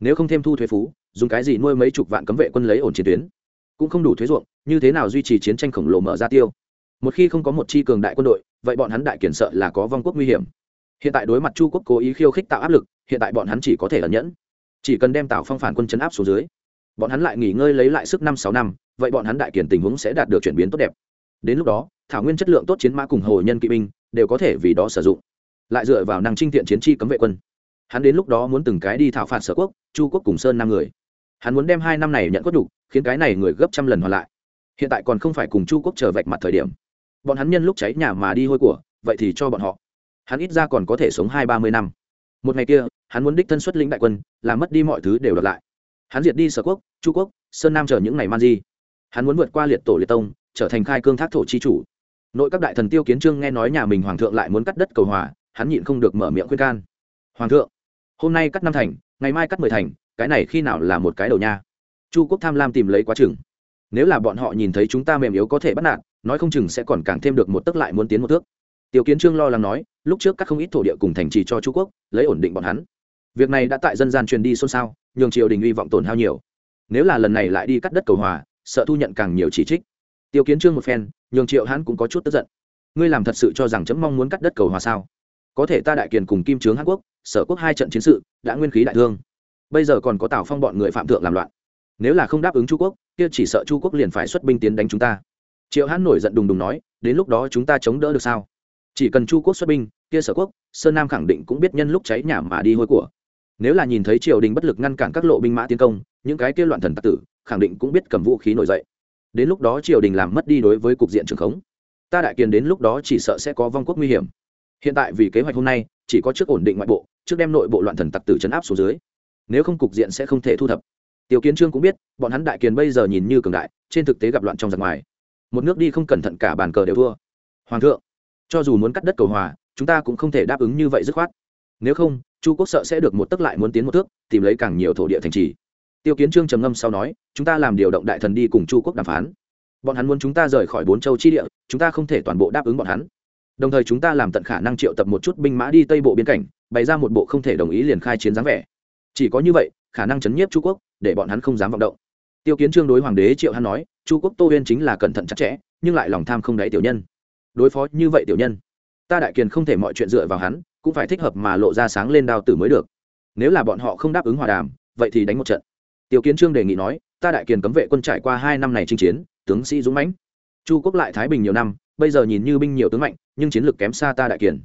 Nếu không thêm thu thuế phú, dùng cái gì nuôi mấy chục vạn cấm vệ quân lấy ổn chiến tuyến? Cũng không đủ thuế ruộng, như thế nào duy trì chiến tranh khổng lồ mở ra tiêu? Một khi không có một chi cường đại quân đội, vậy bọn hắn đại kiển sợ là có vong quốc nguy hiểm. Hiện tại đối mặt chu quốc cố ý khiêu khích tạo áp lực, hiện tại bọn hắn chỉ có thể ẩn nhẫn. Chỉ cần đem tào phong phản quân chấn áp xuống dưới, bọn hắn lại nghỉ ngơi lấy lại sức năm sáu năm, vậy bọn hắn đại kiển tình huống sẽ đạt được chuyển biến tốt đẹp. Đến lúc đó, thảo nguyên chất lượng tốt chiến mã cùng hồ nhân kỵ binh đều có thể vì đó sử dụng. Lại dựa vào năng trinh thiện chiến chi cấm vệ quân. Hắn đến lúc đó muốn từng cái đi thảo phạt sở quốc, chu quốc cùng sơn năm người. Hắn muốn đem hai năm này nhận cốt đủ khiến cái này người gấp trăm lần hoàn lại. Hiện tại còn không phải cùng chu quốc chờ vạch mặt thời điểm. Bọn hắn nhân lúc cháy nhà mà đi hôi của, vậy thì cho bọn họ. Hắn ít ra còn có thể sống hai ba mươi năm. Một ngày kia, hắn muốn đích thân xuất lĩnh đại quân, làm mất đi mọi thứ đều đợt lại. Hắn diệt đi sở quốc, chu quốc, sơn nam chờ những ngày man di. Hắn muốn vượt qua liệt tổ liệt tông, trở thành khai cương thác thổ chi chủ nội các đại thần tiêu kiến trương nghe nói nhà mình hoàng thượng lại muốn cắt đất cầu hòa, hắn nhịn không được mở miệng khuyên can. Hoàng thượng, hôm nay cắt năm thành, ngày mai cắt mười thành, cái này khi nào là một cái đầu nha? Chu quốc tham lam tìm lấy quá chừng. Nếu là bọn họ nhìn thấy chúng ta mềm yếu có thể bắt nạt, nói không chừng sẽ còn càng thêm được một tấc lại muốn tiến một thước. Tiểu kiến trương lo lắng nói, lúc trước các không ít thổ địa cùng thành trì cho chu quốc, lấy ổn định bọn hắn. Việc này đã tại dân gian truyền đi xôn xao, nhường triều đình hy vọng tổn hao nhiều. Nếu là lần này lại đi cắt đất cầu hòa, sợ thu nhận càng nhiều chỉ trích tiêu kiến trương một phen, nhường triệu hãn cũng có chút tức giận. Ngươi làm thật sự cho rằng chấm mong muốn cắt đất cầu hòa sao? Có thể ta đại kiền cùng kim trướng hàn quốc, sở quốc hai trận chiến sự, đã nguyên khí đại thương. Bây giờ còn có tào phong bọn người phạm thượng làm loạn. Nếu là không đáp ứng chu quốc, kia chỉ sợ chu quốc liền phải xuất binh tiến đánh chúng ta. Triệu hãn nổi giận đùng đùng nói, đến lúc đó chúng ta chống đỡ được sao? Chỉ cần chu quốc xuất binh, kia sở quốc, sơn nam khẳng định cũng biết nhân lúc cháy nhà mà đi hôi của. Nếu là nhìn thấy triều đình bất lực ngăn cản các lộ binh mã tiến công, những cái kia loạn thần tặc tử, khẳng định cũng biết cầm vũ khí nổi dậy đến lúc đó triều đình làm mất đi đối với cục diện trường khống. Ta đại kiền đến lúc đó chỉ sợ sẽ có vong quốc nguy hiểm. Hiện tại vì kế hoạch hôm nay, chỉ có trước ổn định ngoại bộ, trước đem nội bộ loạn thần tặc tử chấn áp xuống dưới. Nếu không cục diện sẽ không thể thu thập. Tiểu kiến trương cũng biết, bọn hắn đại kiền bây giờ nhìn như cường đại, trên thực tế gặp loạn trong giặc ngoài. Một nước đi không cẩn thận cả bàn cờ đều thua. Hoàng thượng, cho dù muốn cắt đất cầu hòa, chúng ta cũng không thể đáp ứng như vậy dứt khoát. Nếu không, chu quốc sợ sẽ được một tức lại muốn tiến một thước, tìm lấy càng nhiều thổ địa thành trì tiêu kiến trương trầm ngâm sau nói, chúng ta làm điều động đại thần đi cùng chu quốc đàm phán. Bọn hắn muốn chúng ta rời khỏi bốn châu chi địa, chúng ta không thể toàn bộ đáp ứng bọn hắn. Đồng thời chúng ta làm tận khả năng triệu tập một chút binh mã đi tây bộ biên cảnh, bày ra một bộ không thể đồng ý liền khai chiến dáng vẻ. Chỉ có như vậy, khả năng chấn nhiếp chu quốc, để bọn hắn không dám vọng động. Tiêu kiến trương đối hoàng đế triệu hắn nói, chu quốc tô huyên chính là cẩn thận chặt chẽ, nhưng lại lòng tham không đáy tiểu nhân. Đối phó như vậy tiểu nhân, ta đại kiền không thể mọi chuyện dựa vào hắn, cũng phải thích hợp mà lộ ra sáng lên đao tử mới được. Nếu là bọn họ không đáp ứng hòa đàm, vậy thì đánh một trận tiêu kiến trương đề nghị nói, ta đại kiền cấm vệ quân trải qua hai năm này chinh chiến, tướng sĩ dũng mãnh. Chu quốc lại thái bình nhiều năm, bây giờ nhìn như binh nhiều tướng mạnh, nhưng chiến lược kém xa ta đại kiền.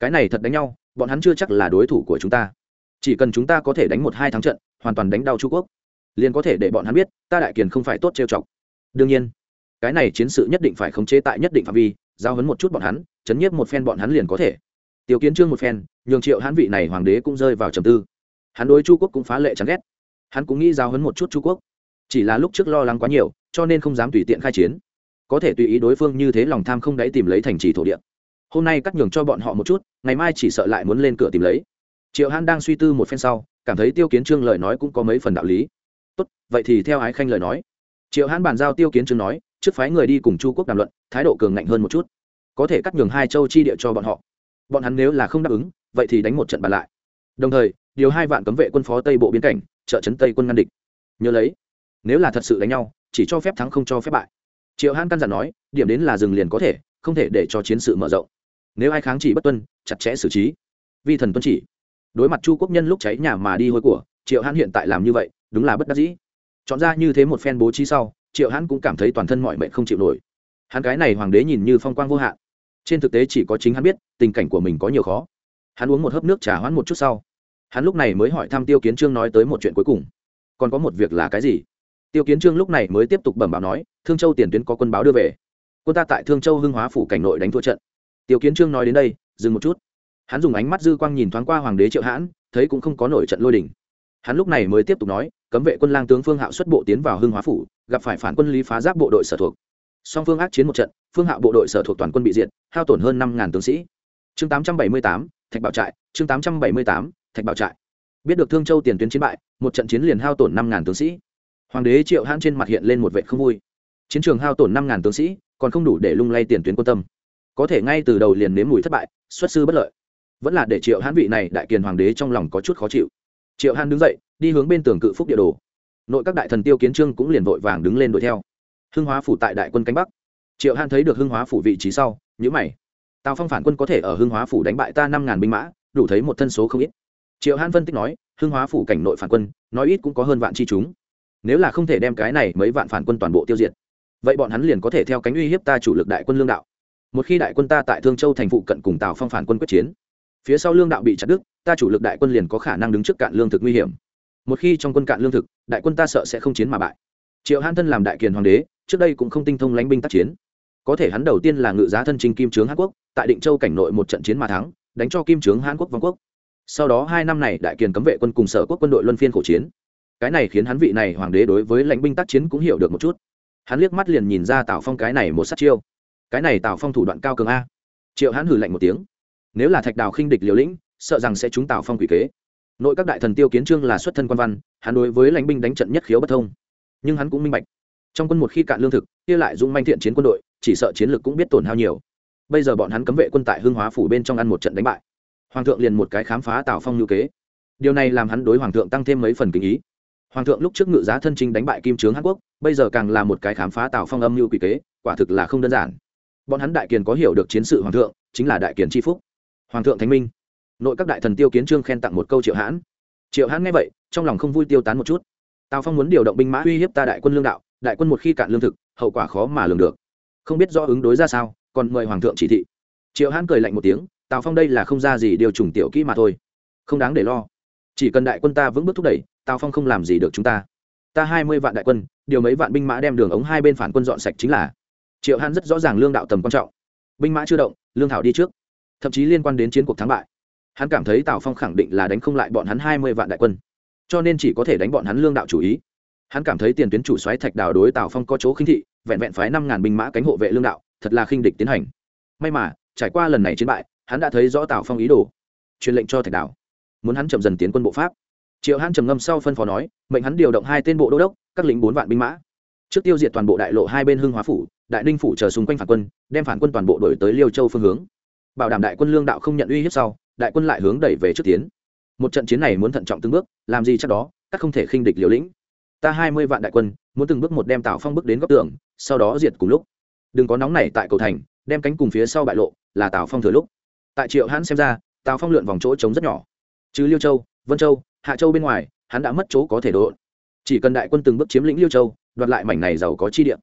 Cái này thật đánh nhau, bọn hắn chưa chắc là đối thủ của chúng ta. Chỉ cần chúng ta có thể đánh một hai thắng trận, hoàn toàn đánh đau chu quốc, liền có thể để bọn hắn biết, ta đại kiền không phải tốt trêu chọc. Đương nhiên, cái này chiến sự nhất định phải khống chế tại nhất định phạm vi, giao hấn một chút bọn hắn, chấn nhiếp một phen bọn hắn liền có thể. Tiểu kiến trương một phen, nhường triệu hãn vị này hoàng đế cũng rơi vào trầm tư. Hắn đối chu quốc cũng phá lệ chán ghét hắn cũng nghĩ giao hấn một chút chu quốc. Chỉ là lúc trước lo lắng quá nhiều, cho nên không dám tùy tiện khai chiến. Có thể tùy ý đối phương như thế lòng tham không đáy tìm lấy thành trì thổ địa. Hôm nay cắt nhường cho bọn họ một chút, ngày mai chỉ sợ lại muốn lên cửa tìm lấy. Triệu hãn đang suy tư một phen sau, cảm thấy tiêu kiến trương lời nói cũng có mấy phần đạo lý. Tốt, vậy thì theo ái khanh lời nói. Triệu hãn bàn giao tiêu kiến trương nói, trước phái người đi cùng chu quốc đàm luận, thái độ cường ngạnh hơn một chút. Có thể cắt nhường hai châu chi địa cho bọn họ. Bọn hắn nếu là không đáp ứng, vậy thì đánh một trận bàn lại. Đồng thời, điều hai vạn cấm vệ quân phó tây bộ biến cảnh trợ chấn tây quân ngăn địch nhớ lấy nếu là thật sự đánh nhau chỉ cho phép thắng không cho phép bại triệu hãn căn dặn nói điểm đến là dừng liền có thể không thể để cho chiến sự mở rộng nếu ai kháng chỉ bất tuân chặt chẽ xử trí vi thần tuân chỉ đối mặt chu quốc nhân lúc cháy nhà mà đi hôi của triệu hãn hiện tại làm như vậy đúng là bất đắc dĩ chọn ra như thế một phen bố trí sau triệu hãn cũng cảm thấy toàn thân mọi mệnh không chịu nổi hắn cái này hoàng đế nhìn như phong quang vô hạn trên thực tế chỉ có chính hắn biết tình cảnh của mình có nhiều khó hắn uống một hớp nước trà hoãn một chút sau hắn lúc này mới hỏi thăm tiêu kiến trương nói tới một chuyện cuối cùng. Còn có một việc là cái gì? Tiêu kiến trương lúc này mới tiếp tục bẩm báo nói, thương châu tiền tuyến có quân báo đưa về. Quân ta tại thương châu hưng hóa phủ cảnh nội đánh thua trận. Tiêu kiến trương nói đến đây, dừng một chút. Hắn dùng ánh mắt dư quang nhìn thoáng qua hoàng đế triệu hãn, thấy cũng không có nổi trận lôi đình. Hắn lúc này mới tiếp tục nói, cấm vệ quân lang tướng phương hạo xuất bộ tiến vào hưng hóa phủ, gặp phải phản quân lý phá giáp bộ đội sở thuộc. Song phương ác chiến một trận, phương hạo bộ đội sở thuộc toàn quân bị diệt, hao tổn hơn năm ngàn tướng sĩ. Chương tám trăm bảy mươi tám, thạch bảo trại, chương tám trăm bảy mươi tám thạch bảo trại. Biết được thương châu tiền tuyến chiến bại, một trận chiến liền hao tổn năm ngàn tướng sĩ. Hoàng đế triệu hãn trên mặt hiện lên một vệ không vui. Chiến trường hao tổn năm ngàn tướng sĩ, còn không đủ để lung lay tiền tuyến quân tâm. Có thể ngay từ đầu liền nếm mùi thất bại, xuất sư bất lợi. Vẫn là để triệu hãn vị này đại kiền hoàng đế trong lòng có chút khó chịu. Triệu hãn đứng dậy, đi hướng bên tường cự phúc địa đồ. Nội các đại thần tiêu kiến trương cũng liền vội vàng đứng lên đuổi theo. Hưng hóa phủ tại đại quân cánh bắc. Triệu hãn thấy được hưng hóa phủ vị trí sau nhữ mày. Tào phong phản quân có thể ở hưng hóa phủ đánh bại ta năm ngàn binh mã, đủ thấy một thân số không ít triệu hãn phân tích nói, hưng hóa phủ cảnh nội phản quân, nói ít cũng có hơn vạn chi chúng. Nếu là không thể đem cái này mấy vạn phản quân toàn bộ tiêu diệt, vậy bọn hắn liền có thể theo cánh uy hiếp ta chủ lực đại quân lương đạo. Một khi đại quân ta tại thương châu thành phụ cận cùng tào phong phản quân quyết chiến, phía sau lương đạo bị chặt đứt, ta chủ lực đại quân liền có khả năng đứng trước cạn lương thực nguy hiểm. Một khi trong quân cạn lương thực, đại quân ta sợ sẽ không chiến mà bại. Triệu hãn thân làm đại kiền hoàng đế, trước đây cũng không tinh thông lánh binh tác chiến. Có thể hắn đầu tiên là ngự giá thân trình kim trướng hàn quốc, tại định châu cảnh nội một trận chiến mà thắng, đánh cho kim trướng hàn quốc vong quốc sau đó hai năm này đại kiền cấm vệ quân cùng sở quốc quân đội luân phiên khổ chiến. Cái này khiến hắn vị này hoàng đế đối với lãnh binh tác chiến cũng hiểu được một chút. Hắn liếc mắt liền nhìn ra tào phong cái này một sát chiêu. Cái này tào phong thủ đoạn cao cường a. Triệu hắn hử lạnh một tiếng. Nếu là thạch đào khinh địch liều lĩnh, sợ rằng sẽ trúng tào phong quỷ kế. Nội các đại thần tiêu kiến trương là xuất thân quan văn, hắn đối với lãnh binh đánh trận nhất khiếu bất thông. Nhưng hắn cũng minh bạch, trong quân một khi cạn lương thực, kia lại dung manh thiện chiến quân đội, chỉ sợ chiến lược cũng biết tổn hao nhiều. Bây giờ bọn hắn cấm vệ quân tại hương hóa phủ bên trong ăn một trận đánh bại hoàng thượng liền một cái khám phá tào phong ngữ kế. Điều này làm hắn đối hoàng thượng tăng thêm mấy phần kinh ý. Hoàng thượng lúc trước ngự giá thân chính đánh bại kim trướng hàn quốc, bây giờ càng là một cái khám phá tào phong âm mưu quỷ kế, quả thực là không đơn giản. Bọn hắn đại kiền có hiểu được chiến sự hoàng thượng, chính là đại kiền tri phúc. Hoàng thượng thánh minh. Nội các đại thần tiêu kiến trương khen tặng một câu triệu hãn. Triệu hãn nghe vậy, trong lòng không vui tiêu tán một chút. Tào phong muốn điều động binh mã uy hiếp ta đại quân lương đạo, đại quân một khi cạn lương thực, hậu quả khó mà lường được. Không biết do ứng đối ra sao, còn mời hoàng thượng chỉ thị. Triệu hãn cười lạnh một tiếng tào phong đây là không ra gì điều trùng tiểu kỹ mà thôi. Không đáng để lo. Chỉ cần đại quân ta vững bước thúc đẩy, tào phong không làm gì được chúng ta. Ta hai mươi vạn đại quân, điều mấy vạn binh mã đem đường ống hai bên phản quân dọn sạch chính là. Triệu hãn rất rõ ràng lương đạo tầm quan trọng. Binh mã chưa động, lương thảo đi trước. Thậm chí liên quan đến chiến cuộc thắng bại. Hắn cảm thấy tào phong khẳng định là đánh không lại bọn hắn hai mươi vạn đại quân. Cho nên chỉ có thể đánh bọn hắn lương đạo chủ ý. Hắn cảm thấy tiền tuyến chủ xoáy thạch đào đối tào phong có chỗ khinh thị, vẹn vẹn phái năm ngàn binh mã cánh hộ vệ lương đạo, thật là khinh địch tiến hành. May mà, trải qua lần này chiến bại hắn đã thấy rõ tào phong ý đồ, truyền lệnh cho thạch đảo muốn hắn chậm dần tiến quân bộ pháp. Triệu hắn trầm ngâm sau phân phó nói, mệnh hắn điều động hai tên bộ đô đốc, các lính bốn vạn binh mã. Trước tiêu diệt toàn bộ đại lộ hai bên hưng hóa phủ, đại ninh phủ chờ xung quanh phản quân, đem phản quân toàn bộ đổi tới liêu châu phương hướng. Bảo đảm đại quân lương đạo không nhận uy hiếp sau, đại quân lại hướng đẩy về trước tiến. Một trận chiến này muốn thận trọng từng bước, làm gì chắc đó, các không thể khinh địch liều lĩnh. Ta hai mươi vạn đại quân, muốn từng bước một đem tào phong bước đến góc tường, sau đó diệt cùng lúc. Đừng có nóng này tại cầu thành, đem cánh cùng phía sau bại lộ, là tào phong thừa lúc tại triệu hãn xem ra, tào phong lượn vòng chỗ trống rất nhỏ. Chứ liêu châu, vân châu, hạ châu bên ngoài, hắn đã mất chỗ có thể độ chỉ cần đại quân từng bước chiếm lĩnh liêu châu, đoạt lại mảnh này giàu có chi địa.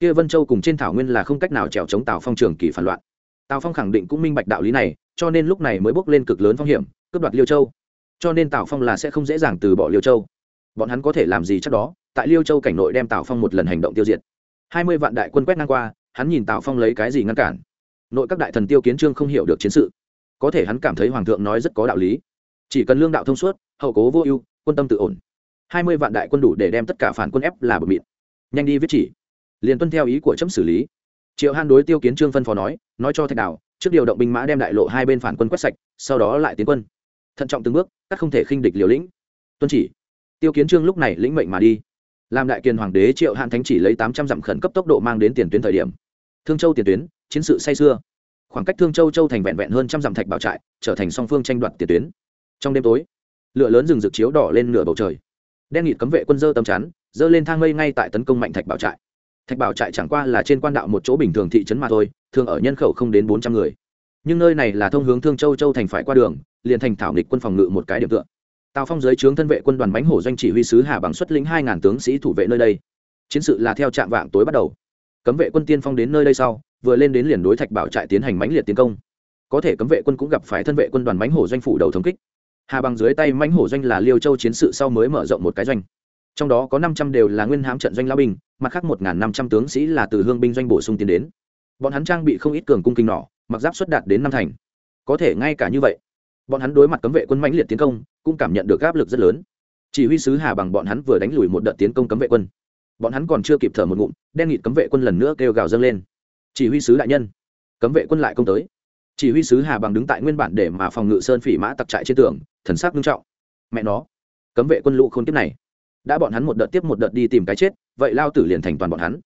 Kia vân châu cùng trên thảo nguyên là không cách nào trèo chống tào phong trường kỳ phản loạn. Tào phong khẳng định cũng minh bạch đạo lý này, cho nên lúc này mới bước lên cực lớn phong hiểm, cướp đoạt liêu châu. Cho nên tào phong là sẽ không dễ dàng từ bỏ liêu châu. Bọn hắn có thể làm gì chắc đó, tại liêu châu cảnh nội đem tào phong một lần hành động tiêu diệt. Hai mươi vạn đại quân quét ngang qua, hắn nhìn tào phong lấy cái gì ngăn cản nội các đại thần tiêu kiến trương không hiểu được chiến sự. Có thể hắn cảm thấy hoàng thượng nói rất có đạo lý. Chỉ cần lương đạo thông suốt, hậu cố vô ưu, quân tâm tự ổn. Hai mươi vạn đại quân đủ để đem tất cả phản quân ép là bờ mịn nhanh đi viết chỉ. Liền tuân theo ý của chấm xử lý. Triệu han đối tiêu kiến trương phân phó nói nói cho thạch đảo trước điều động binh mã đem đại lộ hai bên phản quân quét sạch, sau đó lại tiến quân. Thận trọng từng bước các không thể khinh địch liều lĩnh. Tuân chỉ. Tiêu kiến trương lúc này lĩnh mệnh mà đi. Làm đại kiền hoàng đế, triệu hạn thánh chỉ lấy tám trăm dặm khẩn cấp tốc độ mang đến tiền tuyến thời điểm. Thương châu tiền tuyến chiến sự say xưa khoảng cách thương châu châu thành vẹn vẹn hơn trăm dặm thạch bảo trại, trở thành song phương tranh đoạt tiền tuyến. Trong đêm tối, lửa lớn rừng rực chiếu đỏ lên nửa bầu trời. Đen nghịt cấm vệ quân dơ tầm chắn, dơ lên thang mây ngay tại tấn công mạnh thạch bảo trại. Thạch bảo trại chẳng qua là trên quan đạo một chỗ bình thường thị trấn mà thôi, thường ở nhân khẩu không đến bốn trăm người. Nhưng nơi này là thông hướng thương châu châu thành phải qua đường, liền thành thảo nghịch quân phòng ngự một cái điểm tựa. Tào phong dưới trướng thân vệ quân đoàn bánh hổ doanh chỉ huy sứ hà bằng xuất lĩnh hai ngàn tướng sĩ thủ vệ nơi đây. Chiến sự là theo trạm vạng tối bắt đầu. Cấm vệ quân tiên phong đến nơi đây sau vừa lên đến liền đối thạch bảo trại tiến hành mãnh liệt tiến công. Có thể cấm vệ quân cũng gặp phải thân vệ quân đoàn mãnh hổ doanh phủ đầu thống kích. Hà bằng dưới tay mãnh hổ doanh là liêu châu chiến sự sau mới mở rộng một cái doanh. Trong đó có năm trăm đều là nguyên hám trận doanh lao binh, mặt khác một năm trăm tướng sĩ là từ hương binh doanh bổ sung tiến đến. Bọn hắn trang bị không ít cường cung kinh nỏ, mặc giáp xuất đạt đến năm thành. Có thể ngay cả như vậy, bọn hắn đối mặt cấm vệ quân mãnh liệt tiến công, cũng cảm nhận được áp lực rất lớn. Chỉ huy sứ hà bằng bọn hắn vừa đánh lùi một đợt tiến công cấm vệ quân. Bọn hắn còn chưa kịp thở một ngụm, đen nghịt cấm vệ quân lần nữa kêu gào dâng lên chỉ huy sứ đại nhân. Cấm vệ quân lại công tới. Chỉ huy sứ hà bằng đứng tại nguyên bản để mà phòng ngự sơn phỉ mã tặc trại trên tường, thần sắc nghiêm trọng. Mẹ nó, cấm vệ quân lũ khôn kiếp này. Đã bọn hắn một đợt tiếp một đợt đi tìm cái chết, vậy lao tử liền thành toàn bọn hắn.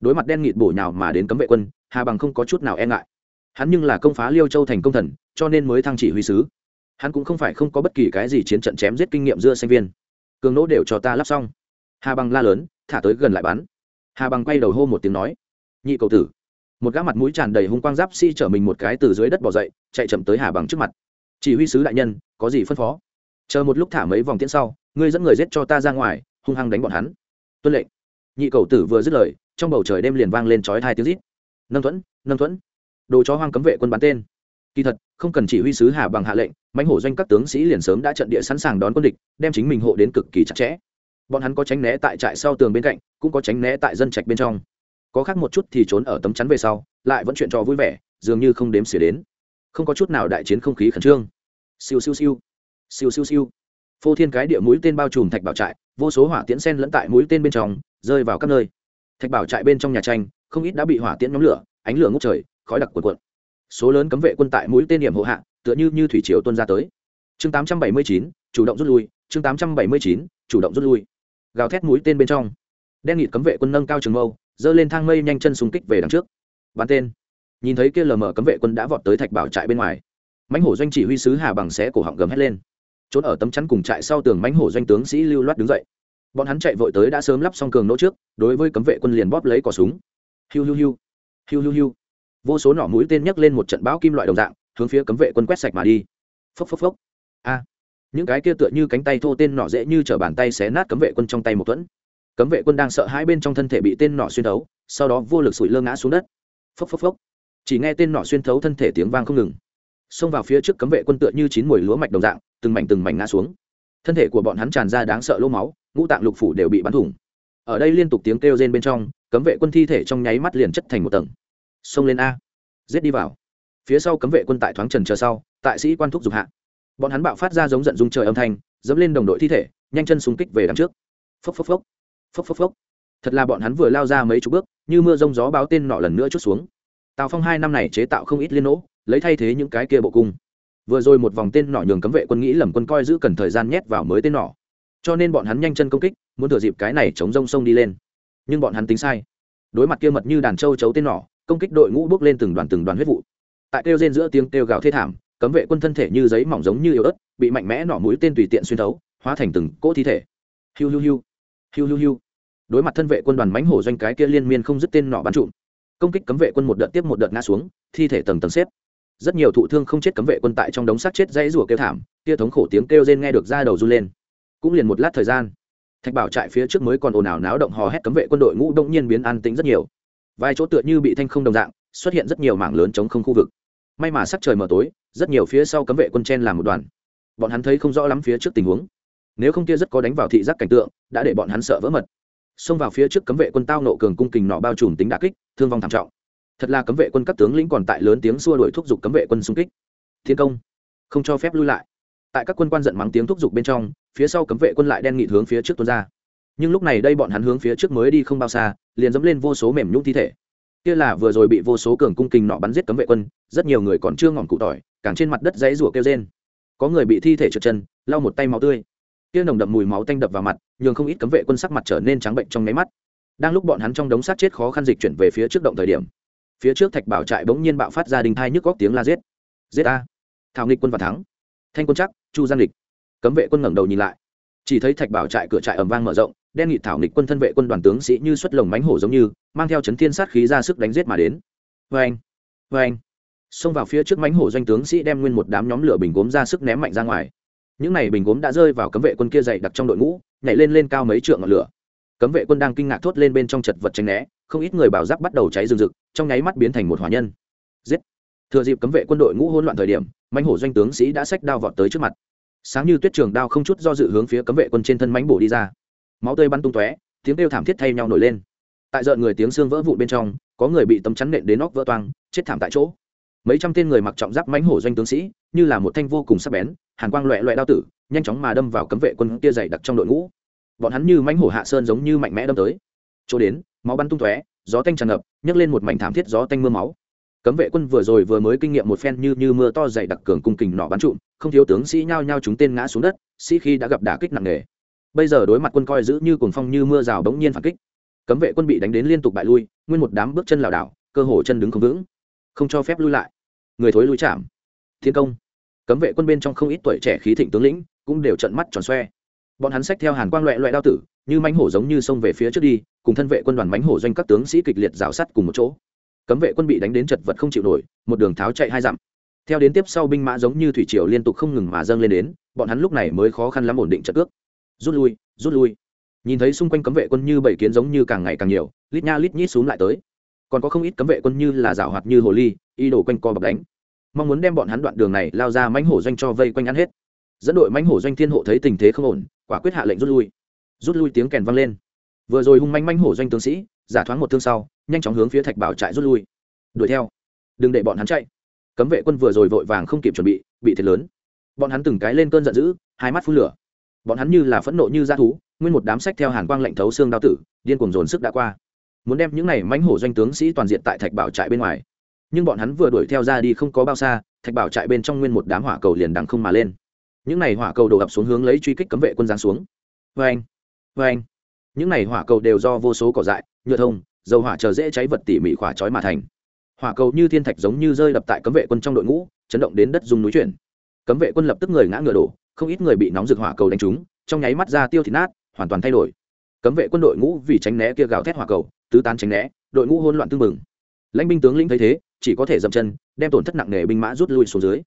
Đối mặt đen nghịt bổ nhào mà đến cấm vệ quân, hà bằng không có chút nào e ngại. Hắn nhưng là công phá liêu châu thành công thần, cho nên mới thăng chỉ huy sứ. Hắn cũng không phải không có bất kỳ cái gì chiến trận chém giết kinh nghiệm giữa sinh viên. Cường nỗ đều cho ta lắp xong. Hà bằng la lớn, thả tới gần lại bắn. Hà bằng quay đầu hô một tiếng nói, nhị cầu tử một gã mặt mũi tràn đầy hung quang giáp sĩ chở mình một cái từ dưới đất bỏ dậy, chạy chậm tới hà bằng trước mặt. Chỉ huy sứ đại nhân, có gì phân phó? Chờ một lúc thả mấy vòng tiễn sau, ngươi dẫn người giết cho ta ra ngoài, hung hăng đánh bọn hắn. Tuân lệnh. Nhị cầu tử vừa dứt lời, trong bầu trời đêm liền vang lên chói hai tiếng rít. Nâng thuẫn nâng thuẫn. Đồ chó hoang cấm vệ quân bắn tên. Kỳ thật, không cần chỉ huy sứ hà bằng hạ lệnh, mãnh hổ doanh các tướng sĩ liền sớm đã trận địa sẵn sàng đón quân địch, đem chính mình hộ đến cực kỳ chặt chẽ. Bọn hắn có tránh né tại trại sau tường bên cạnh, cũng có tránh né tại dân trạch bên trong có khác một chút thì trốn ở tấm chắn về sau lại vẫn chuyện trò vui vẻ dường như không đếm xỉa đến. Không có chút nào đại chiến không khí khẩn trương. Siêu siêu siêu. Siêu siêu siêu. Phô thiên cái địa mũi tên bao trùm thạch bảo trại vô số hỏa tiễn sen lẫn tại mũi tên bên trong rơi vào các nơi. Thạch bảo trại bên trong nhà tranh không ít đã bị hỏa tiễn nhóm lửa ánh lửa ngốc trời khói đặc cuộn cuộn. Số lớn cấm vệ quân tại mũi tên điểm hộ hạ tựa như như thủy triều tuân ra tới. Chương 879, chủ động rút lui. Chương 879, chủ động rút lui. Gào thét mũi tên bên trong. Đen nghịt cấm vệ quân nâng cao trường mâu giơ lên thang mây nhanh chân xung kích về đằng trước. Bắn tên. Nhìn thấy kia lờ mờ cấm vệ quân đã vọt tới thạch bảo trại bên ngoài. Mãnh hổ doanh chỉ huy sứ hà bằng xé cổ họng gầm hét lên. Trốn ở tấm chắn cùng trại sau tường mãnh hổ doanh tướng sĩ lưu loát đứng dậy. Bọn hắn chạy vội tới đã sớm lắp xong cường nỗ trước, đối với cấm vệ quân liền bóp lấy cỏ súng. Hiu hiu hiu. Hiu hiu hiu. Vô số nỏ mũi tên nhấc lên một trận bão kim loại đồng dạng, hướng phía cấm vệ quân quét sạch mà đi. Phốc phốc phốc. A. Những cái kia tựa như cánh tay thô tên nỏ dễ như t bàn tay xé nát cấm vệ quân trong tay một thuẫn cấm vệ quân đang sợ hai bên trong thân thể bị tên nỏ xuyên thấu, sau đó vô lực sủi lơ ngã xuống đất. Phốc phốc phốc. Chỉ nghe tên nỏ xuyên thấu thân thể tiếng vang không ngừng. Xông vào phía trước cấm vệ quân tựa như chín mùi lúa mạch đồng dạng, từng mảnh từng mảnh ngã xuống. Thân thể của bọn hắn tràn ra đáng sợ lô máu, ngũ tạng lục phủ đều bị bắn thủng. Ở đây liên tục tiếng kêu rên bên trong, cấm vệ quân thi thể trong nháy mắt liền chất thành một tầng. Xông lên a. Giết đi vào. Phía sau cấm vệ quân tại thoáng trần chờ sau, tại sĩ quan thúc dục hạ. Bọn hắn bạo phát ra giống giận dung trời âm thanh, dẫm lên đồng đội thi thể, nhanh chân xung kích về đằng trước. Phốc phốc phốc phốc phốc phốc. Thật là bọn hắn vừa lao ra mấy chục bước, như mưa rông gió báo tên nọ lần nữa chút xuống. Tào phong hai năm này chế tạo không ít liên nỗ, lấy thay thế những cái kia bộ cung. Vừa rồi một vòng tên nọ nhường cấm vệ quân nghĩ lầm quân coi giữ cần thời gian nhét vào mới tên nọ. Cho nên bọn hắn nhanh chân công kích, muốn thừa dịp cái này chống rông sông đi lên. Nhưng bọn hắn tính sai. Đối mặt kia mật như đàn châu chấu tên nọ, công kích đội ngũ bước lên từng đoàn từng đoàn huyết vụ. Tại kêu rên giữa tiếng kêu gào thê thảm, cấm vệ quân thân thể như giấy mỏng giống như yếu ớt, bị mạnh mẽ nỏ mũi tên tùy tiện xuyên thấu, hóa thành từng cỗ thi thể. Hiu hiu hiu hiu hiu hiu. Đối mặt thân vệ quân đoàn mánh hổ doanh cái kia liên miên không dứt tên nỏ bắn trụm, công kích cấm vệ quân một đợt tiếp một đợt ngã xuống, thi thể tầng tầng xếp. Rất nhiều thụ thương không chết cấm vệ quân tại trong đống xác chết dãy rủa kêu thảm, kia thống khổ tiếng kêu rên nghe được ra đầu run lên. Cũng liền một lát thời gian, thạch bảo trại phía trước mới còn ồn ào náo động hò hét cấm vệ quân đội ngũ đột nhiên biến an tĩnh rất nhiều. Vài chỗ tựa như bị thanh không đồng dạng, xuất hiện rất nhiều mảng lớn chống không khu vực. May mà sắc trời mờ tối, rất nhiều phía sau cấm vệ quân chen làm một đoàn. Bọn hắn thấy không rõ lắm phía trước tình huống nếu không kia rất có đánh vào thị giác cảnh tượng, đã để bọn hắn sợ vỡ mật. Xông vào phía trước cấm vệ quân tao nộ cường cung kình nọ bao trùm tính đà kích, thương vong thảm trọng. Thật là cấm vệ quân các tướng lĩnh còn tại lớn tiếng xua đuổi thúc giục cấm vệ quân xung kích. Thiên công, không cho phép lui lại. Tại các quân quan giận mắng tiếng thúc giục bên trong, phía sau cấm vệ quân lại đen nghị hướng phía trước tuôn ra. Nhưng lúc này đây bọn hắn hướng phía trước mới đi không bao xa, liền dẫm lên vô số mềm nhũng thi thể. Kia là vừa rồi bị vô số cường cung kình nọ bắn giết cấm vệ quân, rất nhiều người còn chưa ngỏm cụ tỏi, càng trên mặt đất dãy rủa kêu rên. Có người bị thi thể trượt chân, lau một tay máu tươi kia nồng đậm mùi máu tanh đập vào mặt, nhường không ít cấm vệ quân sắc mặt trở nên trắng bệnh trong nháy mắt. Đang lúc bọn hắn trong đống sát chết khó khăn dịch chuyển về phía trước động thời điểm, phía trước thạch bảo trại bỗng nhiên bạo phát ra đình thai nhức góc tiếng la giết. Giết a! Thảo nghịch quân và thắng. Thanh quân chắc, chu giang lịch cấm vệ quân ngẩng đầu nhìn lại. Chỉ thấy thạch bảo trại cửa trại ầm vang mở rộng, đen nghị thảo nghịch quân thân vệ quân đoàn tướng sĩ như xuất lồng mánh hổ giống như, mang theo chấn thiên sát khí ra sức đánh giết mà đến. Vê anh vê anh xông vào phía trước mánh hổ doanh tướng sĩ đem nguyên một đám nhóm lửa bình gốm ra sức ném mạnh ra ngoài những này bình gốm đã rơi vào cấm vệ quân kia dày đặc trong đội ngũ, nhảy lên lên cao mấy trượng ngọn lửa. Cấm vệ quân đang kinh ngạc thốt lên bên trong chật vật tranh né, không ít người bảo giáp bắt đầu cháy rừng rực, trong nháy mắt biến thành một hỏa nhân. Giết! Thừa dịp cấm vệ quân đội ngũ hỗn loạn thời điểm, mãnh hổ doanh tướng sĩ đã xách đao vọt tới trước mặt. Sáng như tuyết trường đao không chút do dự hướng phía cấm vệ quân trên thân mãnh bổ đi ra. Máu tươi bắn tung tóe, tiếng kêu thảm thiết thay nhau nổi lên. Tại rợn người tiếng xương vỡ vụn bên trong, có người bị tấm chắn nện đến nóc vỡ toang, chết thảm tại chỗ. Mấy trăm tên người mặc trọng giáp mãnh hổ doanh tướng sĩ như là một thanh vô cùng sắc bén, hàn quang loẹ loẹ đao tử, nhanh chóng mà đâm vào cấm vệ quân kia dày đặc trong đội ngũ. Bọn hắn như mãnh hổ hạ sơn giống như mạnh mẽ đâm tới. Chỗ đến, máu bắn tung tóe, gió tanh tràn ngập, nhấc lên một mảnh thảm thiết gió tanh mưa máu. Cấm vệ quân vừa rồi vừa mới kinh nghiệm một phen như như mưa to dày đặc cường cung kình nọ bắn trụm, không thiếu tướng sĩ nhao nhao chúng tên ngã xuống đất, sĩ khi đã gặp đả kích nặng nề. Bây giờ đối mặt quân coi giữ như cuồng phong như mưa rào bỗng nhiên phản kích. Cấm vệ quân bị đánh đến liên tục bại lui, nguyên một đám bước chân lảo đảo, cơ hồ chân đứng không vững. Không cho phép lui lại. Người thối lui chạm. Thiên công cấm vệ quân bên trong không ít tuổi trẻ khí thịnh tướng lĩnh cũng đều trận mắt tròn xoe. Bọn hắn xách theo hàn quang loẹ loẹ đao tử, như mãnh hổ giống như xông về phía trước đi, cùng thân vệ quân đoàn mãnh hổ doanh các tướng sĩ kịch liệt rào sắt cùng một chỗ. Cấm vệ quân bị đánh đến chật vật không chịu nổi, một đường tháo chạy hai dặm. Theo đến tiếp sau binh mã giống như thủy triều liên tục không ngừng mà dâng lên đến, bọn hắn lúc này mới khó khăn lắm ổn định trận cước rút lui rút lui. Nhìn thấy xung quanh cấm vệ quân như bảy kiến giống như càng ngày càng nhiều, lít nha lít nhít xuống lại tới. Còn có không ít cấm vệ quân như là rào hoạt như hồ ly y đổ quanh co bọc đánh mong muốn đem bọn hắn đoạn đường này lao ra mãnh hổ doanh cho vây quanh ăn hết. Dẫn đội mãnh hổ doanh thiên hộ thấy tình thế không ổn, quả quyết hạ lệnh rút lui. Rút lui tiếng kèn vang lên. Vừa rồi hung manh mãnh hổ doanh tướng sĩ, giả thoáng một thương sau, nhanh chóng hướng phía thạch bảo trại rút lui. Đuổi theo. Đừng để bọn hắn chạy. Cấm vệ quân vừa rồi vội vàng không kịp chuẩn bị bị thiệt lớn. Bọn hắn từng cái lên cơn giận dữ, hai mắt phun lửa. Bọn hắn như là phẫn nộ như g thú, nguyên một đám sách theo hàn quang lệnh thấu xương đao tử, điên cuồng dồn sức đã qua. Muốn đem những này mãnh hổ doanh tướng sĩ toàn diện tại thạch bảo trại bên ngoài nhưng bọn hắn vừa đuổi theo ra đi không có bao xa, thạch bảo trại bên trong nguyên một đám hỏa cầu liền đằng không mà lên. Những này hỏa cầu đổ ập xuống hướng lấy truy kích cấm vệ quân giáng xuống. Vê anh vê anh những này hỏa cầu đều do vô số cỏ dại, nhựa thông, dầu hỏa chờ dễ cháy vật tỉ mỉ khỏa trói mà thành. Hỏa cầu như thiên thạch giống như rơi đập tại cấm vệ quân trong đội ngũ, chấn động đến đất dùng núi chuyển. Cấm vệ quân lập tức người ngã ngựa đổ, không ít người bị nóng rực hỏa cầu đánh trúng, trong nháy mắt ra tiêu thịt nát, hoàn toàn thay đổi. Cấm vệ quân đội ngũ vì tránh né kia gào thét hỏa cầu, tứ tán tránh né, đội ngũ hỗn loạn tương mừng lãnh binh tướng lĩnh thấy thế, chỉ có thể dậm chân, đem tổn thất nặng nề binh mã rút lui xuống dưới.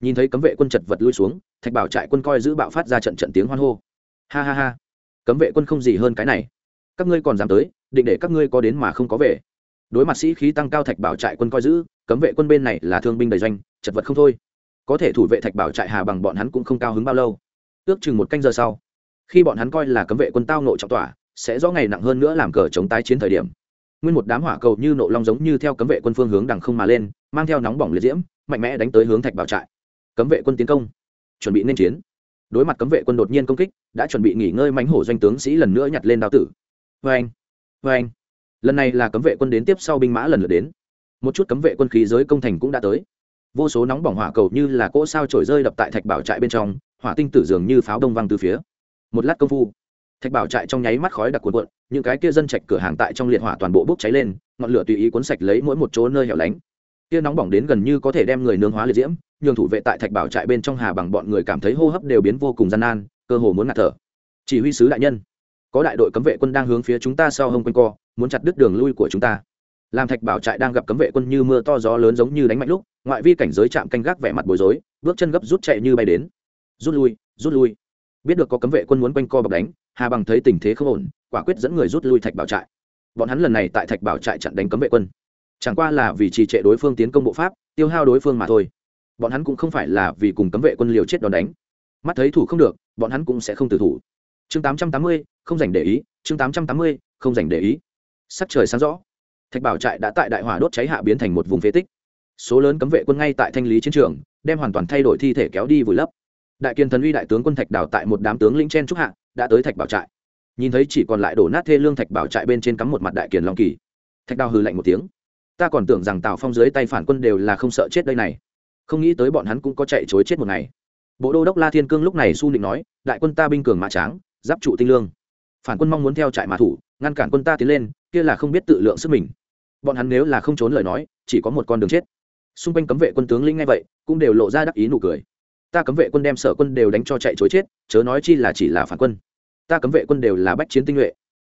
Nhìn thấy cấm vệ quân chật vật lui xuống, thạch bảo trại quân coi giữ bạo phát ra trận trận tiếng hoan hô. Ha ha ha. Cấm vệ quân không gì hơn cái này. Các ngươi còn dám tới, định để các ngươi có đến mà không có về. Đối mặt sĩ khí tăng cao thạch bảo trại quân coi giữ, cấm vệ quân bên này là thương binh đầy doanh, chật vật không thôi. Có thể thủ vệ thạch bảo trại hà bằng bọn hắn cũng không cao hứng bao lâu. Ước chừng một canh giờ sau, khi bọn hắn coi là cấm vệ quân tao nộ trọng tỏa, sẽ rõ ngày nặng hơn nữa làm cờ chống tái chiến thời điểm nguyên một đám hỏa cầu như nộ long giống như theo cấm vệ quân phương hướng đằng không mà lên, mang theo nóng bỏng liệt diễm, mạnh mẽ đánh tới hướng thạch bảo trại. Cấm vệ quân tiến công. Chuẩn bị nên chiến. Đối mặt cấm vệ quân đột nhiên công kích, đã chuẩn bị nghỉ ngơi mánh hổ doanh tướng sĩ lần nữa nhặt lên đao tử. Vê anh vê anh lần này là cấm vệ quân đến tiếp sau binh mã lần lượt đến. Một chút cấm vệ quân khí giới công thành cũng đã tới. Vô số nóng bỏng hỏa cầu như là cỗ sao trổi rơi đập tại thạch bảo trại bên trong, hỏa tinh tử dường như pháo đông văng từ phía. Một lát công phu thạch bảo trại trong nháy mắt khói đặc cuộn cuộn, những cái kia dân trạch cửa hàng tại trong liệt hỏa toàn bộ bốc cháy lên, ngọn lửa tùy ý cuốn sạch lấy mỗi một chỗ nơi hẻo lánh. Kia nóng bỏng đến gần như có thể đem người nướng hóa liệt diễm, nhường thủ vệ tại thạch bảo trại bên trong hà bằng bọn người cảm thấy hô hấp đều biến vô cùng gian nan, cơ hồ muốn ngạt thở. Chỉ huy sứ đại nhân, có đại đội cấm vệ quân đang hướng phía chúng ta sau hông quanh co, muốn chặt đứt đường lui của chúng ta. Làm thạch bảo trại đang gặp cấm vệ quân như mưa to gió lớn giống như đánh mạnh lúc, ngoại vi cảnh giới chạm canh gác vẻ mặt bối rối, bước chân gấp rút chạy như bay đến. Rút lui rút lui biết được có cấm vệ quân muốn quanh co bọc đánh, hà bằng thấy tình thế không ổn, quả quyết dẫn người rút lui thạch bảo trại. Bọn hắn lần này tại thạch bảo trại chặn đánh cấm vệ quân. Chẳng qua là vì trì trệ đối phương tiến công bộ pháp, tiêu hao đối phương mà thôi. Bọn hắn cũng không phải là vì cùng cấm vệ quân liều chết đòn đánh. Mắt thấy thủ không được, bọn hắn cũng sẽ không từ thủ. Chương tám trăm tám mươi, không dành để ý, chương tám trăm tám mươi, không dành để ý. Sắc trời sáng rõ. Thạch bảo trại đã tại đại hỏa đốt cháy hạ biến thành một vùng phế tích. Số lớn cấm vệ quân ngay tại thanh lý chiến trường, đem hoàn toàn thay đổi thi thể kéo đi vùi lấp đại kiên thần uy đại tướng quân thạch đào tại một đám tướng lĩnh chen trúc hạ, đã tới thạch bảo trại. Nhìn thấy chỉ còn lại đổ nát thê lương thạch bảo trại bên trên cắm một mặt đại kiền long kỳ. Thạch đào hừ lạnh một tiếng. Ta còn tưởng rằng tào phong dưới tay phản quân đều là không sợ chết đây này. Không nghĩ tới bọn hắn cũng có chạy chối chết một ngày. Bộ đô đốc la thiên cương lúc này su nịnh nói, đại quân ta binh cường mã tráng, giáp trụ tinh lương. Phản quân mong muốn theo trại mã thủ, ngăn cản quân ta tiến lên, kia là không biết tự lượng sức mình. Bọn hắn nếu là không trốn lời nói, chỉ có một con đường chết. Xung quanh cấm vệ quân tướng lĩnh ngay vậy, cũng đều lộ ra đắc ý nụ cười ta cấm vệ quân đem sở quân đều đánh cho chạy chối chết, chớ nói chi là chỉ là phản quân. Ta cấm vệ quân đều là bách chiến tinh nhuệ.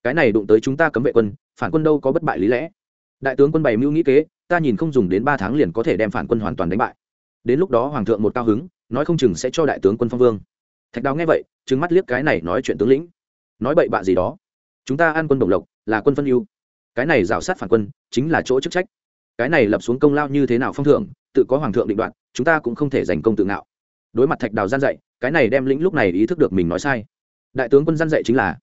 Cái này đụng tới chúng ta cấm vệ quân, phản quân đâu có bất bại lý lẽ. Đại tướng quân bày mưu nghĩ kế, ta nhìn không dùng đến ba tháng liền có thể đem phản quân hoàn toàn đánh bại. Đến lúc đó hoàng thượng một cao hứng, nói không chừng sẽ cho đại tướng quân phong vương. Thạch đào nghe vậy trứng mắt liếc cái này nói chuyện tướng lĩnh. Nói bậy bạ gì đó. Chúng ta ăn quân đồng lộc, là quân phân ưu. Cái này rào sát phản quân, chính là chỗ chức trách. Cái này lập xuống công lao như thế nào phong thưởng, tự có hoàng thượng định đoạt, chúng ta cũng không thể giành công tự ngạo đối mặt thạch đào gian dạy, cái này đem lĩnh lúc này ý thức được mình nói sai. Đại tướng quân gian dạy chính là,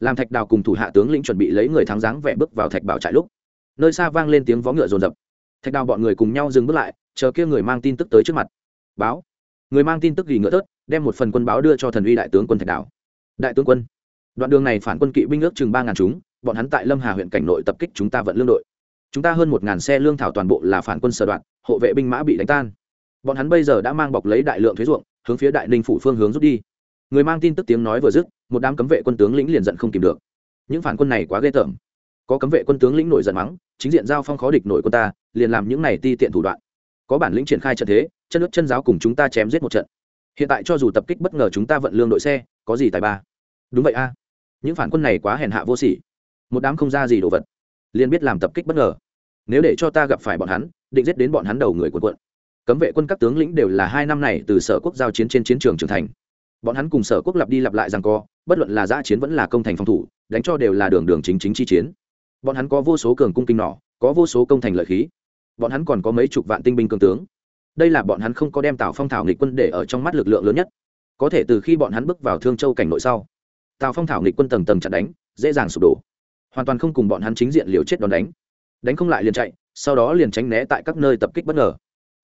làm thạch đào cùng thủ hạ tướng lĩnh chuẩn bị lấy người thắng dáng vẻ bước vào thạch bảo trại lúc, nơi xa vang lên tiếng vó ngựa rồn rập thạch đào bọn người cùng nhau dừng bước lại, chờ kia người mang tin tức tới trước mặt. Báo. Người mang tin tức gỉ ngựa tớt, đem một phần quân báo đưa cho thần uy đại tướng quân thạch đào. Đại tướng quân, đoạn đường này phản quân kỵ binh ước chừng ba ngàn chúng, bọn hắn tại lâm hà huyện cảnh nội tập kích chúng ta vận lương đội. Chúng ta hơn một ngàn xe lương thảo toàn bộ là phản quân sở đoạn, hộ vệ binh mã bị đánh tan bọn hắn bây giờ đã mang bọc lấy đại lượng thuế ruộng, hướng phía đại ninh phủ phương hướng rút đi. Người mang tin tức tiếng nói vừa dứt, một đám cấm vệ quân tướng lĩnh liền giận không kìm được. Những phản quân này quá ghê tởm. Có cấm vệ quân tướng lĩnh nổi giận mắng, chính diện giao phong khó địch nổi quân ta, liền làm những này ti tiện thủ đoạn. Có bản lĩnh triển khai trận thế, chân nước chân giáo cùng chúng ta chém giết một trận. Hiện tại cho dù tập kích bất ngờ chúng ta vận lương đội xe, có gì tài ba? Đúng vậy a. Những phản quân này quá hèn hạ vô sỉ. Một đám không ra gì đồ vật. Liền biết làm tập kích bất ngờ. Nếu để cho ta gặp phải bọn hắn, định giết đến bọn hắn đầu người quần quận cấm vệ quân các tướng lĩnh đều là hai năm này từ sở quốc giao chiến trên chiến trường trưởng thành. Bọn hắn cùng sở quốc lặp đi lặp lại rằng co, bất luận là giã chiến vẫn là công thành phòng thủ, đánh cho đều là đường đường chính chính chi chiến. Bọn hắn có vô số cường cung kinh nỏ, có vô số công thành lợi khí. Bọn hắn còn có mấy chục vạn tinh binh cường tướng. Đây là bọn hắn không có đem tào phong thảo nghịch quân để ở trong mắt lực lượng lớn nhất. Có thể từ khi bọn hắn bước vào thương châu cảnh nội sau, tào phong thảo nghịch quân tầng tầng chặn đánh, dễ dàng sụp đổ. Hoàn toàn không cùng bọn hắn chính diện liều chết đòn đánh. Đánh không lại liền chạy, sau đó liền tránh né tại các nơi tập kích bất ngờ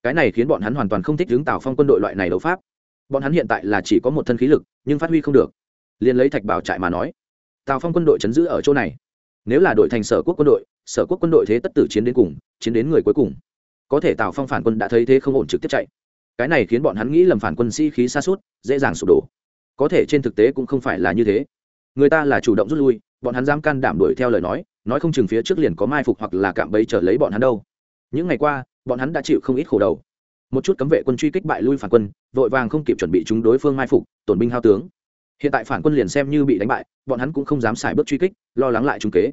cái này khiến bọn hắn hoàn toàn không thích hướng tào phong quân đội loại này đấu pháp. Bọn hắn hiện tại là chỉ có một thân khí lực, nhưng phát huy không được. Liền lấy thạch bảo trại mà nói, tào phong quân đội chấn giữ ở chỗ này. Nếu là đội thành sở quốc quân đội, sở quốc quân đội thế tất tử chiến đến cùng, chiến đến người cuối cùng. Có thể tào phong phản quân đã thấy thế không ổn trực tiếp chạy. Cái này khiến bọn hắn nghĩ lầm phản quân sĩ、si、khí xa suốt dễ dàng sụp đổ. Có thể trên thực tế cũng không phải là như thế. Người ta là chủ động rút lui, bọn hắn dám can đảm đuổi theo lời nói nói không chừng phía trước liền có mai phục hoặc là cạm bẫy trở lấy bọn hắn đâu. Những ngày qua bọn hắn đã chịu không ít khổ đầu. Một chút cấm vệ quân truy kích bại lui phản quân, vội vàng không kịp chuẩn bị chúng đối phương mai phục, tổn binh hao tướng. Hiện tại phản quân liền xem như bị đánh bại, bọn hắn cũng không dám xài bước truy kích, lo lắng lại trung kế.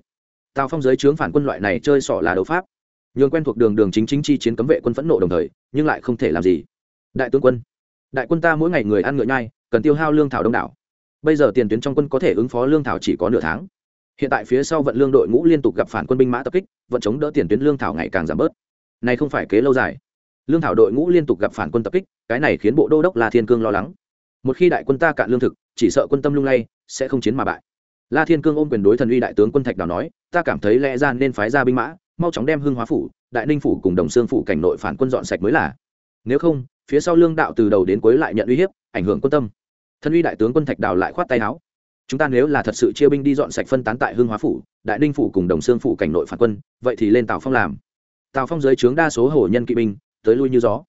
Tào phong giới trướng phản quân loại này chơi sỏ là đấu pháp. Nhường quen thuộc đường đường chính chính chi chiến cấm vệ quân phẫn nộ đồng thời, nhưng lại không thể làm gì. Đại tướng quân, đại quân ta mỗi ngày người ăn ngựa nhai, cần tiêu hao lương thảo đông đảo. Bây giờ tiền tuyến trong quân có thể ứng phó lương thảo chỉ có nửa tháng. Hiện tại phía sau vận lương đội ngũ liên tục gặp phản quân binh mã tập kích, vận chống đỡ tiền tuyến lương thảo ngày càng giảm bớt này không phải kế lâu dài. Lương thảo đội ngũ liên tục gặp phản quân tập kích, cái này khiến bộ đô đốc la thiên cương lo lắng. Một khi đại quân ta cạn lương thực, chỉ sợ quân tâm lung lay, sẽ không chiến mà bại. La thiên cương ôm quyền đối thần uy đại tướng quân thạch đào nói, ta cảm thấy lẽ ra nên phái ra binh mã, mau chóng đem hưng hóa phủ, đại ninh phủ cùng đồng xương phủ cảnh nội phản quân dọn sạch mới là. Nếu không, phía sau lương đạo từ đầu đến cuối lại nhận uy hiếp, ảnh hưởng quân tâm. Thân uy đại tướng quân thạch đào lại khoát tay áo. Chúng ta nếu là thật sự chia binh đi dọn sạch phân tán tại hưng hóa phủ, đại ninh phủ cùng đồng xương phủ cảnh nội phản quân, vậy thì lên tào phong làm tào phong giới trướng đa số hồ nhân kỵ binh, tới lui như gió.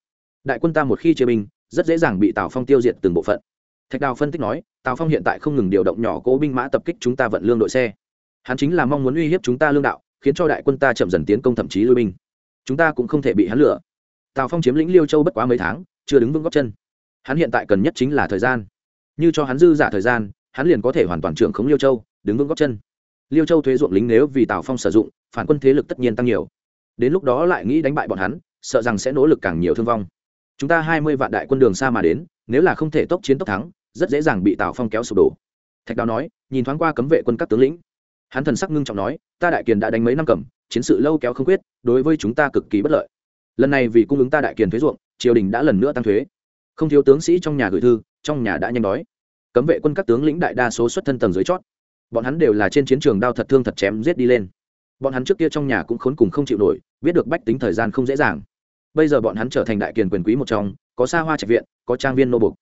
Đại quân ta một khi chia binh, rất dễ dàng bị tào phong tiêu diệt từng bộ phận. Thạch đào phân tích nói, tào phong hiện tại không ngừng điều động nhỏ cố binh mã tập kích chúng ta vận lương đội xe. Hắn chính là mong muốn uy hiếp chúng ta lương đạo, khiến cho đại quân ta chậm dần tiến công thậm chí lui binh. Chúng ta cũng không thể bị hắn lừa. Tào phong chiếm lĩnh liêu châu bất quá mấy tháng, chưa đứng vững góc chân. Hắn hiện tại cần nhất chính là thời gian. Như cho hắn dư giả thời gian, hắn liền có thể hoàn toàn trưởng khống liêu châu, đứng vững góc chân. Liêu châu thuế ruộng lính nếu vì tào phong sử dụng, phản quân thế lực tất nhiên tăng nhiều đến lúc đó lại nghĩ đánh bại bọn hắn, sợ rằng sẽ nỗ lực càng nhiều thương vong. Chúng ta hai mươi vạn đại quân đường xa mà đến, nếu là không thể tốc chiến tốc thắng, rất dễ dàng bị tào phong kéo sụp đổ. Thạch đào nói, nhìn thoáng qua cấm vệ quân các tướng lĩnh. Hắn thần sắc ngưng trọng nói, ta đại kiền đã đánh mấy năm cầm, chiến sự lâu kéo không quyết, đối với chúng ta cực kỳ bất lợi. Lần này vì cung ứng ta đại kiền thuế ruộng, triều đình đã lần nữa tăng thuế. Không thiếu tướng sĩ trong nhà gửi thư, trong nhà đã nhanh đói. Cấm vệ quân các tướng lĩnh đại đa số xuất thân tầng dưới chót. Bọn hắn đều là trên chiến trường đao thật thương thật chém giết đi lên bọn hắn trước kia trong nhà cũng khốn cùng không chịu nổi, biết được bách tính thời gian không dễ dàng. Bây giờ bọn hắn trở thành đại kiền quyền quý một trong, có xa hoa trạch viện, có trang viên nô bục.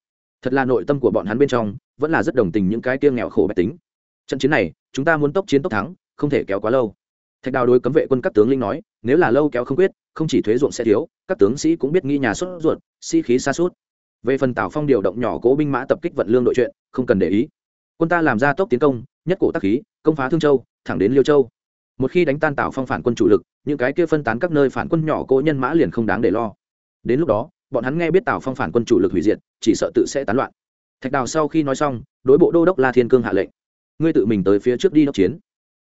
Thật là nội tâm của bọn hắn bên trong, vẫn là rất đồng tình những cái tiêng nghèo khổ bách tính. Trận chiến này, chúng ta muốn tốc chiến tốc thắng, không thể kéo quá lâu. Thạch đào đối cấm vệ quân các tướng linh nói, nếu là lâu kéo không quyết, không chỉ thuế ruộng sẽ thiếu, các tướng sĩ cũng biết nghi nhà sốt ruột, sĩ、si、khí xa suốt về phần tào phong điều động nhỏ cố binh mã tập kích vận lương đội chuyện, không cần để ý. Quân ta làm ra tốc tiến công, nhất cổ tắc khí, công phá thương châu, thẳng đến liêu châu một khi đánh tan tào phong phản quân chủ lực, những cái kia phân tán các nơi phản quân nhỏ cố nhân mã liền không đáng để lo. Đến lúc đó, bọn hắn nghe biết tào phong phản quân chủ lực hủy diệt, chỉ sợ tự sẽ tán loạn. Thạch đào sau khi nói xong, đối bộ đô đốc la thiên cương hạ lệnh. Ngươi tự mình tới phía trước đi đốc chiến.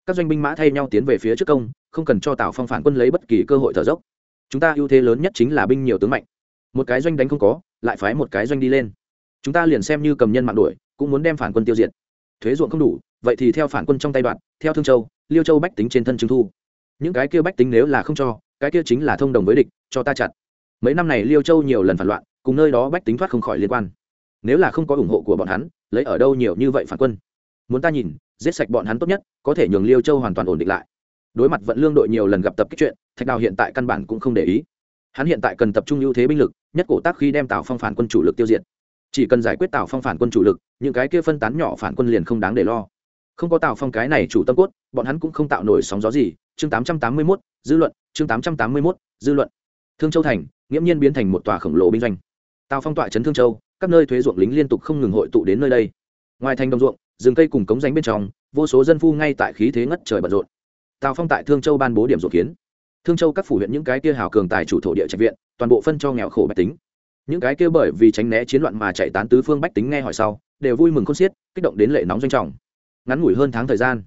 Các doanh binh mã thay nhau tiến về phía trước công, không cần cho tào phong phản quân lấy bất kỳ cơ hội thở dốc. Chúng ta ưu thế lớn nhất chính là binh nhiều tướng mạnh. Một cái doanh đánh không có, lại phái một cái doanh đi lên. Chúng ta liền xem như cầm nhân mạng đuổi, cũng muốn đem phản quân tiêu diệt. Thuế ruộng không đủ, vậy thì theo phản quân trong tay đoạn, theo thương châu liêu châu bách tính trên thân trưng thu. Những cái kia bách tính nếu là không cho, cái kia chính là thông đồng với địch, cho ta chặt. Mấy năm này liêu châu nhiều lần phản loạn, cùng nơi đó bách tính thoát không khỏi liên quan. Nếu là không có ủng hộ của bọn hắn, lấy ở đâu nhiều như vậy phản quân? Muốn ta nhìn, giết sạch bọn hắn tốt nhất, có thể nhường liêu châu hoàn toàn ổn định lại. Đối mặt vận lương đội nhiều lần gặp tập kích chuyện, thạch đào hiện tại căn bản cũng không để ý. Hắn hiện tại cần tập trung ưu thế binh lực, nhất cổ tác khi đem tào phong phản quân chủ lực tiêu diệt. Chỉ cần giải quyết tào phong phản quân chủ lực, những cái kia phân tán nhỏ phản quân liền không đáng để lo không có tào phong cái này chủ tâm cốt, bọn hắn cũng không tạo nổi sóng gió gì. Chương tám trăm tám mươi mốt, dư luận. Chương tám trăm tám mươi mốt, dư luận. Thương châu thành, nghiễm nhiên biến thành một tòa khổng lồ binh doanh. Tào phong tọa trấn thương châu, các nơi thuế ruộng lính liên tục không ngừng hội tụ đến nơi đây. Ngoài thành đồng ruộng, rừng cây cùng cống ránh bên trong, vô số dân phu ngay tại khí thế ngất trời bận rộn. Tào phong tại thương châu ban bố điểm ruộng kiến. Thương châu các phủ huyện những cái kia hào cường tài chủ thổ địa trạch viện, toàn bộ phân cho nghèo khổ bách tính. Những cái kia bởi vì tránh né chiến loạn mà chạy tán tứ phương bách tính nghe hỏi sau, đều vui mừng khôn xiết, kích động đến lệ nóng doanh trọng ngắn ngủi hơn tháng thời gian.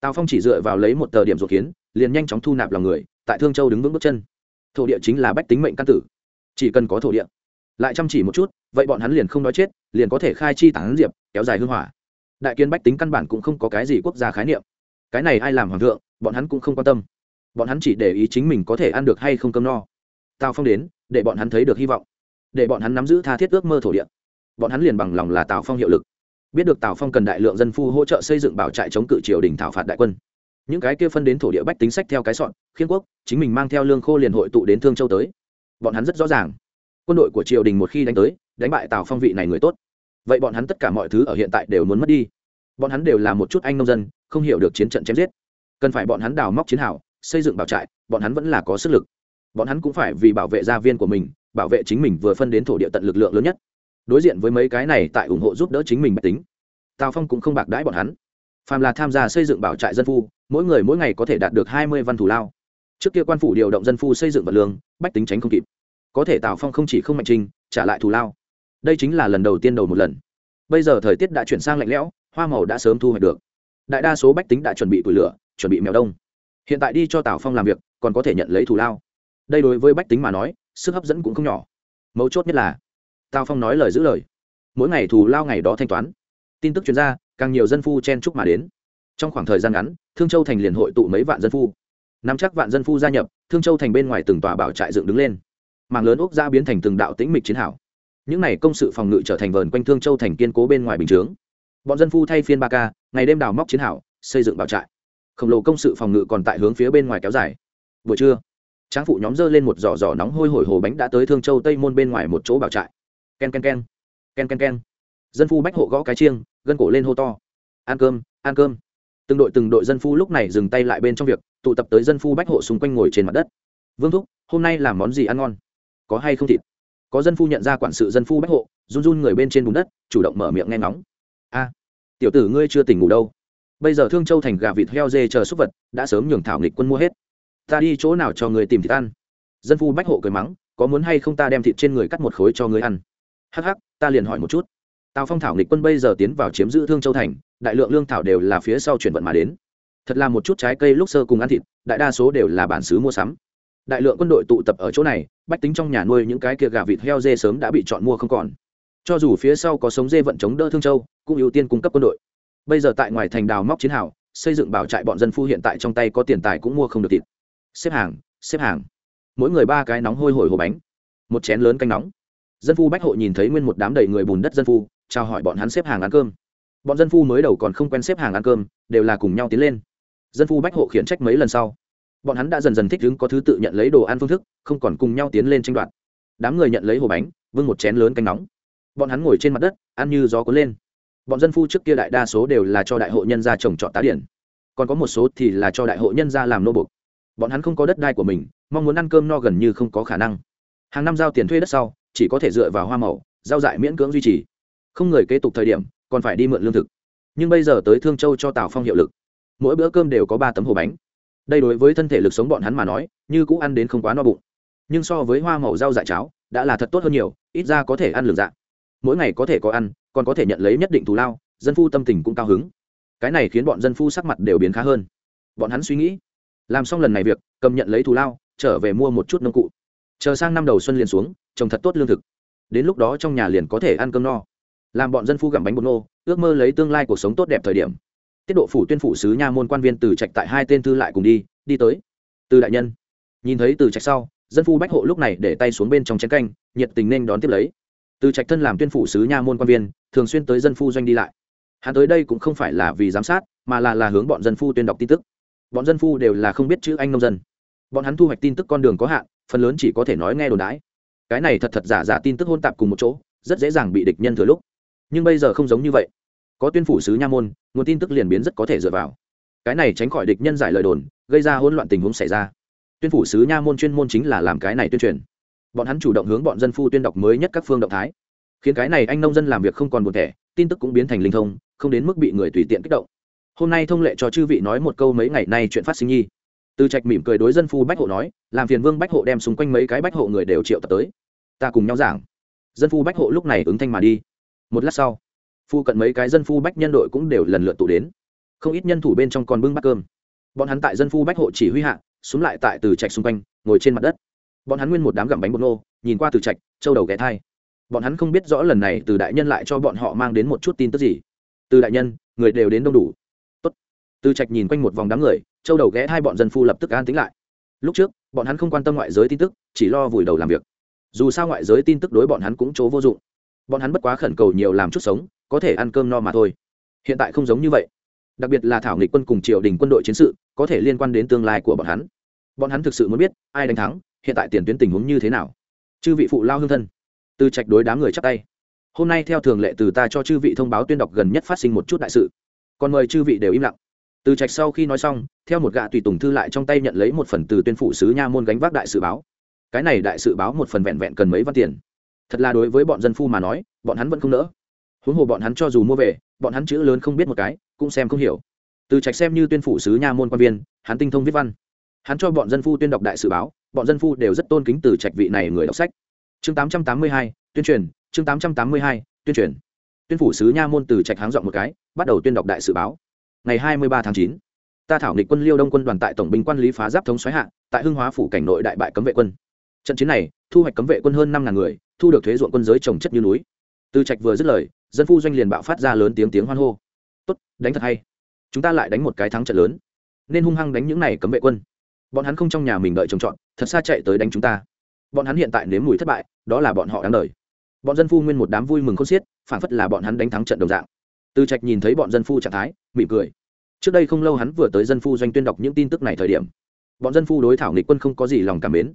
Tào phong chỉ dựa vào lấy một tờ điểm ruột kiến liền nhanh chóng thu nạp lòng người, tại thương châu đứng vững bước chân. Thổ địa chính là bách tính mệnh căn tử. Chỉ cần có thổ địa, lại chăm chỉ một chút, vậy bọn hắn liền không nói chết, liền có thể khai chi tản diệp, kéo dài hương hỏa. Đại kiến bách tính căn bản cũng không có cái gì quốc gia khái niệm. Cái này ai làm hoàng thượng, bọn hắn cũng không quan tâm. Bọn hắn chỉ để ý chính mình có thể ăn được hay không cơm no. Tào phong đến, để bọn hắn thấy được hy vọng. Để bọn hắn nắm giữ tha thiết ước mơ thổ địa. Bọn hắn liền bằng lòng là tào phong hiệu lực biết được tào phong cần đại lượng dân phu hỗ trợ xây dựng bảo trại chống cự triều đình thảo phạt đại quân. Những cái kia phân đến thổ địa bách tính sách theo cái sọn khiên quốc, chính mình mang theo lương khô liền hội tụ đến thương châu tới. Bọn hắn rất rõ ràng, quân đội của triều đình một khi đánh tới, đánh bại tào phong vị này người tốt. Vậy bọn hắn tất cả mọi thứ ở hiện tại đều muốn mất đi. Bọn hắn đều là một chút anh nông dân, không hiểu được chiến trận chém giết. Cần phải bọn hắn đào móc chiến hào, xây dựng bảo trại, bọn hắn vẫn là có sức lực. Bọn hắn cũng phải vì bảo vệ gia viên của mình, bảo vệ chính mình vừa phân đến thổ địa tận lực lượng lớn nhất đối diện với mấy cái này tại ủng hộ giúp đỡ chính mình bách tính. Tào phong cũng không bạc đãi bọn hắn. Phàm là tham gia xây dựng bảo trại dân phu, mỗi người mỗi ngày có thể đạt được hai mươi văn thù lao. Trước kia quan phủ điều động dân phu xây dựng vật lương, bách tính tránh không kịp. Có thể tào phong không chỉ không mạnh trinh trả lại thù lao. Đây chính là lần đầu tiên đầu một lần. Bây giờ thời tiết đã chuyển sang lạnh lẽo, hoa màu đã sớm thu hoạch được. Đại đa số bách tính đã chuẩn bị tủi lửa, chuẩn bị mèo đông. Hiện tại đi cho tào phong làm việc, còn có thể nhận lấy thù lao. Đây đối với bách tính mà nói, sức hấp dẫn cũng không nhỏ. Mấu chốt nhất là tào phong nói lời giữ lời. Mỗi ngày thù lao ngày đó thanh toán. Tin tức chuyên gia càng nhiều dân phu chen chúc mà đến. Trong khoảng thời gian ngắn, thương châu thành liền hội tụ mấy vạn dân phu. Nắm chắc vạn dân phu gia nhập, thương châu thành bên ngoài từng tòa bảo trại dựng đứng lên. Mạng lớn úc ra biến thành từng đạo tĩnh mịch chiến hảo những n à y công sự phòng ngự trở thành vườn quanh thương châu thành kiên cố bên ngoài bình chướng. Bọn dân phu thay phiên ba k ngày đêm đào móc chiến hảo xây dựng bảo trại. Khổng lồ công sự phòng ngự còn tại hướng phía bên ngoài kéo dài. Buổi trưa, tráng phụ nhóm dơ lên một giỏ giỏ nóng hôi hổi hồ bánh đã tới thương châu tây môn bên ngoài một chỗ bảo trại. Ken ken ken, ken ken ken, dân phu bách hộ gõ cái chiêng gân cổ lên hô to. Ăn cơm ăn cơm. Từng đội từng đội dân phu lúc này dừng tay lại bên trong việc tụ tập tới dân phu bách hộ xung quanh ngồi trên mặt đất. Vương thúc hôm nay làm món gì ăn ngon? Có hay không thịt? Có dân phu nhận ra quản sự dân phu bách hộ run run người bên trên bùn đất chủ động mở miệng nghe ngóng. A tiểu tử ngươi chưa tỉnh ngủ đâu. Bây giờ thương châu thành gà vịt heo dê chờ súc vật đã sớm nhường thảo nghịch quân mua hết. Ta đi chỗ nào cho người tìm thịt ăn? Dân phu bách hộ cười mắng có muốn hay không ta đem thịt trên người cắt một khối cho người ăn? Hắc hắc, ta liền hỏi một chút. Tào phong thảo nghịch quân bây giờ tiến vào chiếm giữ thương châu thành, đại lượng lương thảo đều là phía sau chuyển vận mà đến. Thật là một chút trái cây lúc sơ cùng ăn thịt, đại đa số đều là bản xứ mua sắm. Đại lượng quân đội tụ tập ở chỗ này, bách tính trong nhà nuôi những cái kia gà vịt heo dê sớm đã bị chọn mua không còn. Cho dù phía sau có sống dê vận chống đỡ thương châu, cũng ưu tiên cung cấp quân đội. Bây giờ tại ngoài thành đào móc chiến hào, xây dựng bảo trại bọn dân phu hiện tại trong tay có tiền tài cũng mua không được thịt. Xếp hàng xếp hàng. Mỗi người ba cái nóng hôi hổi hồ bánh. Một chén lớn canh nóng dân phu bách hộ nhìn thấy nguyên một đám đầy người bùn đất dân phu, chào hỏi bọn hắn xếp hàng ăn cơm. Bọn dân phu mới đầu còn không quen xếp hàng ăn cơm, đều là cùng nhau tiến lên. Dân phu bách hộ khiển trách mấy lần sau. Bọn hắn đã dần dần thích ứng có thứ tự nhận lấy đồ ăn phương thức, không còn cùng nhau tiến lên tranh đoạt. Đám người nhận lấy hồ bánh vương một chén lớn canh nóng. Bọn hắn ngồi trên mặt đất, ăn như gió cuốn lên. Bọn dân phu trước kia đại đa số đều là cho đại hội nhân gia trồng trọt tá điển. Còn có một số thì là cho đại hội nhân gia làm nô bục bọn hắn không có đất đai của mình, mong muốn ăn cơm no gần như không có khả năng. Hàng năm giao tiền thuê đất sau chỉ có thể dựa vào hoa màu giao dại miễn cưỡng duy trì. Không người kế tục thời điểm, còn phải đi mượn lương thực. Nhưng bây giờ tới thương châu cho tào phong hiệu lực. Mỗi bữa cơm đều có ba tấm hồ bánh. Đây đối với thân thể lực sống bọn hắn mà nói, như cũng ăn đến không quá no bụng. Nhưng so với hoa màu rau dại cháo, đã là thật tốt hơn nhiều, ít ra có thể ăn lường dạ mỗi ngày có thể có ăn, còn có thể nhận lấy nhất định thù lao, dân phu tâm tình cũng cao hứng. Cái này khiến bọn dân phu sắc mặt đều biến khá hơn. Bọn hắn suy nghĩ, làm xong lần này việc, cầm nhận lấy thù lao, trở về mua một chút nông cụ chờ sang năm đầu xuân liền xuống, trồng thật tốt lương thực. Đến lúc đó trong nhà liền có thể ăn cơm no. Làm bọn dân phu gặm bánh bột nô, ước mơ lấy tương lai cuộc sống tốt đẹp thời điểm. Tiết độ phủ tuyên phủ sứ nha môn quan viên từ trạch tại hai tên thư lại cùng đi đi tới. Từ đại nhân, nhìn thấy từ trạch sau, dân phu bách hộ lúc này để tay xuống bên trong chén canh, nhiệt tình nên đón tiếp lấy. Từ trạch thân làm tuyên phủ sứ nha môn quan viên, thường xuyên tới dân phu doanh đi lại. Hắn tới đây cũng không phải là vì giám sát, mà là là hướng bọn dân phu tuyên đọc tin tức. Bọn dân phu đều là không biết chữ anh nông dân. Bọn hắn thu hoạch tin tức con đường có hạn phần lớn chỉ có thể nói nghe đồn đãi. Cái này thật thật giả giả tin tức hôn tạp cùng một chỗ, rất dễ dàng bị địch nhân thừa lúc. Nhưng bây giờ không giống như vậy. Có tuyên phủ sứ nha môn, nguồn tin tức liền biến rất có thể dựa vào. Cái này tránh khỏi địch nhân giải lời đồn, gây ra hỗn loạn tình huống xảy ra. Tuyên phủ sứ nha môn chuyên môn chính là làm cái này tuyên truyền. Bọn hắn chủ động hướng bọn dân phu tuyên đọc mới nhất các phương động thái. Khiến cái này anh nông dân làm việc không còn buồn thẻ, tin tức cũng biến thành linh thông, không đến mức bị người tùy tiện kích động. Hôm nay thông lệ cho chư vị nói một câu mấy ngày nay chuyện phát sinh nhi từ trạch mỉm cười đối dân phu bách hộ nói, làm phiền vương bách hộ đem xung quanh mấy cái bách hộ người đều triệu tập tới. Ta cùng nhau giảng. Dân phu bách hộ lúc này ứng thanh mà đi. Một lát sau, phu cận mấy cái dân phu bách nhân đội cũng đều lần lượt tụ đến. Không ít nhân thủ bên trong còn bưng bát cơm. Bọn hắn tại dân phu bách hộ chỉ huy hạ, xuống lại tại từ trạch xung quanh, ngồi trên mặt đất. Bọn hắn nguyên một đám gặm bánh bột nô, nhìn qua từ trạch, châu đầu ghé thai. Bọn hắn không biết rõ lần này từ đại nhân lại cho bọn họ mang đến một chút tin tức gì. Từ đại nhân, người đều đến đông đủ. Tốt. từ trạch nhìn quanh một vòng đám người châu đầu ghé hai bọn dân phu lập tức an tính lại. Lúc trước, bọn hắn không quan tâm ngoại giới tin tức, chỉ lo vùi đầu làm việc. Dù sao ngoại giới tin tức đối bọn hắn cũng chỗ vô dụng. Bọn hắn bất quá khẩn cầu nhiều làm chút sống, có thể ăn cơm no mà thôi. Hiện tại không giống như vậy. Đặc biệt là thảo nghịch quân cùng triều đình quân đội chiến sự, có thể liên quan đến tương lai của bọn hắn. Bọn hắn thực sự muốn biết, ai đánh thắng, hiện tại tiền tuyến tình huống như thế nào. Chư vị phụ lao hương thân. Từ trạch đối đám người chắp tay. Hôm nay theo thường lệ từ ta cho chư vị thông báo tuyên đọc gần nhất phát sinh một chút đại sự. Còn mời chư vị đều im lặng từ trạch sau khi nói xong theo một gã tùy tùng thư lại trong tay nhận lấy một phần từ tuyên phụ sứ nha môn gánh vác đại sự báo. Cái này đại sự báo một phần vẹn vẹn cần mấy văn tiền. Thật là đối với bọn dân phu mà nói bọn hắn vẫn không nỡ. Huống hồ bọn hắn cho dù mua về bọn hắn chữ lớn không biết một cái cũng xem không hiểu. Từ trạch xem như tuyên phụ sứ nha môn quan viên hắn tinh thông viết văn. Hắn cho bọn dân phu tuyên đọc đại sự báo bọn dân phu đều rất tôn kính từ trạch vị này người đọc sách. Chương 882, tuyên truyền chương 882, tuyên truyền. Tuyên phủ sứ nha môn từ trạch háng dọn một cái bắt đầu tuyên đọc đại sự báo ngày 23 tháng 9, ta thảo nghịch quân liêu đông quân đoàn tại tổng binh quan lý phá giáp thống xoáy hạ tại hưng hóa phủ cảnh nội đại bại cấm vệ quân. Trận chiến này thu hoạch cấm vệ quân hơn năm ngàn người thu được thuế ruộng quân giới trồng chất như núi. Từ trạch vừa dứt lời dân phu doanh liền bạo phát ra lớn tiếng tiếng hoan hô. Tốt đánh thật hay. Chúng ta lại đánh một cái thắng trận lớn. Nên hung hăng đánh những này cấm vệ quân. Bọn hắn không trong nhà mình đợi trồng trọt thật xa chạy tới đánh chúng ta. Bọn hắn hiện tại nếm mùi thất bại đó là bọn họ đáng đời. Bọn dân phu nguyên một đám vui mừng khôn xiết phản phất là bọn hắn đánh thắng trận đồng dạng từ trạch nhìn thấy bọn dân phu trạng thái, mỉm cười. Trước đây không lâu hắn vừa tới dân phu doanh tuyên đọc những tin tức này thời điểm, bọn dân phu đối thảo nghịch quân không có gì lòng cảm mến.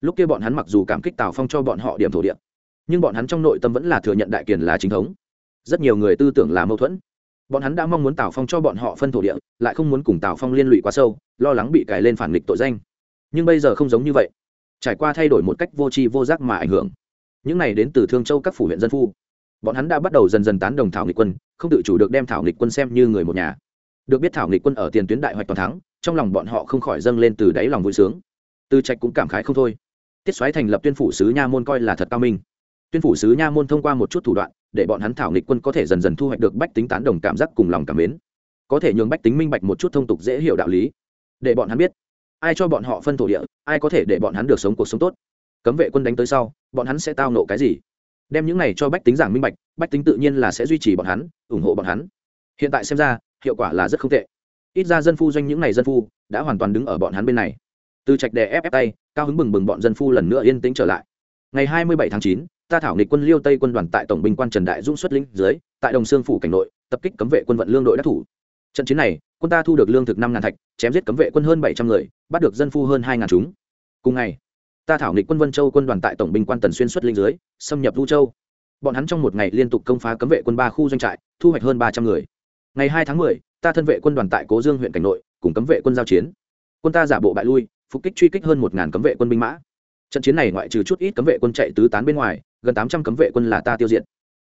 Lúc kia bọn hắn mặc dù cảm kích tào phong cho bọn họ điểm thổ địa, nhưng bọn hắn trong nội tâm vẫn là thừa nhận đại kiền là chính thống. Rất nhiều người tư tưởng là mâu thuẫn. Bọn hắn đã mong muốn tào phong cho bọn họ phân thổ địa, lại không muốn cùng tào phong liên lụy quá sâu, lo lắng bị cải lên phản nghịch tội danh. Nhưng bây giờ không giống như vậy. Trải qua thay đổi một cách vô tri vô giác mà ảnh hưởng. Những này đến từ thương châu các phủ huyện dân phu bọn hắn đã bắt đầu dần dần tán đồng thảo nghịch quân, không tự chủ được đem thảo nghịch quân xem như người một nhà. Được biết thảo nghịch quân ở tiền tuyến đại hoạch toàn thắng, trong lòng bọn họ không khỏi dâng lên từ đáy lòng vui sướng. Tư trạch cũng cảm khái không thôi. Tiết xoáy thành lập tuyên phủ sứ nha môn coi là thật cao minh. Tuyên phủ sứ nha môn thông qua một chút thủ đoạn, để bọn hắn thảo nghịch quân có thể dần dần thu hoạch được bách tính tán đồng cảm giác cùng lòng cảm mến. Có thể nhường bách tính minh bạch một chút thông tục dễ hiểu đạo lý. Để bọn hắn biết, ai cho bọn họ phân thổ địa, ai có thể để bọn hắn được sống cuộc sống tốt. Cấm vệ quân đánh tới sau, bọn hắn sẽ tao nộ cái gì? Đem những này cho bách tính giảng minh bạch, bách tính tự nhiên là sẽ duy trì bọn hắn, ủng hộ bọn hắn. Hiện tại xem ra, hiệu quả là rất không tệ. Ít ra dân phu doanh những này dân phu đã hoàn toàn đứng ở bọn hắn bên này. Từ trạch đè ép ép tay, cao hứng bừng bừng bọn dân phu lần nữa yên tĩnh trở lại. Ngày hai mươi bảy tháng chín, ta thảo nghịch quân liêu tây quân đoàn tại tổng binh quan trần đại dũng xuất lĩnh dưới, tại đồng sương phủ cảnh nội, tập kích cấm vệ quân vận lương đội đắc thủ. Trận chiến này, quân ta thu được lương thực năm ngàn thạch, chém giết cấm vệ quân hơn bảy trăm người, bắt được dân phu hơn hai ngàn chúng. Cùng ngày ta thảo nghịch quân vân châu quân đoàn tại tổng binh quan tần xuyên xuất linh dưới, xâm nhập vũ châu. Bọn hắn trong một ngày liên tục công phá cấm vệ quân ba khu doanh trại, thu hoạch hơn ba trăm người. Ngày hai tháng mười, ta thân vệ quân đoàn tại cố dương huyện cảnh nội, cùng cấm vệ quân giao chiến. Quân ta giả bộ bại lui, phục kích truy kích hơn một ngàn cấm vệ quân binh mã. Trận chiến này ngoại trừ chút ít cấm vệ quân chạy tứ tán bên ngoài, gần tám trăm cấm vệ quân là ta tiêu diệt.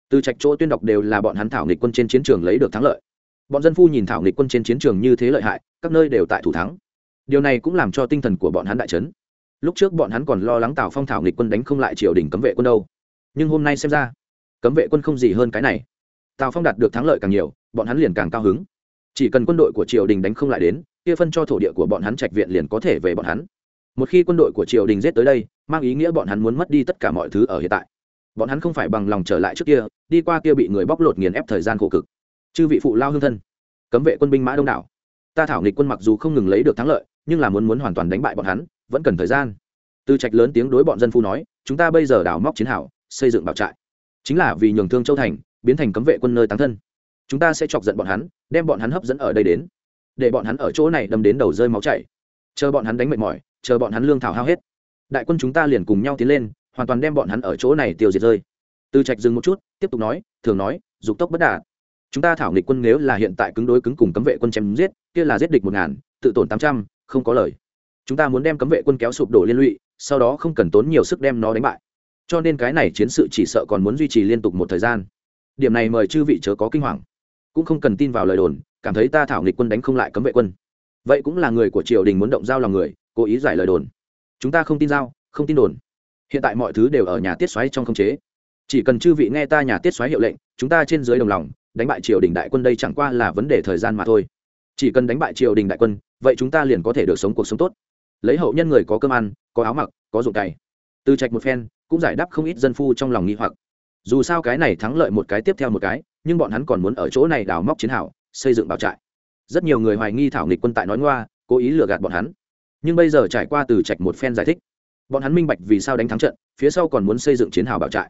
Từ trạch chỗ tuyên đọc đều là bọn hắn thảo nghịch quân trên chiến trường lấy được thắng lợi. Bọn dân phu nhìn thảo nghịch quân trên chiến trường như thế lợi hại, các nơi đều tại thủ thắng. Điều này cũng làm cho tinh thần của bọn hắn đại trấn lúc trước bọn hắn còn lo lắng tào phong thảo nghịch quân đánh không lại triều đình cấm vệ quân đâu. Nhưng hôm nay xem ra, cấm vệ quân không gì hơn cái này. Tào phong đạt được thắng lợi càng nhiều, bọn hắn liền càng cao hứng. Chỉ cần quân đội của triều đình đánh không lại đến, kia phân cho thổ địa của bọn hắn trạch viện liền có thể về bọn hắn. Một khi quân đội của triều đình giết tới đây, mang ý nghĩa bọn hắn muốn mất đi tất cả mọi thứ ở hiện tại. Bọn hắn không phải bằng lòng trở lại trước kia, đi qua kia bị người bóc lột nghiền ép thời gian khổ cực. Chư vị phụ lao hương thân, cấm vệ quân binh mã đông đảo. Ta thảo nghịch quân mặc dù không ngừng lấy được thắng lợi, nhưng là muốn muốn hoàn toàn đánh bại bọn hắn vẫn cần thời gian. Tư trạch lớn tiếng đối bọn dân phu nói, chúng ta bây giờ đào móc chiến hảo xây dựng bảo trại. Chính là vì nhường thương châu thành, biến thành cấm vệ quân nơi tán thân. Chúng ta sẽ chọc giận bọn hắn, đem bọn hắn hấp dẫn ở đây đến. Để bọn hắn ở chỗ này đâm đến đầu rơi máu chảy. Chờ bọn hắn đánh mệt mỏi, chờ bọn hắn lương thảo hao hết. Đại quân chúng ta liền cùng nhau tiến lên, hoàn toàn đem bọn hắn ở chỗ này tiêu diệt rơi. Từ trạch dừng một chút, tiếp tục nói, thường nói, dục tốc bất đạt. Chúng ta thảo nghịch quân nếu là hiện tại cứng đối cứng cùng cấm vệ quân chém giết, kia là giết địch một ngàn, tự tổn tám trăm, không có lời chúng ta muốn đem cấm vệ quân kéo sụp đổ liên lụy, sau đó không cần tốn nhiều sức đem nó đánh bại. Cho nên cái này chiến sự chỉ sợ còn muốn duy trì liên tục một thời gian. Điểm này mời chư vị chớ có kinh hoàng. Cũng không cần tin vào lời đồn, cảm thấy ta thảo nghịch quân đánh không lại cấm vệ quân. Vậy cũng là người của triều đình muốn động giao lòng người, cố ý giải lời đồn. Chúng ta không tin giao, không tin đồn. Hiện tại mọi thứ đều ở nhà tiết xoáy trong không chế. Chỉ cần chư vị nghe ta nhà tiết xoáy hiệu lệnh, chúng ta trên dưới đồng lòng, đánh bại triều đình đại quân đây chẳng qua là vấn đề thời gian mà thôi. Chỉ cần đánh bại triều đình đại quân, vậy chúng ta liền có thể được sống cuộc sống tốt lấy hậu nhân người có cơm ăn, có áo mặc, có ruộng cày. Từ trạch một phen, cũng giải đáp không ít dân phu trong lòng nghi hoặc. Dù sao cái này thắng lợi một cái tiếp theo một cái, nhưng bọn hắn còn muốn ở chỗ này đào móc chiến hào, xây dựng bảo trại. Rất nhiều người hoài nghi thảo nghịch quân tại nói ngoa, cố ý lừa gạt bọn hắn. Nhưng bây giờ trải qua từ trạch một phen giải thích, bọn hắn minh bạch vì sao đánh thắng trận, phía sau còn muốn xây dựng chiến hào bảo trại.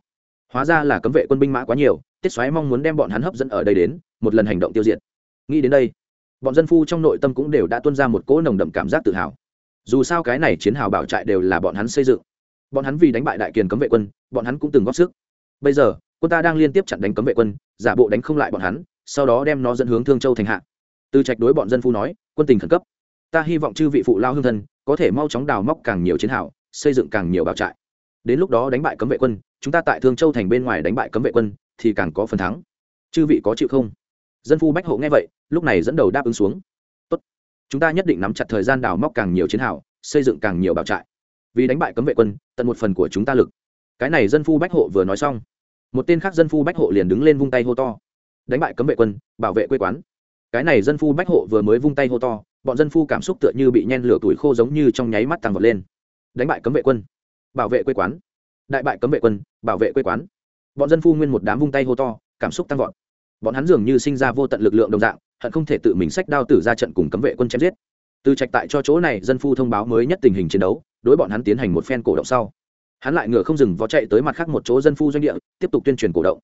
Hóa ra là cấm vệ quân binh mã quá nhiều, tiết xoáy mong muốn đem bọn hắn hấp dẫn ở đây đến, một lần hành động tiêu diệt. Nghĩ đến đây, bọn dân phu trong nội tâm cũng đều đã tuân ra một cỗ nồng đậm cảm giác tự hào dù sao cái này chiến hào bảo trại đều là bọn hắn xây dựng. Bọn hắn vì đánh bại đại kiền cấm vệ quân, bọn hắn cũng từng góp sức. Bây giờ, quân ta đang liên tiếp chặn đánh cấm vệ quân, giả bộ đánh không lại bọn hắn, sau đó đem nó dẫn hướng thương châu thành hạ. Từ trạch đối bọn dân phu nói, quân tình khẩn cấp. Ta hy vọng chư vị phụ lao hương thân, có thể mau chóng đào móc càng nhiều chiến hào, xây dựng càng nhiều bảo trại. Đến lúc đó đánh bại cấm vệ quân, chúng ta tại thương châu thành bên ngoài đánh bại cấm vệ quân, thì càng có phần thắng. Chư vị có chịu không? Dân phu bách hộ nghe vậy, lúc này dẫn đầu đáp ứng xuống chúng ta nhất định nắm chặt thời gian đào móc càng nhiều chiến hào, xây dựng càng nhiều bảo trại. Vì đánh bại cấm vệ quân, tận một phần của chúng ta lực. Cái này dân phu bách hộ vừa nói xong, một tên khác dân phu bách hộ liền đứng lên vung tay hô to. Đánh bại cấm vệ quân, bảo vệ quê quán. Cái này dân phu bách hộ vừa mới vung tay hô to, bọn dân phu cảm xúc tựa như bị nhen lửa tuổi khô giống như trong nháy mắt tăng vọt lên. Đánh bại cấm vệ quân, bảo vệ quê quán. Đại bại cấm vệ quân, bảo vệ quê quán. Bọn dân phu nguyên một đám vung tay hô to, cảm xúc tăng vọt. Bọn hắn dường như sinh ra vô tận lực lượng đồng dạng hận không thể tự mình sách đao tử ra trận cùng cấm vệ quân chém giết. Từ trạch tại cho chỗ này dân phu thông báo mới nhất tình hình chiến đấu, đối bọn hắn tiến hành một phen cổ động sau. Hắn lại ngựa không dừng vó chạy tới mặt khác một chỗ dân phu doanh địa, tiếp tục tuyên truyền cổ động.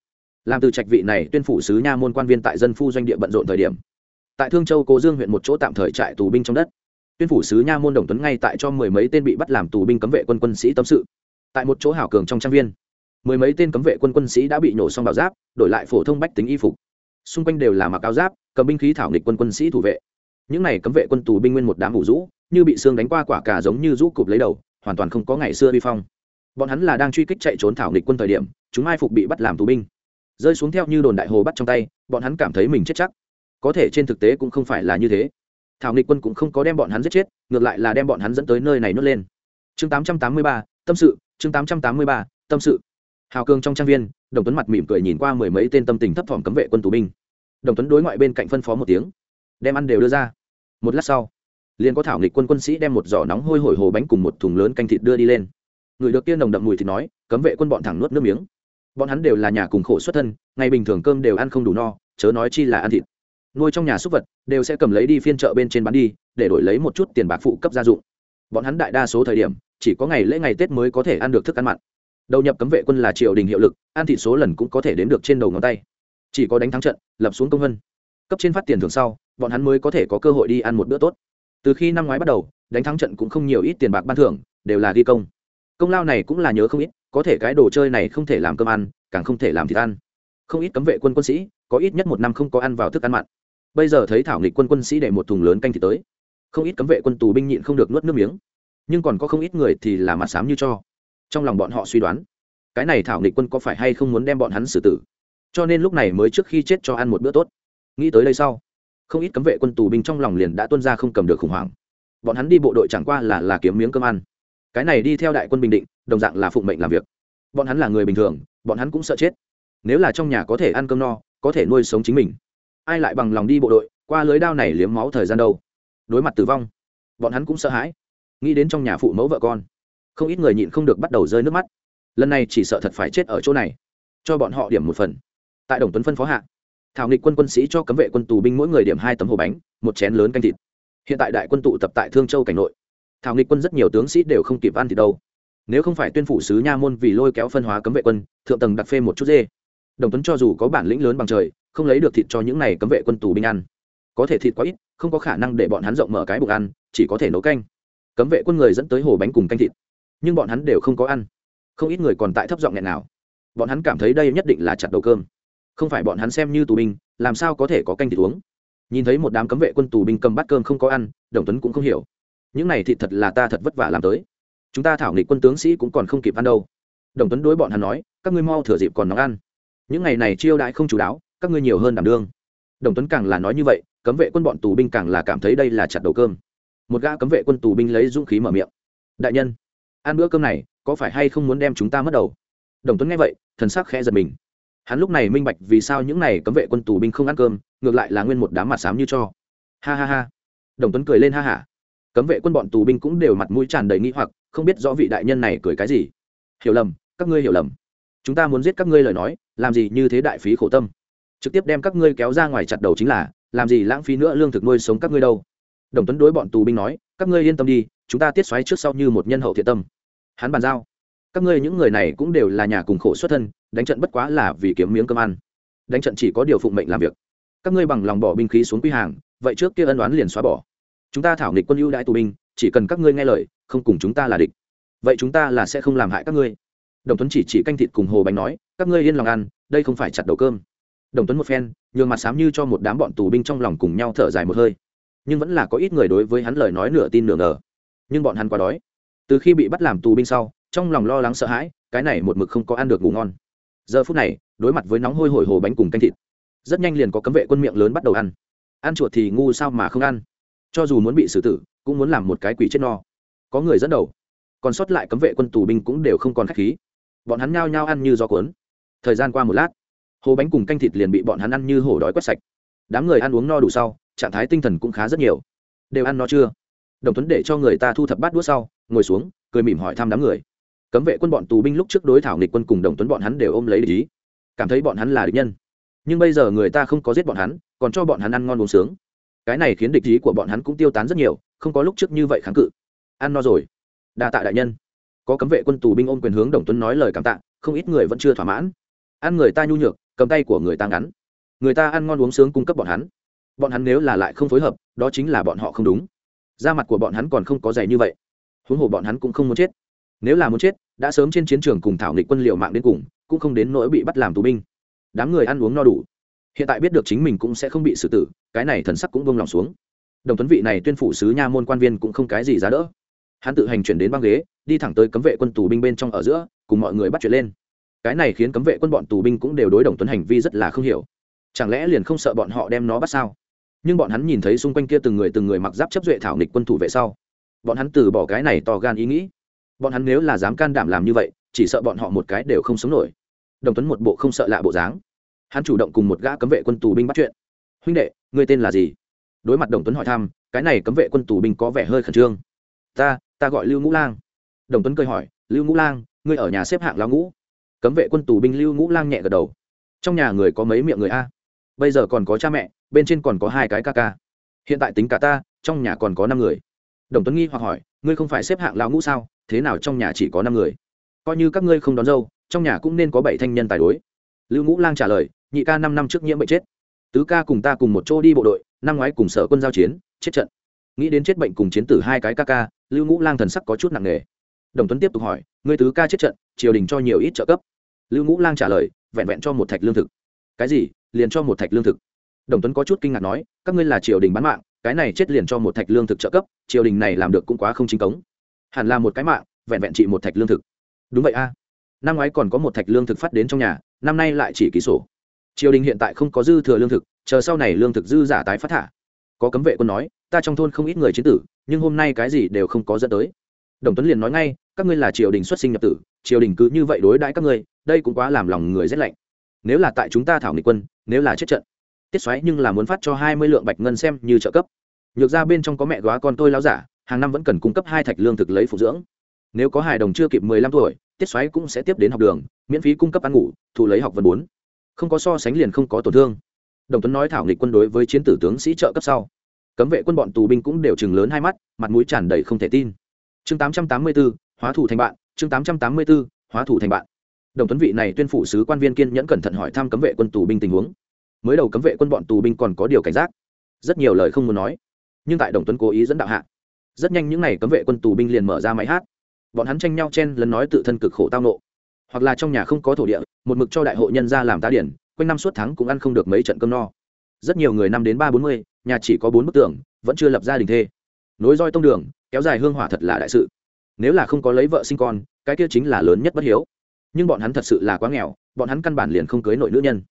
Làm từ trạch vị này tuyên phủ sứ nha môn quan viên tại dân phu doanh địa bận rộn thời điểm. Tại thương châu cố dương huyện một chỗ tạm thời trại tù binh trong đất. Tuyên phủ sứ nha môn đồng tuấn ngay tại cho mười mấy tên bị bắt làm tù binh cấm vệ quân quân sĩ tâm sự. Tại một chỗ hảo cường trong trang viên, mười mấy tên cấm vệ quân quân sĩ đã bị nổ xong bảo giáp, đổi lại phổ thông bách tính y phục. Xung quanh đều là mặc áo giáp cầm binh khí thảo nghịch quân quân sĩ thủ vệ. Những này cấm vệ quân tù binh nguyên một đám ủ rũ như bị xương đánh qua quả cả giống như rũ cụp lấy đầu hoàn toàn không có ngày xưa vi phong. Bọn hắn là đang truy kích chạy trốn thảo nghịch quân thời điểm chúng ai phục bị bắt làm tù binh. Rơi xuống theo như đồn đại hồ bắt trong tay bọn hắn cảm thấy mình chết chắc. Có thể trên thực tế cũng không phải là như thế. Thảo nghịch quân cũng không có đem bọn hắn giết chết ngược lại là đem bọn hắn dẫn tới nơi này nuốt lên. Chương 883, tâm sự chương 883, tâm sự. Hào cường trong trang viên đồng tuấn mặt mỉm cười nhìn qua mười mấy tên tâm tình thấp thỏm cấm vệ quân tù binh đồng tuấn đối ngoại bên cạnh phân phó một tiếng, đem ăn đều đưa ra. Một lát sau, liền có thảo nghịch quân quân sĩ đem một giỏ nóng hôi hổi hồ bánh cùng một thùng lớn canh thịt đưa đi lên. Người được kia nồng đậm mùi thì nói, cấm vệ quân bọn thẳng nuốt nước miếng. Bọn hắn đều là nhà cùng khổ xuất thân, ngày bình thường cơm đều ăn không đủ no, chớ nói chi là ăn thịt. Nuôi trong nhà súc vật, đều sẽ cầm lấy đi phiên chợ bên trên bán đi, để đổi lấy một chút tiền bạc phụ cấp gia dụng. Bọn hắn đại đa số thời điểm, chỉ có ngày lễ ngày tết mới có thể ăn được thức ăn mặn. Đầu nhập cấm vệ quân là triều đình hiệu lực, ăn thịt số lần cũng có thể đến được trên đầu ngón tay chỉ có đánh thắng trận, lập xuống công vân. Cấp trên phát tiền thường sau, bọn hắn mới có thể có cơ hội đi ăn một bữa tốt. Từ khi năm ngoái bắt đầu, đánh thắng trận cũng không nhiều ít tiền bạc ban thưởng, đều là ghi công. Công lao này cũng là nhớ không ít, có thể cái đồ chơi này không thể làm cơm ăn, càng không thể làm thịt ăn. Không ít cấm vệ quân quân sĩ, có ít nhất một năm không có ăn vào thức ăn mặn. Bây giờ thấy thảo nghịch quân quân sĩ để một thùng lớn canh thịt tới. Không ít cấm vệ quân tù binh nhịn không được nuốt nước miếng. Nhưng còn có không ít người thì là mặt sám như cho. Trong lòng bọn họ suy đoán, cái này thảo nghịch quân có phải hay không muốn đem bọn hắn xử tử? Cho nên lúc này mới trước khi chết cho ăn một bữa tốt. Nghĩ tới đây sau, không ít cấm vệ quân tù binh trong lòng liền đã tuân ra không cầm được khủng hoảng. Bọn hắn đi bộ đội chẳng qua là là kiếm miếng cơm ăn. Cái này đi theo đại quân bình định, đồng dạng là phụng mệnh làm việc. Bọn hắn là người bình thường, bọn hắn cũng sợ chết. Nếu là trong nhà có thể ăn cơm no, có thể nuôi sống chính mình, ai lại bằng lòng đi bộ đội, qua lưới đao này liếm máu thời gian đâu? Đối mặt tử vong, bọn hắn cũng sợ hãi. Nghĩ đến trong nhà phụ mẫu vợ con, không ít người nhịn không được bắt đầu rơi nước mắt. Lần này chỉ sợ thật phải chết ở chỗ này. Cho bọn họ điểm một phần tại đồng tuấn phân phó hạ, thảo nghịch quân quân sĩ cho cấm vệ quân tù binh mỗi người điểm hai tấm hồ bánh, một chén lớn canh thịt. Hiện tại đại quân tụ tập tại thương châu cảnh nội, thảo nghịch quân rất nhiều tướng sĩ đều không kịp ăn thịt đâu. Nếu không phải tuyên phủ sứ nha môn vì lôi kéo phân hóa cấm vệ quân, thượng tầng đặt phê một chút dê. Đồng tuấn cho dù có bản lĩnh lớn bằng trời, không lấy được thịt cho những này cấm vệ quân tù binh ăn. Có thể thịt quá ít, không có khả năng để bọn hắn rộng mở cái bụng ăn, chỉ có thể nấu canh. Cấm vệ quân người dẫn tới hồ bánh cùng canh thịt, nhưng bọn hắn đều không có ăn. Không ít người còn tại thấp giọng nghẹn nào. Bọn hắn cảm thấy đây nhất định là chặt đầu cơm không phải bọn hắn xem như tù binh, làm sao có thể có canh thịt uống? Nhìn thấy một đám cấm vệ quân tù binh cầm bát cơm không có ăn, đồng tuấn cũng không hiểu. Những này thịt thật là ta thật vất vả làm tới. Chúng ta thảo nghịch quân tướng sĩ cũng còn không kịp ăn đâu. Đồng tuấn đối bọn hắn nói, các ngươi mau thừa dịp còn nóng ăn. Những ngày này chiêu đãi không chú đáo, các ngươi nhiều hơn đảm đương. Đồng tuấn càng là nói như vậy, cấm vệ quân bọn tù binh càng là cảm thấy đây là chặt đầu cơm. Một gã cấm vệ quân tù binh lấy dũng khí mở miệng. Đại nhân, ăn bữa cơm này, có phải hay không muốn đem chúng ta mất đầu? Đồng tuấn nghe vậy, thần sắc khẽ giật mình hắn lúc này minh bạch vì sao những này cấm vệ quân tù binh không ăn cơm, ngược lại là nguyên một đám mặt xám như cho. Ha ha ha. Đồng tuấn cười lên ha hả cấm vệ quân bọn tù binh cũng đều mặt mũi tràn đầy nghi hoặc, không biết rõ vị đại nhân này cười cái gì. Hiểu lầm, các ngươi hiểu lầm. Chúng ta muốn giết các ngươi lời nói, làm gì như thế đại phí khổ tâm. Trực tiếp đem các ngươi kéo ra ngoài chặt đầu chính là, làm gì lãng phí nữa lương thực nuôi sống các ngươi đâu. Đồng tuấn đối bọn tù binh nói, các ngươi yên tâm đi, chúng ta tiết xoáy trước sau như một nhân hậu thiện tâm. Hắn bàn giao các ngươi những người này cũng đều là nhà cùng khổ xuất thân, đánh trận bất quá là vì kiếm miếng cơm ăn. Đánh trận chỉ có điều phụng mệnh làm việc. Các ngươi bằng lòng bỏ binh khí xuống quy hàng, vậy trước kia ân đoán liền xóa bỏ. Chúng ta thảo nghịch quân ưu đãi tù binh, chỉ cần các ngươi nghe lời, không cùng chúng ta là địch. Vậy chúng ta là sẽ không làm hại các ngươi. Đồng tuấn chỉ chỉ canh thịt cùng hồ bánh nói, các ngươi yên lòng ăn, đây không phải chặt đầu cơm. Đồng tuấn một phen, nhường mặt sám như cho một đám bọn tù binh trong lòng cùng nhau thở dài một hơi. Nhưng vẫn là có ít người đối với hắn lời nói nửa tin nửa ngờ. Nhưng bọn hắn quá đói. Từ khi bị bắt làm tù binh sau trong lòng lo lắng sợ hãi, cái này một mực không có ăn được ngủ ngon. Giờ phút này, đối mặt với nóng hôi hổi hồ bánh cùng canh thịt, rất nhanh liền có cấm vệ quân miệng lớn bắt đầu ăn. Ăn chuột thì ngu sao mà không ăn? Cho dù muốn bị xử tử, cũng muốn làm một cái quỷ chết no. Có người dẫn đầu, còn sót lại cấm vệ quân tù binh cũng đều không còn k h á c h khí. Bọn hắn nhao nhao ăn như gió cuốn. Thời gian qua một lát, hồ bánh cùng canh thịt liền bị bọn hắn ăn như hổ đói quét sạch. Đám người ăn uống no đủ sau, trạng thái tinh thần cũng khá rất nhiều. Đều ăn no chưa? Đồng tuấn để cho người ta thu thập bát đũa sau, ngồi xuống, cười mỉm hỏi thăm đám người cấm vệ quân bọn tù binh lúc trước đối thảo nghịch quân cùng đồng tuấn bọn hắn đều ôm lấy ý. Cảm thấy bọn hắn là địch nhân. Nhưng bây giờ người ta không có giết bọn hắn, còn cho bọn hắn ăn ngon uống sướng. Cái này khiến địch ý của bọn hắn cũng tiêu tán rất nhiều, không có lúc trước như vậy kháng cự. Ăn no rồi. Đa tạ đại nhân. Có cấm vệ quân tù binh ôm quyền hướng đồng tuấn nói lời cảm tạ, không ít người vẫn chưa thỏa mãn. Ăn người ta nhu nhược, cầm tay của người ta ngắn. Người ta ăn ngon uống sướng cung cấp bọn hắn. Bọn hắn nếu là lại không phối hợp, đó chính là bọn họ không đúng. Da mặt của bọn hắn còn không có dày như vậy. Huống hồ bọn hắn cũng không muốn chết nếu là muốn chết, đã sớm trên chiến trường cùng thảo nghịch quân liệu mạng đến cùng, cũng không đến nỗi bị bắt làm tù binh. Đám người ăn uống no đủ. Hiện tại biết được chính mình cũng sẽ không bị xử tử, cái này thần sắc cũng bông lòng xuống. Đồng tuấn vị này tuyên phủ sứ nha môn quan viên cũng không cái gì giá đỡ. Hắn tự hành chuyển đến băng ghế, đi thẳng tới cấm vệ quân tù binh bên trong ở giữa, cùng mọi người bắt chuyện lên. Cái này khiến cấm vệ quân bọn tù binh cũng đều đối đồng tuấn hành vi rất là không hiểu. Chẳng lẽ liền không sợ bọn họ đem nó bắt sao? Nhưng bọn hắn nhìn thấy xung quanh kia từng người từng người mặc giáp chấp duệ thảo nghịch quân thủ vệ sau, bọn hắn từ bỏ cái này to gan ý nghĩ bọn hắn nếu là dám can đảm làm như vậy, chỉ sợ bọn họ một cái đều không sống nổi. Đồng tuấn một bộ không sợ lạ bộ dáng. Hắn chủ động cùng một gã cấm vệ quân tù binh bắt chuyện. Huynh đệ, ngươi tên là gì? Đối mặt đồng tuấn hỏi thăm, cái này cấm vệ quân tù binh có vẻ hơi khẩn trương. Ta ta gọi lưu ngũ lang. Đồng tuấn cười hỏi, lưu ngũ lang, ngươi ở nhà xếp hạng lao ngũ? Cấm vệ quân tù binh lưu ngũ lang nhẹ gật đầu. Trong nhà người có mấy miệng người a? Bây giờ còn có cha mẹ, bên trên còn có hai cái ca ca. Hiện tại tính cả ta, trong nhà còn có năm người. Đồng tuấn nghi hoặc hỏi, ngươi không phải xếp hạng lao ngũ sao? Thế nào trong nhà chỉ có năm người? Coi như các ngươi không đón dâu, trong nhà cũng nên có bảy thanh nhân tài đối. Lưu ngũ lang trả lời, nhị ca năm năm trước nhiễm bệnh chết. Tứ ca cùng ta cùng một chỗ đi bộ đội, năm ngoái cùng sở quân giao chiến, chết trận. Nghĩ đến chết bệnh cùng chiến tử hai cái ca ca, lưu ngũ lang thần sắc có chút nặng nề. Đồng tuấn tiếp tục hỏi người tứ ca chết trận, triều đình cho nhiều ít trợ cấp. Lưu ngũ lang trả lời, vẹn vẹn cho một thạch lương thực. Cái gì? Liền cho một thạch lương thực. Đồng tuấn có chút kinh ngạc nói, các ngươi là triều đình bán mạng, cái này chết liền cho một thạch lương thực trợ cấp, triều đình này làm được cũng quá không chính cống hẳn là một cái mạng, vẹn vẹn trị một thạch lương thực. Đúng vậy a. Năm ngoái còn có một thạch lương thực phát đến trong nhà, năm nay lại chỉ ký sổ. Triều đình hiện tại không có dư thừa lương thực, chờ sau này lương thực dư giả tái phát thả. Có cấm vệ quân nói, ta trong thôn không ít người chiến tử, nhưng hôm nay cái gì đều không có dẫn tới. Đồng tuấn liền nói ngay, các ngươi là triều đình xuất sinh nhập tử, triều đình cứ như vậy đối đãi các ngươi, đây cũng quá làm lòng người rét lạnh. Nếu là tại chúng ta thảo nghị quân, nếu là chết trận, tiết xoáy nhưng là muốn phát cho hai mươi lượng bạch ngân xem như trợ cấp. Nhược ra bên trong có mẹ góa con tôi láo giả hàng năm vẫn cần cung cấp hai thạch lương thực lấy phụ dưỡng. Nếu có hài đồng chưa kịp mười lăm tuổi, tiết xoáy cũng sẽ tiếp đến học đường, miễn phí cung cấp ăn ngủ thụ lấy học vấn bốn. Không có so sánh liền không có tổn thương. Đồng tuấn nói thảo nghịch quân đối với chiến tử tướng sĩ trợ cấp sau. Cấm vệ quân bọn tù binh cũng đều chừng lớn hai mắt, mặt mũi tràn đầy không thể tin. Chương tám trăm tám mươi b ố hóa thủ thành bạn, chương tám trăm tám mươi b ố hóa thủ thành bạn. Đồng tuấn vị này tuyên phủ sứ quan viên kiên nhẫn cẩn thận hỏi thăm cấm vệ quân tù binh tình huống. Mới đầu cấm vệ quân bọn tù binh còn có điều cảnh giác. Rất nhiều lời không muốn nói, nhưng tại đồng tuấn cố ý dẫn đạo hạ rất nhanh những n à y cấm vệ quân tù binh liền mở ra máy hát. Bọn hắn tranh nhau chen lấn nói tự thân cực khổ tao nộ. Hoặc là trong nhà không có thổ địa, một mực cho đại hội nhân ra làm tá điển, quanh năm suốt tháng cũng ăn không được mấy trận cơm no. Rất nhiều người năm đến ba bốn mươi, nhà chỉ có bốn bức tường, vẫn chưa lập gia đình thê. Nối roi tông đường, kéo dài hương hỏa thật là đại sự. Nếu là không có lấy vợ sinh con, cái kia chính là lớn nhất bất hiếu. Nhưng bọn hắn thật sự là quá nghèo, bọn hắn căn bản liền không cưới nội nữ nhân.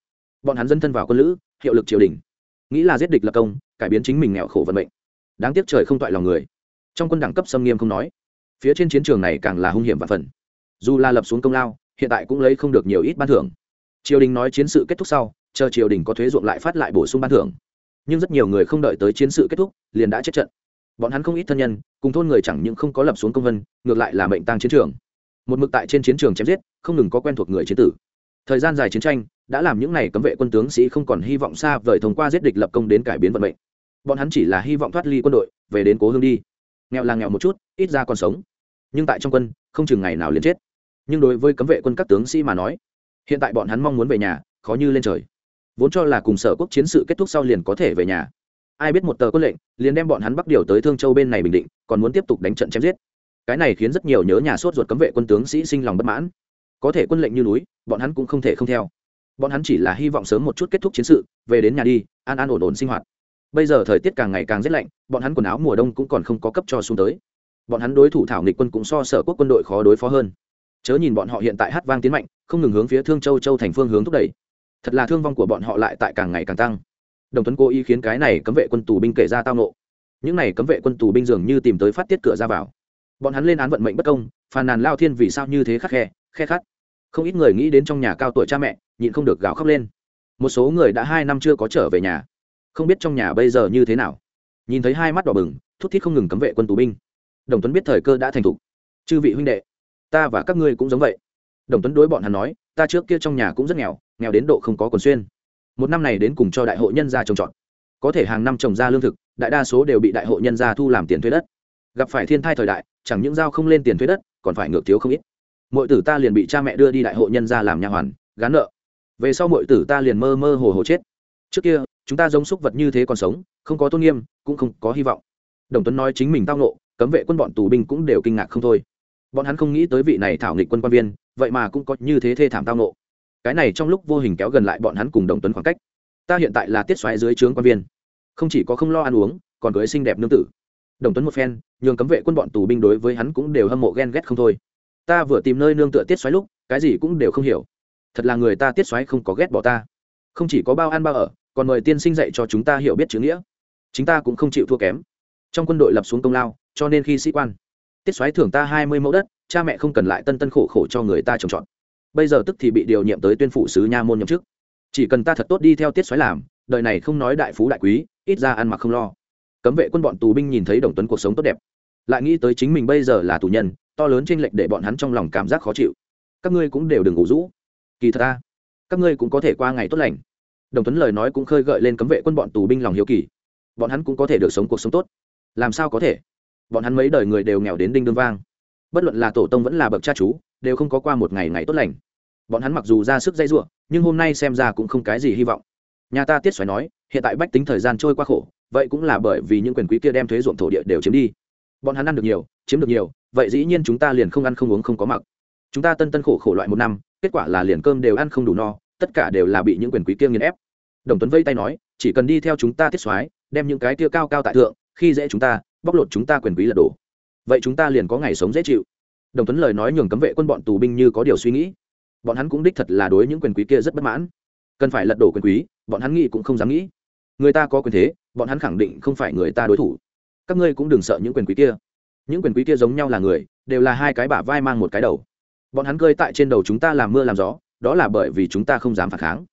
Bọn hắn dân thân vào quân lữ, hiệu lực triều đình. Nghĩ là giết địch lập công, cải biến chính mình nghèo khổ vận mệnh. Đáng tiếc trời không toại lòng người trong quân đẳng cấp xâm nghiêm không nói. Phía trên chiến trường này càng là hung hiểm và phần. Dù là lập xuống công lao, hiện tại cũng lấy không được nhiều ít ban thưởng. Triều đình nói chiến sự kết thúc sau, chờ triều đình có thuế ruộng lại phát lại bổ sung ban thưởng. Nhưng rất nhiều người không đợi tới chiến sự kết thúc, liền đã chết trận. Bọn hắn không ít thân nhân, cùng thôn người chẳng những không có lập xuống công vân, ngược lại là mệnh tăng chiến trường. Một mực tại trên chiến trường chém giết, không ngừng có quen thuộc người chiến tử. Thời gian dài chiến tranh, đã làm những n à y cấm vệ quân tướng sĩ không còn hy vọng xa vời thông qua giết địch lập công đến cải biến vận mệnh. Bọn hắn chỉ là hy vọng thoát ly quân đội, về đến cố hương đi nghèo là nghèo một chút, ít ra còn sống. Nhưng tại trong quân, không chừng ngày nào liền chết. Nhưng đối với cấm vệ quân các tướng sĩ mà nói, hiện tại bọn hắn mong muốn về nhà, khó như lên trời. Vốn cho là cùng sở quốc chiến sự kết thúc sau liền có thể về nhà. Ai biết một tờ quân lệnh, liền đem bọn hắn bắt điều tới thương châu bên này bình định, còn muốn tiếp tục đánh trận chém giết. Cái này khiến rất nhiều nhớ nhà sốt ruột cấm vệ quân tướng sĩ sinh lòng bất mãn. Có thể quân lệnh như núi, bọn hắn cũng không thể không theo. Bọn hắn chỉ là hy vọng sớm một chút kết thúc chiến sự, về đến nhà đi, an an ổn ổn sinh hoạt bây giờ thời tiết càng ngày càng rét lạnh, bọn hắn quần áo mùa đông cũng còn không có cấp cho xuống tới. Bọn hắn đối thủ thảo nghịch quân cũng so sở quốc quân đội khó đối phó hơn. Chớ nhìn bọn họ hiện tại hát vang tiến mạnh, không ngừng hướng phía thương châu châu thành phương hướng thúc đẩy. Thật là thương vong của bọn họ lại tại càng ngày càng tăng. Đồng tuấn cố ý khiến cái này cấm vệ quân tù binh kể ra tao nộ. Những này cấm vệ quân tù binh dường như tìm tới phát tiết cửa ra vào. Bọn hắn lên án vận mệnh bất công, phàn nàn lao thiên vì sao như thế khắc khe khe khát. không ít người nghĩ đến trong nhà cao tuổi cha mẹ, nhịn không được gào khóc lên. Một số người đã hai năm chưa có trở về nhà không biết trong nhà bây giờ như thế nào. Nhìn thấy hai mắt đỏ bừng, thút thít không ngừng cấm vệ quân tù binh. Đồng tuấn biết thời cơ đã thành thục. Chư vị huynh đệ, ta và các ngươi cũng giống vậy. Đồng tuấn đối bọn hắn nói, ta trước kia trong nhà cũng rất nghèo nghèo đến độ không có quần xuyên. Một năm này đến cùng cho đại hội nhân gia trồng trọt. Có thể hàng năm trồng ra lương thực, đại đa số đều bị đại hội nhân gia thu làm tiền thuế đất. Gặp phải thiên thai thời đại, chẳng những giao không lên tiền thuế đất, còn phải ngược thiếu không ít. Mọi tử ta liền bị cha mẹ đưa đi đại hội nhân gia làm nhà hoàn, gán nợ. Về sau mọi tử ta liền mơ mơ hồ hồ chết. Trước kia chúng ta giống súc vật như thế còn sống, không có tôn nghiêm, cũng không có hy vọng. Đồng tuấn nói chính mình tao nộ cấm vệ quân bọn tù binh cũng đều kinh ngạc không thôi. Bọn hắn không nghĩ tới vị này thảo nghịch quân quan viên, vậy mà cũng có như thế thê thảm tao nộ cái này trong lúc vô hình kéo gần lại bọn hắn cùng đồng tuấn khoảng cách. Ta hiện tại là tiết xoáy dưới trướng quan viên. Không chỉ có không lo ăn uống, còn cưới xinh đẹp nương tử. Đồng tuấn một phen, nhường cấm vệ quân bọn tù binh đối với hắn cũng đều hâm mộ ghen ghét không thôi. Ta vừa tìm nơi nương tựa tiết xoáy lúc, cái gì cũng đều không hiểu. Thật là người ta tiết xoáy không có ghét bỏ ta. Không chỉ có bao ăn bao ở còn mời tiên sinh dạy cho chúng ta hiểu biết chữ nghĩa. Chính ta cũng không chịu thua kém. Trong quân đội lập xuống công lao, cho nên khi sĩ quan tiết xoáy thưởng ta hai mươi mẫu đất, cha mẹ không cần lại tân tân khổ khổ cho người ta trồng trọt. Bây giờ tức thì bị điều nhiệm tới tuyên phủ sứ nha môn nhậm chức. Chỉ cần ta thật tốt đi theo tiết xoáy làm, đời này không nói đại phú đại quý, ít ra ăn mặc không lo. Cấm vệ quân bọn tù binh nhìn thấy đồng tuấn cuộc sống tốt đẹp, lại nghĩ tới chính mình bây giờ là tù nhân, to lớn trên lệch để bọn hắn trong lòng cảm giác khó chịu. Các ngươi cũng đều đừng ngủ rũ. Kỳ thật ta, các ngươi cũng có thể qua ngày tốt lành đồng tuấn lời nói cũng khơi gợi lên cấm vệ quân bọn tù binh lòng hiếu kỳ. Bọn hắn cũng có thể được sống cuộc sống tốt. Làm sao có thể? Bọn hắn mấy đời người đều nghèo đến đinh đương vang. Bất luận là tổ tông vẫn là bậc cha chú, đều không có qua một ngày ngày tốt lành. Bọn hắn mặc dù ra sức dây giụa nhưng hôm nay xem ra cũng không cái gì hy vọng. Nhà ta tiết xoáy nói, hiện tại bách tính thời gian trôi qua khổ, vậy cũng là bởi vì những quyền quý kia đem thuế ruộng thổ địa đều chiếm đi. Bọn hắn ăn được nhiều, chiếm được nhiều, vậy dĩ nhiên chúng ta liền không ăn không uống không có mặc. Chúng ta tân tân khổ khổ loại một năm, kết quả là liền cơm đều ăn không đủ no tất cả đều là bị những quyền quý kia nghiền ép. Đồng tuấn vây tay nói, chỉ cần đi theo chúng ta tiết xoáy đem những cái kia cao cao tại thượng, khi dễ chúng ta, bóc lột chúng ta quyền quý lật đổ vậy chúng ta liền có ngày sống dễ chịu. Đồng tuấn lời nói nhường cấm vệ quân bọn tù binh như có điều suy nghĩ. Bọn hắn cũng đích thật là đối những quyền quý kia rất bất mãn. Cần phải lật đổ quyền quý, bọn hắn nghĩ cũng không dám nghĩ. Người ta có quyền thế, bọn hắn khẳng định không phải người ta đối thủ. Các ngươi cũng đừng sợ những quyền quý kia. Những quyền quý kia giống nhau là người, đều là hai cái bả vai mang một cái đầu. Bọn hắn cơi tại trên đầu chúng ta làm mưa làm gió đó là bởi vì chúng ta không dám phản kháng.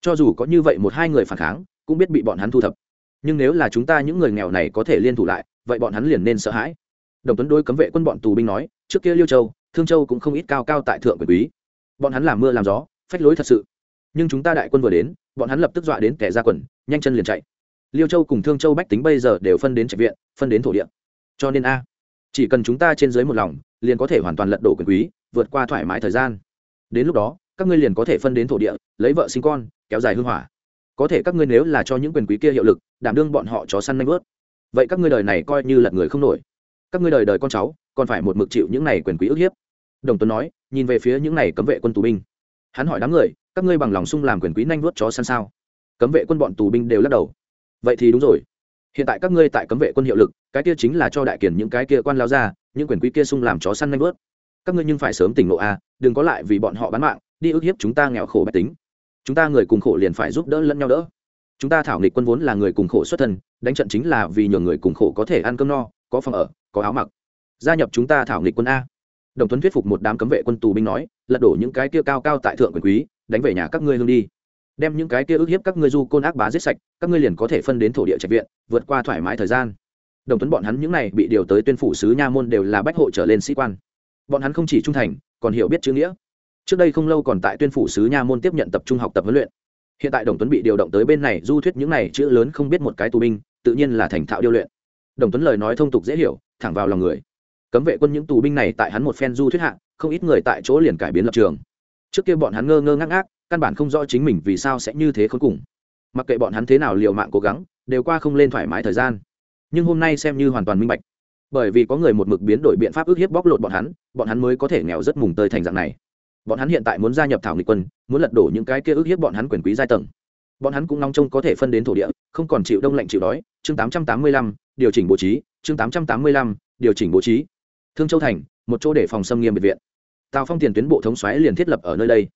Cho dù có như vậy một hai người phản kháng, cũng biết bị bọn hắn thu thập. Nhưng nếu là chúng ta những người nghèo này có thể liên thủ lại, vậy bọn hắn liền nên sợ hãi. Đồng tuấn đôi cấm vệ quân bọn tù binh nói, trước kia liêu châu, thương châu cũng không ít cao cao tại thượng quyền quý. Bọn hắn làm mưa làm gió, phách lối thật sự. Nhưng chúng ta đại quân vừa đến, bọn hắn lập tức dọa đến kẻ ra quần, nhanh chân liền chạy. Liêu châu cùng thương châu bách tính bây giờ đều phân đến trạch viện, phân đến thổ địa. Cho nên a, chỉ cần chúng ta trên dưới một lòng, liền có thể hoàn toàn lật đổ quyền quý, vượt qua thoải mái thời gian. Đến lúc đó các ngươi liền có thể phân đến thổ địa, lấy vợ sinh con, kéo dài hưng hỏa. Có thể các ngươi nếu là cho những quyền quý kia hiệu lực, đảm đương bọn họ chó săn nanh vớt. Vậy các ngươi đời này coi như lật người không nổi. Các ngươi đời đời con cháu, còn phải một mực chịu những này quyền quý ức hiếp. Đồng tuấn nói, nhìn về phía những này cấm vệ quân tù binh. Hắn hỏi đám người, các ngươi bằng lòng sung làm quyền quý nanh vớt chó săn sao? Cấm vệ quân bọn tù binh đều lắc đầu. Vậy thì đúng rồi. Hiện tại các ngươi tại cấm vệ quân hiệu lực, cái kia chính là cho đại kiển những cái kia quan lao ra, những quyền quý kia sung làm chó săn nanh vớt. Các ngươi nhưng phải sớm tỉnh ngộ a đừng có lại vì bọn họ bán mạng đi ức hiếp chúng ta nghèo khổ bách tính. Chúng ta người cùng khổ liền phải giúp đỡ lẫn nhau đỡ. Chúng ta thảo nghịch quân vốn là người cùng khổ xuất thân, đánh trận chính là vì nhường người cùng khổ có thể ăn cơm no, có phòng ở, có áo mặc. Gia nhập chúng ta thảo nghịch quân a. Đồng tuấn thuyết phục một đám cấm vệ quân tù binh nói, lật đổ những cái kia cao cao tại thượng quyền quý, đánh về nhà các ngươi hương đi. Đem những cái kia ức hiếp các ngươi du côn ác bá giết sạch, các ngươi liền có thể phân đến thổ địa trạch viện, vượt qua thoải mái thời gian. Đồng tuấn bọn hắn những này bị điều tới tuyên phủ sứ nha môn đều là bách hộ trở lên sĩ quan. Bọn hắn không chỉ trung thành, còn hiểu biết chữ nghĩa trước đây không lâu còn tại tuyên phủ sứ nha môn tiếp nhận tập trung học tập huấn luyện. Hiện tại đồng tuấn bị điều động tới bên này du thuyết những này chữ lớn không biết một cái tù binh, tự nhiên là thành thạo điêu luyện. Đồng tuấn lời nói thông tục dễ hiểu, thẳng vào lòng người. Cấm vệ quân những tù binh này tại hắn một phen du thuyết hạ, không ít người tại chỗ liền cải biến lập trường. Trước kia bọn hắn ngơ ngơ ngác ngác, căn bản không rõ chính mình vì sao sẽ như thế khốn cùng. Mặc kệ bọn hắn thế nào liều mạng cố gắng, đều qua không lên thoải mái thời gian. Nhưng hôm nay xem như hoàn toàn minh bạch. Bởi vì có người một mực biến đổi biện pháp ức hiếp bóc lột bọn hắn bọn hắn mới có thể nghèo rất mùng tơi thành dạng này bọn hắn hiện tại muốn gia nhập thảo nghịch quân, muốn lật đổ những cái kia ức hiếp bọn hắn quyền quý giai tầng. Bọn hắn cũng nong trông có thể phân đến thổ địa, không còn chịu đông lạnh chịu đói. Chương tám trăm tám mươi lăm, điều chỉnh bố trí. Chương tám trăm tám mươi lăm, điều chỉnh bố trí. Thương châu thành, một chỗ để phòng xâm nghiêm biệt viện. Tào phong tiền tuyến bộ thống xoáy liền thiết lập ở nơi đây.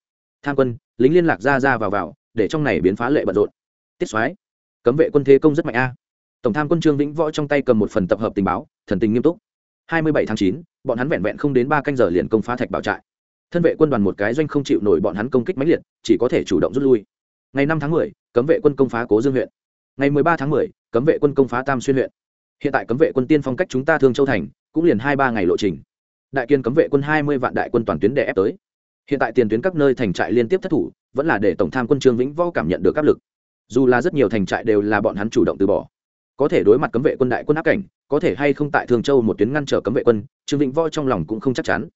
Tham quân, lính liên lạc ra ra vào vào, để trong này biến phá lệ bận rộn. Tiết xoáy cấm vệ quân thế công rất mạnh a. Tổng tham quân trương vĩnh võ trong tay cầm một phần tập hợp tình báo, thần tình nghiêm túc. Hai mươi bảy tháng chín, bọn hắn vẹn vẹn không đến ba canh giờ liền công phá thạch bảo trại thân vệ quân đoàn một cái doanh không chịu nổi bọn hắn công kích mãnh liệt chỉ có thể chủ động rút lui. Ngày năm tháng 10, cấm vệ quân công phá cố dương huyện. Ngày ba tháng 10, cấm vệ quân công phá tam xuyên huyện. Hiện tại cấm vệ quân tiên phong cách chúng ta thương châu thành cũng liền hai ba ngày lộ trình. Đại kiên cấm vệ quân hai mươi vạn đại quân toàn tuyến để ép tới. Hiện tại tiền tuyến các nơi thành trại liên tiếp thất thủ vẫn là để tổng tham quân trương vĩnh võ cảm nhận được áp lực. Dù là rất nhiều thành trại đều là bọn hắn chủ động từ bỏ. Có thể đối mặt cấm vệ quân đại quân áp cảnh có thể hay không tại thường châu một tuyến ngăn trở cấm vệ quân trương vĩnh võ trong lòng cũng không chắc chắn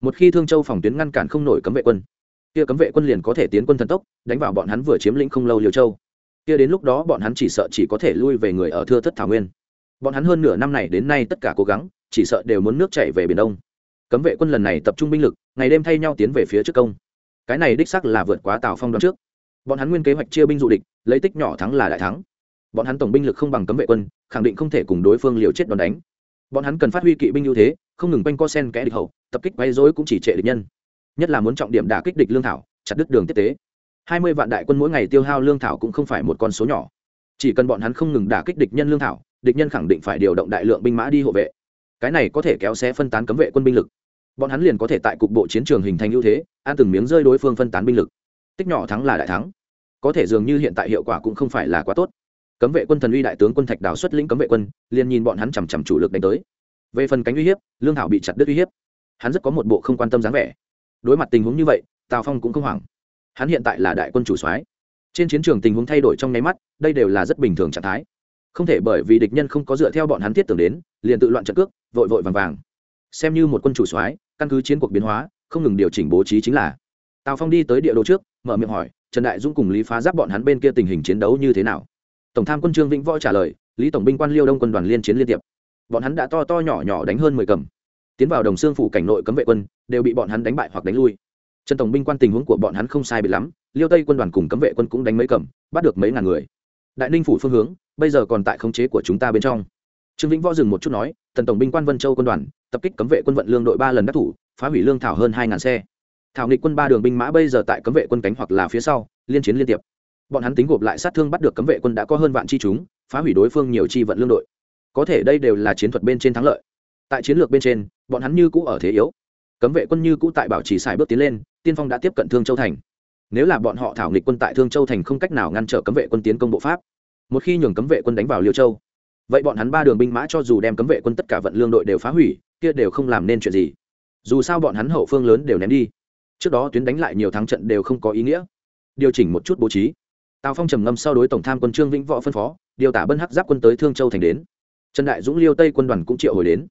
một khi thương châu phòng tuyến ngăn cản không nổi cấm vệ quân, kia cấm vệ quân liền có thể tiến quân thần tốc, đánh vào bọn hắn vừa chiếm lĩnh không lâu liều châu. Kia đến lúc đó bọn hắn chỉ sợ chỉ có thể lui về người ở thưa thất thảo nguyên. Bọn hắn hơn nửa năm này đến nay tất cả cố gắng, chỉ sợ đều muốn nước chảy về biển đông. Cấm vệ quân lần này tập trung binh lực, ngày đêm thay nhau tiến về phía trước công. Cái này đích sắc là vượt quá tào phong đoạn trước. Bọn hắn nguyên kế hoạch chia binh dụ địch, lấy tích nhỏ thắng là đại thắng. Bọn hắn tổng binh lực không bằng cấm vệ quân, khẳng định không thể cùng đối phương liều chết đòn đánh bọn hắn cần phát huy kỵ binh ưu thế, không ngừng quanh co sen kẽ địch hậu, tập kích quay dối cũng chỉ trệ địch nhân. Nhất là muốn trọng điểm đả kích địch lương thảo, chặt đứt đường tiếp tế. Hai mươi vạn đại quân mỗi ngày tiêu hao lương thảo cũng không phải một con số nhỏ. Chỉ cần bọn hắn không ngừng đả kích địch nhân lương thảo, địch nhân khẳng định phải điều động đại lượng binh mã đi hộ vệ. Cái này có thể kéo xé phân tán cấm vệ quân binh lực. Bọn hắn liền có thể tại cục bộ chiến trường hình thành ưu thế ăn từng miếng rơi đối phương phân tán binh lực. Tích nhỏ thắng là đại thắng. Có thể dường như hiện tại hiệu quả cũng không phải là quá tốt cấm vệ quân thần uy đại tướng quân thạch đào xuất lĩnh cấm vệ quân, liền nhìn bọn hắn chằm chằm chủ lực đánh tới. Về phần cánh uy hiếp, lương thảo bị chặt đứt uy hiếp. Hắn rất có một bộ không quan tâm dáng vẻ. Đối mặt tình huống như vậy, tào phong cũng không hoảng. Hắn hiện tại là đại quân chủ soái. Trên chiến trường tình huống thay đổi trong nháy mắt, đây đều là rất bình thường trạng thái. Không thể bởi vì địch nhân không có dựa theo bọn hắn thiết tưởng đến, liền tự loạn trận cước, vội vội vàng vàng. Xem như một quân chủ soái, căn cứ chiến cuộc biến hóa, không ngừng điều chỉnh bố trí chính là. Tào phong đi tới địa đồ trước, mở miệng hỏi, trần đại dũng cùng lý phá giáp bọn hắn bên kia tình hình chiến đấu như thế nào? Tổng tham quân trương vĩnh võ trả lời, lý tổng binh quan liêu đông quân đoàn liên chiến liên tiệp bọn hắn đã to to nhỏ nhỏ đánh hơn mười cầm. Tiến vào đồng xương phủ cảnh nội cấm vệ quân, đều bị bọn hắn đánh bại hoặc đánh lui. Trần tổng binh quan tình huống của bọn hắn không sai bị lắm, liêu tây quân đoàn cùng cấm vệ quân cũng đánh mấy cầm, bắt được mấy ngàn người. Đại ninh phủ phương hướng, bây giờ còn tại khống chế của chúng ta bên trong. Trương vĩnh võ dừng một chút nói tần tổng binh quan vân châu quân đoàn, tập kích cấm vệ quân vận lương đội ba lần đắc thủ, phá hủy lương thảo hơn hai ngàn xe. Thảo nghịch quân ba đường binh mã bây giờ tại cấm vệ quân cánh hoặc là phía sau, liên chiến liên tiệp bọn hắn tính gộp lại sát thương bắt được cấm vệ quân đã có hơn vạn chi chúng, phá hủy đối phương nhiều chi vận lương đội. Có thể đây đều là chiến thuật bên trên thắng lợi. Tại chiến lược bên trên, bọn hắn như cũ ở thế yếu. Cấm vệ quân như cũ tại bảo trì xài bước tiến lên, tiên phong đã tiếp cận thương châu thành. Nếu là bọn họ thảo nghịch quân tại thương châu thành không cách nào ngăn trở cấm vệ quân tiến công bộ pháp, một khi nhường cấm vệ quân đánh vào liêu châu, vậy bọn hắn ba đường binh mã cho dù đem cấm vệ quân tất cả vận lương đội đều phá hủy, kia đều không làm nên chuyện gì. Dù sao bọn hắn hậu phương lớn đều ném đi. Trước đó tuyến đánh lại nhiều thắng trận đều không có ý nghĩa. Điều chỉnh một chút bố trí tào phong trầm ngâm sau đối tổng tham quân trương vĩnh võ phân phó, điều tả bân hắc giáp quân tới thương châu thành đến. Trần đại dũng, liêu tây quân đoàn cũng triệu hồi đến.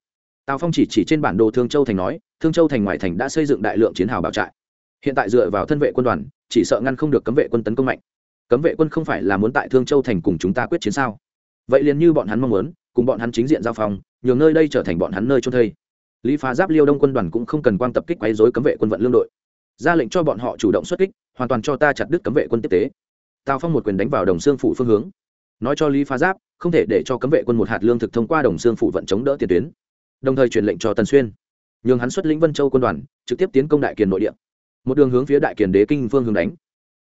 Tào phong chỉ chỉ trên bản đồ thương châu thành nói, thương châu thành ngoại thành đã xây dựng đại lượng chiến hào bảo trại. Hiện tại dựa vào thân vệ quân đoàn, chỉ sợ ngăn không được cấm vệ quân tấn công mạnh. Cấm vệ quân không phải là muốn tại thương châu thành cùng chúng ta quyết chiến sao? Vậy liền như bọn hắn mong muốn, cùng bọn hắn chính diện giao phong, nhường nơi đây trở thành bọn hắn nơi trôn thây. Lý phá giáp, liêu đông quân đoàn cũng không cần quan tập kích quấy dối cấm vệ quân vận lương đội. Ra lệnh cho bọn họ chủ động xuất kích, hoàn toàn cho ta chặt đứt cấm vệ quân tiếp tế tào phong một quyền đánh vào đồng xương phủ phương hướng. Nói cho lý phá giáp, không thể để cho cấm vệ quân một hạt lương thực thông qua đồng xương phủ vận chống đỡ tiền tuyến. Đồng thời truyền lệnh cho tần xuyên. Nhường hắn xuất lĩnh vân châu quân đoàn, trực tiếp tiến công đại kiền nội địa. Một đường hướng phía đại kiền đế kinh phương hướng đánh.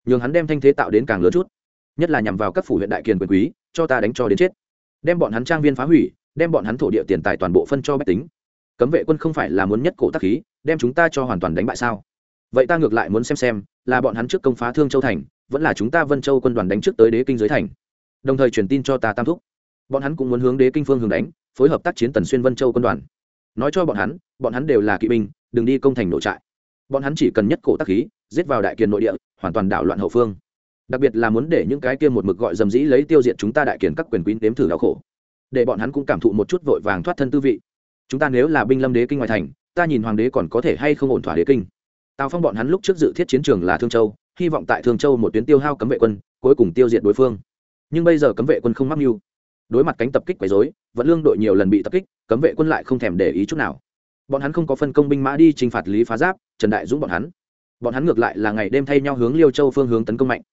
Nhường hắn đem thanh thế tạo đến càng lớn chút. Nhất là nhằm vào các phủ huyện đại kiền quyền quý, cho ta đánh cho đến chết. Đem bọn hắn trang viên phá hủy, đem bọn hắn thổ địa tiền tài toàn bộ phân cho bách tính. Cấm vệ quân không phải là muốn nhất cổ tác khí, đem chúng ta cho hoàn toàn đánh bại sao? Vậy ta ngược lại muốn xem xem, là bọn hắn trước công phá thương châu thành vẫn là chúng ta vân châu quân đoàn đánh trước tới đế kinh dưới thành. Đồng thời truyền tin cho ta tam thúc. Bọn hắn cũng muốn hướng đế kinh phương hướng đánh, phối hợp tác chiến tần xuyên vân châu quân đoàn. Nói cho bọn hắn bọn hắn đều là kỵ binh, đừng đi công thành nội trại. Bọn hắn chỉ cần nhất cổ tác khí, giết vào đại kiền nội địa, hoàn toàn đảo loạn hậu phương. Đặc biệt là muốn để những cái kia một mực gọi dầm dĩ lấy tiêu diệt chúng ta đại kiền các quyền quý đếm thử đau khổ. Để bọn hắn cũng cảm thụ một chút vội vàng thoát thân tư vị. Chúng ta nếu là binh lâm đế kinh ngoài thành, ta nhìn hoàng đế còn có thể hay không ổn thỏa đế kinh. Tào phong bọn hắn lúc trước dự thiết chiến trường là thương châu hy vọng tại thương châu một tuyến tiêu hao cấm vệ quân, cuối cùng tiêu diệt đối phương. Nhưng bây giờ cấm vệ quân không mắc mưu. Đối mặt cánh tập kích quấy dối vẫn lương đội nhiều lần bị tập kích, cấm vệ quân lại không thèm để ý chút nào. Bọn hắn không có phân công binh mã đi t r i n h phạt lý phá giáp, trần đại dũng bọn hắn. Bọn hắn ngược lại là ngày đêm thay nhau hướng liêu châu phương hướng tấn công mạnh.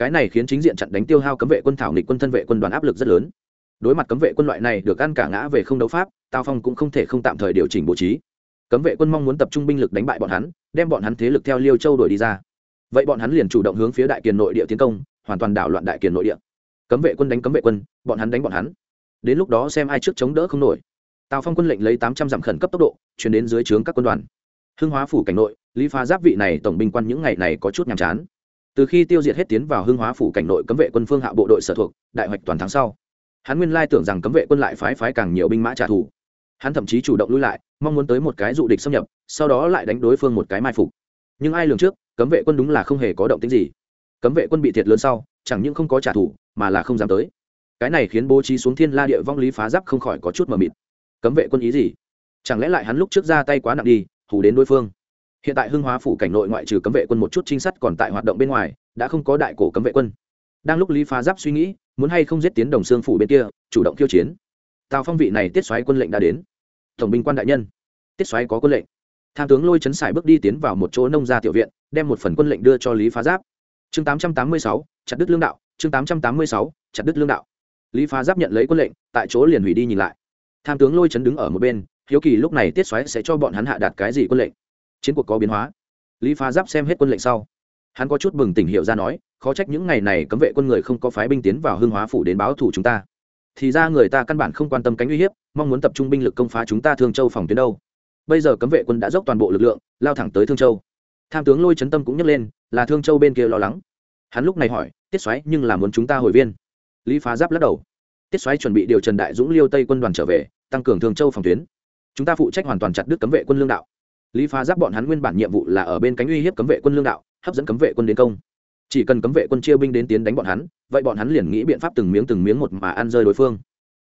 Cái này khiến chính diện chặn đánh tiêu hao cấm vệ quân thảo nghịch quân thân vệ quân đoàn áp lực rất lớn. Đối mặt cấm vệ quân loại này được ăn cả ngã về không đấu pháp, tào phong cũng không thể không tạm thời điều chỉnh bố trí. Cấm vệ quân mong muốn tập trung binh lực đánh bại bọn hắn, đem bọn hắn thế lực theo liêu châu đuổi đi ra vậy bọn hắn liền chủ động hướng phía đại kiền nội địa tiến công, hoàn toàn đảo loạn đại kiền nội địa. Cấm vệ quân đánh cấm vệ quân, bọn hắn đánh bọn hắn. Đến lúc đó xem ai trước chống đỡ không nổi. Tào phong quân lệnh lấy tám trăm dặm khẩn cấp tốc độ, chuyển đến dưới trướng các quân đoàn. Hưng hóa phủ cảnh nội, lý phá giáp vị này tổng binh quan những ngày này có chút nhàm chán. Từ khi tiêu diệt hết tiến vào hưng hóa phủ cảnh nội cấm vệ quân phương hạ bộ đội sở thuộc, đại hoạch toàn tháng sau. Hắn nguyên lai tưởng rằng cấm vệ quân lại phái phái càng nhiều binh mã trả thù. Hắn thậm chí chủ động lui lại, mong muốn tới một cái dụ địch xâm nhập, sau đó lại đánh đối phương một cái mai phục. Nhưng ai lường trước cấm vệ quân đúng là không hề có động tính gì. Cấm vệ quân bị thiệt lớn sau, chẳng những không có trả thù, mà là không dám tới. Cái này khiến bố trí xuống thiên la địa vong lý phá giáp không khỏi có chút mờ mịt. Cấm vệ quân ý gì? Chẳng lẽ lại hắn lúc trước ra tay quá nặng đi, hù đến đối phương? Hiện tại hưng hóa phủ cảnh nội ngoại trừ cấm vệ quân một chút trinh sát còn tại hoạt động bên ngoài, đã không có đại cổ cấm vệ quân. Đang lúc lý phá giáp suy nghĩ, muốn hay không giết tiến đồng xương phủ bên kia, chủ động khiêu chiến. Tào phong vị này tiết xoáy quân lệnh đã đến. Tổng binh quan đại nhân, tiết xoáy có quân lệnh tham tướng lôi chấn sải bước đi tiến vào một chỗ nông gia tiểu viện, đem một phần quân lệnh đưa cho lý phá giáp. Chương tám trăm tám mươi sáu, chặt đức lương đạo. Chương tám trăm tám mươi sáu, chặt đức lương đạo. Lý phá giáp nhận lấy quân lệnh, tại chỗ liền hủy đi nhìn lại. Tham tướng lôi chấn đứng ở một bên, hiếu kỳ lúc này tiết xoáy sẽ cho bọn hắn hạ đạt cái gì quân lệnh. Chiến cuộc có biến hóa. Lý phá giáp xem hết quân lệnh sau. Hắn có chút bừng tỉnh hiệu ra nói, khó trách những ngày này cấm vệ quân người không có phái binh tiến vào hưng hóa phủ đến báo thủ chúng ta. Thì ra người ta căn bản không quan tâm cánh uy hiếp, mong muốn tập trung binh lực công phá chúng ta thương châu phòng tuyến đâu bây giờ cấm vệ quân đã dốc toàn bộ lực lượng, lao thẳng tới thương châu. Tham tướng lôi chấn tâm cũng nhắc lên, là thương châu bên kia lo lắng. Hắn lúc này hỏi, tiết xoáy nhưng là muốn chúng ta hồi viên? Lý phá giáp lắc đầu. Tiết xoáy chuẩn bị điều trần đại dũng liêu tây quân đoàn trở về, tăng cường thương châu phòng tuyến. Chúng ta phụ trách hoàn toàn chặt đứt cấm vệ quân lương đạo. Lý phá giáp bọn hắn nguyên bản nhiệm vụ là ở bên cánh uy hiếp cấm vệ quân lương đạo, hấp dẫn cấm vệ quân đến công. Chỉ cần cấm vệ quân chia binh đến tiến đánh bọn hắn, vậy bọn hắn liền nghĩ biện pháp từng miếng từng miếng một mà ăn rơi đối phương.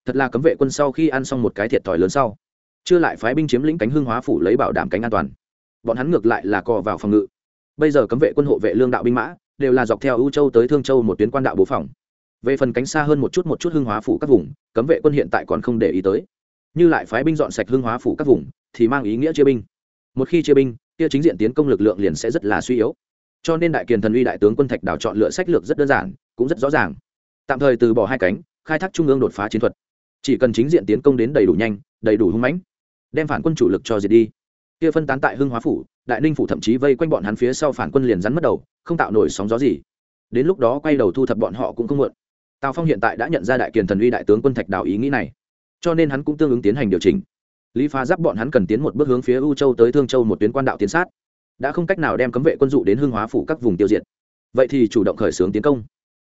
Thật là cấm vệ quân sau khi ăn xong một cái thiệt thòi lớn sau chưa lại phái binh chiếm lĩnh cánh hương hóa phủ lấy bảo đảm cánh an toàn. Bọn hắn ngược lại là cò vào phòng ngự. Bây giờ cấm vệ quân hộ vệ lương đạo binh mã, đều là dọc theo ưu châu tới thương châu một tuyến quan đạo bố phòng. Về phần cánh xa hơn một chút một chút hưng hóa phủ các vùng, cấm vệ quân hiện tại còn không để ý tới. Như lại phái binh dọn sạch hưng hóa phủ các vùng, thì mang ý nghĩa chia binh. Một khi chia binh, kia chính diện tiến công lực lượng liền sẽ rất là suy yếu. Cho nên đại kiền thần uy đại tướng quân thạch đào chọn lựa sách lược rất đơn giản, cũng rất rõ ràng. Tạm thời từ bỏ hai cánh, khai thác trung ương đột phá chiến thuật. Chỉ cần chính diện tiến công đến đầy đủ nhanh, đầy đủ hung mãnh đem phản quân chủ lực cho diệt đi. Kia phân tán tại hưng hóa phủ, đại ninh phủ thậm chí vây quanh bọn hắn phía sau phản quân liền rắn mất đầu, không tạo nổi sóng gió gì. Đến lúc đó quay đầu thu thập bọn họ cũng không muộn. Tào phong hiện tại đã nhận ra đại kiền thần uy đại tướng quân thạch đào ý nghĩ này. Cho nên hắn cũng tương ứng tiến hành điều chỉnh. Lý phá giáp bọn hắn cần tiến một bước hướng phía u châu tới thương châu một tuyến quan đạo tiến sát. Đã không cách nào đem cấm vệ quân dụ đến hương hóa phủ các vùng tiêu diệt. Vậy thì chủ động khởi xướng tiến công.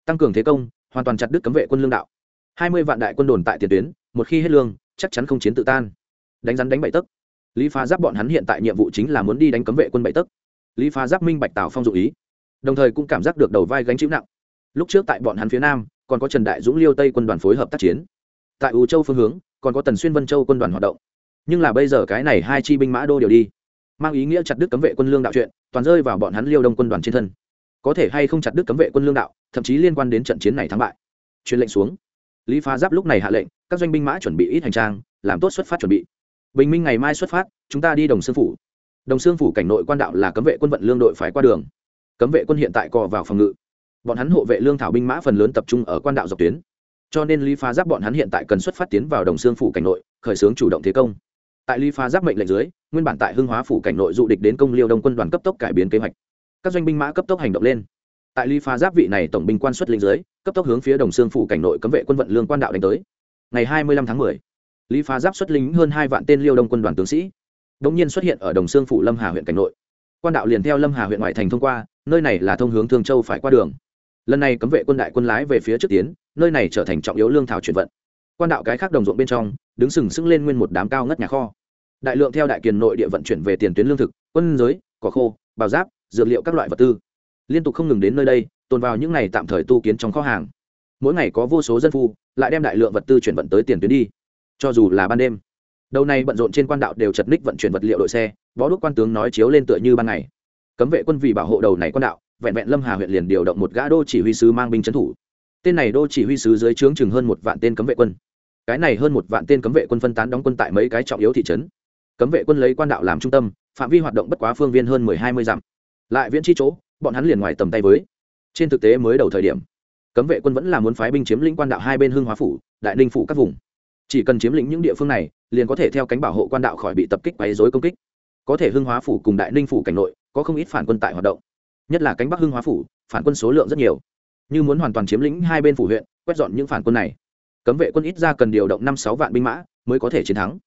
Tăng cường thế công, hoàn toàn chặt đứt cấm vệ quân lương đạo. Hai mươi vạn đại quân đồn tại tiền tuyến, một khi hết lương, chắc chắn không chiến tự tan đánh rắn đánh bậy tấc. Lý phá giáp bọn hắn hiện tại nhiệm vụ chính là muốn đi đánh cấm vệ quân bậy tấc. Lý phá giáp minh bạch tào phong dụ ý, đồng thời cũng cảm giác được đầu vai gánh chịu nặng. Lúc trước tại bọn hắn phía nam, còn có trần đại dũng liêu tây quân đoàn phối hợp tác chiến. Tại ủ châu phương hướng, còn có tần xuyên vân châu quân đoàn hoạt động. Nhưng là bây giờ cái này hai chi binh mã đô đều đi, mang ý nghĩa chặt đứt cấm vệ quân lương đạo chuyện, toàn rơi vào bọn hắn liêu đông quân đoàn trên thân. Có thể hay không chặt đứt cấm vệ quân lương đạo, thậm chí liên quan đến trận chiến này thắng bại. Truyền lệnh xuống. Lý phá giáp lúc này hạ lệnh, các doanh binh mã chuẩn bị ít hành trang, làm tốt xuất phát chuẩn bị bình minh ngày mai xuất phát, chúng ta đi đồng sương phủ. Đồng sương phủ cảnh nội quan đạo là cấm vệ quân vận lương đội phải qua đường. Cấm vệ quân hiện tại cò vào phòng ngự. Bọn hắn hộ vệ lương thảo binh mã phần lớn tập trung ở quan đạo dọc tuyến. Cho nên lý phá giáp bọn hắn hiện tại cần xuất phát tiến vào đồng xương phủ cảnh nội, khởi xướng chủ động thế công. Tại lý phá giáp mệnh lệnh dưới, nguyên bản tại hưng hóa phủ cảnh nội dụ địch đến công liêu đông quân đoàn cấp tốc cải biến kế hoạch. Các doanh binh mã cấp tốc hành động lên. Tại lý phá giáp vị này tổng binh quan xuất linh dưới, cấp tốc hướng phía đồng xương phủ cảnh nội cấm vệ quân vận lương quan đạo đánh tới. Ngày hai mươi lăm tháng mười lý phá giáp xuất lính hơn hai vạn tên liêu đông quân đoàn tướng sĩ đ ỗ n g nhiên xuất hiện ở đồng xương phủ lâm hà huyện cảnh nội quan đạo liền theo lâm hà huyện ngoại thành thông qua nơi này là thông hướng thương châu phải qua đường lần này cấm vệ quân đại quân lái về phía trước tiến nơi này trở thành trọng yếu lương thảo chuyển vận quan đạo cái khác đồng ruộng bên trong đứng sừng sững lên nguyên một đám cao ngất nhà kho đại lượng theo đại kiền nội địa vận chuyển về tiền tuyến lương thực quân giới cỏ khô bào giáp dược liệu các loại vật tư liên tục không ngừng đến nơi đây tồn vào những ngày tạm thời tu kiến trong kho hàng mỗi ngày có vô số dân phu lại đem đại lượng vật tư chuyển vận tới tiền tuyến đi cho dù là ban đêm. Đầu này bận rộn trên quan đạo đều chật ních vận chuyển vật liệu đội xe, võ đốc quan tướng nói chiếu lên tựa như ban ngày. Cấm vệ quân vì bảo hộ đầu này quan đạo, vẹn vẹn lâm hà huyện liền điều động một gã đô chỉ huy sứ mang binh trấn thủ. Tên này đô chỉ huy sứ dưới trướng chừng hơn một vạn tên cấm vệ quân. Cái này hơn một vạn tên cấm vệ quân phân tán đóng quân tại mấy cái trọng yếu thị trấn. Cấm vệ quân lấy quan đạo làm trung tâm, phạm vi hoạt động bất quá phương viên hơn mười hai mươi dặm. Lại viễn chi chỗ, bọn hắn liền ngoài tầm tay với. Trên thực tế mới đầu thời điểm, cấm vệ quân vẫn là muốn phái binh chiếm lĩnh quan đạo hai bên hương hóa phủ, đại ninh phủ các vùng chỉ cần chiếm lĩnh những địa phương này, liền có thể theo cánh bảo hộ quan đạo khỏi bị tập kích quấy dối công kích. Có thể hưng hóa phủ cùng đại ninh phủ cảnh nội, có không ít phản quân tại hoạt động. Nhất là cánh bắc hưng hóa phủ, phản quân số lượng rất nhiều. Như muốn hoàn toàn chiếm lĩnh hai bên phủ huyện, quét dọn những phản quân này. Cấm vệ quân ít ra cần điều động năm sáu vạn binh mã, mới có thể chiến thắng.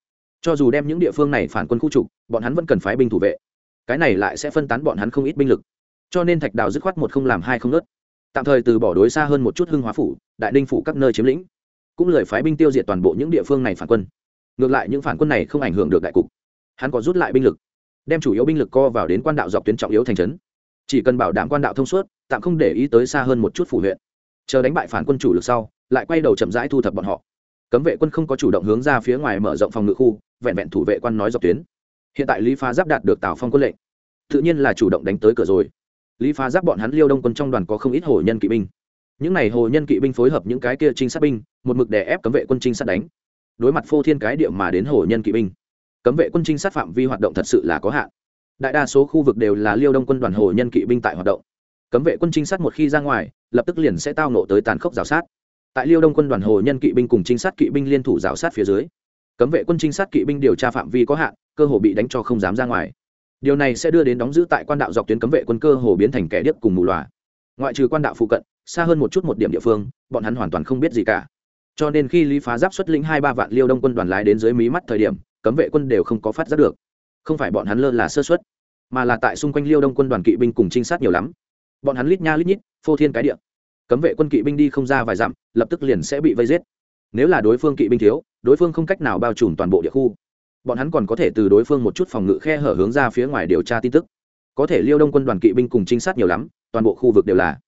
Cho dù đem những địa phương này phản quân khu trục, bọn hắn vẫn cần phái binh thủ vệ. Cái này lại sẽ phân tán bọn hắn không ít binh lực. Cho nên thạch đào dứt khoát một không làm hai không nớt. Tạm thời từ bỏ đối xa hơn một chút hưng hóa phủ, đại ninh phủ các nơi chiếm lĩnh cũng lời phái binh tiêu diệt toàn bộ những địa phương này phản quân. Ngược lại những phản quân này không ảnh hưởng được đại cục. Hắn có rút lại binh lực, đem chủ yếu binh lực co vào đến quan đạo dọc tuyến trọng yếu thành trấn. Chỉ cần bảo đảm quan đạo thông suốt, tạm không để ý tới xa hơn một chút phủ huyện. Chờ đánh bại phản quân chủ lực sau, lại quay đầu chậm rãi thu thập bọn họ. Cấm vệ quân không có chủ động hướng ra phía ngoài mở rộng phòng ngự khu, vẹn vẹn thủ vệ quan nói dọc tuyến. Hiện tại lý phá giáp đạt được tào phong quân lệnh. Tự nhiên là chủ động đánh tới cửa rồi. Lý phá giáp bọn hắn liêu đông quân trong đoàn có không ít hổ nhân kỵ binh những n à y hồ nhân kỵ binh phối hợp những cái kia trinh sát binh, một mực đè ép cấm vệ quân trinh sát đánh. Đối mặt phô thiên cái địa mà đến hồ nhân kỵ binh, cấm vệ quân trinh sát phạm vi hoạt động thật sự là có hạn. Đại đa số khu vực đều là liêu đông quân đoàn hồ nhân kỵ binh tại hoạt động. Cấm vệ quân trinh sát một khi ra ngoài, lập tức liền sẽ tao nộ tới tàn khốc rào sát. Tại liêu đông quân đoàn hồ nhân kỵ binh cùng trinh sát kỵ binh liên thủ rào sát phía dưới, cấm vệ quân trinh sát kỵ binh điều tra phạm vi có hạn, cơ hồ bị đánh cho không dám ra ngoài. Điều này sẽ đưa đến đóng giữ tại quan đạo dọc tuyến cấm vệ quân cơ hồ biến thành kẻ điếc cùng mù loà. Ngoại trừ quan đạo phụ cận xa hơn một chút một điểm địa phương, bọn hắn hoàn toàn không biết gì cả. Cho nên khi lý phá giáp xuất lĩnh hai ba vạn liêu đông quân đoàn lái đến dưới mí mắt thời điểm, cấm vệ quân đều không có phát giác được. Không phải bọn hắn lơ là sơ xuất mà là tại xung quanh liêu đông quân đoàn kỵ binh cùng trinh sát nhiều lắm. Bọn hắn lít nha lít nhít, phô thiên cái địa. Cấm vệ quân kỵ binh đi không ra vài dặm, lập tức liền sẽ bị vây giết. Nếu là đối phương kỵ binh thiếu, đối phương không cách nào bao trùm toàn bộ địa khu. Bọn hắn còn có thể từ đối phương một chút phòng ngự khe hở hướng ra phía ngoài điều tra tin tức. Có thể liêu đông quân đoàn kỵ binh cùng trinh sát nhiều lắm, toàn bộ khu vực đều là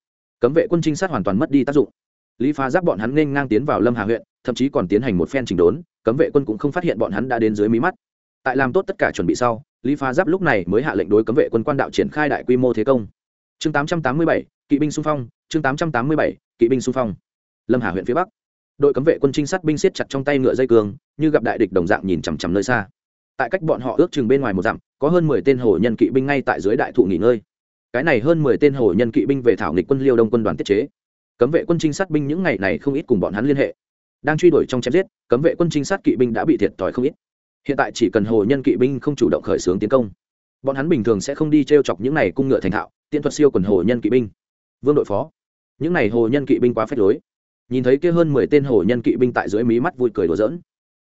cấm vệ quân trinh sát hoàn toàn mất đi tác dụng. Lý phá giáp bọn hắn nên ngang tiến vào lâm hà huyện thậm chí còn tiến hành một phen chỉnh đốn cấm vệ quân cũng không phát hiện bọn hắn đã đến dưới mí mắt. Tại làm tốt tất cả chuẩn bị sau lý phá giáp lúc này mới hạ lệnh đối cấm vệ quân quan đạo triển khai đại quy mô thế công. Chương 887, kỵ binh xung phong chương 887, kỵ binh xung phong. Lâm hà huyện phía bắc. Đội cấm vệ quân trinh sát binh siết chặt trong tay ngựa dây cường như gặp đại địch đồng dạng nhìn chằm chằm nơi xa. Tại cách bọn họ ước chừng bên ngoài một dặm có hơn mười tên hồ nhân kỵ binh ngay tại dưới đại thụ nghỉ ngơi cái này hơn mười tên hồ nhân kỵ binh về thảo nghịch quân liêu đông quân đoàn tiết chế. Cấm vệ quân trinh sát binh những ngày này không ít cùng bọn hắn liên hệ. Đang truy đuổi trong chém giết, cấm vệ quân trinh sát kỵ binh đã bị thiệt thòi không ít. Hiện tại chỉ cần hồ nhân kỵ binh không chủ động khởi xướng tiến công, bọn hắn bình thường sẽ không đi t r e o chọc những này cung ngựa thành thạo tiện thuật siêu quần hồ nhân kỵ binh. Vương đội phó, những này hồ nhân kỵ binh quá phép lối. Nhìn thấy kia hơn mười tên hồ nhân kỵ binh tại dưới mí mắt vui cười đùa giỡn.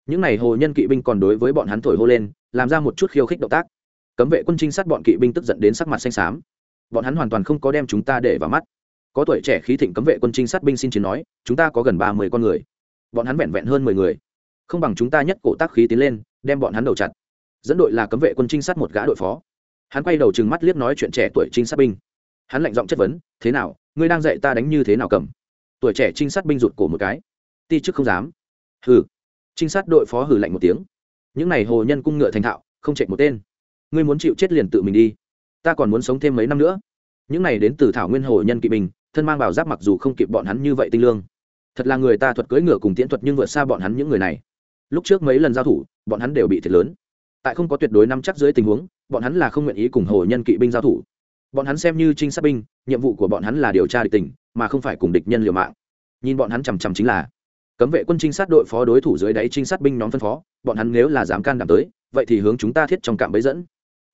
Những này hồ nhân kỵ binh còn đối với bọn hắn thổi hô lên, làm ra một chút khiêu khích động tác. Cấm vệ quân trinh sát bọn kỵ binh tức giận đến sắc mặt xanh xám bọn hắn hoàn toàn không có đem chúng ta để vào mắt. Có tuổi trẻ khí thịnh cấm vệ quân trinh sát binh xin chiến nói, chúng ta có gần ba mươi con người. Bọn hắn vẹn vẹn hơn mười người. Không bằng chúng ta nhất cổ tác khí tiến lên, đem bọn hắn đầu chặt. Dẫn đội là cấm vệ quân trinh sát một gã đội phó. Hắn quay đầu chừng mắt liếc nói chuyện trẻ tuổi trinh sát binh. Hắn lạnh giọng chất vấn, thế nào, ngươi đang dạy ta đánh như thế nào cầm? Tuổi trẻ trinh sát binh rụt cổ một cái. Ti chức không dám. Hừ. Trinh sát đội phó hừ lạnh một tiếng. Những n à y hồ nhân cung ngựa thành thạo, không chạy một tên. Ngươi muốn chịu chết liền tự mình đi ta còn muốn sống thêm mấy năm nữa. Những này đến từ thảo nguyên hồ nhân kỵ binh, thân mang bảo giáp mặc dù không kịp bọn hắn như vậy tinh lương. Thật là người ta thuật cưỡi ngựa cùng tiễn thuật nhưng vượt xa bọn hắn những người này. Lúc trước mấy lần giao thủ, bọn hắn đều bị thiệt lớn. Tại không có tuyệt đối nắm chắc dưới tình huống, bọn hắn là không nguyện ý cùng hồ nhân kỵ binh giao thủ. Bọn hắn xem như trinh sát binh, nhiệm vụ của bọn hắn là điều tra địch tình, mà không phải cùng địch nhân liều mạng. Nhìn bọn hắn chằm chằm chính là cấm vệ quân trinh sát đội phó đối thủ dưới đáy trinh sát binh nhóm phân phó, bọn hắn nếu là dám can đảm tới, vậy thì hướng chúng ta thiết trong cạm bẫy dẫn.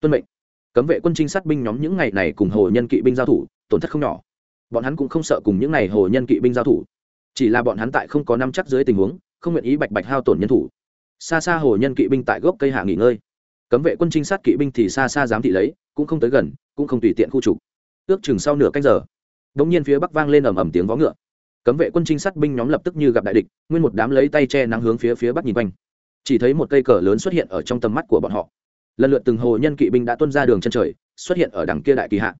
Tuân mệnh cấm vệ quân trinh sát binh nhóm những ngày này cùng hồ nhân kỵ binh giao thủ, tổn thất không nhỏ. Bọn hắn cũng không sợ cùng những ngày hồ nhân kỵ binh giao thủ. Chỉ là bọn hắn tại không có năm chắc dưới tình huống, không nguyện ý bạch bạch hao tổn nhân thủ. Xa xa hồ nhân kỵ binh tại gốc cây hạ nghỉ ngơi. Cấm vệ quân trinh sát kỵ binh thì xa xa dám thị lấy, cũng không tới gần, cũng không tùy tiện khu trục. Ước chừng sau nửa canh giờ, đống nhiên phía bắc vang lên ầm ầm tiếng vó ngựa. Cấm vệ quân trinh sát binh nhóm lập tức như gặp đại địch, nguyên một đám lấy tay che nắng hướng phía phía bắc nhìn quanh. Chỉ thấy một cây cờ lớn xuất hiện ở trong tầm mắt của bọn họ lần lượt từng hồ nhân kỵ binh đã tuân ra đường chân trời, xuất hiện ở đằng kia đại kỳ hạ.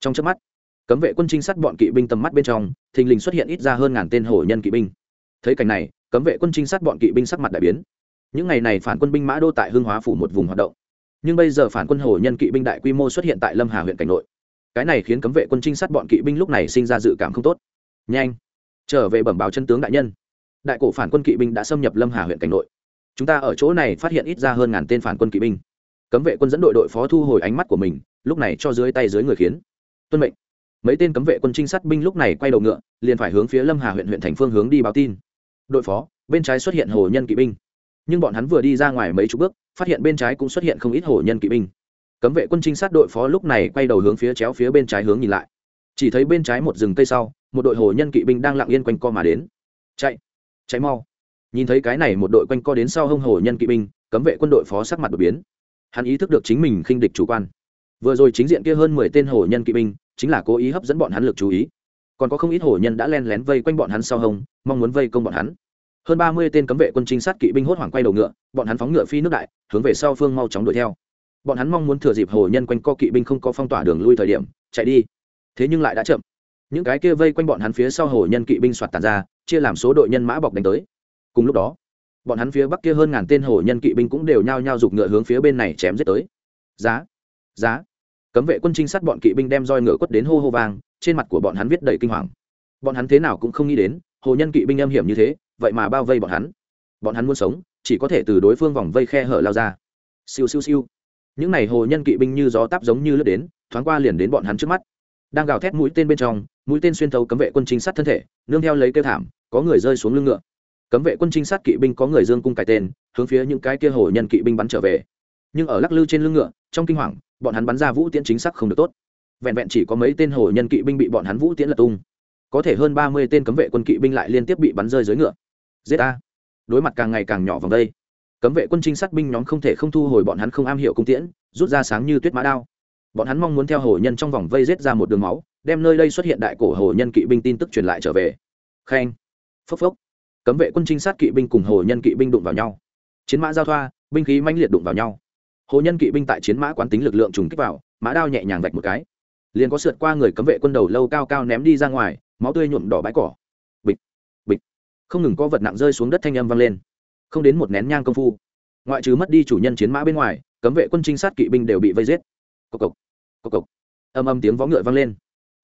Trong chớp mắt, cấm vệ quân trinh sát bọn kỵ binh tầm mắt bên trong, thình lình xuất hiện ít ra hơn ngàn tên hồ nhân kỵ binh. Thấy cảnh này, cấm vệ quân trinh sát bọn kỵ binh sắc mặt đại biến. Những ngày này phản quân binh mã đô tại hương hóa phủ một vùng hoạt động. Nhưng bây giờ phản quân hồ nhân kỵ binh đại quy mô xuất hiện tại lâm hà huyện cảnh nội. Cái này khiến cấm vệ quân trinh sát bọn kỵ binh lúc này sinh ra dự cảm không tốt. Nhanh, trở về bẩm báo chân tướng đại nhân. Đại cổ phản quân kỵ binh đã xâm nhập lâm hà huyện cảnh nội. Chúng ta ở chỗ này phát hiện ít ra hơn ngàn tên phản quân kỵ binh cấm vệ quân dẫn đội đội phó thu hồi ánh mắt của mình, lúc này cho dưới tay dưới người khiến. Tuân mệnh. Mấy tên cấm vệ quân trinh sát binh lúc này quay đầu ngựa, liền phải hướng phía lâm hà huyện huyện thành phương hướng đi báo tin. Đội phó, bên trái xuất hiện hồ nhân kỵ binh. Nhưng bọn hắn vừa đi ra ngoài mấy chục bước, phát hiện bên trái cũng xuất hiện không ít hồ nhân kỵ binh. Cấm vệ quân trinh sát đội phó lúc này quay đầu hướng phía chéo phía bên trái hướng nhìn lại. Chỉ thấy bên trái một rừng cây sau, một đội hồ nhân kỵ binh đang lặng yên quanh co mà đến. Chạy chạy mau. Nhìn thấy cái này một đội quanh co đến sau hông hồ nhân kỵ binh, cấm vệ quân đội phó sắc mặt đột biến hắn ý thức được chính mình khinh địch chủ quan. Vừa rồi chính diện kia hơn mười tên hổ nhân kỵ binh, chính là cố ý hấp dẫn bọn hắn lực chú ý. Còn có không ít hổ nhân đã len lén vây quanh bọn hắn sau hông, mong muốn vây công bọn hắn. Hơn ba mươi tên cấm vệ quân trinh sát kỵ binh hốt hoảng quay đầu ngựa, bọn hắn phóng ngựa phi nước đại, hướng về sau phương mau chóng đuổi theo. Bọn hắn mong muốn thừa dịp hổ nhân quanh co kỵ binh không có phong tỏa đường lui thời điểm, chạy đi. Thế nhưng lại đã chậm. Những cái kia vây quanh bọn hắn phía sau hổ nhân kỵ binh soạt tàn ra, chia làm số đội nhân mã bọc đánh tới. Cùng lúc đó bọn hắn phía bắc kia hơn ngàn tên hồ nhân kỵ binh cũng đều nhao nhao giục ngựa hướng phía bên này chém giết tới. Giá giá. Cấm vệ quân trinh sát bọn kỵ binh đem roi ngựa quất đến hô hô vang, trên mặt của bọn hắn viết đầy kinh hoàng. Bọn hắn thế nào cũng không nghĩ đến, hồ nhân kỵ binh âm hiểm như thế, vậy mà bao vây bọn hắn. Bọn hắn muốn sống, chỉ có thể từ đối phương vòng vây khe hở lao ra. Siêu siêu siêu. Những n à y hồ nhân kỵ binh như gió táp giống như lướt đến, thoáng qua liền đến bọn hắn trước mắt. Đang gào thét mũi tên bên trong, mũi tên xuyên thấu cấm vệ quân trinh sát thân thể, nương theo lấy kêu thảm, có người rơi xuống lưng ngựa cấm vệ quân trinh sát kỵ binh có người dương cung cài tên, hướng phía những cái kia hồ nhân kỵ binh bắn trở về. Nhưng ở lắc lư trên lưng ngựa, trong kinh hoàng, bọn hắn bắn ra vũ tiễn chính xác không được tốt. Vẹn vẹn chỉ có mấy tên hồ nhân kỵ binh bị bọn hắn vũ tiễn lật tung. Có thể hơn ba mươi tên cấm vệ quân kỵ binh lại liên tiếp bị bắn rơi dưới ngựa. Giết a đối mặt càng ngày càng nhỏ vòng đây, cấm vệ quân trinh sát binh nhóm không thể không thu hồi bọn hắn không am hiểu cung tiễn, rút ra sáng như tuyết mã đao. Bọn hắn mong muốn theo hồ nhân trong vòng vây giết ra một đường máu, đem nơi đây xuất hiện đại cổ hồ nhân kỵ binh tin tức truyền lại trở về. Khen. Phốc phốc cấm vệ quân trinh sát kỵ binh cùng hồ nhân kỵ binh đụng vào nhau. Chiến mã giao thoa, binh khí mãnh liệt đụng vào nhau. Hồ nhân kỵ binh tại chiến mã quán tính lực lượng trùng kích vào, mã đao nhẹ nhàng vạch một cái. Liền có sượt qua người cấm vệ quân đầu lâu cao cao ném đi ra ngoài, máu tươi nhuộm đỏ bãi cỏ. Bịch bịch. Không ngừng có vật nặng rơi xuống đất thanh âm vang lên. Không đến một nén nhang công phu, ngoại trừ mất đi chủ nhân chiến mã bên ngoài, cấm vệ quân trinh sát kỵ binh đều bị vây giết. Cộc cộc cộc cộc. Âm âm tiếng vó ngựa vang lên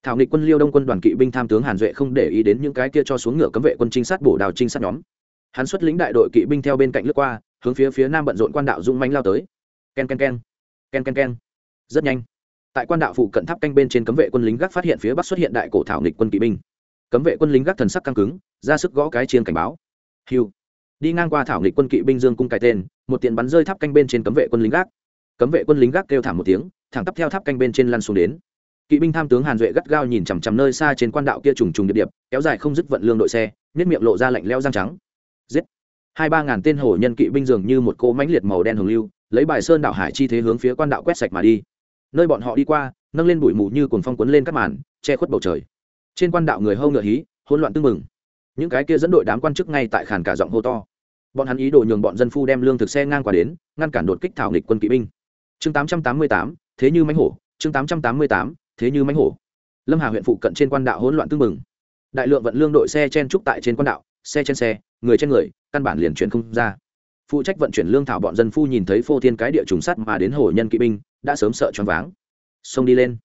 thảo nghịch quân liêu đông quân đoàn kỵ binh tham tướng hàn duệ không để ý đến những cái kia cho xuống ngựa cấm vệ quân trinh sát bổ đào trinh sát nhóm. Hắn xuất lĩnh đại đội kỵ binh theo bên cạnh lướt qua, hướng phía phía nam bận rộn quan đạo dung manh lao tới. Ken ken ken. Ken ken ken. Rất nhanh. Tại quan đạo phụ cận tháp canh bên trên cấm vệ quân lính gác phát hiện phía bắc xuất hiện đại cổ thảo nghịch quân kỵ binh. Cấm vệ quân lính gác thần sắc căng cứng, ra sức gõ cái chiên cảnh báo. Hiu đi ngang qua thảo nghịch quân kỵ binh dương cung cái tên, một tiện bắn rơi tháp canh bên trên cấm vệ quân lính gác. Cấm vệ quân lính gác kêu thảm một tiếng, thẳng tắp theo tháp canh bên trên lăn xuống đến kỵ binh tham tướng hàn duệ gắt gao nhìn chằm chằm nơi xa trên quan đạo kia trùng trùng điệp điệp kéo dài không dứt vận lương đội xe nếp miệng lộ ra lạnh leo răng trắng. Giết! Hai ba ngàn tên hổ nhân kỵ binh dường như một cỗ mánh liệt màu đen hồng lưu lấy bài sơn đảo hải chi thế hướng phía quan đạo quét sạch mà đi. Nơi bọn họ đi qua nâng lên bụi mù như cồn phong quấn lên các màn che khuất bầu trời. Trên quan đạo người hâu ngựa hí hỗn loạn tưng mừng những cái kia dẫn đội đám quan chức ngay tại khàn cả giọng hô to. Bọn hắn ý đồ nhường bọn dân phu đem lương thực xe ngang qua đến ngăn cản đột kích thảo nghịch quân kỵ binh. Chương 888, thế như mánh hổ chương 888, thế như mánh hổ. Lâm hà huyện phụ cận trên quan đạo hỗn loạn tưng mừng đại lượng vận lương đội xe chen trúc tại trên quan đạo, xe trên xe, người trên người, căn bản liền chuyển không ra. Phụ trách vận chuyển lương thảo bọn dân phu nhìn thấy phô thiên cái địa trùng sắt mà đến hồ nhân kỵ binh, đã sớm sợ choáng váng. Xông đi lên.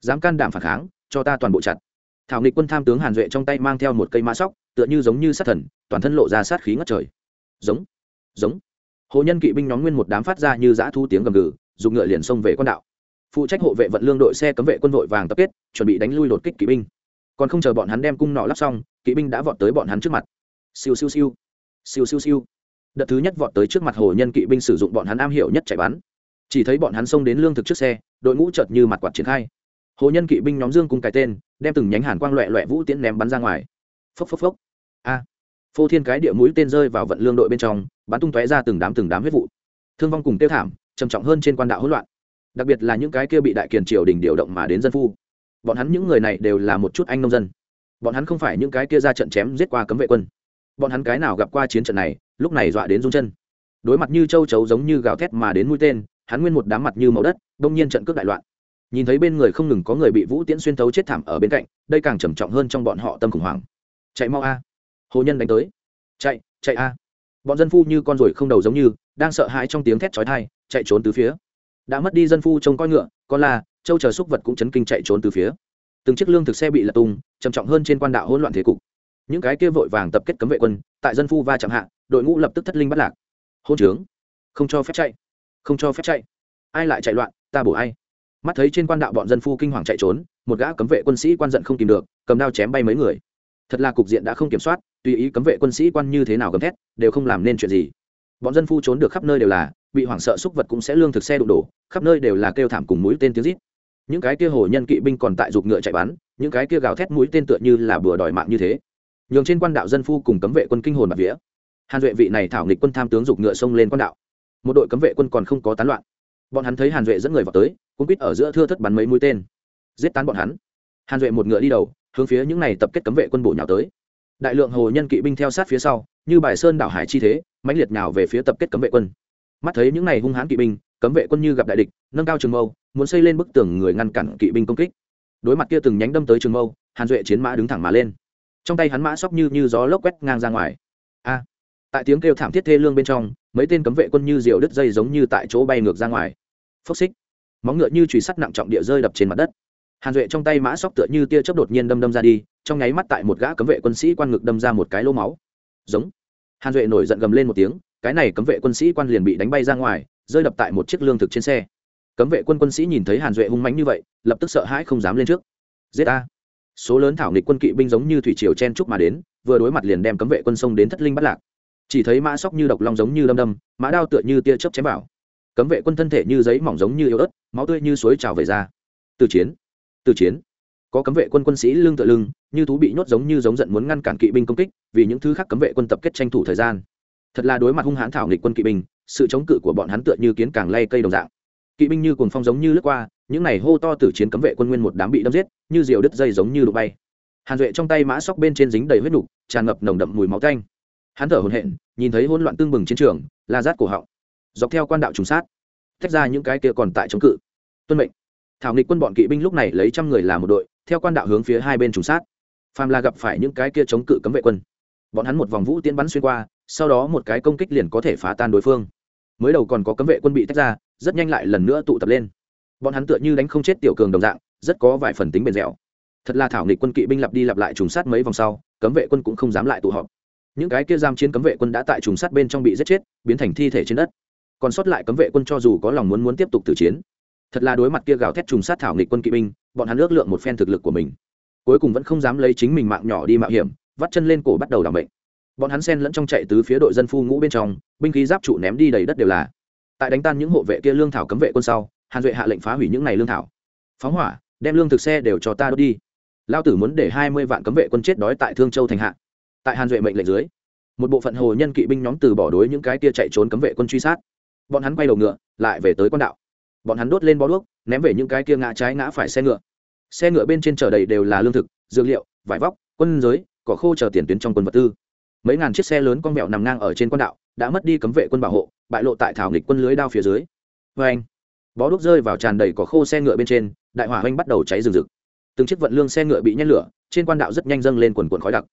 Dám can đảm phản kháng, cho ta toàn bộ chặt. Thảo nghịch quân tham tướng hàn duệ trong tay mang theo một cây mã sóc, tựa như giống như sát thần, toàn thân lộ ra sát khí ngất trời. Giống giống. Hồ nhân kỵ binh nhóm nguyên một đám phát ra như dã thu tiếng gầm gừ, dùng ngựa liền xông về con đạo phụ trách hộ vệ vận lương đội xe cấm vệ quân đội vàng tập kết, chuẩn bị đánh lui đột kích kỵ binh. Còn không chờ bọn hắn đem cung nọ lắp xong, kỵ binh đã vọt tới bọn hắn trước mặt. Siêu siêu siêu. Siêu siêu siêu. Đợt thứ nhất vọt tới trước mặt hồ nhân kỵ binh sử dụng bọn hắn am hiểu nhất chạy bắn. Chỉ thấy bọn hắn xông đến lương thực trước xe, đội ngũ chợt như mặt quạt triển khai. Hồ nhân kỵ binh nhóm dương cung cái tên, đem từng nhánh hàn quang loẹ loẹ vũ tiễn ném bắn ra ngoài. Phốc phốc phốc. A. Phô thiên cái địa mũi tên rơi vào vận lương đội bên trong, bắn tung tóe ra từng đám từng đám huyết vụ. Thương vong cùng tiêu thảm, trầm trọng hơn trên quan đạo hỗn loạn đặc biệt là những cái kia bị đại kiền triều đình điều động mà đến dân phu. Bọn hắn những người này đều là một chút anh nông dân. Bọn hắn không phải những cái kia ra trận chém giết qua cấm vệ quân. Bọn hắn cái nào gặp qua chiến trận này lúc này dọa đến rung chân. Đối mặt như châu chấu giống như gào thét mà đến mũi tên hắn nguyên một đám mặt như màu đất đông nhiên trận cướp đại loạn. Nhìn thấy bên người không ngừng có người bị vũ tiễn xuyên thấu chết thảm ở bên cạnh đây càng trầm trọng hơn trong bọn họ tâm khủng hoảng. Chạy mau a. Hồ nhân đánh tới. Chạy chạy a. Bọn dân phu như con ruồi không đầu giống như đang sợ hãi trong tiếng thét chói tai, chạy trốn từ phía đã mất đi dân phu trông coi ngựa, con la châu chờ xúc vật cũng chấn kinh chạy trốn từ phía. Từng chiếc lương thực xe bị lật tung, trầm trọng hơn trên quan đạo hỗn loạn thế cục. Những cái kia vội vàng tập kết cấm vệ quân, tại dân phu va chạm hạ, đội ngũ lập tức thất linh bắt lạc. Hôn trướng. Không cho phép chạy. Không cho phép chạy. Ai lại chạy loạn, ta bổ ai. Mắt thấy trên quan đạo bọn dân phu kinh hoàng chạy trốn, một gã cấm vệ quân sĩ quan giận không tìm được, cầm đao chém bay mấy người. Thật là cục diện đã không kiểm soát, tùy ý cấm vệ quân sĩ quan như thế nào gầm thét, đều không làm nên chuyện gì bọn dân phu trốn được khắp nơi đều là, bị hoảng sợ xúc vật cũng sẽ lương thực xe đụng đổ, khắp nơi đều là kêu thảm cùng mũi tên tiếng rít. Những cái kia hồ nhân kỵ binh còn tại giục ngựa chạy bắn, những cái kia gào thét mũi tên tựa như là bừa đòi mạng như thế. Nhường trên quan đạo dân phu cùng cấm vệ quân kinh hồn bạc vía. Hàn duệ vị này thảo nghịch quân tham tướng giục ngựa xông lên quan đạo. Một đội cấm vệ quân còn không có tán loạn. Bọn hắn thấy hàn duệ dẫn người vào tới cũng quýt ở giữa thưa thất bắn mấy mũi tên. Giết tán bọn hắn. Hàn duệ một ngựa đi đầu, hướng phía những này tập kết cấm vệ quân bổ nhào tới. Đại lượng hồ nhân kỵ binh theo sát phía sau, như bài sơn đảo hải chi thế mãnh liệt nhào về phía tập kết cấm vệ quân. Mắt thấy những này hung hãn kỵ binh, cấm vệ quân như gặp đại địch, nâng cao trường mâu, muốn xây lên bức tường người ngăn cản kỵ binh công kích. Đối mặt kia từng nhánh đâm tới trường mâu, hàn duệ chiến mã đứng thẳng mà lên. Trong tay hắn mã sóc như như gió lốc quét ngang ra ngoài. A! Tại tiếng kêu thảm thiết thê lương bên trong, mấy tên cấm vệ quân như diều đứt dây giống như tại chỗ bay ngược ra ngoài. Phốc xích! Móng ngựa như chùy sắt nặng trọng địa rơi đập trên mặt đất. Hàn duệ trong tay mã sóc tựa như tia chớp đột nhiên đâm đâm ra đi, trong nháy mắt tại một gã cấm vệ quân sĩ quan ngực đâm ra một cái lỗ máu. Giống! Hàn duệ nổi giận gầm lên một tiếng, cái này cấm vệ quân sĩ quan liền bị đánh bay ra ngoài, rơi đập tại một chiếc lương thực trên xe. Cấm vệ quân quân sĩ nhìn thấy hàn duệ hung mánh như vậy, lập tức sợ hãi không dám lên trước. Giết a số lớn thảo nghịch quân kỵ binh giống như thủy triều chen trúc mà đến, vừa đối mặt liền đem cấm vệ quân sông đến thất linh bắt lạc. Chỉ thấy mã sóc như độc long giống như đâm đâm, mã đao tựa như tia chớp chém vào. Cấm vệ quân thân thể như giấy mỏng giống như yếu ớt, máu tươi như suối trào về ra. Từ chiến. Từ chiến có cấm vệ quân quân sĩ lưng tựa lưng, như thú bị nhốt giống như giống giận muốn ngăn cản kỵ binh công kích, vì những thứ khác cấm vệ quân tập kết tranh thủ thời gian. Thật là đối mặt hung hãn thảo nghịch quân kỵ binh, sự chống cự của bọn hắn tựa như kiến càng lay cây đồng dạng. Kỵ binh như cuồng phong giống như lướt qua, những này hô to từ chiến cấm vệ quân nguyên một đám bị đâm giết, như diều đứt dây giống như đụng bay. Hàn duệ trong tay mã sóc bên trên dính đầy huyết nục, tràn ngập nồng đậm mùi máu tanh. Hắn thở hồn hện nhìn thấy hỗn loạn tương bừng chiến trường, la rát cổ họng. Dọc theo quan đạo trùng sát tách ra những cái kia còn tại chống cự. Tuân mệnh. Thảo nghịch quân bọn kỵ binh lúc này lấy trăm người làm một đội theo quan đạo hướng phía hai bên trùng sát. Phàm là gặp phải những cái kia chống cự cấm vệ quân, bọn hắn một vòng vũ tiến bắn xuyên qua, sau đó một cái công kích liền có thể phá tan đối phương. Mới đầu còn có cấm vệ quân bị tách ra, rất nhanh lại lần nữa tụ tập lên. Bọn hắn tựa như đánh không chết tiểu cường đồng dạng, rất có vài phần tính bền dẻo. Thật là thảo nghịch quân kỵ binh lặp đi lặp lại trùng sát mấy vòng sau, cấm vệ quân cũng không dám lại tụ họp. Những cái kia giam chiến cấm vệ quân đã tại trùng sát bên trong bị giết chết, biến thành thi thể trên đất. Còn sót lại cấm vệ quân cho dù có lòng muốn muốn tiếp tục tử chiến thật là đối mặt kia gào thét trùng sát thảo nghịch quân kỵ binh, bọn hắn ước lượng một phen thực lực của mình. Cuối cùng vẫn không dám lấy chính mình mạng nhỏ đi mạo hiểm, vắt chân lên cổ bắt đầu đảm bệnh bọn hắn sen lẫn trong chạy tứ phía đội dân phu ngũ bên trong, binh khí giáp trụ ném đi đầy đất đều là. Tại đánh tan những hộ vệ kia lương thảo cấm vệ quân sau, hàn duệ hạ lệnh phá hủy những này lương thảo. Phóng hỏa, đem lương thực xe đều cho ta đốt đi. Lao tử muốn để hai mươi vạn cấm vệ quân chết đói tại thương châu thành hạ. Tại hàn duệ mệnh lệnh dưới, một bộ phận hồ nhân kỵ binh nhóm từ bỏ đối những cái kia chạy trốn cấm vệ quân truy sát. Bọn hắn quay đầu ngựa, lại về tới quan đạo bọn hắn đốt lên bó đuốc, ném về những cái kia ngã trái ngã phải xe ngựa. Xe ngựa bên trên chở đầy đều là lương thực, dược liệu, vải vóc, quân giới, cỏ khô chờ tiền tuyến trong quân vật tư. Mấy ngàn chiếc xe lớn con mẹo nằm ngang ở trên quan đạo, đã mất đi cấm vệ quân bảo hộ, bại lộ tại thảo nghịch quân lưới đao phía dưới. Vê anh, bó đuốc rơi vào tràn đầy cỏ khô xe ngựa bên trên, đại hỏa oanh bắt đầu cháy rừng rực. Từng chiếc vận lương xe ngựa bị nhét lửa, trên quan đạo rất nhanh dâng lên quần quần khói đặc.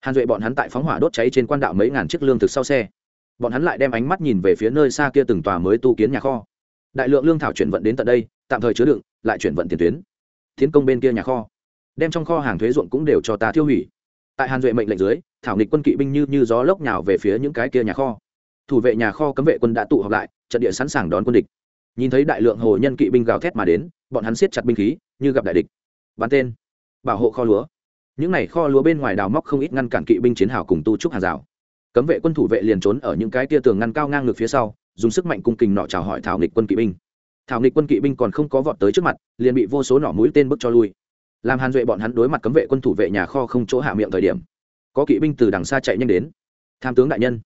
Hàn duệ bọn hắn tại phóng hỏa đốt cháy trên quan đạo mấy ngàn chiếc lương thực sau xe. Bọn hắn lại đem ánh mắt nhìn về phía nơi xa kia từng tòa mới tu kiến nhà kho đại lượng lương thảo chuyển vận đến tận đây, tạm thời chứa đựng, lại chuyển vận tiền tuyến. Tiến công bên kia nhà kho, đem trong kho hàng thuế ruộng cũng đều cho ta tiêu hủy. Tại hàn duệ mệnh lệnh dưới, thảo nghịch quân kỵ binh như như gió lốc nhào về phía những cái kia nhà kho. Thủ vệ nhà kho cấm vệ quân đã tụ họp lại, trận địa sẵn sàng đón quân địch. Nhìn thấy đại lượng hồ nhân kỵ binh gào thét mà đến, bọn hắn siết chặt binh khí, như gặp đại địch. Bắn tên. Bảo hộ kho lúa. Những n à y kho lúa bên ngoài đào móc không ít ngăn cản kỵ binh chiến hào cùng tu trúc hàng rào cấm vệ quân thủ vệ liền trốn ở những cái tia tường ngăn cao ngang ngược phía sau, dùng sức mạnh cung kình nọ chào hỏi thảo nghịch quân kỵ binh. Thảo nghịch quân kỵ binh còn không có vọt tới trước mặt, liền bị vô số nỏ mũi tên bức cho lui. Làm hàn duệ bọn hắn đối mặt cấm vệ quân thủ vệ nhà kho không chỗ hạ miệng thời điểm, có kỵ binh từ đằng xa chạy nhanh đến. Tham tướng đại nhân,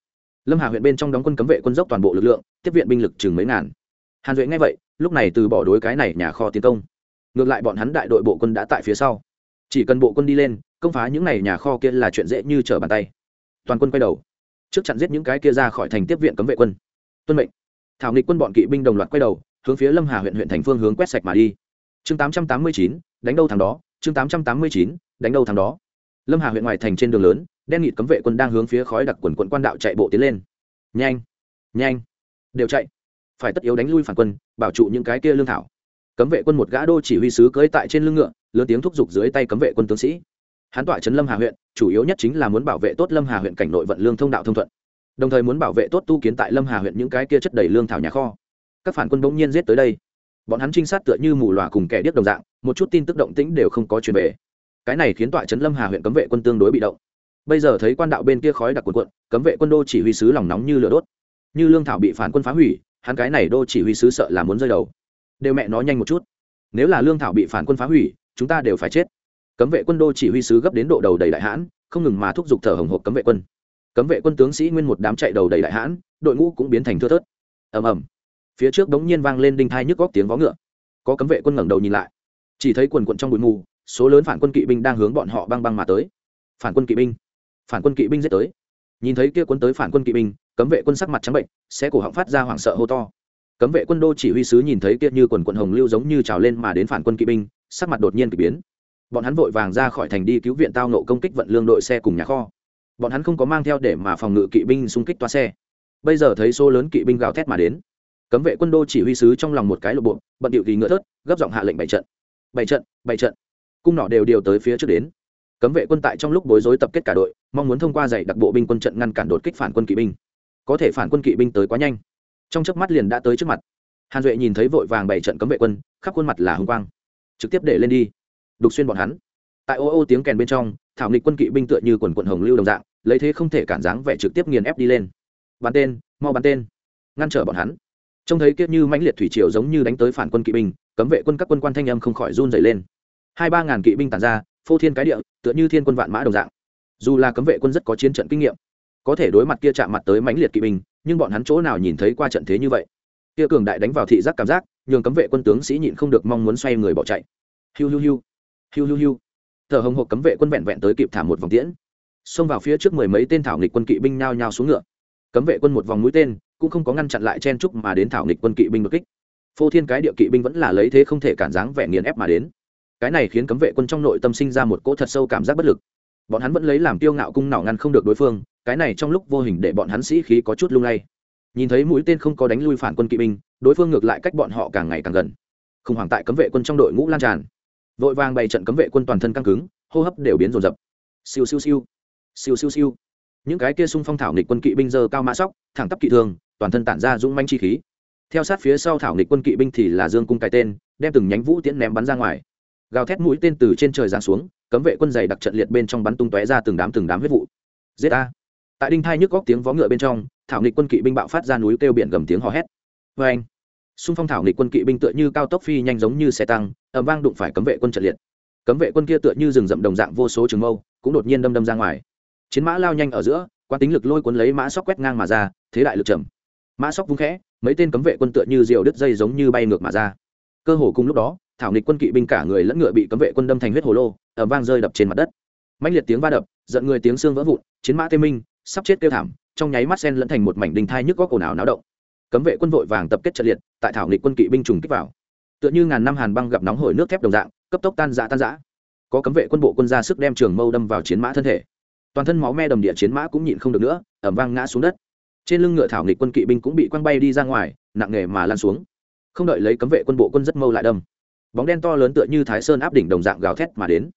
lâm hà huyện bên trong đóng quân cấm vệ quân dốc toàn bộ lực lượng, tiếp viện binh lực chừng mấy ngàn. Hàn duệ nghe vậy, lúc này từ bỏ đối cái này nhà kho tiến công. Ngược lại bọn hắn đại đội bộ quân đã tại phía sau. Chỉ cần bộ quân đi lên, công phá những n à y nhà kho kia là chuyện dễ như trở bàn tay. Toàn quân quay đầu trước chặn giết những cái kia ra khỏi thành tiếp viện cấm vệ quân. Tuân mệnh. Thảo nghịch quân bọn kỵ binh đồng loạt quay đầu, hướng phía lâm hà huyện huyện thành phương hướng quét sạch mà đi. Chương tám trăm tám mươi chín, đánh đâu thằng đó. Chương tám trăm tám mươi chín, đánh đâu thằng đó. Lâm hà huyện ngoài thành trên đường lớn, đen nghịt cấm vệ quân đang hướng phía khói đặc quần quận quan đạo chạy bộ tiến lên. Nhanh nhanh, đều chạy. Phải tất yếu đánh lui phản quân, bảo trụ những cái kia lương thảo. Cấm vệ quân một gã đô chỉ huy sứ cưỡi tại trên lưng ngựa, lớn tiếng thúc giục dưới tay cấm vệ quân tướng sĩ hán tọa trấn lâm hà huyện, chủ yếu nhất chính là muốn bảo vệ tốt lâm hà huyện cảnh nội vận lương thông đạo thông thuận. Đồng thời muốn bảo vệ tốt tu kiến tại lâm hà huyện những cái kia chất đầy lương thảo nhà kho. Các phản quân bỗng nhiên giết tới đây. Bọn hắn trinh sát tựa như mù loà cùng kẻ điếc đồng dạng, một chút tin tức động tĩnh đều không có truyền về. Cái này khiến tọa trấn lâm hà huyện cấm vệ quân tương đối bị động. Bây giờ thấy quan đạo bên kia khói đặc quần quận cấm vệ quân đô chỉ huy sứ lòng nóng như lửa đốt. Như lương thảo bị phản quân phá hủy, hắn cái này đô chỉ huy sứ sợ là muốn rơi đầu. Đều mẹ nói nhanh một chút. Nếu là lương thảo bị phản quân phá hủy, chúng ta đều phải chết cấm vệ quân đô chỉ huy sứ gấp đến độ đầu đầy đại hãn, không ngừng mà thúc giục thở hồng hộc cấm vệ quân. Cấm vệ quân tướng sĩ nguyên một đám chạy đầu đầy đại hãn, đội ngũ cũng biến thành thưa thớt. Ầm ầm. Phía trước đống nhiên vang lên đinh thai nhức góc tiếng vó ngựa. Có cấm vệ quân ngẩng đầu nhìn lại. Chỉ thấy quần quận trong bụi mù, số lớn phản quân kỵ binh đang hướng bọn họ băng băng mà tới. Phản quân kỵ binh. Phản quân kỵ binh giết tới. Nhìn thấy kia quân tới phản quân kỵ binh, cấm vệ quân sắc mặt trắng bệnh, sẽ cổ họng phát ra hoảng sợ hô to. Cấm vệ quân đô chỉ huy sứ nhìn thấy kia như quần quận hồng lưu giống như trào lên mà đến phản quân kỵ binh, sắc mặt đột nhiên k ỳ biến bọn hắn vội vàng ra khỏi thành đi cứu viện tao nộ công kích vận lương đội xe cùng nhà kho. Bọn hắn không có mang theo để mà phòng ngự kỵ binh xung kích toa xe. Bây giờ thấy số lớn kỵ binh gào thét mà đến. Cấm vệ quân đô chỉ huy sứ trong lòng một cái lộ bộ bận điệu kỳ ngựa thớt, gấp giọng hạ lệnh bảy trận. Bảy trận bảy trận. Cung nỏ đều điều tới phía trước đến. Cấm vệ quân tại trong lúc bối rối tập kết cả đội, mong muốn thông qua dạy đặc bộ binh quân trận ngăn cản đột kích phản quân kỵ binh. Có thể phản quân kỵ binh tới quá nhanh. Trong chớp mắt liền đã tới trước mặt. Hàn duệ nhìn thấy vội vàng bảy trận cấm vệ quân, khắp khuôn mặt là hồng quang. Trực tiếp để lên đi đục xuyên bọn hắn. Tại ô ô tiếng kèn bên trong, thảo nghịch quân kỵ binh tựa như quần quận hồng lưu đồng dạng, lấy thế không thể cản dáng vẻ trực tiếp nghiền ép đi lên. Bắn tên, mau bắn tên. Ngăn trở bọn hắn. Trông thấy kiếp như mãnh liệt thủy triều giống như đánh tới phản quân kỵ binh, cấm vệ quân các quân quan thanh âm không khỏi run dày lên. Hai ba ngàn kỵ binh tàn ra, phô thiên cái địa, tựa như thiên quân vạn mã đồng dạng. Dù là cấm vệ quân rất có chiến trận kinh nghiệm, có thể đối mặt kia chạm mặt tới mãnh liệt kỵ binh, nhưng bọn hắn chỗ nào nhìn thấy qua trận thế như vậy? Kia cường đại đánh vào thị giác cảm giác, nhường cấm vệ quân tướng sĩ nhịn không được mong muốn xoay người bỏ chạy. Hiu hiu hiu hiu hiu hiu. Thở hồng hộc cấm vệ quân vẹn vẹn tới kịp thả một vòng tiễn. Xông vào phía trước mười mấy tên thảo nghịch quân kỵ binh nhao nhao xuống ngựa. Cấm vệ quân một vòng mũi tên, cũng không có ngăn chặn lại chen trúc mà đến thảo nghịch quân kỵ binh đột kích. Phô thiên cái địa kỵ binh vẫn là lấy thế không thể cản dáng vẻ nghiền ép mà đến. Cái này khiến cấm vệ quân trong nội tâm sinh ra một cỗ thật sâu cảm giác bất lực. Bọn hắn vẫn lấy làm tiêu ngạo cung nào ngăn không được đối phương, cái này trong lúc vô hình để bọn hắn sĩ khí có chút lung lay. Nhìn thấy mũi tên không có đánh lui phản quân kỵ binh, đối phương ngược lại cách bọn họ càng ngày càng gần. Khủng hoảng tại cấm vệ quân trong đội ngũ lan tràn vội vàng bày trận cấm vệ quân toàn thân căng cứng, hô hấp đều biến rồn rập siêu siêu siêu siêu siêu siêu. Những cái kia sung phong thảo nghịch quân kỵ binh giờ cao mã sóc, thẳng tắp kỵ thường, toàn thân tản ra dũng manh chi khí. Theo sát phía sau thảo nghịch quân kỵ binh thì là dương cung cái tên, đem từng nhánh vũ tiễn ném bắn ra ngoài. Gào thét mũi tên từ trên trời giáng xuống, cấm vệ quân dày đặc trận liệt bên trong bắn tung tóe ra từng đám từng đám huyết vụ. Giết a tại đinh thai nhức góc tiếng vó ngựa bên trong, thảo nghịch quân kỵ binh bạo phát ra núi kêu biển gầm tiếng hò hét. Vê anh xung phong thảo nghịch quân kỵ binh tựa như cao tốc phi nhanh giống như xe tăng ẩm vang đụng phải cấm vệ quân trận liệt. Cấm vệ quân kia tựa như rừng rậm đồng dạng vô số trường mâu, cũng đột nhiên đâm đâm ra ngoài. Chiến mã lao nhanh ở giữa qua tính lực lôi cuốn lấy mã sóc quét ngang mà ra, thế đại lực trầm. Mã sóc vung khẽ, mấy tên cấm vệ quân tựa như diều đứt dây giống như bay ngược mà ra. Cơ hồ cùng lúc đó, thảo nghịch quân kỵ binh cả người lẫn ngựa bị cấm vệ quân đâm thành huyết hồ lô ở vang rơi đập trên mặt đất. Mạnh liệt tiếng va đập, giận người tiếng xương vỡ vụn, chiến mã tê minh, sắp chết kêu thảm, trong nháy mắt sen lẫn thành một mảnh đình thai nhức góc ồn ào náo động cấm vệ quân vội vàng tập kết trận liệt, tại thảo nghịch quân kỵ binh trùng kích vào. Tựa như ngàn năm hàn băng gặp nóng hổi nước thép đồng dạng, cấp tốc tan giã tan giã có cấm vệ quân bộ quân ra sức đem trường mâu đâm vào chiến mã thân thể. Toàn thân máu me đầm địa chiến mã cũng nhịn không được nữa ẩm vang ngã xuống đất. Trên lưng ngựa thảo nghịch quân kỵ binh cũng bị quăng bay đi ra ngoài, nặng nề mà lan xuống. Không đợi lấy cấm vệ quân bộ quân rất mâu lại đâm. Bóng đen to lớn tựa như thái sơn áp đỉnh đồng dạng gào thét mà đến.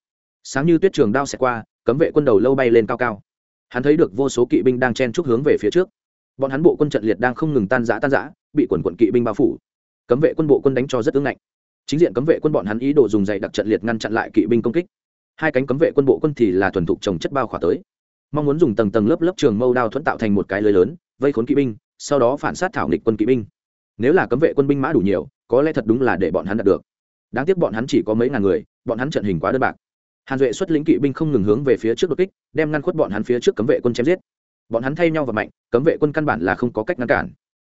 Sáng như tuyết trường đao xẹt qua, cấm vệ quân đầu lâu bay lên cao cao. Hắn thấy được vô số kỵ binh đang chen chúc hướng về phía trước bọn hắn bộ quân trận liệt đang không ngừng tan giã tan giã bị quần quận kỵ binh bao phủ. Cấm vệ quân bộ quân đánh cho rất ứng ngạnh. Chính diện cấm vệ quân bọn hắn ý đồ dùng dày đặc trận liệt ngăn chặn lại kỵ binh công kích. Hai cánh cấm vệ quân bộ quân thì là thuần thục trồng chất bao khỏa tới. Mong muốn dùng tầng tầng lớp lớp trường mâu đao thuẫn tạo thành một cái lưới lớn, vây khốn kỵ binh, sau đó phản sát thảo nghịch quân kỵ binh. Nếu là cấm vệ quân binh mã đủ nhiều, có lẽ thật đúng là để bọn hắn đạt được. Đáng tiếc bọn hắn chỉ có mấy ngàn người, bọn hắn trận hình quá đơn bạc. Hàn duệ xuất lĩnh kỵ binh không ngừng hướng về phía trước đột kích, đem ngăn khuất bọn hắn phía trước cấm vệ quân chém giết bọn hắn thay nhau và mạnh, cấm vệ quân căn bản là không có cách ngăn cản.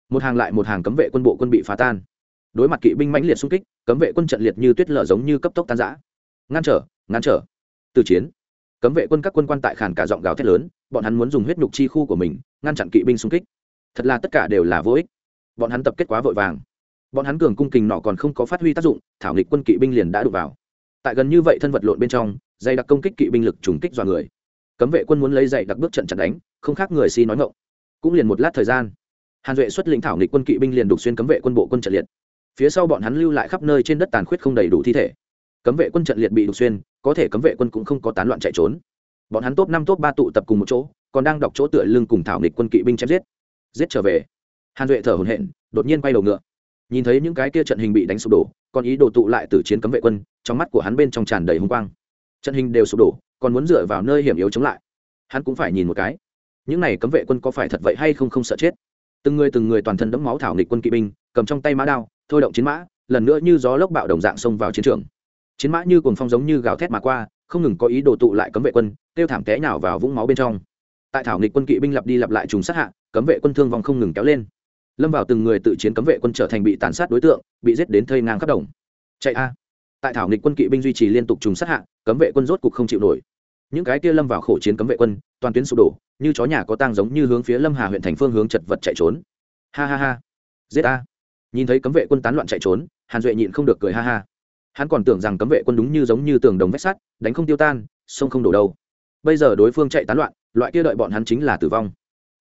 Một hàng lại một hàng cấm vệ quân bộ quân bị phá tan. Đối mặt kỵ binh mãnh liệt xung kích, cấm vệ quân trận liệt như tuyết lở giống như cấp tốc tan giã ngăn trở ngăn trở. Từ chiến, cấm vệ quân các quân quan tại khàn cả giọng gào thét lớn, bọn hắn muốn dùng huyết nhục chi khu của mình, ngăn chặn kỵ binh xung kích. Thật là tất cả đều là vô ích. Bọn hắn tập kết quá vội vàng. Bọn hắn cường cung kình nọ còn không có phát huy tác dụng, thảo nghịch quân kỵ binh liền đã đụt vào. Tại gần như vậy thân vật lộn bên trong, dày đặc công kích kỵ binh lực trùng kích dọa người cấm vệ quân muốn lấy dậy đặc bước trận chặn đánh, không khác người si nói ngộng cũng liền một lát thời gian, hàn duệ xuất lĩnh thảo nghịch quân kỵ binh liền đục xuyên cấm vệ quân bộ quân trận liệt. Phía sau bọn hắn lưu lại khắp nơi trên đất tàn khuyết không đầy đủ thi thể. Cấm vệ quân trận liệt bị đục xuyên, có thể cấm vệ quân cũng không có tán loạn chạy trốn. Bọn hắn top năm, top ba tụ tập cùng một chỗ, còn đang đọc chỗ tựa lưng cùng thảo nghịch quân kỵ binh chém giết. Giết trở về, hàn duệ thở hổn hển, đột nhiên quay đầu ngựa. Nhìn thấy những cái kia trận hình bị đánh sụp đổ, còn ý đồ tụ lại từ chiến cấm vệ quân, trong mắt của hắn bên trong tràn đầy hung quang. Trận hình đều sụp đổ còn muốn dựa vào nơi hiểm yếu chống lại. Hắn cũng phải nhìn một cái. Những này cấm vệ quân có phải thật vậy hay không không sợ chết. Từng người từng người toàn thân đẫm máu thảo nghịch quân kỵ binh, cầm trong tay mã đao, thôi động chiến mã, lần nữa như gió lốc bạo đồng dạng xông vào chiến trường. Chiến mã như cồn phong giống như gào thét mà qua, không ngừng có ý đồ tụ lại cấm vệ quân tiêu thảm té nào vào vũng máu bên trong. Tại thảo nghịch quân kỵ binh lặp đi lặp lại trùng sát hạ, cấm vệ quân thương vong không ngừng kéo lên. Lâm vào từng người tự chiến cấm vệ quân trở thành bị tàn sát đối tượng, bị giết đến thây ngang khắp đồng. Chạy a! Tại thảo nghịch quân kỵ binh duy trì liên tục trùng sát hạ, cấm vệ quân rốt cục không chịu nổi. Những cái kia lâm vào khổ chiến cấm vệ quân, toàn tuyến sụp đổ, như chó nhà có tang giống như hướng phía lâm hà huyện thành phương hướng chật vật chạy trốn. Ha ha ha. Giết a nhìn thấy cấm vệ quân tán loạn chạy trốn, hàn duệ nhịn không được cười ha ha. Hắn còn tưởng rằng cấm vệ quân đúng như giống như tường đồng vách sắt, đánh không tiêu tan, sông không đổ đâu. Bây giờ đối phương chạy tán loạn, loại kia đợi bọn hắn chính là tử vong.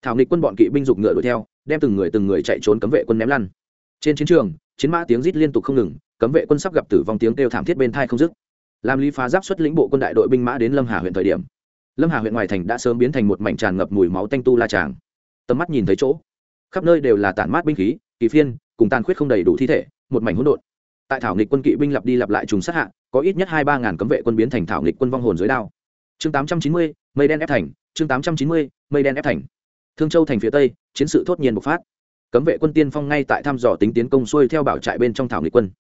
Thảo nghịch quân bọn kỵ binh dục ngựa đuổi theo, đem từng người từng người chạy trốn cấm vệ quân ném lăn. Trên chiến trường, chiến mã tiếng rít liên tục không ngừng cấm vệ quân sắp gặp tử vong tiếng kêu thảm thiết bên thai không dứt. Làm lý phá giáp xuất lĩnh bộ quân đại đội binh mã đến lâm hà huyện thời điểm, lâm hà huyện ngoài thành đã sớm biến thành một mảnh tràn ngập mùi máu tanh tu la tràng. Tầm mắt nhìn thấy chỗ, khắp nơi đều là tản mát binh khí, kỳ phiên, cùng tàn khuyết không đầy đủ thi thể, một mảnh hỗn độn. Tại thảo nghịch quân kỵ binh lặp đi lặp lại trùng sát hạ, có ít nhất hai ba ngàn cấm vệ quân biến thành thảo nghịch quân vong hồn dưới đao. Chương tám trăm chín mươi, mây đen ép thành, chương tám trăm chín mươi, mây đen ép thành. Thương châu thành phía tây, chiến sự thốt nhiên bộc phát. Cấm vệ quân tiên phong ngay tại thăm dò tính tiến công xuôi theo bảo trại bên trong thảo nghịch quân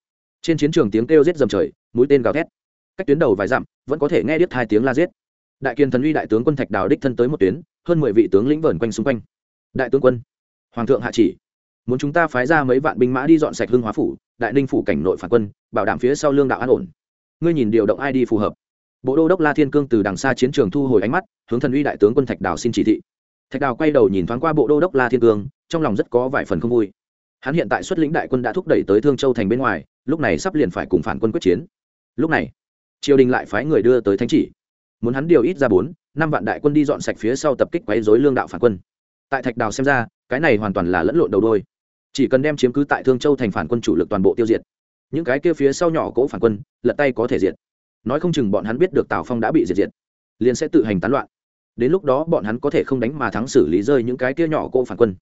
trên chiến trường tiếng kêu giết dầm trời, mũi tên gào thét. Cách tuyến đầu vài dặm, vẫn có thể nghe điếc hai tiếng la giết. Đại kiên thần uy đại tướng quân thạch đào đích thân tới một tuyến, hơn mười vị tướng lĩnh vờn quanh xung quanh. Đại tướng quân, hoàng thượng hạ chỉ. Muốn chúng ta phái ra mấy vạn binh mã đi dọn sạch hưng hóa phủ, đại ninh phủ cảnh nội phản quân, bảo đảm phía sau lương đạo an ổn. Ngươi nhìn điều động ai đi phù hợp. Bộ đô đốc la thiên cương từ đằng xa chiến trường thu hồi ánh mắt, hướng thần uy đại tướng quân thạch đào xin chỉ thị. Thạch đào quay đầu nhìn thoáng qua bộ đô đốc la thiên cương, trong lòng rất có vài phần không vui. Hắn hiện tại xuất lĩnh đại quân đã thúc đẩy tới thương châu thành bên ngoài lúc này sắp liền phải cùng phản quân quyết chiến. Lúc này, triều đình lại phái người đưa tới thánh chỉ. Muốn hắn điều ít ra bốn, năm vạn đại quân đi dọn sạch phía sau tập kích quấy dối lương đạo phản quân. Tại thạch đào xem ra, cái này hoàn toàn là lẫn lộn đầu đôi. Chỉ cần đem chiếm cứ tại thương châu thành phản quân chủ lực toàn bộ tiêu diệt, những cái kia phía sau nhỏ cỗ phản quân, lật tay có thể diệt. Nói không chừng bọn hắn biết được tào phong đã bị diệt diệt, liền sẽ tự hành tán loạn. Đến lúc đó bọn hắn có thể không đánh mà thắng xử lý rơi những cái kia nhỏ cỗ phản quân.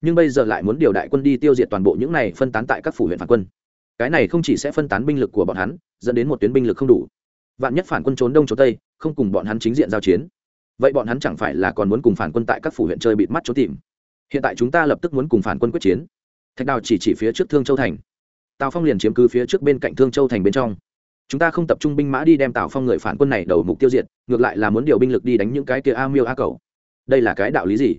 Nhưng bây giờ lại muốn điều đại quân đi tiêu diệt toàn bộ những này phân tán tại các phủ huyện phản quân cái này không chỉ sẽ phân tán binh lực của bọn hắn, dẫn đến một tuyến binh lực không đủ. Vạn nhất phản quân trốn đông trốn tây, không cùng bọn hắn chính diện giao chiến. Vậy bọn hắn chẳng phải là còn muốn cùng phản quân tại các phủ huyện chơi bịt mắt trốn tìm? Hiện tại chúng ta lập tức muốn cùng phản quân quyết chiến. Thạch đào chỉ chỉ phía trước thương châu thành. Tào phong liền chiếm cứ phía trước bên cạnh thương châu thành bên trong. Chúng ta không tập trung binh mã đi đem tào phong người phản quân này đầu mục tiêu diệt, ngược lại là muốn điều binh lực đi đánh những cái kia a miêu a cầu đây là cái đạo lý gì?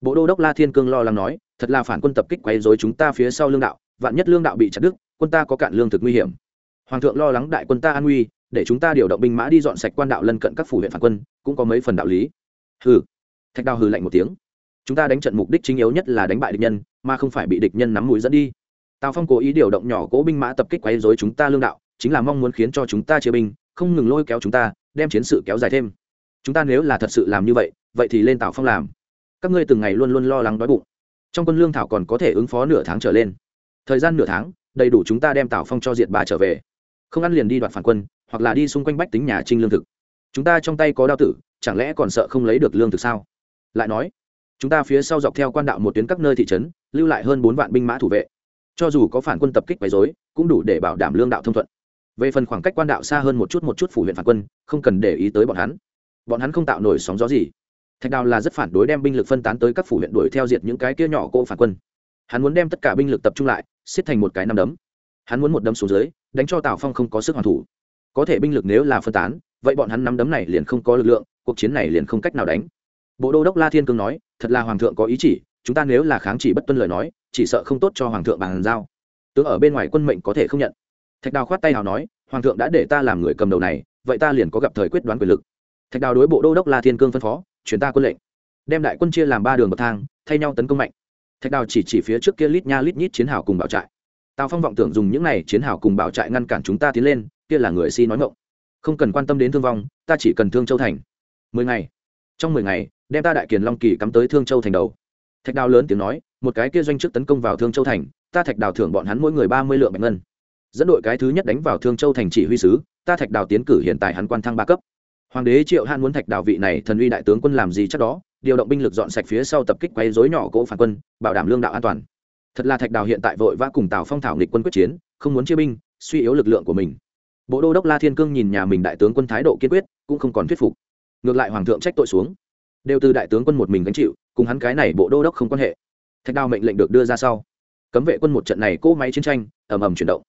Bộ đô đốc la thiên cương lo lắng nói, thật là phản quân tập kích quấy dối chúng ta phía sau lương đạo, vạn nhất lương đạo bị chặt đứt quân ta có cạn lương thực nguy hiểm. Hoàng thượng lo lắng đại quân ta an nguy, để chúng ta điều động binh mã đi dọn sạch quan đạo lân cận các phủ huyện phản quân, cũng có mấy phần đạo lý. Hừ. Thạch đào hừ lạnh một tiếng. Chúng ta đánh trận mục đích chính yếu nhất là đánh bại địch nhân, mà không phải bị địch nhân nắm mũi dẫn đi. Tào phong cố ý điều động nhỏ cố binh mã tập kích quấy dối chúng ta lương đạo, chính là mong muốn khiến cho chúng ta chia binh, không ngừng lôi kéo chúng ta, đem chiến sự kéo dài thêm. Chúng ta nếu là thật sự làm như vậy vậy thì lên tào phong làm. Các ngươi từng ngày luôn luôn lo lắng đói bụng. Trong quân lương thảo còn có thể ứng phó nửa tháng trở lên. Thời gian nửa tháng đầy đủ chúng ta đem tào phong cho diệt bà trở về không ăn liền đi đoạt phản quân hoặc là đi xung quanh bách tính nhà trinh lương thực chúng ta trong tay có đao tử chẳng lẽ còn sợ không lấy được lương thực sao lại nói chúng ta phía sau dọc theo quan đạo một tuyến các nơi thị trấn lưu lại hơn bốn vạn binh mã thủ vệ cho dù có phản quân tập kích quấy dối cũng đủ để bảo đảm lương đạo thông thuận về phần khoảng cách quan đạo xa hơn một chút một chút phủ huyện phản quân không cần để ý tới bọn hắn bọn hắn không tạo nổi sóng gió gì thạch đào là rất phản đối đem binh lực phân tán tới các phủ huyện đuổi theo diệt những cái kia nhỏ cỗ phản quân hắn muốn đem tất cả binh lực tập trung lại xiết thành một cái năm đấm. Hắn muốn một đấm xuống dưới, đánh cho tào phong không có sức hoàn thủ. Có thể binh lực nếu là phân tán, vậy bọn hắn năm đấm này liền không có lực lượng, cuộc chiến này liền không cách nào đánh. Bộ đô đốc la thiên cương nói, thật là hoàng thượng có ý chỉ, chúng ta nếu là kháng chỉ bất tuân lời nói, chỉ sợ không tốt cho hoàng thượng bàn giao. Tướng ở bên ngoài quân mệnh có thể không nhận. Thạch đào khoát tay hào nói, hoàng thượng đã để ta làm người cầm đầu này, vậy ta liền có gặp thời quyết đoán quyền lực. Thạch đào đối bộ đô đốc la thiên cương phân phó, chuyển ta quân lệnh. Đem đại quân chia làm ba đường bậc thang, thay nhau tấn công mạnh thạch đào chỉ chỉ phía trước kia lít nha lít nhít chiến hào cùng bảo trại. Tào phong vọng tưởng dùng những này chiến hào cùng bảo trại ngăn cản chúng ta tiến lên, kia là người si nói ngộng không cần quan tâm đến thương vong, ta chỉ cần thương châu thành. Mười ngày. Trong mười ngày, đem ta đại kiền long kỳ cắm tới thương châu thành đầu. Thạch đào lớn tiếng nói, một cái kia doanh chức tấn công vào thương châu thành, ta thạch đào thưởng bọn hắn mỗi người ba mươi lượng bạch ngân. Dẫn đội cái thứ nhất đánh vào thương châu thành chỉ huy sứ, ta thạch đào tiến cử hiện tại hắn quan thăng ba cấp. Hoàng đế triệu han muốn thạch đào vị này thần uy đại tướng quân làm gì chắc đó điều động binh lực dọn sạch phía sau tập kích quấy rối nhỏ cỗ phản quân, bảo đảm lương đạo an toàn. Thật là thạch đào hiện tại vội vã cùng tào phong thảo nghịch quân quyết chiến, không muốn chia binh, suy yếu lực lượng của mình. Bộ đô đốc la thiên cương nhìn nhà mình đại tướng quân thái độ kiên quyết, cũng không còn thuyết phục. Ngược lại hoàng thượng trách tội xuống. Đều từ đại tướng quân một mình gánh chịu, cùng hắn cái này bộ đô đốc không quan hệ. Thạch đào mệnh lệnh được đưa ra sau. Cấm vệ quân một trận này cỗ máy chiến tranh, ầm ầm chuyển động.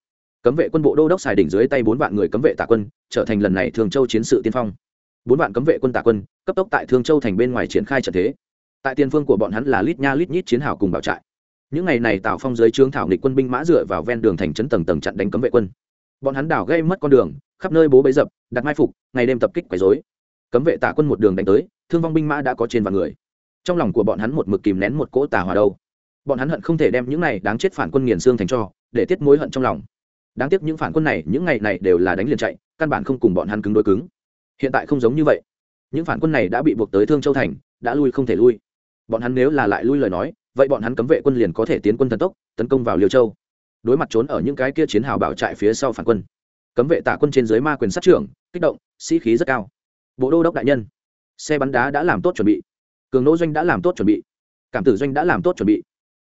Cấm vệ quân bộ đô đốc xài đỉnh dưới tay bốn vạn người cấm vệ tạ quân, trở thành lần này thường châu chiến sự tiên phong bốn vạn cấm vệ quân tạ quân, cấp tốc tại thương châu thành bên ngoài triển khai trận thế. Tại tiền phương của bọn hắn là lít nha lít nhít chiến hào cùng bảo trại. Những ngày này tào phong dưới trướng thảo nghịch quân binh mã dựa vào ven đường thành trấn tầng tầng chặn đánh cấm vệ quân. Bọn hắn đảo gây mất con đường, khắp nơi bố bấy dập, đặt mai phục, ngày đêm tập kích quấy dối cấm vệ tạ quân một đường đánh tới, thương vong binh mã đã có trên vạn người. Trong lòng của bọn hắn một mực kìm nén một cỗ tà hòa đâu. Bọn hắn hận không thể đem những này đáng chết phản quân nghiền xương thành cho, để tiết mối hận trong lòng. Đáng tiếc những phản quân này, những ngày này đều là đánh liền chạy, căn bản không cùng bọn hắn cứng đối cứng hiện tại không giống như vậy. Những phản quân này đã bị buộc tới thương châu thành, đã lui không thể lui. Bọn hắn nếu là lại lui lời nói, vậy bọn hắn cấm vệ quân liền có thể tiến quân thần tốc, tấn công vào liêu châu. Đối mặt trốn ở những cái kia chiến hào bảo trại phía sau phản quân, cấm vệ tạ quân trên dưới ma quyền sát trưởng, kích động, sĩ khí rất cao. Bộ đô đốc đại nhân, xe bắn đá đã làm tốt chuẩn bị. Cường nỗ doanh đã làm tốt chuẩn bị. Cảm tử doanh đã làm tốt chuẩn bị.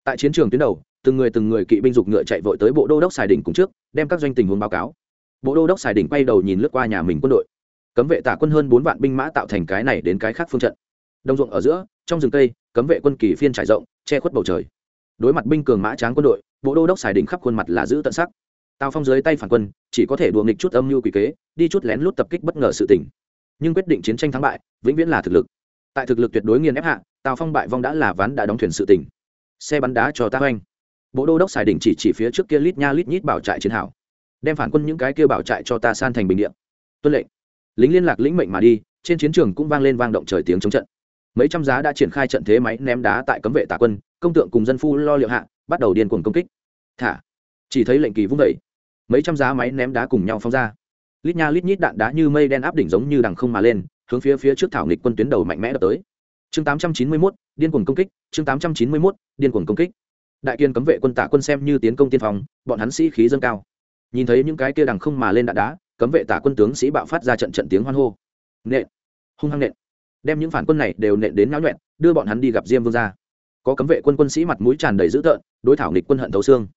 Tại chiến trường tuyến đầu, từng người từng người kỵ binh dục ngựa chạy vội tới bộ đô đốc xài đỉnh cùng trước, đem các doanh tình huống báo cáo. Bộ đô đốc xài đỉnh quay đầu nhìn lướt qua nhà mình quân đội cấm vệ tả quân hơn bốn vạn binh mã tạo thành cái này đến cái khác phương trận. Đồng ruộng ở giữa, trong rừng cây, cấm vệ quân kỳ phiên trải rộng, che khuất bầu trời. Đối mặt binh cường mã tráng quân đội, bộ đô đốc xài đỉnh khắp khuôn mặt là giữ tận sắc. Tào phong dưới tay phản quân, chỉ có thể đùa nghịch chút âm mưu quỷ kế, đi chút lén lút tập kích bất ngờ sự tỉnh nhưng quyết định chiến tranh thắng bại, vĩnh viễn là thực lực. Tại thực lực tuyệt đối nghiền ép hạ, tào phong bại vong đã là ván đã đóng thuyền sự tỉnh xe bắn đá cho ta oanh bộ đô đốc xài đỉnh chỉ chỉ phía trước kia lít nha lít nhít bảo trại chiến hảo đem phản quân những cái kia bảo trại cho ta san thành bình điện tuân lệnh lính liên lạc lĩnh mệnh mà đi trên chiến trường cũng vang lên vang động trời tiếng chống trận. Mấy trăm giá đã triển khai trận thế máy ném đá tại cấm vệ tả quân công tượng cùng dân phu lo liệu hạ bắt đầu điên cuồng công kích. Thả. Chỉ thấy lệnh kỳ vung vẩy mấy trăm giá máy ném đá cùng nhau phóng ra. Lít nha lít nhít đạn đá như mây đen áp đỉnh giống như đằng không mà lên hướng phía phía trước thảo nghịch quân tuyến đầu mạnh mẽ đập tới. Chương 891, điên cuồng công kích chương 891, điên cuồng công kích. Đại kiên cấm vệ quân tả quân xem như tiến công tiên phòng bọn hắn sĩ khí dâng cao. Nhìn thấy những cái kia đằng không mà lên đạn đá cấm vệ tả quân tướng sĩ bạo phát ra trận trận tiếng hoan hô. Nện. Hung hăng nện. Đem những phản quân này đều nện đến náo nhuẹn, đưa bọn hắn đi gặp diêm vương gia. Có cấm vệ quân quân sĩ mặt mũi tràn đầy dữ tợn, đối thảo nghịch quân hận thấu xương.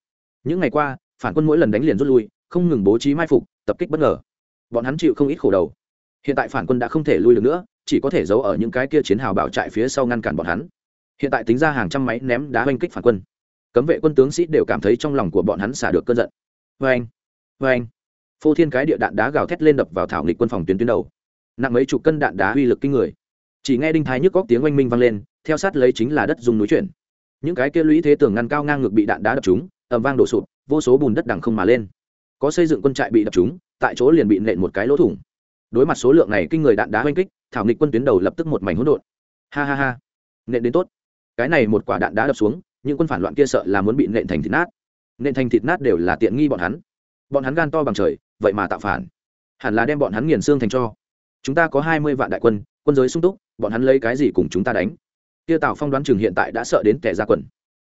Những ngày qua, phản quân mỗi lần đánh liền rút lui, không ngừng bố trí mai phục, tập kích bất ngờ. Bọn hắn chịu không ít khổ đầu. Hiện tại phản quân đã không thể lui được nữa, chỉ có thể giấu ở những cái kia chiến hào bảo trại phía sau ngăn cản bọn hắn. Hiện tại tính ra hàng trăm máy ném đá oanh kích phản quân. Cấm vệ quân tướng sĩ đều cảm thấy trong lòng của bọn hắn xả được cơn giận. Vê anh vê anh phô thiên cái địa đạn đá gào thét lên đập vào thảo nghịch quân phòng tuyến tuyến đầu. Nặng mấy chục cân đạn đá uy lực kinh người. Chỉ nghe đinh thái nhức góc tiếng oanh minh vang lên theo sát lấy chính là đất dùng núi chuyển. Những cái kia lũy thế tường ngăn cao ngang ngược bị đạn đá đập chúng, ầm vang đổ sụp vô số bùn đất đằng không mà lên. Có xây dựng quân trại bị đập chúng, tại chỗ liền bị nện một cái lỗ thủng. Đối mặt số lượng này kinh người đạn đá oanh kích thảo nghịch quân tuyến đầu lập tức một mảnh hỗn độn. Ha ha ha. Nện đến tốt. Cái này một quả đạn đá đập xuống những quân phản loạn kia sợ là muốn bị nện thành thịt nát. Nện thành thịt nát đều là tiện nghi bọn hắn. Bọn hắn gan to bằng trời vậy mà tạo phản. Hẳn là đem bọn hắn nghiền xương thành cho. Chúng ta có hai mươi vạn đại quân quân giới sung túc, bọn hắn lấy cái gì cùng chúng ta đánh? Kia tào phong đoán chừng hiện tại đã sợ đến kẻ ra quần.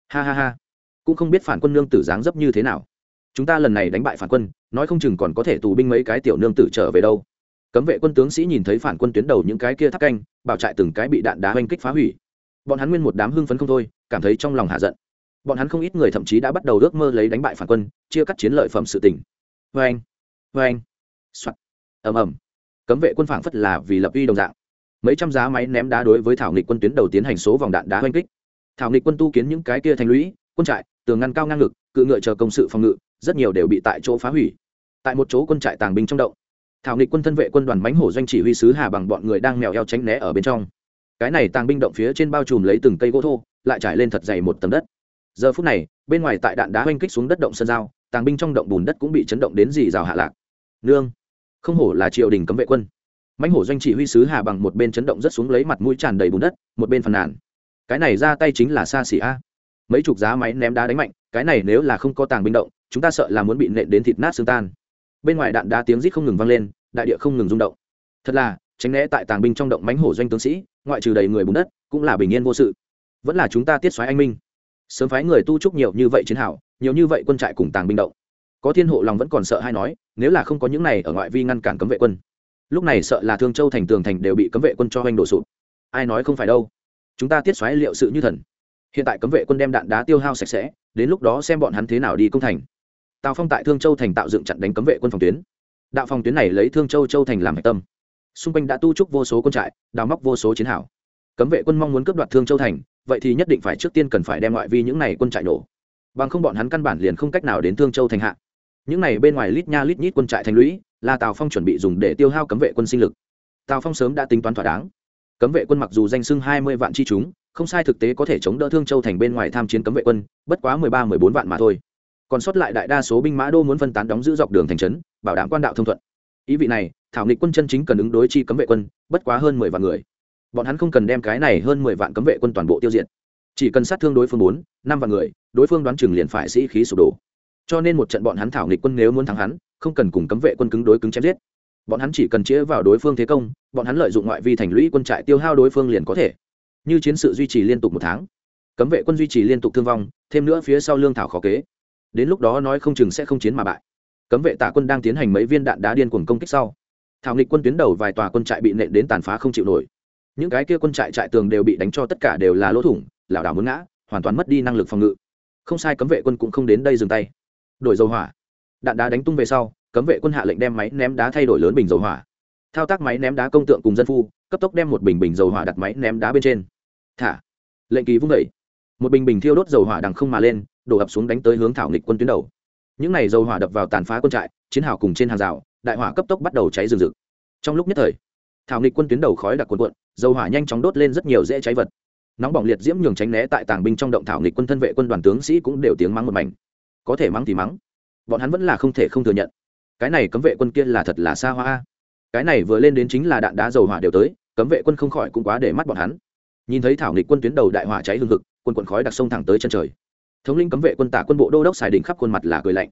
Ha ha ha. Cũng không biết phản quân nương tử dáng dấp như thế nào. Chúng ta lần này đánh bại phản quân, nói không chừng còn có thể tù binh mấy cái tiểu nương tử trở về đâu. Cấm vệ quân tướng sĩ nhìn thấy phản quân tuyến đầu những cái kia tháp canh, bảo trại từng cái bị đạn đá oanh kích phá hủy. Bọn hắn nguyên một đám hưng phấn không thôi, cảm thấy trong lòng hạ giận. Bọn hắn không ít người thậm chí đã bắt đầu ước mơ lấy đánh bại phản quân, chia cắt chiến lợi phẩm sự tỉnh vê vâng. anh vê anh. Soạt. Ầm ầm. Cấm vệ quân phảng phất là vì lập uy đồng dạng. Mấy trăm giá máy ném đá đối với thảo nghịch quân tuyến đầu tiến hành số vòng đạn đá oanh kích. Thảo nghịch quân tu kiến những cái kia thành lũy, quân trại, tường ngăn cao ngang ngực, cự ngựa chờ công sự phòng ngự, rất nhiều đều bị tại chỗ phá hủy. Tại một chỗ quân trại tàng binh trong động, thảo nghịch quân thân vệ quân đoàn mánh hổ doanh chỉ huy sứ hà bằng bọn người đang mèo eo tránh né ở bên trong. Cái này tàng binh động phía trên bao trùm lấy từng cây gỗ thô, lại trải lên thật dày một tầng đất. Giờ phút này, bên ngoài tại đạn đá oanh kích xuống đất động sân giao, tàng binh trong động bùn đất cũng bị chấn động đến dì rào hạ lạc nương. Không hổ là triều đình cấm vệ quân. Mãnh hổ doanh chỉ huy sứ hà bằng một bên chấn động rất xuống lấy mặt mũi tràn đầy bùn đất, một bên phàn nàn. Cái này ra tay chính là xa xỉ a. Mấy chục giá máy ném đá đánh mạnh, cái này nếu là không có tàng binh động, chúng ta sợ là muốn bị nện đến thịt nát xương tan. Bên ngoài đạn đá tiếng rít không ngừng vang lên, đại địa không ngừng rung động. Thật là, tránh né tại tàng binh trong động mánh hổ doanh tướng sĩ, ngoại trừ đầy người bùn đất, cũng là bình yên vô sự. Vẫn là chúng ta tiết xoáy anh minh. Sớm phái người tu trúc nhiều như vậy chiến hảo nhiều như vậy quân trại cùng tàng binh động có thiên hộ lòng vẫn còn sợ hay nói, nếu là không có những này ở ngoại vi ngăn cản cấm vệ quân. Lúc này sợ là thương châu thành tường thành đều bị cấm vệ quân cho hoành đổ sụp. Ai nói không phải đâu. Chúng ta tiết xoáy liệu sự như thần. Hiện tại cấm vệ quân đem đạn đá tiêu hao sạch sẽ, đến lúc đó xem bọn hắn thế nào đi công thành. Tào phong tại thương châu thành tạo dựng chặn đánh cấm vệ quân phòng tuyến. Đạo phòng tuyến này lấy thương châu châu thành làm hạch tâm. Xung quanh đã tu trúc vô số quân trại, đào móc vô số chiến hảo cấm vệ quân mong muốn cướp đoạt thương châu thành, vậy thì nhất định phải trước tiên cần phải đem ngoại vi những này quân trại nổ. Bằng không bọn hắn căn bản liền không cách nào đến thương châu thành hạ những này bên ngoài lít nha lít nhít quân trại thành lũy, là tào phong chuẩn bị dùng để tiêu hao cấm vệ quân sinh lực. Tào phong sớm đã tính toán thỏa đáng. Cấm vệ quân mặc dù danh sưng hai mươi vạn chi chúng, không sai thực tế có thể chống đỡ thương châu thành bên ngoài tham chiến cấm vệ quân, bất quá mười ba, mười bốn vạn mà thôi. Còn sót lại đại đa số binh mã đô muốn phân tán đóng giữ dọc đường thành trấn, bảo đảm quan đạo thông thuận. Ý vị này, thảo nghịch quân chân chính cần ứng đối chi cấm vệ quân, bất quá hơn mười vạn người. Bọn hắn không cần đem cái này hơn mười vạn cấm vệ quân toàn bộ tiêu diệt. Chỉ cần sát thương đối phương bốn, năm vạn người, đối phương đoán chừng liền phải sĩ khí sụp đổ cho nên một trận bọn hắn thảo nghịch quân nếu muốn thắng hắn, không cần cùng cấm vệ quân cứng đối cứng chém giết. Bọn hắn chỉ cần chĩa vào đối phương thế công, bọn hắn lợi dụng ngoại vi thành lũy quân trại tiêu hao đối phương liền có thể. Như chiến sự duy trì liên tục một tháng, cấm vệ quân duy trì liên tục thương vong, thêm nữa phía sau lương thảo khó kế. Đến lúc đó nói không chừng sẽ không chiến mà bại. Cấm vệ tạ quân đang tiến hành mấy viên đạn đá điên cuồng công kích sau, thảo nghịch quân tuyến đầu vài tòa quân trại bị nện đến tàn phá không chịu nổi. Những cái kia quân trại trại tường đều bị đánh cho tất cả đều là lỗ thủng, lảo đảo muốn ngã, hoàn toàn mất đi năng lực phòng ngự. Không sai cấm vệ quân cũng không đến đây dừng tay đổi dầu hỏa. Đạn đá đánh tung về sau, cấm vệ quân hạ lệnh đem máy ném đá thay đổi lớn bình dầu hỏa. Thao tác máy ném đá công tượng cùng dân phu, cấp tốc đem một bình bình dầu hỏa đặt máy ném đá bên trên. Thả. Lệnh kỳ vung vẩy một bình bình thiêu đốt dầu hỏa đằng không mà lên, đổ ập xuống đánh tới hướng thảo nghịch quân tuyến đầu. Những này dầu hỏa đập vào tàn phá quân trại, chiến hào cùng trên hàng rào, đại hỏa cấp tốc bắt đầu cháy rừng rực. Trong lúc nhất thời, thảo nghịch quân tuyến đầu khói đặc cuồn cuộn, dầu hỏa nhanh chóng đốt lên rất nhiều dễ cháy vật. Nóng bỏng liệt diễm nhường tránh né tại tàng binh trong động thảo nghịch quân thân vệ quân đoàn tướng sĩ cũng đều tiếng mắng một mảnh có thể mắng thì mắng. Bọn hắn vẫn là không thể không thừa nhận. Cái này cấm vệ quân kia là thật là xa hoa. Cái này vừa lên đến chính là đạn đá dầu hỏa đều tới, cấm vệ quân không khỏi cũng quá để mắt bọn hắn. Nhìn thấy thảo nghịch quân tuyến đầu đại hỏa cháy hương thực quân quận khói đặc sông thẳng tới chân trời. Thống lĩnh cấm vệ quân tả quân bộ đô đốc xài đỉnh khắp khuôn mặt là cười lạnh.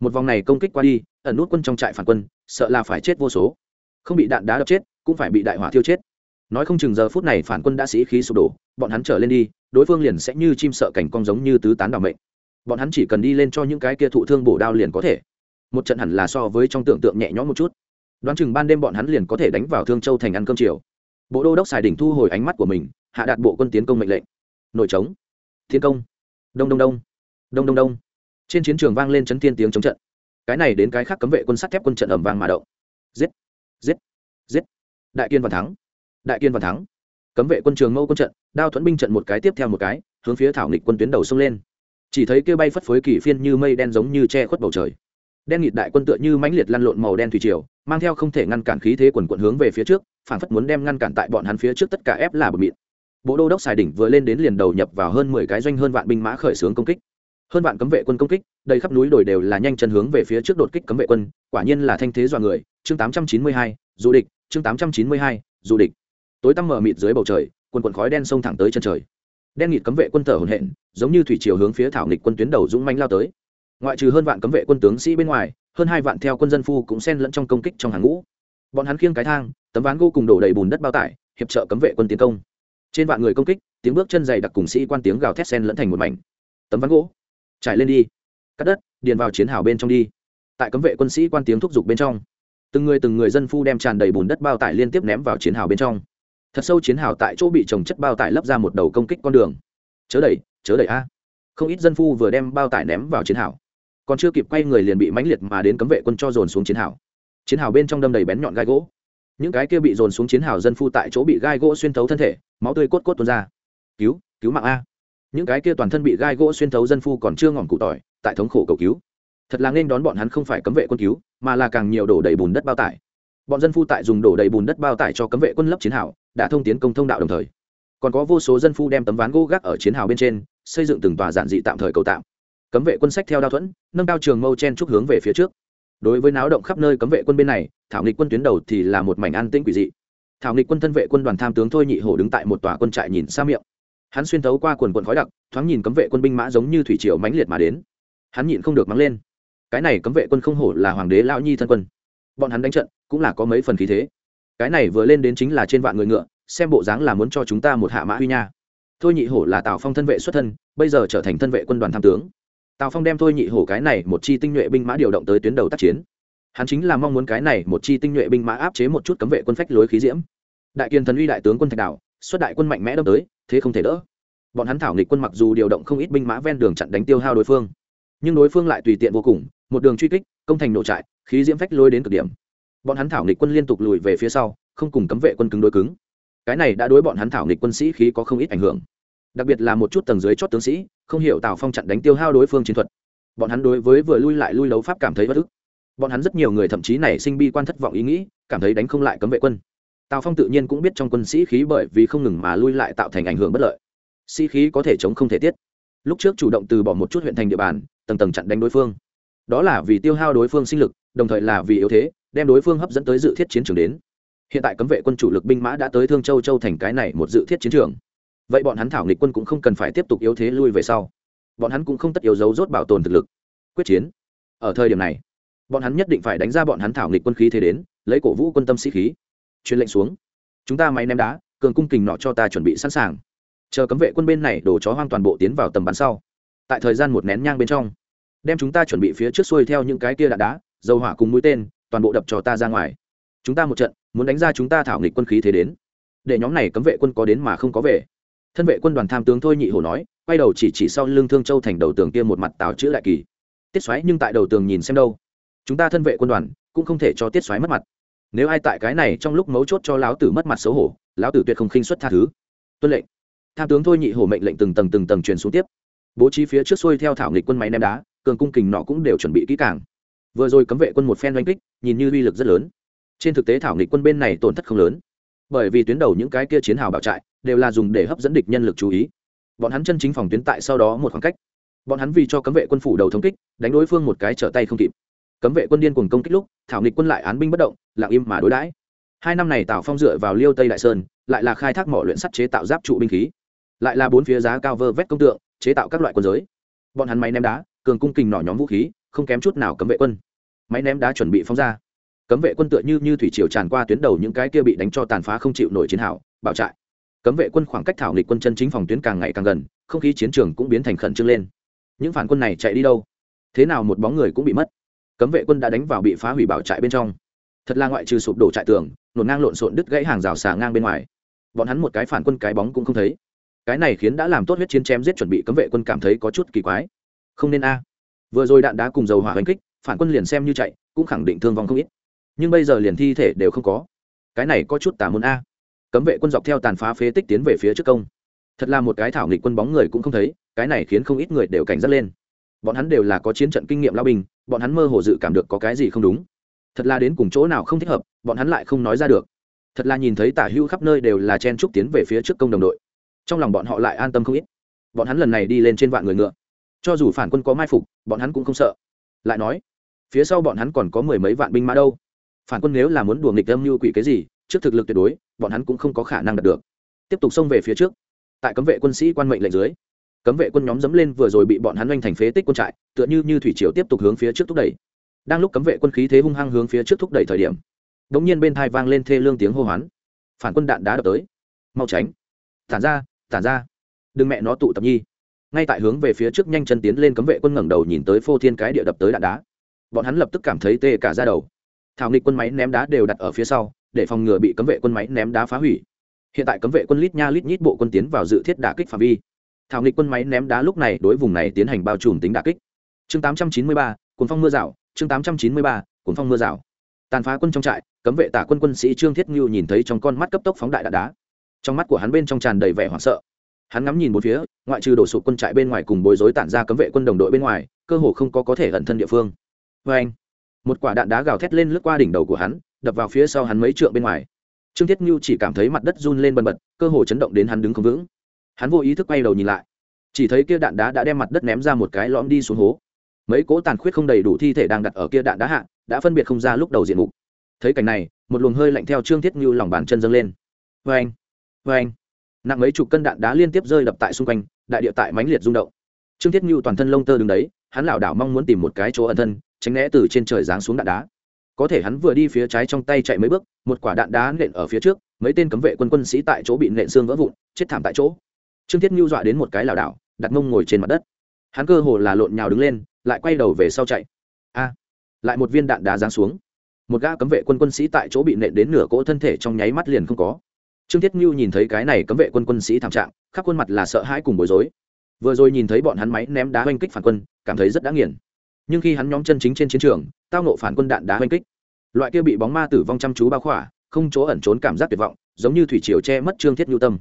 Một vòng này công kích qua đi, ẩn nút quân trong trại phản quân, sợ là phải chết vô số. Không bị đạn đá đập chết, cũng phải bị đại hỏa thiêu chết. Nói không chừng giờ phút này phản quân đã sĩ khí sụp đổ, bọn hắn trở lên đi, đối phương liền sẽ như chim sợ cảnh cong giống như tứ tán đ ỏ mệnh bọn hắn chỉ cần đi lên cho những cái kia thụ thương bổ đao liền có thể. Một trận hẳn là so với trong tưởng tượng nhẹ nhõm một chút. Đoán chừng ban đêm bọn hắn liền có thể đánh vào thương châu thành ăn cơm chiều. Bộ đô đốc xài đỉnh thu hồi ánh mắt của mình, hạ đạt bộ quân tiến công mệnh lệnh. Nội trống. Thiên công. Đông đông đông. Đông đông đông. Trên chiến trường vang lên chấn thiên tiếng chống trận. Cái này đến cái khác cấm vệ quân sắt thép quân trận ẩm vang mà động. Giết. Giết. Giết. Đại kiên và thắng. Đại kiên và thắng. Cấm vệ quân trường mâu quân trận, đao thuẫn binh trận một cái tiếp theo một cái, hướng phía thảo nghịch quân tuyến đầu xông lên chỉ thấy kêu bay phất phới kỳ phiên như mây đen giống như che khuất bầu trời. Đen nghịt đại quân tựa như mãnh liệt lăn lộn màu đen thủy triều, mang theo không thể ngăn cản khí thế quần quận hướng về phía trước phản phất muốn đem ngăn cản tại bọn hắn phía trước tất cả ép là bờ mịn. Bộ đô đốc xài đỉnh vừa lên đến liền đầu nhập vào hơn mười cái doanh hơn vạn binh mã khởi xướng công kích. Hơn vạn cấm vệ quân công kích, đầy khắp núi đồi đều là nhanh chân hướng về phía trước đột kích cấm vệ quân, quả nhiên là thanh thế dọa người. Chương tám trăm chín mươi hai du địch. Chương tám trăm chín mươi hai du địch. Tối tăm mở mịt dưới bầu trời, quần quần khói đen xông thẳng tới chân trời đen nghịt cấm vệ quân thở hổn hển, giống như thủy chiều hướng phía thảo nghịch quân tuyến đầu dũng manh lao tới. Ngoại trừ hơn vạn cấm vệ quân tướng sĩ bên ngoài, hơn hai vạn theo quân dân phu cũng xen lẫn trong công kích trong hàng ngũ. Bọn hắn khiêng cái thang, tấm ván gỗ cùng đổ đầy bùn đất bao tải, hiệp trợ cấm vệ quân tiến công. Trên vạn người công kích, tiếng bước chân dày đặc cùng sĩ quan tiếng gào thét sen lẫn thành một mảnh. Tấm ván gỗ, trải lên đi. Cắt đất, điền vào chiến hào bên trong đi. Tại cấm vệ quân sĩ quan tiếng thúc giục bên trong, từng người từng người dân phu đem tràn đầy bùn đất bao tải liên tiếp ném vào chiến hào bên trong thật sâu chiến hào tại chỗ bị trồng chất bao tải lấp ra một đầu công kích con đường. Chớ đẩy chớ đẩy a. Không ít dân phu vừa đem bao tải ném vào chiến hào. Còn chưa kịp quay người liền bị mãnh liệt mà đến cấm vệ quân cho dồn xuống chiến hào. Chiến hào bên trong đâm đầy bén nhọn gai gỗ. Những cái kia bị dồn xuống chiến hào dân phu tại chỗ bị gai gỗ xuyên thấu thân thể, máu tươi cốt cốt tuôn ra. Cứu cứu mạng a. Những cái kia toàn thân bị gai gỗ xuyên thấu dân phu còn chưa ngỏm cụ tỏi, tại thống khổ cầu cứu. Thật là nên đón bọn hắn không phải cấm vệ quân cứu, mà là càng nhiều đổ đầy bùn đất bao tải bọn dân phu tại dùng đổ đầy bùn đất bao tải cho cấm vệ quân lấp chiến hào, đã thông tiến công thông đạo đồng thời. Còn có vô số dân phu đem tấm ván gỗ gác ở chiến hào bên trên, xây dựng từng tòa giản dị tạm thời cầu tạm. Cấm vệ quân sách theo đao thuẫn, nâng cao trường mâu chen trúc hướng về phía trước. Đối với náo động khắp nơi cấm vệ quân bên này, thảo nghịch quân tuyến đầu thì là một mảnh an tĩnh quỷ dị. Thảo nghịch quân thân vệ quân đoàn tham tướng thôi nhị hổ đứng tại một tòa quân trại nhìn xa miệng. Hắn xuyên thấu qua quần quần khói đặc, thoáng nhìn cấm vệ quân binh mã giống như thủy triều mãnh liệt mà đến. Hắn nhịn không được mắng lên. Cái này cấm vệ quân không hổ là hoàng đế lão nhi thân quân bọn hắn đánh trận cũng là có mấy phần khí thế. Cái này vừa lên đến chính là trên vạn người ngựa, xem bộ dáng là muốn cho chúng ta một hạ mã huy nha. Thôi nhị hổ là tào phong thân vệ xuất thân, bây giờ trở thành thân vệ quân đoàn tham tướng. Tào phong đem thôi nhị hổ cái này một chi tinh nhuệ binh mã điều động tới tuyến đầu tác chiến. Hắn chính là mong muốn cái này một chi tinh nhuệ binh mã áp chế một chút cấm vệ quân phách lối khí diễm. Đại kiên thần uy đại tướng quân thạch đảo, xuất đại quân mạnh mẽ đâm tới, thế không thể đỡ. Bọn hắn thảo nghịch quân mặc dù điều động không ít binh mã ven đường chặn đánh tiêu hao đối phương, nhưng đối phương lại tùy tiện vô cùng, một đường truy kích công thành nổ trại, khí diễm phách lôi đến cực điểm. Bọn hắn thảo nghịch quân liên tục lùi về phía sau, không cùng cấm vệ quân cứng đối cứng. Cái này đã đối bọn hắn thảo nghịch quân sĩ khí có không ít ảnh hưởng. Đặc biệt là một chút tầng dưới chót tướng sĩ, không hiểu tào phong chặn đánh tiêu hao đối phương chiến thuật. Bọn hắn đối với vừa lui lại lui đấu pháp cảm thấy bất ức. Bọn hắn rất nhiều người thậm chí nảy sinh bi quan thất vọng ý nghĩ, cảm thấy đánh không lại cấm vệ quân. Tào phong tự nhiên cũng biết trong quân sĩ khí bởi vì không ngừng mà lui lại tạo thành ảnh hưởng bất lợi. Sĩ khí có thể chống không thể tiết. Lúc trước chủ động từ bỏ một chút huyện thành địa bàn, tầng tầng chặn đánh đối phương đó là vì tiêu hao đối phương sinh lực, đồng thời là vì yếu thế, đem đối phương hấp dẫn tới dự thiết chiến trường đến. Hiện tại cấm vệ quân chủ lực binh mã đã tới thương châu châu thành cái này một dự thiết chiến trường. Vậy bọn hắn thảo nghịch quân cũng không cần phải tiếp tục yếu thế lui về sau. Bọn hắn cũng không tất yếu dấu rốt bảo tồn thực lực. Quyết chiến. Ở thời điểm này, bọn hắn nhất định phải đánh ra bọn hắn thảo nghịch quân khí thế đến, lấy cổ vũ quân tâm sĩ khí. Truyền lệnh xuống. Chúng ta máy ném đá, cường cung kình nọ cho ta chuẩn bị sẵn sàng. Chờ cấm vệ quân bên này đổ chó hoang toàn bộ tiến vào tầm bắn sau. Tại thời gian một nén nhang bên trong đem chúng ta chuẩn bị phía trước xuôi theo những cái kia đạn đá, dầu hỏa cùng mũi tên, toàn bộ đập cho ta ra ngoài. Chúng ta một trận, muốn đánh ra chúng ta thảo nghịch quân khí thế đến. Để nhóm này cấm vệ quân có đến mà không có về. Thân vệ quân đoàn tham tướng thôi nhị hổ nói, quay đầu chỉ chỉ sau lưng thương châu thành đầu tường kia một mặt tào chữ đại kỳ. Tiết xoáy nhưng tại đầu tường nhìn xem đâu. Chúng ta thân vệ quân đoàn cũng không thể cho tiết xoáy mất mặt. Nếu ai tại cái này trong lúc mấu chốt cho lão tử mất mặt xấu hổ, lão tử tuyệt không khinh xuất tha thứ. Tuân lệnh. Tham tướng thôi nhị hổ mệnh lệnh từng tầng từng tầng truyền xuống tiếp. Bố trí phía trước xuôi theo thảo nghịch quân máy ném đá cường cung kình nọ cũng đều chuẩn bị kỹ càng. Vừa rồi cấm vệ quân một phen oanh kích, nhìn như uy lực rất lớn. Trên thực tế thảo nghịch quân bên này tổn thất không lớn. Bởi vì tuyến đầu những cái kia chiến hào bảo trại, đều là dùng để hấp dẫn địch nhân lực chú ý. Bọn hắn chân chính phòng tuyến tại sau đó một khoảng cách. Bọn hắn vì cho cấm vệ quân phủ đầu thống kích, đánh đối phương một cái trở tay không kịp. Cấm vệ quân điên cùng công kích lúc, thảo nghịch quân lại án binh bất động, lặng im mà đối đãi. Hai năm này tào phong dựa vào liêu tây đại sơn, lại là khai thác mỏ luyện sắt chế tạo giáp trụ binh khí. Lại là bốn phía giá cao vơ vét công tượng, chế tạo các loại quân giới. Bọn hắn máy ném đá cường cung kình nỏ nhóm vũ khí, không kém chút nào cấm vệ quân. Máy ném đá chuẩn bị phóng ra. Cấm vệ quân tựa như như thủy triều tràn qua tuyến đầu những cái kia bị đánh cho tàn phá không chịu nổi chiến hào bảo trại. Cấm vệ quân khoảng cách thảo nghịch quân chân chính phòng tuyến càng ngày càng gần, không khí chiến trường cũng biến thành khẩn trương lên. Những phản quân này chạy đi đâu? Thế nào một bóng người cũng bị mất. Cấm vệ quân đã đánh vào bị phá hủy bảo trại bên trong. Thật là ngoại trừ sụp đổ trại tường, nổn ngang lộn xộn đứt gãy hàng rào xà ngang bên ngoài. Bọn hắn một cái phản quân cái bóng cũng không thấy. Cái này khiến đã làm tốt huyết chiến chém giết chuẩn bị cấm vệ quân cảm thấy có chút kỳ quái không nên a. Vừa rồi đạn đá cùng dầu hỏa hành kích, phản quân liền xem như chạy, cũng khẳng định thương vong không ít. Nhưng bây giờ liền thi thể đều không có. Cái này có chút tả môn a. Cấm vệ quân dọc theo tàn phá phế tích tiến về phía trước công. Thật là một cái thảo nghịch quân bóng người cũng không thấy, cái này khiến không ít người đều cảnh giác lên. Bọn hắn đều là có chiến trận kinh nghiệm lao binh, bọn hắn mơ hồ dự cảm được có cái gì không đúng. Thật là đến cùng chỗ nào không thích hợp, bọn hắn lại không nói ra được. Thật là nhìn thấy tả hưu khắp nơi đều là chen trúc tiến về phía trước công đồng đội. Trong lòng bọn họ lại an tâm không ít. Bọn hắn lần này đi lên trên vạn người ngựa cho dù phản quân có mai phục, bọn hắn cũng không sợ. Lại nói, phía sau bọn hắn còn có mười mấy vạn binh mã đâu. Phản quân nếu là muốn đùa nghịch âm như quỷ cái gì, trước thực lực tuyệt đối, bọn hắn cũng không có khả năng đạt được. Tiếp tục xông về phía trước. Tại cấm vệ quân sĩ quan mệnh lệnh dưới, cấm vệ quân nhóm dẫm lên vừa rồi bị bọn hắn oanh thành phế tích quân trại, tựa như như thủy triều tiếp tục hướng phía trước thúc đẩy. Đang lúc cấm vệ quân khí thế hung hăng hướng phía trước thúc đẩy thời điểm đ ỗ n g nhiên bên thai vang lên thê lương tiếng hô hoán. Phản quân đạn đá đập tới. Mau tránh. Tản ra tản ra. Đừng mẹ nó tụ tập nhi ngay tại hướng về phía trước nhanh chân tiến lên cấm vệ quân ngẩng đầu nhìn tới phô thiên cái địa đập tới đạn đá. Bọn hắn lập tức cảm thấy tê cả ra đầu. Thảo nghịch quân máy ném đá đều đặt ở phía sau để phòng ngừa bị cấm vệ quân máy ném đá phá hủy. Hiện tại cấm vệ quân lít nha lít nhít bộ quân tiến vào dự thiết đả kích phạm vi. Thảo nghịch quân máy ném đá lúc này đối vùng này tiến hành bao trùm tính đả kích. Chương 893, cuốn phong mưa rào chương 893, cuốn phong mưa rào. Tàn phá quân trong trại cấm vệ tả quân quân sĩ trương thiết ngưu nhìn thấy trong con mắt cấp tốc phóng đại đạn đá. Trong mắt của hắn bên trong tràn đầy vẻ hoảng sợ hắn ngắm nhìn một phía, ngoại trừ đổ sụp quân trại bên ngoài cùng bối rối tản ra cấm vệ quân đồng đội bên ngoài, cơ hồ không có có thể ẩn thân địa phương. Vê anh, một quả đạn đá gào thét lên lướt qua đỉnh đầu của hắn, đập vào phía sau hắn mấy trượng bên ngoài. Trương thiết ngưu chỉ cảm thấy mặt đất run lên bần bật, cơ hồ chấn động đến hắn đứng không vững. Hắn vô ý thức quay đầu nhìn lại. Chỉ thấy kia đạn đá đã đem mặt đất ném ra một cái lõm đi xuống hố. Mấy cỗ tàn khuyết không đầy đủ thi thể đang đặt ở kia đạn đá hạ, đã phân biệt không ra lúc đầu diện mục. Thấy cảnh này, một luồng hơi lạnh theo trương thiết như lòng bàn chân dâng lên. Vê anh vê anh nặng mấy chục cân đạn đá liên tiếp rơi đập tại xung quanh, đại địa tại mãnh liệt rung động. Trương thiết như toàn thân lông tơ đứng đấy, hắn lảo đảo mong muốn tìm một cái chỗ ẩn thân, tránh né từ trên trời giáng xuống đạn đá. Có thể hắn vừa đi phía trái trong tay chạy mấy bước, một quả đạn đá nện ở phía trước, mấy tên cấm vệ quân quân sĩ tại chỗ bị nện xương vỡ vụn, chết thảm tại chỗ. Trương thiết như dọa đến một cái lảo đảo, đặt mông ngồi trên mặt đất. Hắn cơ hồ là lộn nhào đứng lên, lại quay đầu về sau chạy. A! Lại một viên đạn đá giáng xuống. Một gã cấm vệ quân quân sĩ tại chỗ bị nện đến nửa cỗ thân thể trong nháy mắt liền không có trương thiết như nhìn thấy cái này cấm vệ quân quân sĩ thảm trạng, khắp khuôn mặt là sợ hãi cùng bối rối. Vừa rồi nhìn thấy bọn hắn máy ném đá oanh kích phản quân, cảm thấy rất đã nghiền. Nhưng khi hắn nhóm chân chính trên chiến trường, tao nộ phản quân đạn đá oanh kích, loại kia bị bóng ma tử vong chăm chú bao khỏa, không chỗ ẩn trốn cảm giác tuyệt vọng, giống như thủy triều che mất trương thiết nhu tâm.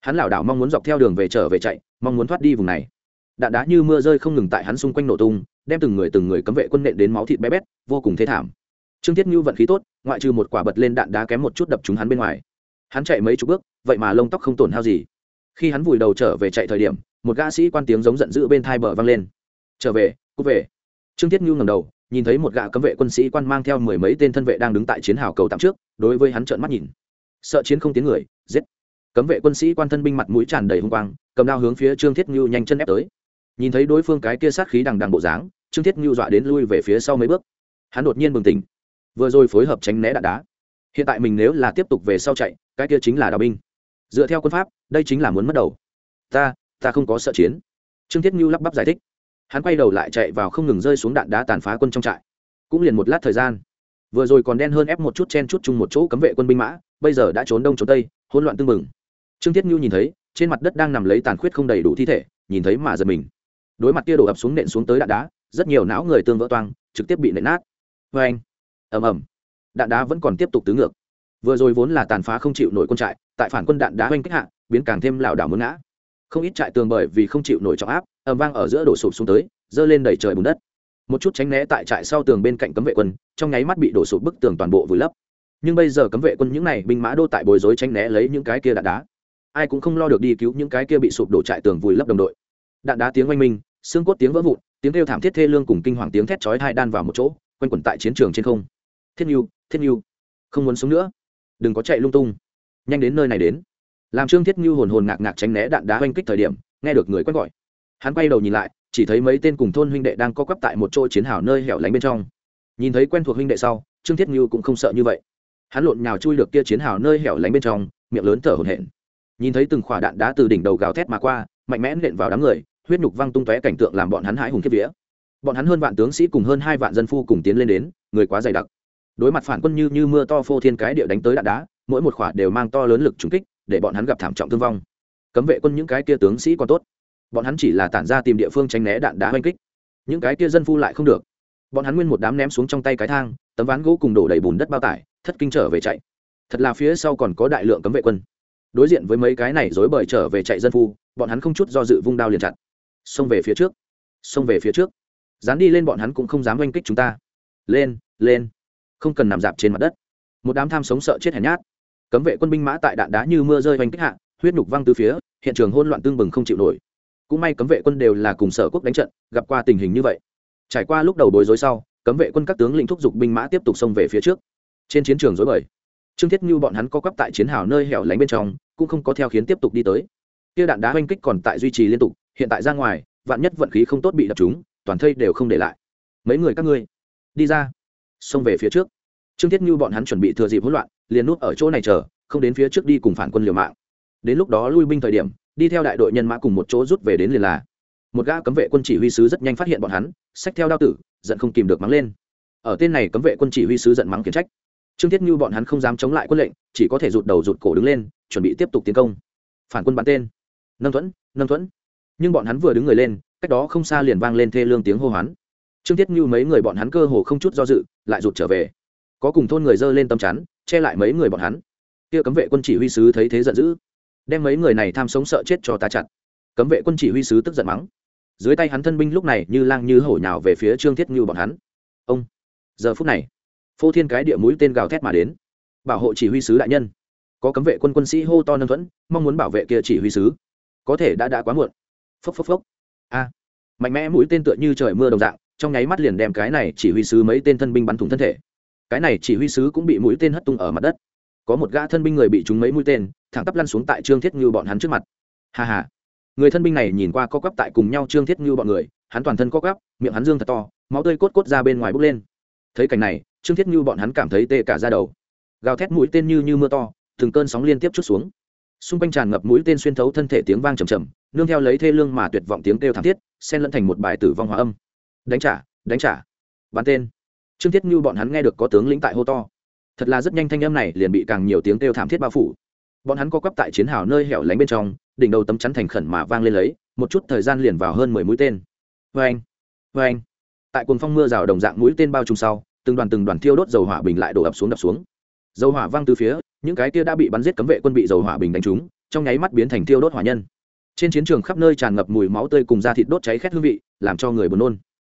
Hắn lảo đảo mong muốn dọc theo đường về trở về chạy, mong muốn thoát đi vùng này. Đạn đá như mưa rơi không ngừng tại hắn xung quanh nổ tung, đem từng người từng người cấm vệ quân nện đến máu thịt bé bét, vô cùng thế thảm. Trương thiết nhu vận khí tốt, ngoại trừ một quả bật lên đạn đá kém một chút đập chúng hắn bên ngoài hắn chạy mấy chục bước, vậy mà lông tóc không tổn hao gì. Khi hắn vùi đầu trở về chạy thời điểm, một gã sĩ quan tiếng giống giận dữ bên thai bờ vang lên. Trở về, cút về. Trương tiết nhu ngầm đầu, nhìn thấy một gã cấm vệ quân sĩ quan mang theo mười mấy tên thân vệ đang đứng tại chiến hào cầu tạm trước, đối với hắn trợn mắt nhìn. Sợ chiến không tiếng người, giết. Cấm vệ quân sĩ quan thân binh mặt mũi tràn đầy hung quang, cầm đao hướng phía trương thiết nhu nhanh chân ép tới. Nhìn thấy đối phương cái kia sát khí đằng đằng bộ dáng, trương thiết nhu dọa đến lui về phía sau mấy bước. Hắn đột nhiên bừng tỉnh. Vừa rồi phối hợp tránh né đạn đá. Hiện tại mình nếu là tiếp tục về sau chạy cái kia chính là đào binh. Dựa theo quân pháp, đây chính là muốn mất đầu. Ta ta không có sợ chiến. Trương thiết nhu lắp bắp giải thích. Hắn quay đầu lại chạy vào không ngừng rơi xuống đạn đá tàn phá quân trong trại. Cũng liền một lát thời gian. Vừa rồi còn đen hơn ép một chút chen chút chung một chỗ cấm vệ quân binh mã, bây giờ đã trốn đông trốn tây, hỗn loạn tưng bừng. Trương thiết nhu nhìn thấy, trên mặt đất đang nằm lấy tàn khuyết không đầy đủ thi thể, nhìn thấy mà giật mình. Đối mặt kia đổ ập xuống nện xuống tới đạn đá, rất nhiều não người tương vỡ toang, trực tiếp bị nện nát. Vê anh ầm ầm. Đạn đá vẫn còn tiếp tục tứ ngược vừa rồi vốn là tàn phá không chịu nổi quân trại, tại phản quân đạn đá oanh kích hạ, biến càng thêm lảo đảo muốn ngã. Không ít trại tường bởi vì không chịu nổi trọng áp, ầm vang ở giữa đổ sụp xuống tới, dơ lên đầy trời bùn đất. Một chút tránh né tại trại sau tường bên cạnh cấm vệ quân, trong nháy mắt bị đổ sụp bức tường toàn bộ vùi lấp. Nhưng bây giờ cấm vệ quân những này binh mã đô tại bối rối tránh né lấy những cái kia đạn đá. Ai cũng không lo được đi cứu những cái kia bị sụp đổ trại tường vùi lấp đồng đội. Đạn đá tiếng oanh minh, xương cốt tiếng vỡ vụn, tiếng kêu thảm thiết thê lương cùng kinh hoàng tiếng thét chói hai đan vào một chỗ, quanh quẩn tại chiến trường trên không. Thiết nhu thiết nhu, không muốn sống nữa đừng có chạy lung tung. Nhanh đến nơi này đến. Làm trương thiết như hồn hồn ngạc ngạc tránh né đạn đá oanh kích thời điểm, nghe được người quét gọi. Hắn quay đầu nhìn lại, chỉ thấy mấy tên cùng thôn huynh đệ đang co quắp tại một chỗ chiến hào nơi hẻo lánh bên trong. Nhìn thấy quen thuộc huynh đệ sau, trương thiết như cũng không sợ như vậy. Hắn lộn nhào chui được kia chiến hào nơi hẻo lánh bên trong, miệng lớn thở hổn hển. Nhìn thấy từng khỏa đạn đá từ đỉnh đầu gào thét mà qua, mạnh mẽ nện vào đám người, huyết nhục văng tung tóe cảnh tượng làm bọn hắn hãi hùng kiếp vía. Bọn hắn hơn vạn tướng sĩ cùng hơn hai vạn dân phu cùng tiến lên đến, người quá dày đặc đối mặt phản quân như như mưa to phô thiên cái địa đánh tới đạn đá, mỗi một khỏa đều mang to lớn lực trúng kích, để bọn hắn gặp thảm trọng thương vong. Cấm vệ quân những cái kia tướng sĩ còn tốt. Bọn hắn chỉ là tản ra tìm địa phương tránh né đạn đá oanh kích. Những cái kia dân phu lại không được. Bọn hắn nguyên một đám ném xuống trong tay cái thang, tấm ván gỗ cùng đổ đầy bùn đất bao tải, thất kinh trở về chạy. Thật là phía sau còn có đại lượng cấm vệ quân. Đối diện với mấy cái này dối bời trở về chạy dân phu, bọn hắn không chút do dự vung đao liền chặt. Xông về phía trước. Xông về phía trước. Dán đi lên bọn hắn cũng không dám oanh kích chúng ta. Lên lên không cần nằm dạp trên mặt đất. Một đám tham sống sợ chết hèn nhát. Cấm vệ quân binh mã tại đạn đá như mưa rơi hoành kích hạ, huyết nhục văng từ phía, hiện trường hôn loạn tương bừng không chịu nổi. Cũng may cấm vệ quân đều là cùng sở quốc đánh trận, gặp qua tình hình như vậy. Trải qua lúc đầu bối rối sau, cấm vệ quân các tướng lĩnh thúc giục binh mã tiếp tục xông về phía trước. Trên chiến trường dối bời, trương thiết như bọn hắn có quắp tại chiến hào nơi hẻo lánh bên trong, cũng không có theo khiến tiếp tục đi tới. Kia đạn đá oanh kích còn tại duy trì liên tục, hiện tại ra ngoài, vạn nhất vận khí không tốt bị đập chúng toàn thây đều không để lại. Mấy người các ngươi, đi ra xông về phía trước. Trương thiết như bọn hắn chuẩn bị thừa dịp hỗn loạn, liền núp ở chỗ này chờ, không đến phía trước đi cùng phản quân liều mạng. Đến lúc đó lui binh thời điểm, đi theo đại đội nhân mã cùng một chỗ rút về đến liền là. Một gã cấm vệ quân chỉ huy sứ rất nhanh phát hiện bọn hắn, xách theo đao tử, giận không kìm được mắng lên. Ở tên này cấm vệ quân chỉ huy sứ giận mắng khiển trách. Trương thiết như bọn hắn không dám chống lại quân lệnh, chỉ có thể rụt đầu rụt cổ đứng lên, chuẩn bị tiếp tục tiến công. Phản quân bắn tên. Nâng thuẫn nâng thuẫn. Nhưng bọn hắn vừa đứng người lên, cách đó không xa liền vang lên thê lương tiếng hô hoán trương thiết như mấy người bọn hắn cơ hồ không chút do dự, lại rụt trở về. Có cùng thôn người dơ lên tâm chắn, che lại mấy người bọn hắn. Kia cấm vệ quân chỉ huy sứ thấy thế giận dữ, đem mấy người này tham sống sợ chết cho ta chặt. Cấm vệ quân chỉ huy sứ tức giận mắng. Dưới tay hắn thân binh lúc này như lang như hổ nhào về phía trương thiết như bọn hắn. Ông, giờ phút này, phô thiên cái địa mũi tên gào thét mà đến. Bảo hộ chỉ huy sứ đại nhân. Có cấm vệ quân quân sĩ hô to nâng thuẫn, mong muốn bảo vệ kia chỉ huy sứ. Có thể đã đã quá muộn. Phốc phốc phốc. A, mạnh mẽ mũi tên tựa như trời mưa đồng dạng trong nháy mắt liền đem cái này chỉ huy sứ mấy tên thân binh bắn thủng thân thể. Cái này chỉ huy sứ cũng bị mũi tên hất tung ở mặt đất. Có một gã thân binh người bị trúng mấy mũi tên, thẳng tắp lăn xuống tại trương thiết như bọn hắn trước mặt. Hà hà người thân binh này nhìn qua co quắp tại cùng nhau trương thiết như bọn người, hắn toàn thân co quắp, miệng hắn dương thật to, máu tươi cốt cốt ra bên ngoài bốc lên. Thấy cảnh này, trương thiết như bọn hắn cảm thấy tê cả ra đầu. Gào thét mũi tên như như mưa to, từng cơn sóng liên tiếp chút xuống. Xung quanh tràn ngập mũi tên xuyên thấu thân thể tiếng vang trầm trầm, nương theo lấy thê lương mà tuyệt vọng tiếng kêu thảm thiết, xen lẫn thành một bài tử vong hòa âm đánh trả đánh trả. Bắn tên. Trương thiết như bọn hắn nghe được có tướng lĩnh tại hô to. Thật là rất nhanh thanh âm này liền bị càng nhiều tiếng kêu thảm thiết bao phủ. Bọn hắn co quắp tại chiến hào nơi hẻo lánh bên trong, đỉnh đầu tấm chắn thành khẩn mà vang lên lấy, một chút thời gian liền vào hơn mười mũi tên. Vê anh vê anh tại cuồng phong mưa rào đồng dạng mũi tên bao trùm sau, từng đoàn từng đoàn thiêu đốt dầu hỏa bình lại đổ ập xuống đập xuống. Dầu hỏa văng từ phía, những cái kia đã bị bắn giết cấm vệ quân bị dầu hỏa bình đánh trúng, trong nháy mắt biến thành thiêu đốt hỏa nhân. Trên chiến trường khắp nơi tràn ngập mùi máu tươi cùng da thịt đốt cháy khét hương vị, làm cho người buồn nôn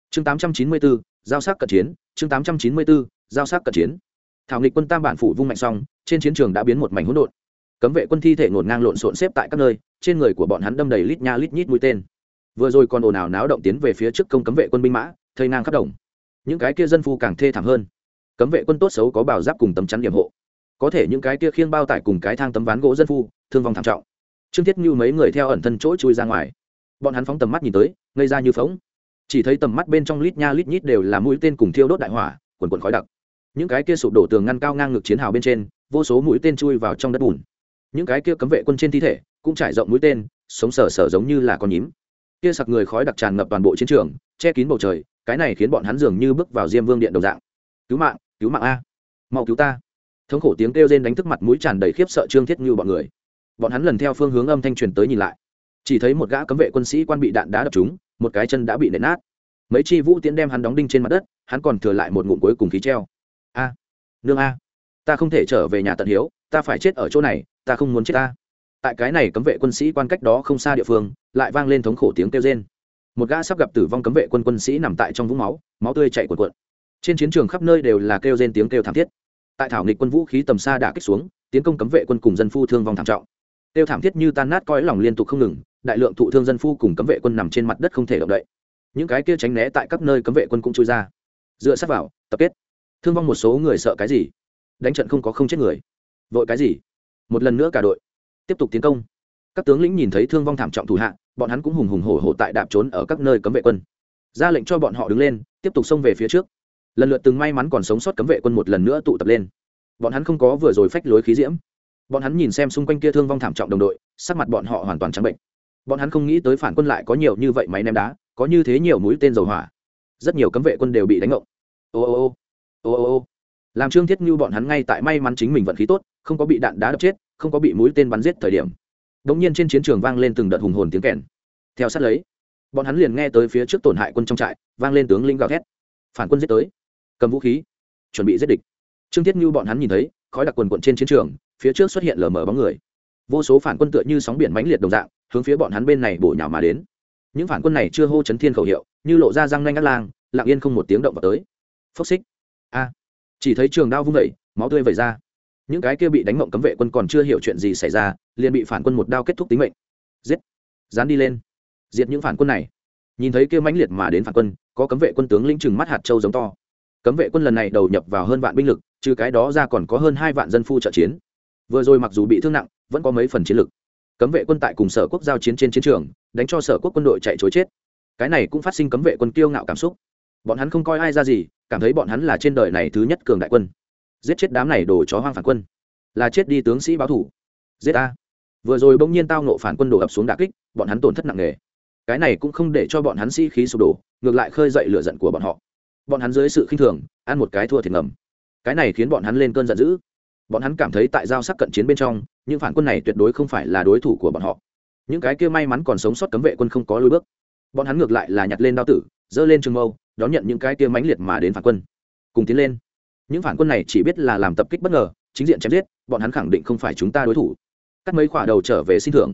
chương 894, giao sắc cận chiến chương 894, giao sắc cận chiến. Thảo nghịch quân tam bản phủ vung mạnh xong trên chiến trường đã biến một mảnh hỗn độn. Cấm vệ quân thi thể ngổn ngang lộn xộn xếp tại các nơi trên người của bọn hắn đâm đầy lít nha lít nhít mũi tên. Vừa rồi còn ồn ào náo động tiến về phía trước công cấm vệ quân binh mã thây ngang khắp đồng. Những cái kia dân phu càng thê thảm hơn. Cấm vệ quân tốt xấu có bảo giáp cùng tấm chắn điểm hộ. Có thể những cái kia khiêng bao tải cùng cái thang tấm ván gỗ dân phu thương vong thảm trọng. Trương thiết như mấy người theo ẩn thân chỗ chui ra ngoài. Bọn hắn phóng tầm mắt nhìn tới ngây ra như phóng chỉ thấy tầm mắt bên trong lít nha lít nhít đều là mũi tên cùng thiêu đốt đại hỏa, quần quần khói đặc. Những cái kia sụp đổ tường ngăn cao ngang ngực chiến hào bên trên, vô số mũi tên chui vào trong đất bùn. Những cái kia cấm vệ quân trên thi thể cũng trải rộng mũi tên, sống sờ sờ giống như là con nhím. Kia sặc người khói đặc tràn ngập toàn bộ chiến trường, che kín bầu trời, cái này khiến bọn hắn dường như bước vào diêm vương điện đồng dạng. Cứu mạng cứu mạng a! Mau cứu ta! Thống khổ tiếng kêu rên đánh thức mặt mũi tràn đầy khiếp sợ trương thiết như bọn người. Bọn hắn lần theo phương hướng âm thanh truyền tới nhìn lại. Chỉ thấy một gã cấm vệ quân sĩ quan bị đạn đá đập trúng một cái chân đã bị nện nát. Mấy chi vũ tiến đem hắn đóng đinh trên mặt đất, hắn còn thừa lại một ngụm cuối cùng khí treo. A, nương a, ta không thể trở về nhà tận hiếu, ta phải chết ở chỗ này, ta không muốn chết ta. Tại cái này cấm vệ quân sĩ quan cách đó không xa địa phương, lại vang lên thống khổ tiếng kêu rên. Một gã sắp gặp tử vong cấm vệ quân quân sĩ nằm tại trong vũng máu máu tươi chảy cuộn cuộn. Trên chiến trường khắp nơi đều là kêu rên tiếng kêu thảm thiết. Tại thảo nghịch quân vũ khí tầm xa đã kích xuống, tiến công cấm vệ quân cùng dân phu thương vong thảm trọng. Kêu thảm thiết như tan nát coi lòng liên tục không ngừng đại lượng thụ thương dân phu cùng cấm vệ quân nằm trên mặt đất không thể động đậy. Những cái kia tránh né tại các nơi cấm vệ quân cũng chui ra. Dựa sát vào, tập kết. Thương vong một số người sợ cái gì? Đánh trận không có không chết người. Vội cái gì? Một lần nữa cả đội. Tiếp tục tiến công. Các tướng lĩnh nhìn thấy thương vong thảm trọng thủ hạ, bọn hắn cũng hùng hùng hổ hổ tại đạp trốn ở các nơi cấm vệ quân. Ra lệnh cho bọn họ đứng lên, tiếp tục xông về phía trước. Lần lượt từng may mắn còn sống sót cấm vệ quân một lần nữa tụ tập lên. Bọn hắn không có vừa rồi phách lối khí diễm. Bọn hắn nhìn xem xung quanh kia thương vong thảm trọng đồng đội, sắc mặt bọn họ hoàn toàn trắng bệnh bọn hắn không nghĩ tới phản quân lại có nhiều như vậy máy ném đá, có như thế nhiều mũi tên dầu hỏa. Rất nhiều cấm vệ quân đều bị đánh ngộng. Ô ô ô ô ô ô. Làm trương thiết như bọn hắn ngay tại may mắn chính mình vận khí tốt, không có bị đạn đá đập chết, không có bị mũi tên bắn giết thời điểm. Đ ỗ n g nhiên trên chiến trường vang lên từng đợt hùng hồn tiếng kèn. Theo sát lấy, bọn hắn liền nghe tới phía trước tổn hại quân trong trại, vang lên tướng linh gào thét. Phản quân giết tới. Cầm vũ khí. Chuẩn bị giết địch. Trương thiết như bọn hắn nhìn thấy, khói đặc quần quận trên chiến trường, phía trước xuất hiện lở mở bóng người. Vô số phản quân tựa như sóng biển mãnh liệt đồng dạng hướng phía bọn hắn bên này bổ nhào mà đến. Những phản quân này chưa hô chấn thiên khẩu hiệu, như lộ ra răng nanh ngắt lang, lặng yên không một tiếng động vào tới. Phốc xích. A. Chỉ thấy trường đao vung vẩy máu tươi vẩy ra. Những cái kia bị đánh mộng cấm vệ quân còn chưa hiểu chuyện gì xảy ra, liền bị phản quân một đao kết thúc tính mệnh. Giết. Dán đi lên. Diệt những phản quân này. Nhìn thấy kia mãnh liệt mà đến phản quân, có cấm vệ quân tướng lĩnh chừng mắt hạt châu giống to. Cấm vệ quân lần này đầu nhập vào hơn vạn binh lực, trừ cái đó ra còn có hơn hai vạn dân phu trợ chiến. Vừa rồi mặc dù bị thương nặng, vẫn có mấy phần chiến lực cấm vệ quân tại cùng sở quốc giao chiến trên chiến trường, đánh cho sở quốc quân đội chạy chối chết. Cái này cũng phát sinh cấm vệ quân kiêu ngạo cảm xúc. Bọn hắn không coi ai ra gì, cảm thấy bọn hắn là trên đời này thứ nhất cường đại quân. Giết chết đám này đồ chó hoang phản quân. Là chết đi tướng sĩ báo thủ. Giết ta vừa rồi bỗng nhiên tao nộ phản quân đổ ập xuống đà kích, bọn hắn tổn thất nặng nề. Cái này cũng không để cho bọn hắn sĩ khí sụp đổ, ngược lại khơi dậy lửa giận của bọn họ. Bọn hắn dưới sự khinh thường, ăn một cái thua thiệt ngầm. Cái này khiến bọn hắn lên cơn giận dữ bọn hắn cảm thấy tại giao sắc cận chiến bên trong, những phản quân này tuyệt đối không phải là đối thủ của bọn họ. Những cái kia may mắn còn sống sót cấm vệ quân không có lối bước. Bọn hắn ngược lại là nhặt lên đao tử, giơ lên trường mâu, đón nhận những cái kia mãnh liệt mà đến phản quân. Cùng tiến lên. Những phản quân này chỉ biết là làm tập kích bất ngờ, chính diện chém giết, bọn hắn khẳng định không phải chúng ta đối thủ. Cắt mấy khỏa đầu trở về xin thưởng.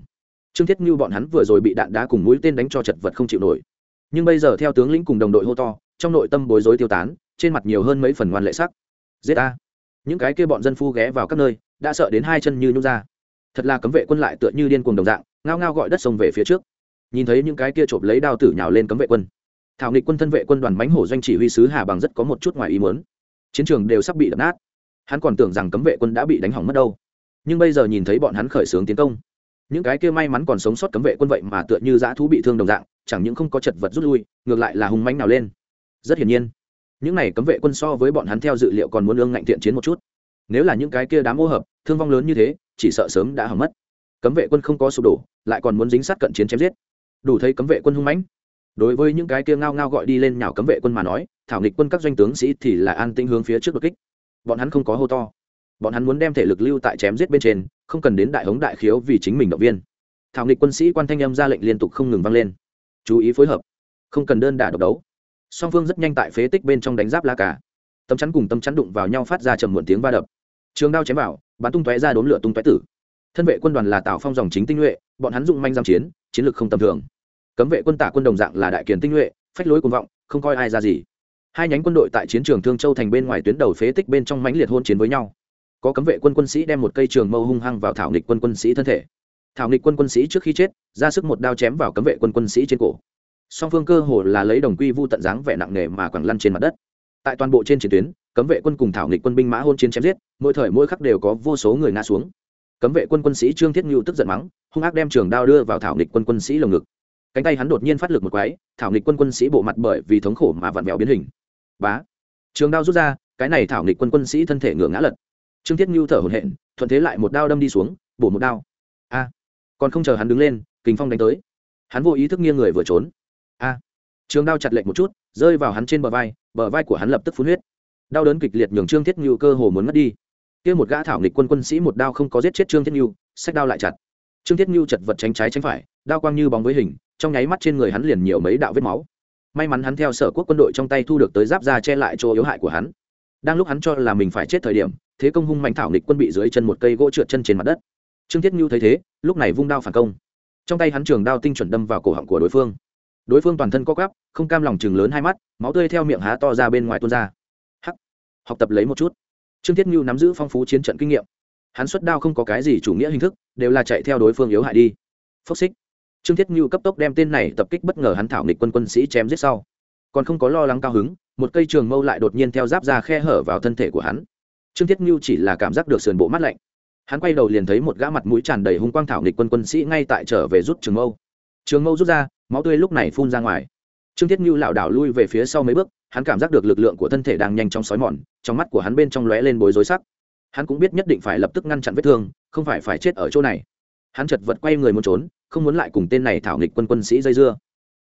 Trương thiết như bọn hắn vừa rồi bị đạn đá cùng mũi tên đánh cho chật vật không chịu nổi. Nhưng bây giờ theo tướng lĩnh cùng đồng đội hô to, trong nội tâm bối rối tiêu tán, trên mặt nhiều hơn mấy phần ngoan lệ sắc. Giết a những cái kia bọn dân phu ghé vào các nơi, đã sợ đến hai chân như nhung ra. Thật là cấm vệ quân lại tựa như điên cuồng đồng dạng, ngao ngao gọi đất sông về phía trước. Nhìn thấy những cái kia trộm lấy đao tử nhào lên cấm vệ quân. Thảo nghịch quân thân vệ quân đoàn bánh hổ doanh chỉ huy sứ hà bằng rất có một chút ngoài ý muốn. Chiến trường đều sắp bị đập nát. Hắn còn tưởng rằng cấm vệ quân đã bị đánh hỏng mất đâu. Nhưng bây giờ nhìn thấy bọn hắn khởi xướng tiến công. Những cái kia may mắn còn sống sót cấm vệ quân vậy mà tựa như dã thú bị thương đồng dạng, chẳng những không có chật vật rút lui, ngược lại là hùng mánh nào lên. Rất hiển nhiên những này cấm vệ quân so với bọn hắn theo dự liệu còn muốn ương ngạnh thiện chiến một chút. Nếu là những cái kia đám ô hợp, thương vong lớn như thế, chỉ sợ sớm đã hỏng mất. Cấm vệ quân không có sụp đổ, lại còn muốn dính sát cận chiến chém giết. Đủ thấy cấm vệ quân hung mãnh. Đối với những cái kia ngao ngao gọi đi lên nhào cấm vệ quân mà nói, thảo nghịch quân các doanh tướng sĩ thì là an tĩnh hướng phía trước đột kích. Bọn hắn không có hô to. Bọn hắn muốn đem thể lực lưu tại chém giết bên trên, không cần đến đại hống đại khiếu vì chính mình động viên. Thảo nghịch quân sĩ quan thanh âm ra lệnh liên tục không ngừng vang lên. Chú ý phối hợp. Không cần đơn đả độc đấu song phương rất nhanh tại phế tích bên trong đánh giáp la cả tấm chắn cùng tấm chắn đụng vào nhau phát ra trầm muộn tiếng va đập. Trường đao chém vào, bắn tung tóe ra đốn lửa tung tóe tử. Thân vệ quân đoàn là tào phong dòng chính tinh nhuệ, bọn hắn dụng manh giam chiến chiến lược không tầm thường. Cấm vệ quân tả quân đồng dạng là đại kiền tinh nhuệ, phách lối cuồng vọng, không coi ai ra gì. Hai nhánh quân đội tại chiến trường thương châu thành bên ngoài tuyến đầu phế tích bên trong mãnh liệt hôn chiến với nhau. Có cấm vệ quân quân sĩ đem một cây trường mâu hung hăng vào thảo nghịch quân quân sĩ thân thể. Thảo nghịch quân quân sĩ trước khi chết, ra sức một đao chém vào cấm vệ quân quân sĩ trên cổ song phương cơ hồ là lấy đồng quy vu tận dáng vẻ nặng nề mà quẳng lăn trên mặt đất. Tại toàn bộ trên chiến tuyến, cấm vệ quân cùng thảo nghịch quân binh mã hôn chiến chém giết, mỗi thời mỗi khắc đều có vô số người ngã xuống. Cấm vệ quân quân sĩ trương thiết ngưu tức giận mắng, hung ác đem trường đao đưa vào thảo nghịch quân quân sĩ lồng ngực. Cánh tay hắn đột nhiên phát lực một quái, thảo nghịch quân quân sĩ bộ mặt bởi vì thống khổ mà vặn vẹo biến hình. Bá! Trường đao rút ra, cái này thảo nghịch quân quân sĩ thân thể ngửa ngã lật. Trương thiết ngưu thở hổn hển, thuận thế lại một đao đâm đi xuống, bổ một đao. A! Còn không chờ hắn đứng lên, kình phong đánh tới. Hắn vô ý thức nghiêng người vừa trốn a. Trường đao chặt lệnh một chút, rơi vào hắn trên bờ vai bờ vai của hắn lập tức phun huyết. Đau đớn kịch liệt nhường trương thiết như cơ hồ muốn mất đi. Kia một gã thảo nghịch quân quân sĩ một đao không có giết chết trương thiết như sách đao lại chặt. Trương thiết như chật vật tránh trái tránh phải, đao quang như bóng với hình, trong nháy mắt trên người hắn liền nhiều mấy đạo vết máu. May mắn hắn theo sở quốc quân đội trong tay thu được tới giáp ra che lại chỗ yếu hại của hắn. Đang lúc hắn cho là mình phải chết thời điểm, thế công hung mạnh thảo nghịch quân bị dưới chân một cây gỗ trượt chân trên mặt đất. Trương thiết như thấy thế, lúc này vung đao phản công. Trong tay hắn trường đao tinh chuẩn đâm vào cổ họng của đối phương đối phương toàn thân co quắp, không cam lòng chừng lớn hai mắt, máu tươi theo miệng há to ra bên ngoài tuôn ra. Hắc. Học tập lấy một chút. Trương thiết ngưu nắm giữ phong phú chiến trận kinh nghiệm. Hắn xuất đao không có cái gì chủ nghĩa hình thức, đều là chạy theo đối phương yếu hại đi. Phốc xích. Trương thiết ngưu cấp tốc đem tên này tập kích bất ngờ hắn thảo nghịch quân quân sĩ chém giết sau. Còn không có lo lắng cao hứng, một cây trường mâu lại đột nhiên theo giáp ra khe hở vào thân thể của hắn. Trương thiết ngưu chỉ là cảm giác được sườn bộ mắt lạnh. Hắn quay đầu liền thấy một gã mặt mũi tràn đầy hung quang thảo nghịch quân quân sĩ ngay tại trở về rút trường mâu. Trường mâu rút ra máu tươi lúc này phun ra ngoài. Trương thiết ngưu lảo đảo lui về phía sau mấy bước, hắn cảm giác được lực lượng của thân thể đang nhanh chóng xói mòn, trong mắt của hắn bên trong lóe lên bối rối sắc. Hắn cũng biết nhất định phải lập tức ngăn chặn vết thương, không phải phải chết ở chỗ này. Hắn chật vật quay người muốn trốn, không muốn lại cùng tên này thảo nghịch quân quân sĩ dây dưa.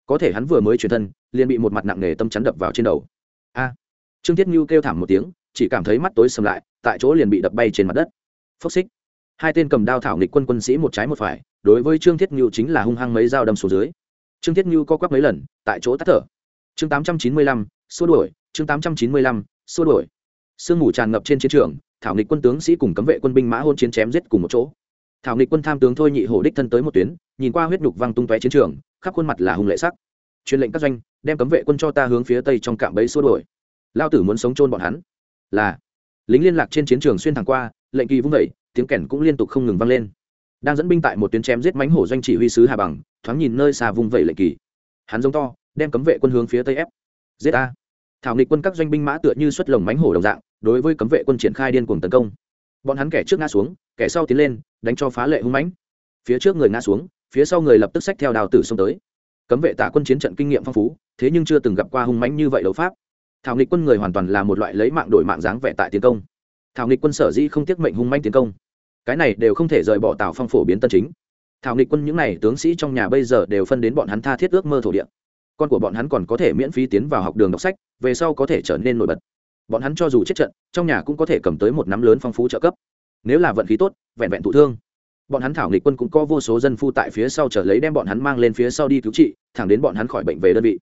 Có thể hắn vừa mới chuyển thân, liền bị một mặt nặng nề tâm chắn đập vào trên đầu. A! Trương thiết ngưu kêu thảm một tiếng, chỉ cảm thấy mắt tối sầm lại, tại chỗ liền bị đập bay trên mặt đất. Phốc xích. Hai tên cầm đao thảo nghịch quân quân sĩ một trái một phải, đối với trương thiết ngưu chính là hung hăng mấy dao đâm xuống dưới trương thiết ngưu co quắp mấy lần, tại chỗ tắt thở. Chương tám trăm chín mươi lăm, xua đuổi, chương tám trăm chín mươi lăm, xua đuổi. Sương mù tràn ngập trên chiến trường, thảo nghịch quân tướng sĩ cùng cấm vệ quân binh mã hôn chiến chém giết cùng một chỗ. Thảo nghịch quân tham tướng thôi nhị hổ đích thân tới một tuyến, nhìn qua huyết nhục văng tung tóe chiến trường, khắp khuôn mặt là hung lệ sắc. Truyền lệnh các doanh, đem cấm vệ quân cho ta hướng phía tây trong cạm bẫy xua đuổi. Lao tử muốn sống chôn bọn hắn. Là. Lính liên lạc trên chiến trường xuyên thẳng qua, lệnh kỳ vung vẩy tiếng kèn cũng liên tục không ngừng vang lên đang dẫn binh tại một tuyến chém giết mánh hổ doanh chỉ huy sứ hà bằng, thoáng nhìn nơi xa vung vẩy lệ kỳ. Hắn giống to, đem cấm vệ quân hướng phía tây ép. Giết a thảo nghịch quân các doanh binh mã tựa như xuất lồng mánh hổ đồng dạng, đối với cấm vệ quân triển khai điên cuồng tấn công. Bọn hắn kẻ trước ngã xuống, kẻ sau tiến lên, đánh cho phá lệ hung mãnh. Phía trước người ngã xuống, phía sau người lập tức xách theo đào tử xông tới. Cấm vệ tả quân chiến trận kinh nghiệm phong phú, thế nhưng chưa từng gặp qua hung mãnh như vậy đấu pháp. Thảo nghịch quân người hoàn toàn là một loại lấy mạng đổi mạng dáng vẻ tại tiến công. Thảo nghịch quân sở dĩ không tiếc mệnh hung mãnh tiến công cái này đều không thể rời bỏ tào phong phổ biến tân chính thảo nghịch quân những n à y tướng sĩ trong nhà bây giờ đều phân đến bọn hắn tha thiết ước mơ thổ địa con của bọn hắn còn có thể miễn phí tiến vào học đường đọc sách về sau có thể trở nên nổi bật bọn hắn cho dù chết trận trong nhà cũng có thể cầm tới một nắm lớn phong phú trợ cấp nếu là vận khí tốt vẹn vẹn thụ thương bọn hắn thảo nghịch quân cũng có vô số dân phu tại phía sau trở lấy đem bọn hắn mang lên phía sau đi cứu trị thẳng đến bọn hắn khỏi bệnh về đơn vị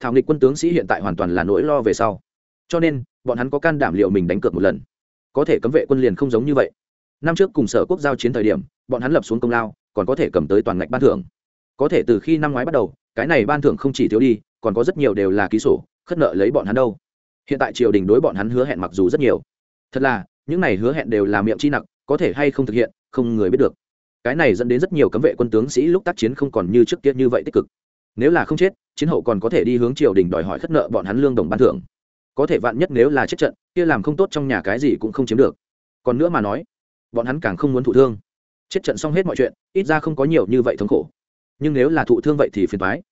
thảo nghịch quân tướng sĩ hiện tại hoàn toàn là nỗi lo về sau cho nên bọn hắn có can đảm liệu mình đánh cược một lần có thể cấm vệ quân liền không giống như vậy năm trước cùng sở quốc giao chiến thời điểm, bọn hắn lập xuống công lao, còn có thể cầm tới toàn ngạch ban thưởng. Có thể từ khi năm ngoái bắt đầu, cái này ban thưởng không chỉ thiếu đi, còn có rất nhiều đều là ký sổ, khất nợ lấy bọn hắn đâu. Hiện tại triều đình đối bọn hắn hứa hẹn mặc dù rất nhiều. Thật là, những này hứa hẹn đều là miệng chi nặng có thể hay không thực hiện, không người biết được. Cái này dẫn đến rất nhiều cấm vệ quân tướng sĩ lúc tác chiến không còn như trước kia như vậy tích cực. Nếu là không chết, chiến hậu còn có thể đi hướng triều đình đòi hỏi khất nợ bọn hắn lương đồng ban thưởng. Có thể vạn nhất nếu là chết trận, kia làm không tốt trong nhà cái gì cũng không chiếm được. Còn nữa mà nói bọn hắn càng không muốn thụ thương. Chết trận xong hết mọi chuyện, ít ra không có nhiều như vậy thống khổ. Nhưng nếu là thụ thương vậy thì phiền thoái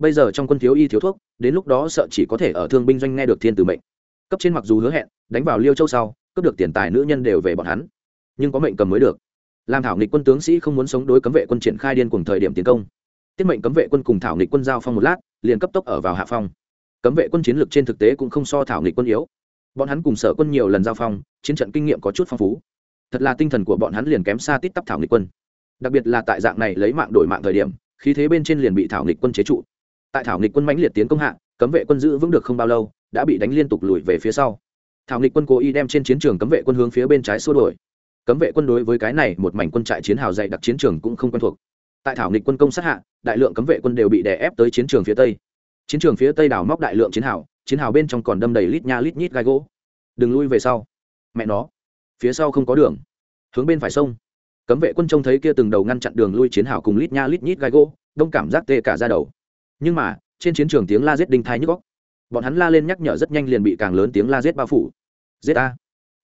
bây giờ trong quân thiếu y thiếu thuốc, đến lúc đó sợ chỉ có thể ở thương binh doanh nghe được thiên tử mệnh. Cấp trên mặc dù hứa hẹn, đánh vào liêu châu sau cướp được tiền tài nữ nhân đều về bọn hắn. Nhưng có mệnh cầm mới được. Làm thảo nghịch quân tướng sĩ không muốn sống đối cấm vệ quân triển khai điên cùng thời điểm tiến công. Tiết mệnh cấm vệ quân cùng thảo nghịch quân giao phong một lát, liền cấp tốc ở vào hạ phong. Cấm vệ quân chiến lược trên thực tế cũng không so thảo nghịch quân yếu. Bọn hắn cùng sở quân nhiều lần giao phong, chiến trận kinh nghiệm có chút phong phú thật là tinh thần của bọn hắn liền kém xa tít tắp thảo nghịch quân. Đặc biệt là tại dạng này lấy mạng đổi mạng thời điểm, khí thế bên trên liền bị thảo nghịch quân chế trụ. Tại thảo nghịch quân mãnh liệt tiến công hạ, cấm vệ quân giữ vững được không bao lâu, đã bị đánh liên tục lùi về phía sau. Thảo nghịch quân cố ý đem trên chiến trường cấm vệ quân hướng phía bên trái xua đổi cấm vệ quân đối với cái này một mảnh quân trại chiến hào dạy đặc chiến trường cũng không quen thuộc. Tại thảo nghịch quân công sát hạ, đại lượng cấm vệ quân đều bị đè ép tới chiến trường phía tây. Chiến trường phía tây đào móc đại lượng chiến hào chiến hào bên trong còn đâm đầy lít nha lít nhít gai gỗ. Đừng lui về sau. Mẹ nó phía sau không có đường. Hướng bên phải sông. Cấm vệ quân trông thấy kia từng đầu ngăn chặn đường lui chiến hào cùng lít nha lít nhít gai gỗ, đông cảm giác tê cả ra đầu. Nhưng mà, trên chiến trường tiếng la giết đinh thai nhức góc bọn hắn la lên nhắc nhở rất nhanh liền bị càng lớn tiếng la giết bao phủ. Giết a.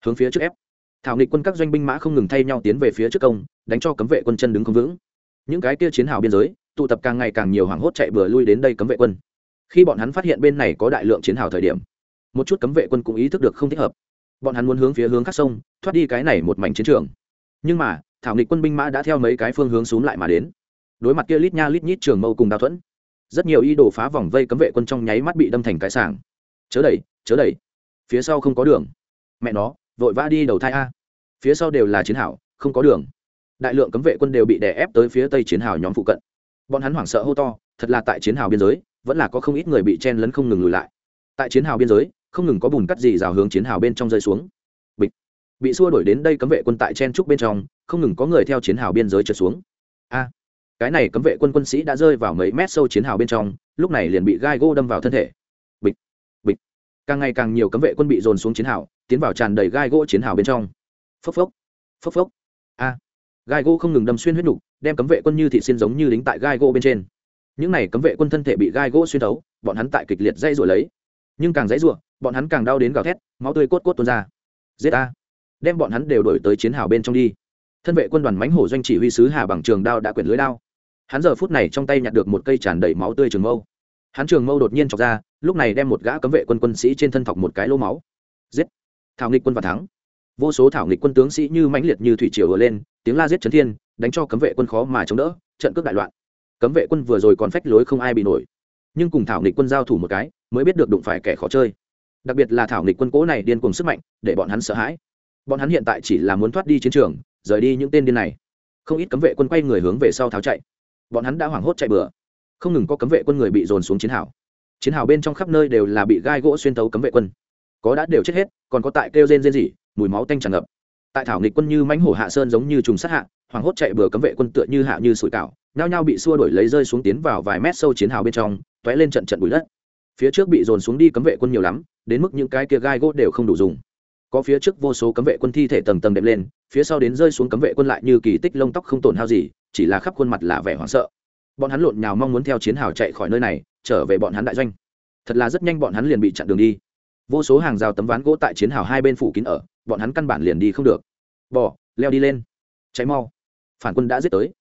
Hướng phía trước ép. Thảo nghịch quân các doanh binh mã không ngừng thay nhau tiến về phía trước công, đánh cho cấm vệ quân chân đứng không vững. Những cái kia chiến hào biên giới, tụ tập càng ngày càng nhiều hoảng hốt chạy bừa lui đến đây cấm vệ quân. Khi bọn hắn phát hiện bên này có đại lượng chiến hào thời điểm, một chút cấm vệ quân cũng ý thức được không thích hợp bọn hắn muốn hướng phía hướng khắc sông, thoát đi cái này một mảnh chiến trường. Nhưng mà, thảo nghịch quân binh mã đã theo mấy cái phương hướng xuống lại mà đến. Đối mặt kia lít nha lít nhít trường mâu cùng đao thuẫn, rất nhiều ý đồ phá vòng vây cấm vệ quân trong nháy mắt bị đâm thành cái sảng. Chớ đẩy chớ đẩy. Phía sau không có đường. Mẹ nó, vội vã đi đầu thai a. Phía sau đều là chiến hào, không có đường. Đại lượng cấm vệ quân đều bị đè ép tới phía tây chiến hào nhóm phụ cận. Bọn hắn hoảng sợ hô to, thật là tại chiến hào biên giới, vẫn là có không ít người bị chen lấn không ngừng lùi lại. Tại chiến hào biên giới không ngừng có bùn cắt gì rào hướng chiến hào bên trong rơi xuống. Bịch. Bị xua đổi đến đây cấm vệ quân tại chen trúc bên trong, không ngừng có người theo chiến hào biên giới trượt xuống. A. Cái này cấm vệ quân quân sĩ đã rơi vào mấy mét sâu chiến hào bên trong, lúc này liền bị gai gỗ đâm vào thân thể. Bịch. Bịch. Càng ngày càng nhiều cấm vệ quân bị dồn xuống chiến hào, tiến vào tràn đầy gai gỗ chiến hào bên trong. Phốc phốc. Phốc phốc. A. Gai gỗ không ngừng đâm xuyên huyết nục, đem cấm vệ quân như thị xin giống như đính tại gai gỗ bên trên. Những này cấm vệ quân thân thể bị gai gỗ xuyên thấu, bọn hắn tại kịch liệt dây rồi lấy nhưng càng dãy ruộng, bọn hắn càng đau đến gào thét, máu tươi cốt cốt tuôn ra. Giết a đem bọn hắn đều đổi tới chiến hào bên trong đi. Thân vệ quân đoàn mãnh hổ doanh chỉ huy sứ hà bằng trường đao đã quyển lưới đao. Hắn giờ phút này trong tay nhặt được một cây tràn đầy máu tươi trường mâu. Hắn trường mâu đột nhiên chọc ra, lúc này đem một gã cấm vệ quân quân sĩ trên thân thọc một cái lỗ máu. Giết. Thảo nghịch quân và thắng. Vô số thảo nghịch quân tướng sĩ như mãnh liệt như thủy triều ở lên, tiếng la giết chấn thiên, đánh cho cấm vệ quân khó mà chống đỡ, trận cướp đại loạn. Cấm vệ quân vừa rồi còn phách lối không ai bị nổi. Nhưng cùng thảo nghịch quân giao thủ một cái mới biết được đụng phải kẻ khó chơi. Đặc biệt là thảo nghịch quân cố này điên cùng sức mạnh, để bọn hắn sợ hãi. Bọn hắn hiện tại chỉ là muốn thoát đi chiến trường, rời đi những tên điên này. Không ít cấm vệ quân quay người hướng về sau tháo chạy. Bọn hắn đã hoảng hốt chạy bừa. Không ngừng có cấm vệ quân người bị dồn xuống chiến hào. Chiến hào bên trong khắp nơi đều là bị gai gỗ xuyên tấu cấm vệ quân. Có đã đều chết hết, còn có tại kêu rên rên rỉ, mùi máu tanh tràn ngập. Tại thảo nghịch quân như mánh hổ hạ sơn giống như trùng sát hạ, hoảng hốt chạy bừa cấm vệ quân tựa như hạ như sủi cảo, nhao nhao bị xua đuổi lấy rơi xuống tiến vào vài mét sâu chiến hào bên trong t lên trận trận bụi đất phía trước bị dồn xuống đi cấm vệ quân nhiều lắm, đến mức những cái kia gai gỗ đều không đủ dùng. Có phía trước vô số cấm vệ quân thi thể tầng tầng đệm lên, phía sau đến rơi xuống cấm vệ quân lại như kỳ tích lông tóc không tổn hao gì, chỉ là khắp khuôn mặt là vẻ hoảng sợ. Bọn hắn lộn nhào mong muốn theo chiến hào chạy khỏi nơi này, trở về bọn hắn đại doanh. Thật là rất nhanh bọn hắn liền bị chặn đường đi. Vô số hàng rào tấm ván gỗ tại chiến hào hai bên phủ kín ở, bọn hắn căn bản liền đi không được. Bỏ leo đi lên. Cháy mau. Phản quân đã giết tới.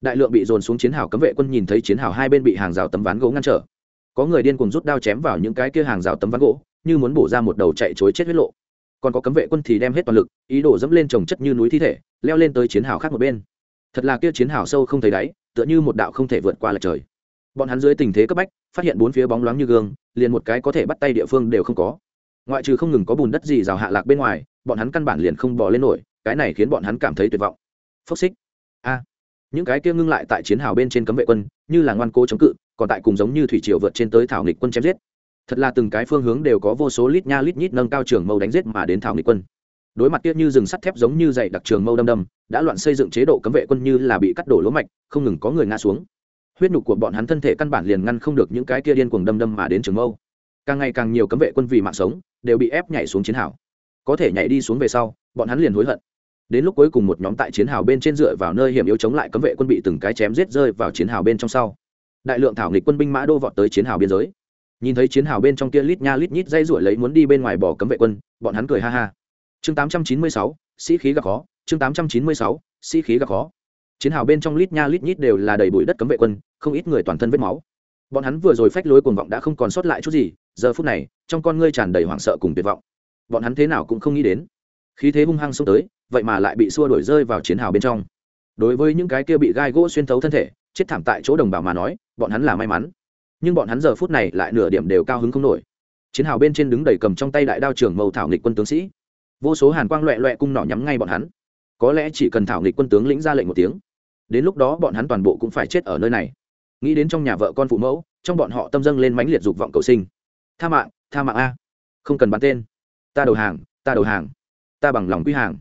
Đại lượng bị dồn xuống chiến hào cấm vệ quân nhìn thấy chiến hào hai bên bị hàng rào tấm ván gỗ ngăn trở có người điên cuồng rút đao chém vào những cái kia hàng rào tấm ván gỗ, như muốn bổ ra một đầu chạy chối chết huyết lộ. Còn có cấm vệ quân thì đem hết toàn lực, ý đồ dẫm lên trồng chất như núi thi thể, leo lên tới chiến hào khác một bên. Thật là kia chiến hào sâu không thấy đáy, tựa như một đạo không thể vượt qua lệch trời. Bọn hắn dưới tình thế cấp bách, phát hiện bốn phía bóng loáng như gương, liền một cái có thể bắt tay địa phương đều không có. Ngoại trừ không ngừng có bùn đất gì rào hạ lạc bên ngoài, bọn hắn căn bản liền không bỏ lên nổi, cái này khiến bọn hắn cảm thấy tuyệt vọng. Phốc xích. A những cái kia ngưng lại tại chiến hào bên trên cấm vệ quân, như là ngoan cố chống cự, còn tại cùng giống như thủy triều vượt trên tới thảo nghịch quân chém giết. Thật là từng cái phương hướng đều có vô số lít nha lít nhít nâng cao trường mâu đánh giết mà đến thảo nghịch quân. Đối mặt kia như rừng sắt thép giống như dày đặc trường mâu đâm đâm, đã loạn xây dựng chế độ cấm vệ quân như là bị cắt đổ lỗ mạch, không ngừng có người ngã xuống. Huyết nhục của bọn hắn thân thể căn bản liền ngăn không được những cái kia điên cuồng đâm đâm mà đến trường mâu. Càng ngày càng nhiều cấm vệ quân vì mạng sống, đều bị ép nhảy xuống chiến hào. Có thể nhảy đi xuống về sau, bọn hắn liền hối hận đến lúc cuối cùng một nhóm tại chiến hào bên trên dựa vào nơi hiểm yếu chống lại cấm vệ quân bị từng cái chém giết rơi vào chiến hào bên trong sau. Đại lượng thảo nghịch quân binh mã đô vọt tới chiến hào biên giới. Nhìn thấy chiến hào bên trong kia lít nha lít nhít dây ruổi lấy muốn đi bên ngoài bỏ cấm vệ quân bọn hắn cười ha ha. Chương 896, sĩ khí gặp khó. Chương 896, sĩ khí gặp khó. Chiến hào bên trong lít nha lít nhít đều là đầy bụi đất cấm vệ quân không ít người toàn thân vết máu. Bọn hắn vừa rồi phách lối cuồng vọng đã không còn sót lại chút gì giờ phút này trong con ngươi tràn đầy hoảng sợ cùng tuyệt vọng. Bọn hắn thế nào cũng không nghĩ đến. Khí thế hung hăng xông tới vậy mà lại bị xua đổi rơi vào chiến hào bên trong. Đối với những cái kia bị gai gỗ xuyên thấu thân thể, chết thảm tại chỗ đồng bào mà nói, bọn hắn là may mắn. Nhưng bọn hắn giờ phút này lại nửa điểm đều cao hứng không nổi. Chiến hào bên trên đứng đầy cầm trong tay đại đao trưởng màu thảo nghịch quân tướng sĩ. Vô số hàn quang loẹ loẹ cung nỏ nhắm ngay bọn hắn. Có lẽ chỉ cần thảo nghịch quân tướng lĩnh ra lệnh một tiếng, đến lúc đó bọn hắn toàn bộ cũng phải chết ở nơi này. Nghĩ đến trong nhà vợ con phụ mẫu, trong bọn họ tâm dâng lên mãnh liệt dục vọng cầu sinh. Tha mạng tha mạng a. Không cần bắn tên. Ta đầu hàng, ta đầu hàng. Ta bằng lòng quy hàng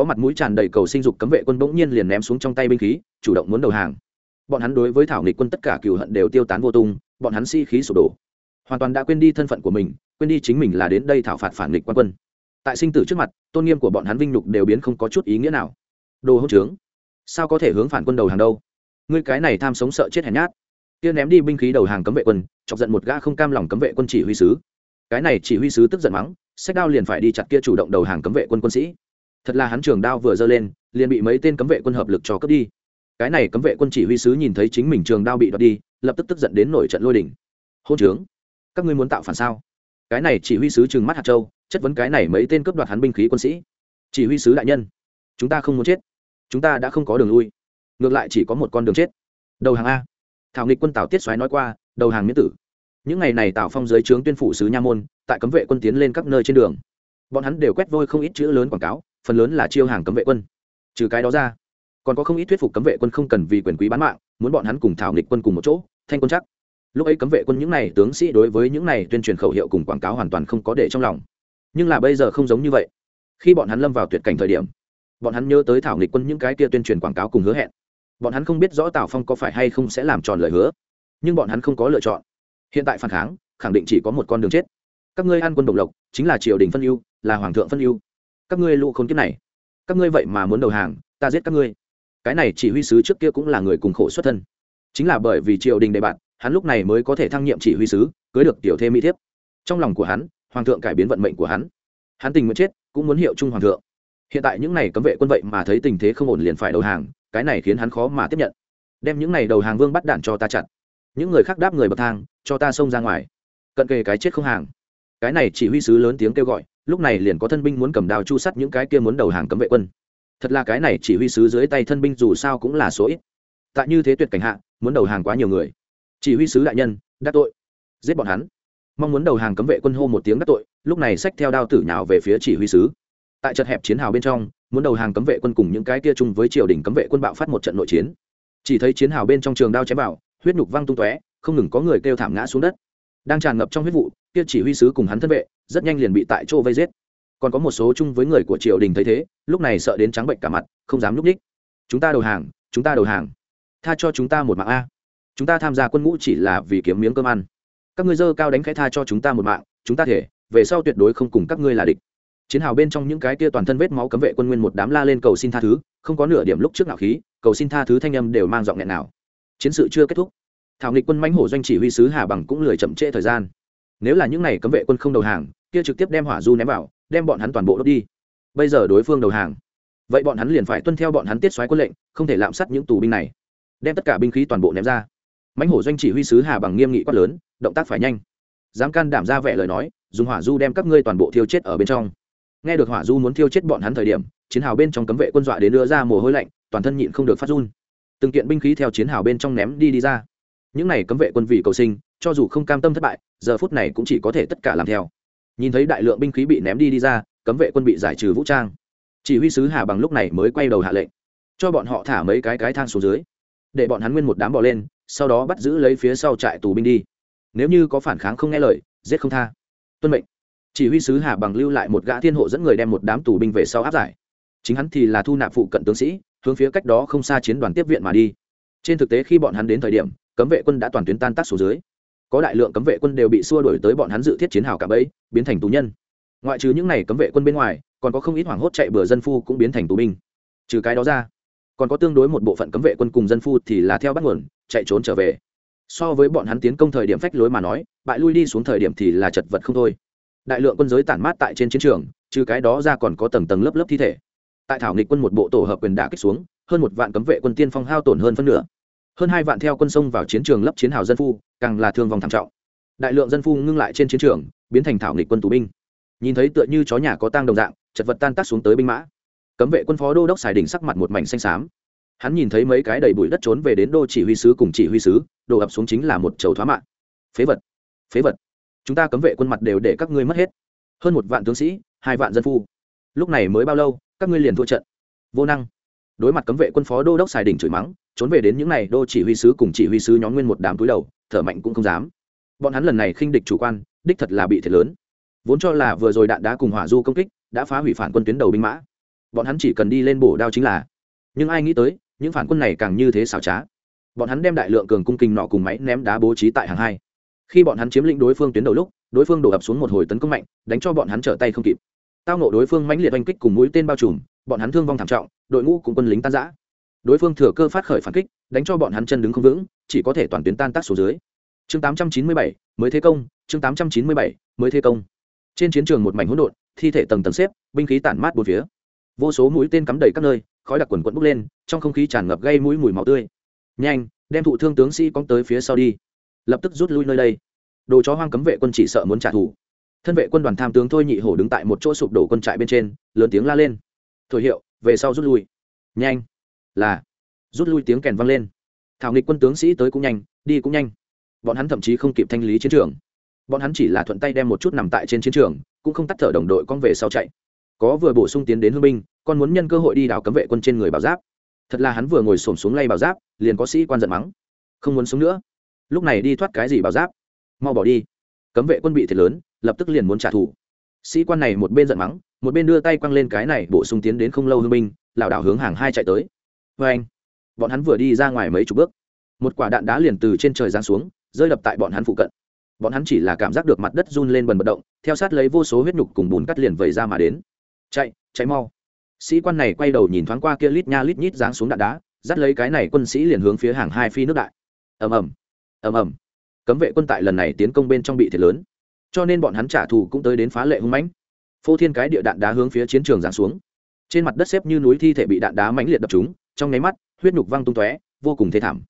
có mặt mũi tràn đầy cầu sinh dục cấm vệ quân bỗng nhiên liền ném xuống trong tay binh khí, chủ động muốn đầu hàng. Bọn hắn đối với thảo nghịch quân tất cả cựu hận đều tiêu tán vô tung, bọn hắn si-khí sụp đổ. Hoàn toàn đã quên đi thân phận của mình, quên đi chính mình là đến đây thảo phạt phản nghịch quan quân. Tại sinh tử trước mặt, tôn nghiêm của bọn hắn vinh nhục đều biến không có chút ý nghĩa nào. Đồ hỗn trướng, sao có thể hướng phản quân đầu hàng đâu? Ngươi cái này tham sống sợ chết hèn nhát. Kia ném đi binh khí đầu hàng cấm vệ quân, chọc giận một gã không cam lòng cấm vệ quân chỉ huy sứ. Cái này chỉ huy sứ tức giận mắng sách đao liền phải đi chặt kia chủ động đầu hàng cấm vệ quân quân sĩ thật là hắn trường đao vừa giơ lên, liền bị mấy tên cấm vệ quân hợp lực cho cướp đi. Cái này cấm vệ quân chỉ huy sứ nhìn thấy chính mình trường đao bị đoạt đi, lập tức tức giận đến nổi trận lôi đỉnh hôn trướng, các ngươi muốn tạo phản sao? Cái này chỉ huy sứ trừng mắt hạt châu, chất vấn cái này mấy tên cướp đoạt hắn binh khí quân sĩ. Chỉ huy sứ đại nhân, chúng ta không muốn chết. Chúng ta đã không có đường lui. Ngược lại chỉ có một con đường chết. Đầu hàng a. Thảo nghịch quân tào tiết xoáy nói qua, đầu hàng miễn tử. Những ngày này tào phong giới trướng tuyên phủ sứ nha môn, tại cấm vệ quân tiến lên các nơi trên đường. Bọn hắn đều quét vôi không ít chữ lớn quảng cáo phần lớn là chiêu hàng cấm vệ quân. Trừ cái đó ra, còn có không ít thuyết phục cấm vệ quân không cần vì quyền quý bán mạng, muốn bọn hắn cùng thảo nghịch quân cùng một chỗ, thanh quân chắc. Lúc ấy cấm vệ quân những n à y tướng sĩ đối với những n à y tuyên truyền khẩu hiệu cùng quảng cáo hoàn toàn không có để trong lòng. Nhưng là bây giờ không giống như vậy. Khi bọn hắn lâm vào tuyệt cảnh thời điểm, bọn hắn nhớ tới thảo nghịch quân những cái kia tuyên truyền quảng cáo cùng hứa hẹn. Bọn hắn không biết rõ tào phong có phải hay không sẽ làm tròn lời hứa. Nhưng bọn hắn không có lựa chọn. Hiện tại phản kháng, khẳng định chỉ có một con đường chết. Các ngươi ăn quân độc lộc, chính là triều đình phân ưu, là hoàng thượng phân ưu các ngươi lũ khốn kiếp này. Các ngươi vậy mà muốn đầu hàng, ta giết các ngươi. Cái này chỉ huy sứ trước kia cũng là người cùng khổ xuất thân. Chính là bởi vì triều đình đề bạn hắn lúc này mới có thể thăng nhiệm chỉ huy sứ, cưới được tiểu thê mỹ thiếp. Trong lòng của hắn, hoàng thượng cải biến vận mệnh của hắn. Hắn tình muốn chết, cũng muốn hiệu trung hoàng thượng. Hiện tại những n à y cấm vệ quân vậy mà thấy tình thế không ổn liền phải đầu hàng, cái này khiến hắn khó mà tiếp nhận. Đem những n à y đầu hàng vương bắt đạn cho ta chặt. Những người khác đáp người bậc thang, cho ta xông ra ngoài. Cận kề cái chết không hàng. Cái này chỉ huy sứ lớn tiếng kêu gọi lúc này liền có thân binh muốn cầm đao chu sắt những cái kia muốn đầu hàng cấm vệ quân. Thật là cái này chỉ huy sứ dưới tay thân binh dù sao cũng là số ít. Tại như thế tuyệt cảnh hạ, muốn đầu hàng quá nhiều người. Chỉ huy sứ đại nhân, đắc tội. Giết bọn hắn. Mong muốn đầu hàng cấm vệ quân hô một tiếng đắc tội, lúc này xách theo đao tử nhào về phía chỉ huy sứ. Tại chật hẹp chiến hào bên trong, muốn đầu hàng cấm vệ quân cùng những cái kia chung với triều đình cấm vệ quân bạo phát một trận nội chiến. Chỉ thấy chiến hào bên trong trường đao chém vào, huyết nhục văng tung tóe, không ngừng có người kêu thảm ngã xuống đất. Đang tràn ngập trong huyết vụ, kia chỉ huy sứ cùng hắn thân vệ rất nhanh liền bị tại chỗ vây giết. Còn có một số chung với người của triều đình thấy thế, lúc này sợ đến trắng bệnh cả mặt, không dám núp ních chúng ta đầu hàng, chúng ta đầu hàng. Tha cho chúng ta một mạng a. Chúng ta tham gia quân ngũ chỉ là vì kiếm miếng cơm ăn. Các ngươi dơ cao đánh khẽ tha cho chúng ta một mạng, chúng ta thể, về sau tuyệt đối không cùng các ngươi là địch. Chiến hào bên trong những cái kia toàn thân vết máu cấm vệ quân nguyên một đám la lên cầu xin tha thứ, không có nửa điểm lúc trước nào khí, cầu xin tha thứ thanh âm đều mang giọng nghẹn nào chiến sự chưa kết thúc. Thảo nghịch quân mãnh hổ doanh chỉ huy sứ hà bằng cũng lười chậm trễ thời gian nếu là những n à y cấm vệ quân không đầu hàng, kia trực tiếp đem hỏa du ném vào, đem bọn hắn toàn bộ đốt đi. Bây giờ đối phương đầu hàng. Vậy bọn hắn liền phải tuân theo bọn hắn tiết xoáy quân lệnh, không thể lạm sát những tù binh này. Đem tất cả binh khí toàn bộ ném ra. Mãnh hổ doanh chỉ huy sứ hà bằng nghiêm nghị quát lớn, động tác phải nhanh. Dám can đảm ra vẻ lời nói, dùng hỏa du đem các ngươi toàn bộ thiêu chết ở bên trong. Nghe được hỏa du muốn thiêu chết bọn hắn thời điểm, chiến hào bên trong cấm vệ quân dọa đến đưa ra mồ hôi lạnh, toàn thân nhịn không được phát run. Từng kiện binh khí theo chiến hào bên trong ném đi đi ra. Những này cấm vệ quân vì cầu sinh cho dù không cam tâm thất bại, giờ phút này cũng chỉ có thể tất cả làm theo. Nhìn thấy đại lượng binh khí bị ném đi đi ra, cấm vệ quân bị giải trừ vũ trang. Chỉ huy sứ hà bằng lúc này mới quay đầu hạ lệnh, cho bọn họ thả mấy cái cái thang xuống dưới, để bọn hắn nguyên một đám bỏ lên, sau đó bắt giữ lấy phía sau trại tù binh đi. Nếu như có phản kháng không nghe lời, giết không tha. Tuân mệnh. Chỉ huy sứ hà bằng lưu lại một gã thiên hộ dẫn người đem một đám tù binh về sau áp giải. Chính hắn thì là thu nạp phụ cận tướng sĩ, hướng phía cách đó không xa chiến đoàn tiếp viện mà đi. Trên thực tế khi bọn hắn đến thời điểm, cấm vệ quân đã toàn tuyến tan tác số dưới có đại lượng cấm vệ quân đều bị xua đuổi tới bọn hắn dự thiết chiến hào cả bẫy, biến thành tù nhân. Ngoại trừ những này cấm vệ quân bên ngoài, còn có không ít hoảng hốt chạy bừa dân phu cũng biến thành tù binh. Trừ cái đó ra, còn có tương đối một bộ phận cấm vệ quân cùng dân phu thì là theo bắt nguồn, chạy trốn trở về. So với bọn hắn tiến công thời điểm phách lối mà nói, bại lui đi xuống thời điểm thì là chật vật không thôi. Đại lượng quân giới tản mát tại trên chiến trường, trừ cái đó ra còn có tầng tầng lớp lớp thi thể. Tại thảo nghịch quân một bộ tổ hợp quyền đả kích xuống, hơn một vạn cấm vệ quân tiên phong hao tổn hơn phân nửa hơn hai vạn theo quân sông vào chiến trường lấp chiến hào dân phu, càng là thương vong thảm trọng. Đại lượng dân phu ngưng lại trên chiến trường, biến thành thảo nghịch quân tù binh. Nhìn thấy tựa như chó nhà có tang đồng dạng, chật vật tan tác xuống tới binh mã. Cấm vệ quân phó đô đốc xài đỉnh sắc mặt một mảnh xanh xám. Hắn nhìn thấy mấy cái đầy bụi đất trốn về đến đô chỉ huy sứ cùng chỉ huy sứ, đổ ập xuống chính là một chầu thoá mạng. Phế vật phế vật. Chúng ta cấm vệ quân mặt đều để các ngươi mất hết. Hơn một vạn tướng sĩ, hai vạn dân phu. Lúc này mới bao lâu, các ngươi liền thua trận. Vô năng. Đối mặt cấm vệ quân phó đô đốc xài đỉnh chửi mắng trốn về đến những n à y đô chỉ huy sứ cùng chỉ huy sứ nhóm nguyên một đám túi đầu, thở mạnh cũng không dám. Bọn hắn lần này khinh địch chủ quan, đích thật là bị thiệt lớn. Vốn cho là vừa rồi đạn đá cùng hỏa du công kích, đã phá hủy phản quân tuyến đầu binh mã. Bọn hắn chỉ cần đi lên bổ đao chính là. Nhưng ai nghĩ tới, những phản quân này càng như thế xảo trá. Bọn hắn đem đại lượng cường cung kinh nọ cùng máy ném đá bố trí tại hàng hai. Khi bọn hắn chiếm lĩnh đối phương tuyến đầu lúc, đối phương đổ ập xuống một hồi tấn công mạnh, đánh cho bọn hắn trở tay không kịp. Tao nộ đối phương mãnh liệt oanh kích cùng mũi tên bao trùm, bọn hắn thương vong thảm trọng, đội ngũ cùng quân lính tan giã đối phương thừa cơ phát khởi phản kích đánh cho bọn hắn chân đứng không vững chỉ có thể toàn tuyến tan tác số dưới. Chương 897, mới thế công chương 897, mới thế công. Trên chiến trường một mảnh hỗn độn thi thể tầng tầng xếp binh khí tản mát bốn phía. Vô số mũi tên cắm đầy các nơi khói đặc quần quẫn bốc lên trong không khí tràn ngập gây mũi mùi máu tươi. Nhanh đem thụ thương tướng sĩ cong tới phía sau đi. Lập tức rút lui nơi đây. Đồ chó hoang cấm vệ quân chỉ sợ muốn trả thù. Thân vệ quân đoàn tham tướng thôi nhị hổ đứng tại một chỗ sụp đổ quân trại bên trên lớn tiếng la lên. Thổi hiệu về sau rút lui. Nhanh là, rút lui tiếng kèn vang lên. Thảo nghịch quân tướng sĩ tới cũng nhanh, đi cũng nhanh. Bọn hắn thậm chí không kịp thanh lý chiến trường. Bọn hắn chỉ là thuận tay đem một chút nằm tại trên chiến trường, cũng không tắt thở đồng đội con về sau chạy. Có vừa bổ sung tiến đến hương binh, còn muốn nhân cơ hội đi đào cấm vệ quân trên người bảo giáp. Thật là hắn vừa ngồi xổm xuống lay bảo giáp, liền có sĩ quan giận mắng. Không muốn sống nữa. Lúc này đi thoát cái gì bảo giáp? Mau bỏ đi. Cấm vệ quân bị thiệt lớn, lập tức liền muốn trả thù. Sĩ quan này một bên giận mắng, một bên đưa tay quăng lên cái này bổ sung tiến đến không lâu hương binh, lảo đảo hướng hàng hai chạy tới vê anh, bọn hắn vừa đi ra ngoài mấy chục bước. Một quả đạn đá liền từ trên trời giáng xuống, rơi đập tại bọn hắn phụ cận. Bọn hắn chỉ là cảm giác được mặt đất run lên bần bật động, theo sát lấy vô số huyết nhục cùng bùn cắt liền vẩy ra mà đến. Chạy chạy mau. Sĩ quan này quay đầu nhìn thoáng qua kia lít nha lít nhít giáng xuống đạn đá, dắt lấy cái này quân sĩ liền hướng phía hàng hai phi nước đại. Ầm ầm ầm ầm. Cấm vệ quân tại lần này tiến công bên trong bị thiệt lớn, cho nên bọn hắn trả thù cũng tới đến phá lệ hung mãnh. Phô thiên cái địa đạn đá hướng phía chiến trường giáng xuống. Trên mặt đất xếp như núi thi thể bị đạn đá mãnh liệt đập chúng trong nháy mắt, huyết nhục văng tung tóe, vô cùng thê thảm.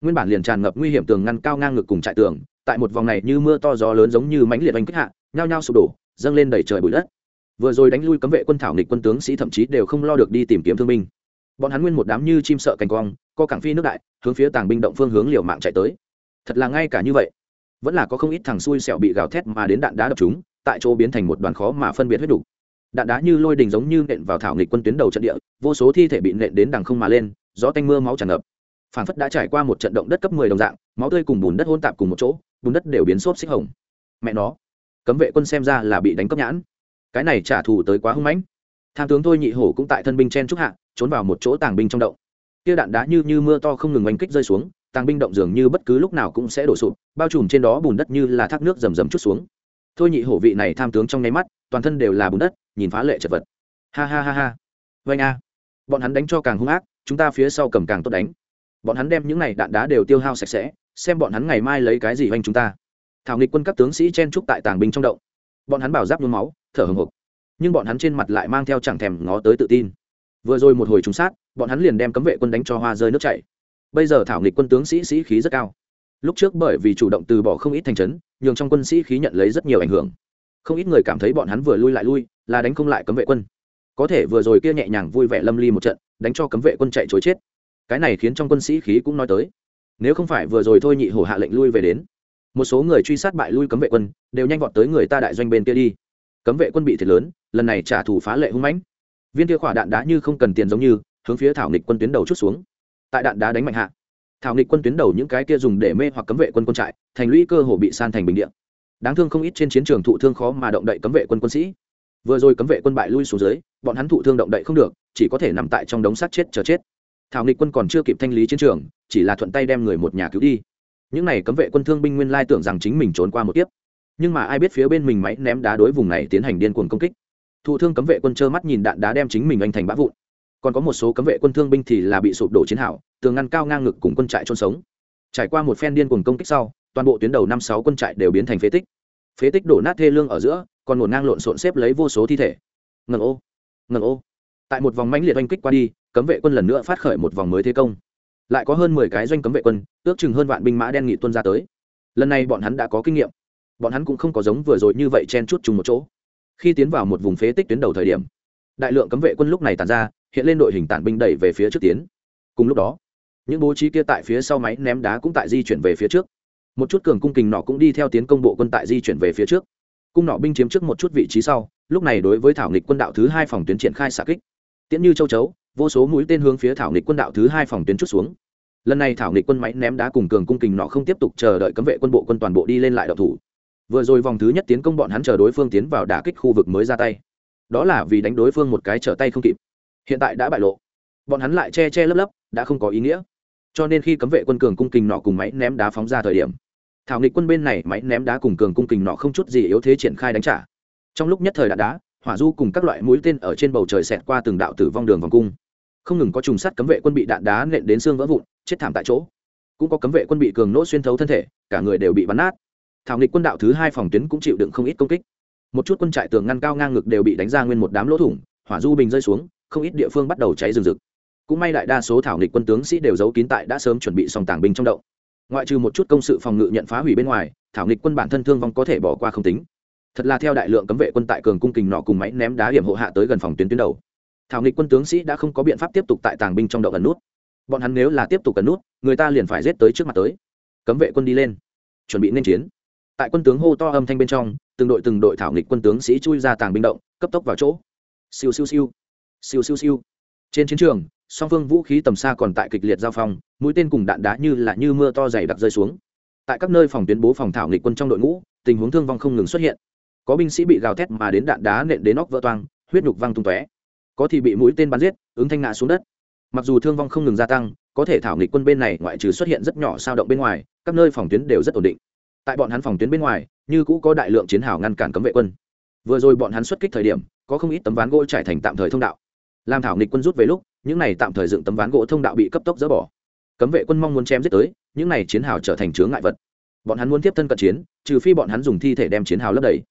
Nguyên bản liền tràn ngập nguy hiểm tường ngăn cao ngang ngực cùng trại tường, tại một vòng này như mưa to gió lớn giống như mãnh liệt oanh kích hạ, nhao nhao sụp đổ, dâng lên đầy trời bụi đất. Vừa rồi đánh lui cấm vệ quân thảo nghịch quân tướng sĩ thậm chí đều không lo được đi tìm kiếm thương binh. Bọn hắn nguyên một đám như chim sợ cành quong co cảng phi nước đại, hướng phía tàng binh động phương hướng liều mạng chạy tới. Thật là ngay cả như vậy, vẫn là có không ít thằng xui xẻo bị gào thét mà đến đạn đá đập chúng, tại chỗ biến thành một đoàn khó mà phân biệt huyết đủ đạn đá như lôi đình giống như nện vào thảo nghịch quân tuyến đầu trận địa, vô số thi thể bị nện đến đằng không mà lên, gió tanh mưa máu tràn ngập. Phản phất đã trải qua một trận động đất cấp 10 đồng dạng, máu tươi cùng bùn đất hôn tạp cùng một chỗ, bùn đất đều biến xốp xích hồng. Mẹ nó, cấm vệ quân xem ra là bị đánh cấp nhãn. Cái này trả thù tới quá hung mãnh. Tham tướng thôi nhị hổ cũng tại thân binh chen trúc hạ, trốn vào một chỗ tàng binh trong động. Kia đạn đá như như mưa to không ngừng oanh kích rơi xuống, tàng binh động dường như bất cứ lúc nào cũng sẽ đổ sụp, bao trùm trên đó bùn đất như là thác nước rầm rầm chút xuống. Thôi nhị hổ vị này tham tướng trong nháy mắt, toàn thân đều là bùn đất nhìn phá lệ chật vật. Ha ha ha ha. Vanh a. Bọn hắn đánh cho càng hung ác, chúng ta phía sau cầm càng tốt đánh. Bọn hắn đem những này đạn đá đều tiêu hao sạch sẽ, xem bọn hắn ngày mai lấy cái gì hoành chúng ta. Thảo nghịch quân các tướng sĩ chen trúc tại tàng binh trong động. Bọn hắn bảo giáp nhuốm máu, thở hồng hộc. Nhưng bọn hắn trên mặt lại mang theo chẳng thèm ngó tới tự tin. Vừa rồi một hồi trúng sát, bọn hắn liền đem cấm vệ quân đánh cho hoa rơi nước chảy. Bây giờ thảo nghịch quân tướng sĩ sĩ khí rất cao. Lúc trước bởi vì chủ động từ bỏ không ít thành trấn, nhường trong quân sĩ khí nhận lấy rất nhiều ảnh hưởng không ít người cảm thấy bọn hắn vừa lui lại lui, là đánh không lại cấm vệ quân. Có thể vừa rồi kia nhẹ nhàng vui vẻ lâm ly một trận, đánh cho cấm vệ quân chạy chối chết. Cái này khiến trong quân sĩ khí cũng nói tới. Nếu không phải vừa rồi thôi nhị hổ hạ lệnh lui về đến, một số người truy sát bại lui cấm vệ quân, đều nhanh vọt tới người ta đại doanh bên kia đi. Cấm vệ quân bị thiệt lớn, lần này trả thù phá lệ hung mãnh. Viên kia khỏa đạn đá như không cần tiền giống như, hướng phía thảo nịch quân tuyến đầu chút xuống. Tại đạn đá đánh mạnh hạ, thảo nịch quân tuyến đầu những cái kia dùng để mê hoặc cấm vệ quân quân trại, thành lũy cơ hồ bị san thành bình điện đáng thương không ít trên chiến trường thụ thương khó mà động đậy cấm vệ quân quân sĩ. Vừa rồi cấm vệ quân bại lui xuống dưới bọn hắn thụ thương động đậy không được chỉ có thể nằm tại trong đống sát chết chờ chết. Thảo nghịch quân còn chưa kịp thanh lý chiến trường chỉ là thuận tay đem người một nhà cứu đi. Những này cấm vệ quân thương binh nguyên lai tưởng rằng chính mình trốn qua một tiếp, nhưng mà ai biết phía bên mình máy ném đá đối vùng này tiến hành điên cuồng công kích. Thụ thương cấm vệ quân trơ mắt nhìn đạn đá đem chính mình anh thành bã vụn. Còn có một số cấm vệ quân thương binh thì là bị sụp đổ chiến hào tường ngăn cao ngang ngực cùng quân trại trôn sống. Trải qua một phen điên cuồng công kích sau toàn bộ tuyến đầu năm sáu quân trại đều biến thành phế tích. Phế tích đổ nát thê lương ở giữa, còn ngổn ngang lộn xộn xếp lấy vô số thi thể. Ngần ô ngần ô. Tại một vòng mãnh liệt oanh kích qua đi, cấm vệ quân lần nữa phát khởi một vòng mới thế công. Lại có hơn mười cái doanh cấm vệ quân, ước chừng hơn vạn binh mã đen nghị tuân ra tới. Lần này bọn hắn đã có kinh nghiệm. Bọn hắn cũng không có giống vừa rồi như vậy chen chút chung một chỗ. Khi tiến vào một vùng phế tích tuyến đầu thời điểm, đại lượng cấm vệ quân lúc này tàn ra, hiện lên đội hình tản binh đẩy về phía trước tiến. Cùng lúc đó, những bố trí kia tại phía sau máy ném đá cũng tại di chuyển về phía trước một chút cường cung kình nọ cũng đi theo tiến công bộ quân tại di chuyển về phía trước. Cung nọ binh chiếm trước một chút vị trí sau, lúc này đối với thảo nghịch quân đạo thứ hai phòng tuyến triển khai xạ kích. Tiễn như châu chấu, vô số mũi tên hướng phía thảo nghịch quân đạo thứ hai phòng tuyến chút xuống. Lần này thảo nghịch quân máy ném đá cùng cường cung kình nọ không tiếp tục chờ đợi cấm vệ quân bộ quân toàn bộ đi lên lại đậu thủ. Vừa rồi vòng thứ nhất tiến công bọn hắn chờ đối phương tiến vào đả kích khu vực mới ra tay. Đó là vì đánh đối phương một cái trở tay không kịp. Hiện tại đã bại lộ. Bọn hắn lại che che lấp lấp, đã không có ý nghĩa. Cho nên khi cấm vệ quân cường cung kình nọ cùng máy ném đá phóng ra thời điểm thảo nghịch quân bên này máy ném đá cùng cường cung kình nọ không chút gì yếu thế triển khai đánh trả. Trong lúc nhất thời đạn đá, hỏa du cùng các loại mũi tên ở trên bầu trời xẹt qua từng đạo tử vong đường vòng cung. Không ngừng có trùng sắt cấm vệ quân bị đạn đá nện đến xương vỡ vụn, chết thảm tại chỗ. Cũng có cấm vệ quân bị cường nỗ xuyên thấu thân thể, cả người đều bị bắn nát. Thảo nghịch quân đạo thứ hai phòng tuyến cũng chịu đựng không ít công kích. Một chút quân trại tường ngăn cao ngang ngực đều bị đánh ra nguyên một đám lỗ thủng, hỏa du bình rơi xuống, không ít địa phương bắt đầu cháy rừng rực. Cũng may đại đa số thảo nghịch quân tướng sĩ đều giấu kín tại đã sớm chuẩn bị sòng tàng binh trong đậu ngoại trừ một chút công sự phòng ngự nhận phá hủy bên ngoài, thảo nghịch quân bản thân thương vong có thể bỏ qua không tính. Thật là theo đại lượng cấm vệ quân tại cường cung kình nọ cùng máy ném đá hiểm hộ hạ tới gần phòng tuyến tuyến đầu. Thảo nghịch quân tướng sĩ đã không có biện pháp tiếp tục tại tàng binh trong động ẩn nút. Bọn hắn nếu là tiếp tục ẩn nút, người ta liền phải giết tới trước mặt tới. Cấm vệ quân đi lên. Chuẩn bị nên chiến. Tại quân tướng hô to âm thanh bên trong, từng đội từng đội thảo nghịch quân tướng sĩ chui ra tàng binh động, cấp tốc vào chỗ. Siêu siêu siêu. Siêu siêu siêu. Trên chiến trường song phương vũ khí tầm xa còn tại kịch liệt giao phong, mũi tên cùng đạn đá như là như mưa to dày đặc rơi xuống. Tại các nơi phòng tuyến bố phòng thảo nghịch quân trong đội ngũ, tình huống thương vong không ngừng xuất hiện. Có binh sĩ bị gào thét mà đến đạn đá nện đến óc vỡ toang, huyết nhục văng tung tóe. Có thì bị mũi tên bắn giết, ứng thanh ngã xuống đất. Mặc dù thương vong không ngừng gia tăng, có thể thảo nghịch quân bên này ngoại trừ xuất hiện rất nhỏ sao động bên ngoài, các nơi phòng tuyến đều rất ổn định. Tại bọn hắn phòng tuyến bên ngoài, như cũ có đại lượng chiến hào ngăn cản cấm vệ quân. Vừa rồi bọn hắn xuất kích thời điểm, có không ít tấm ván gỗ trải thành tạm thời thông đạo. Làm thảo nghịch quân rút về lúc những này tạm thời dựng tấm ván gỗ thông đạo bị cấp tốc dỡ bỏ. Cấm vệ quân mong muốn chém giết tới, những này chiến hào trở thành chướng ngại vật. Bọn hắn muốn tiếp thân cận chiến, trừ phi bọn hắn dùng thi thể đem chiến hào lấp đầy.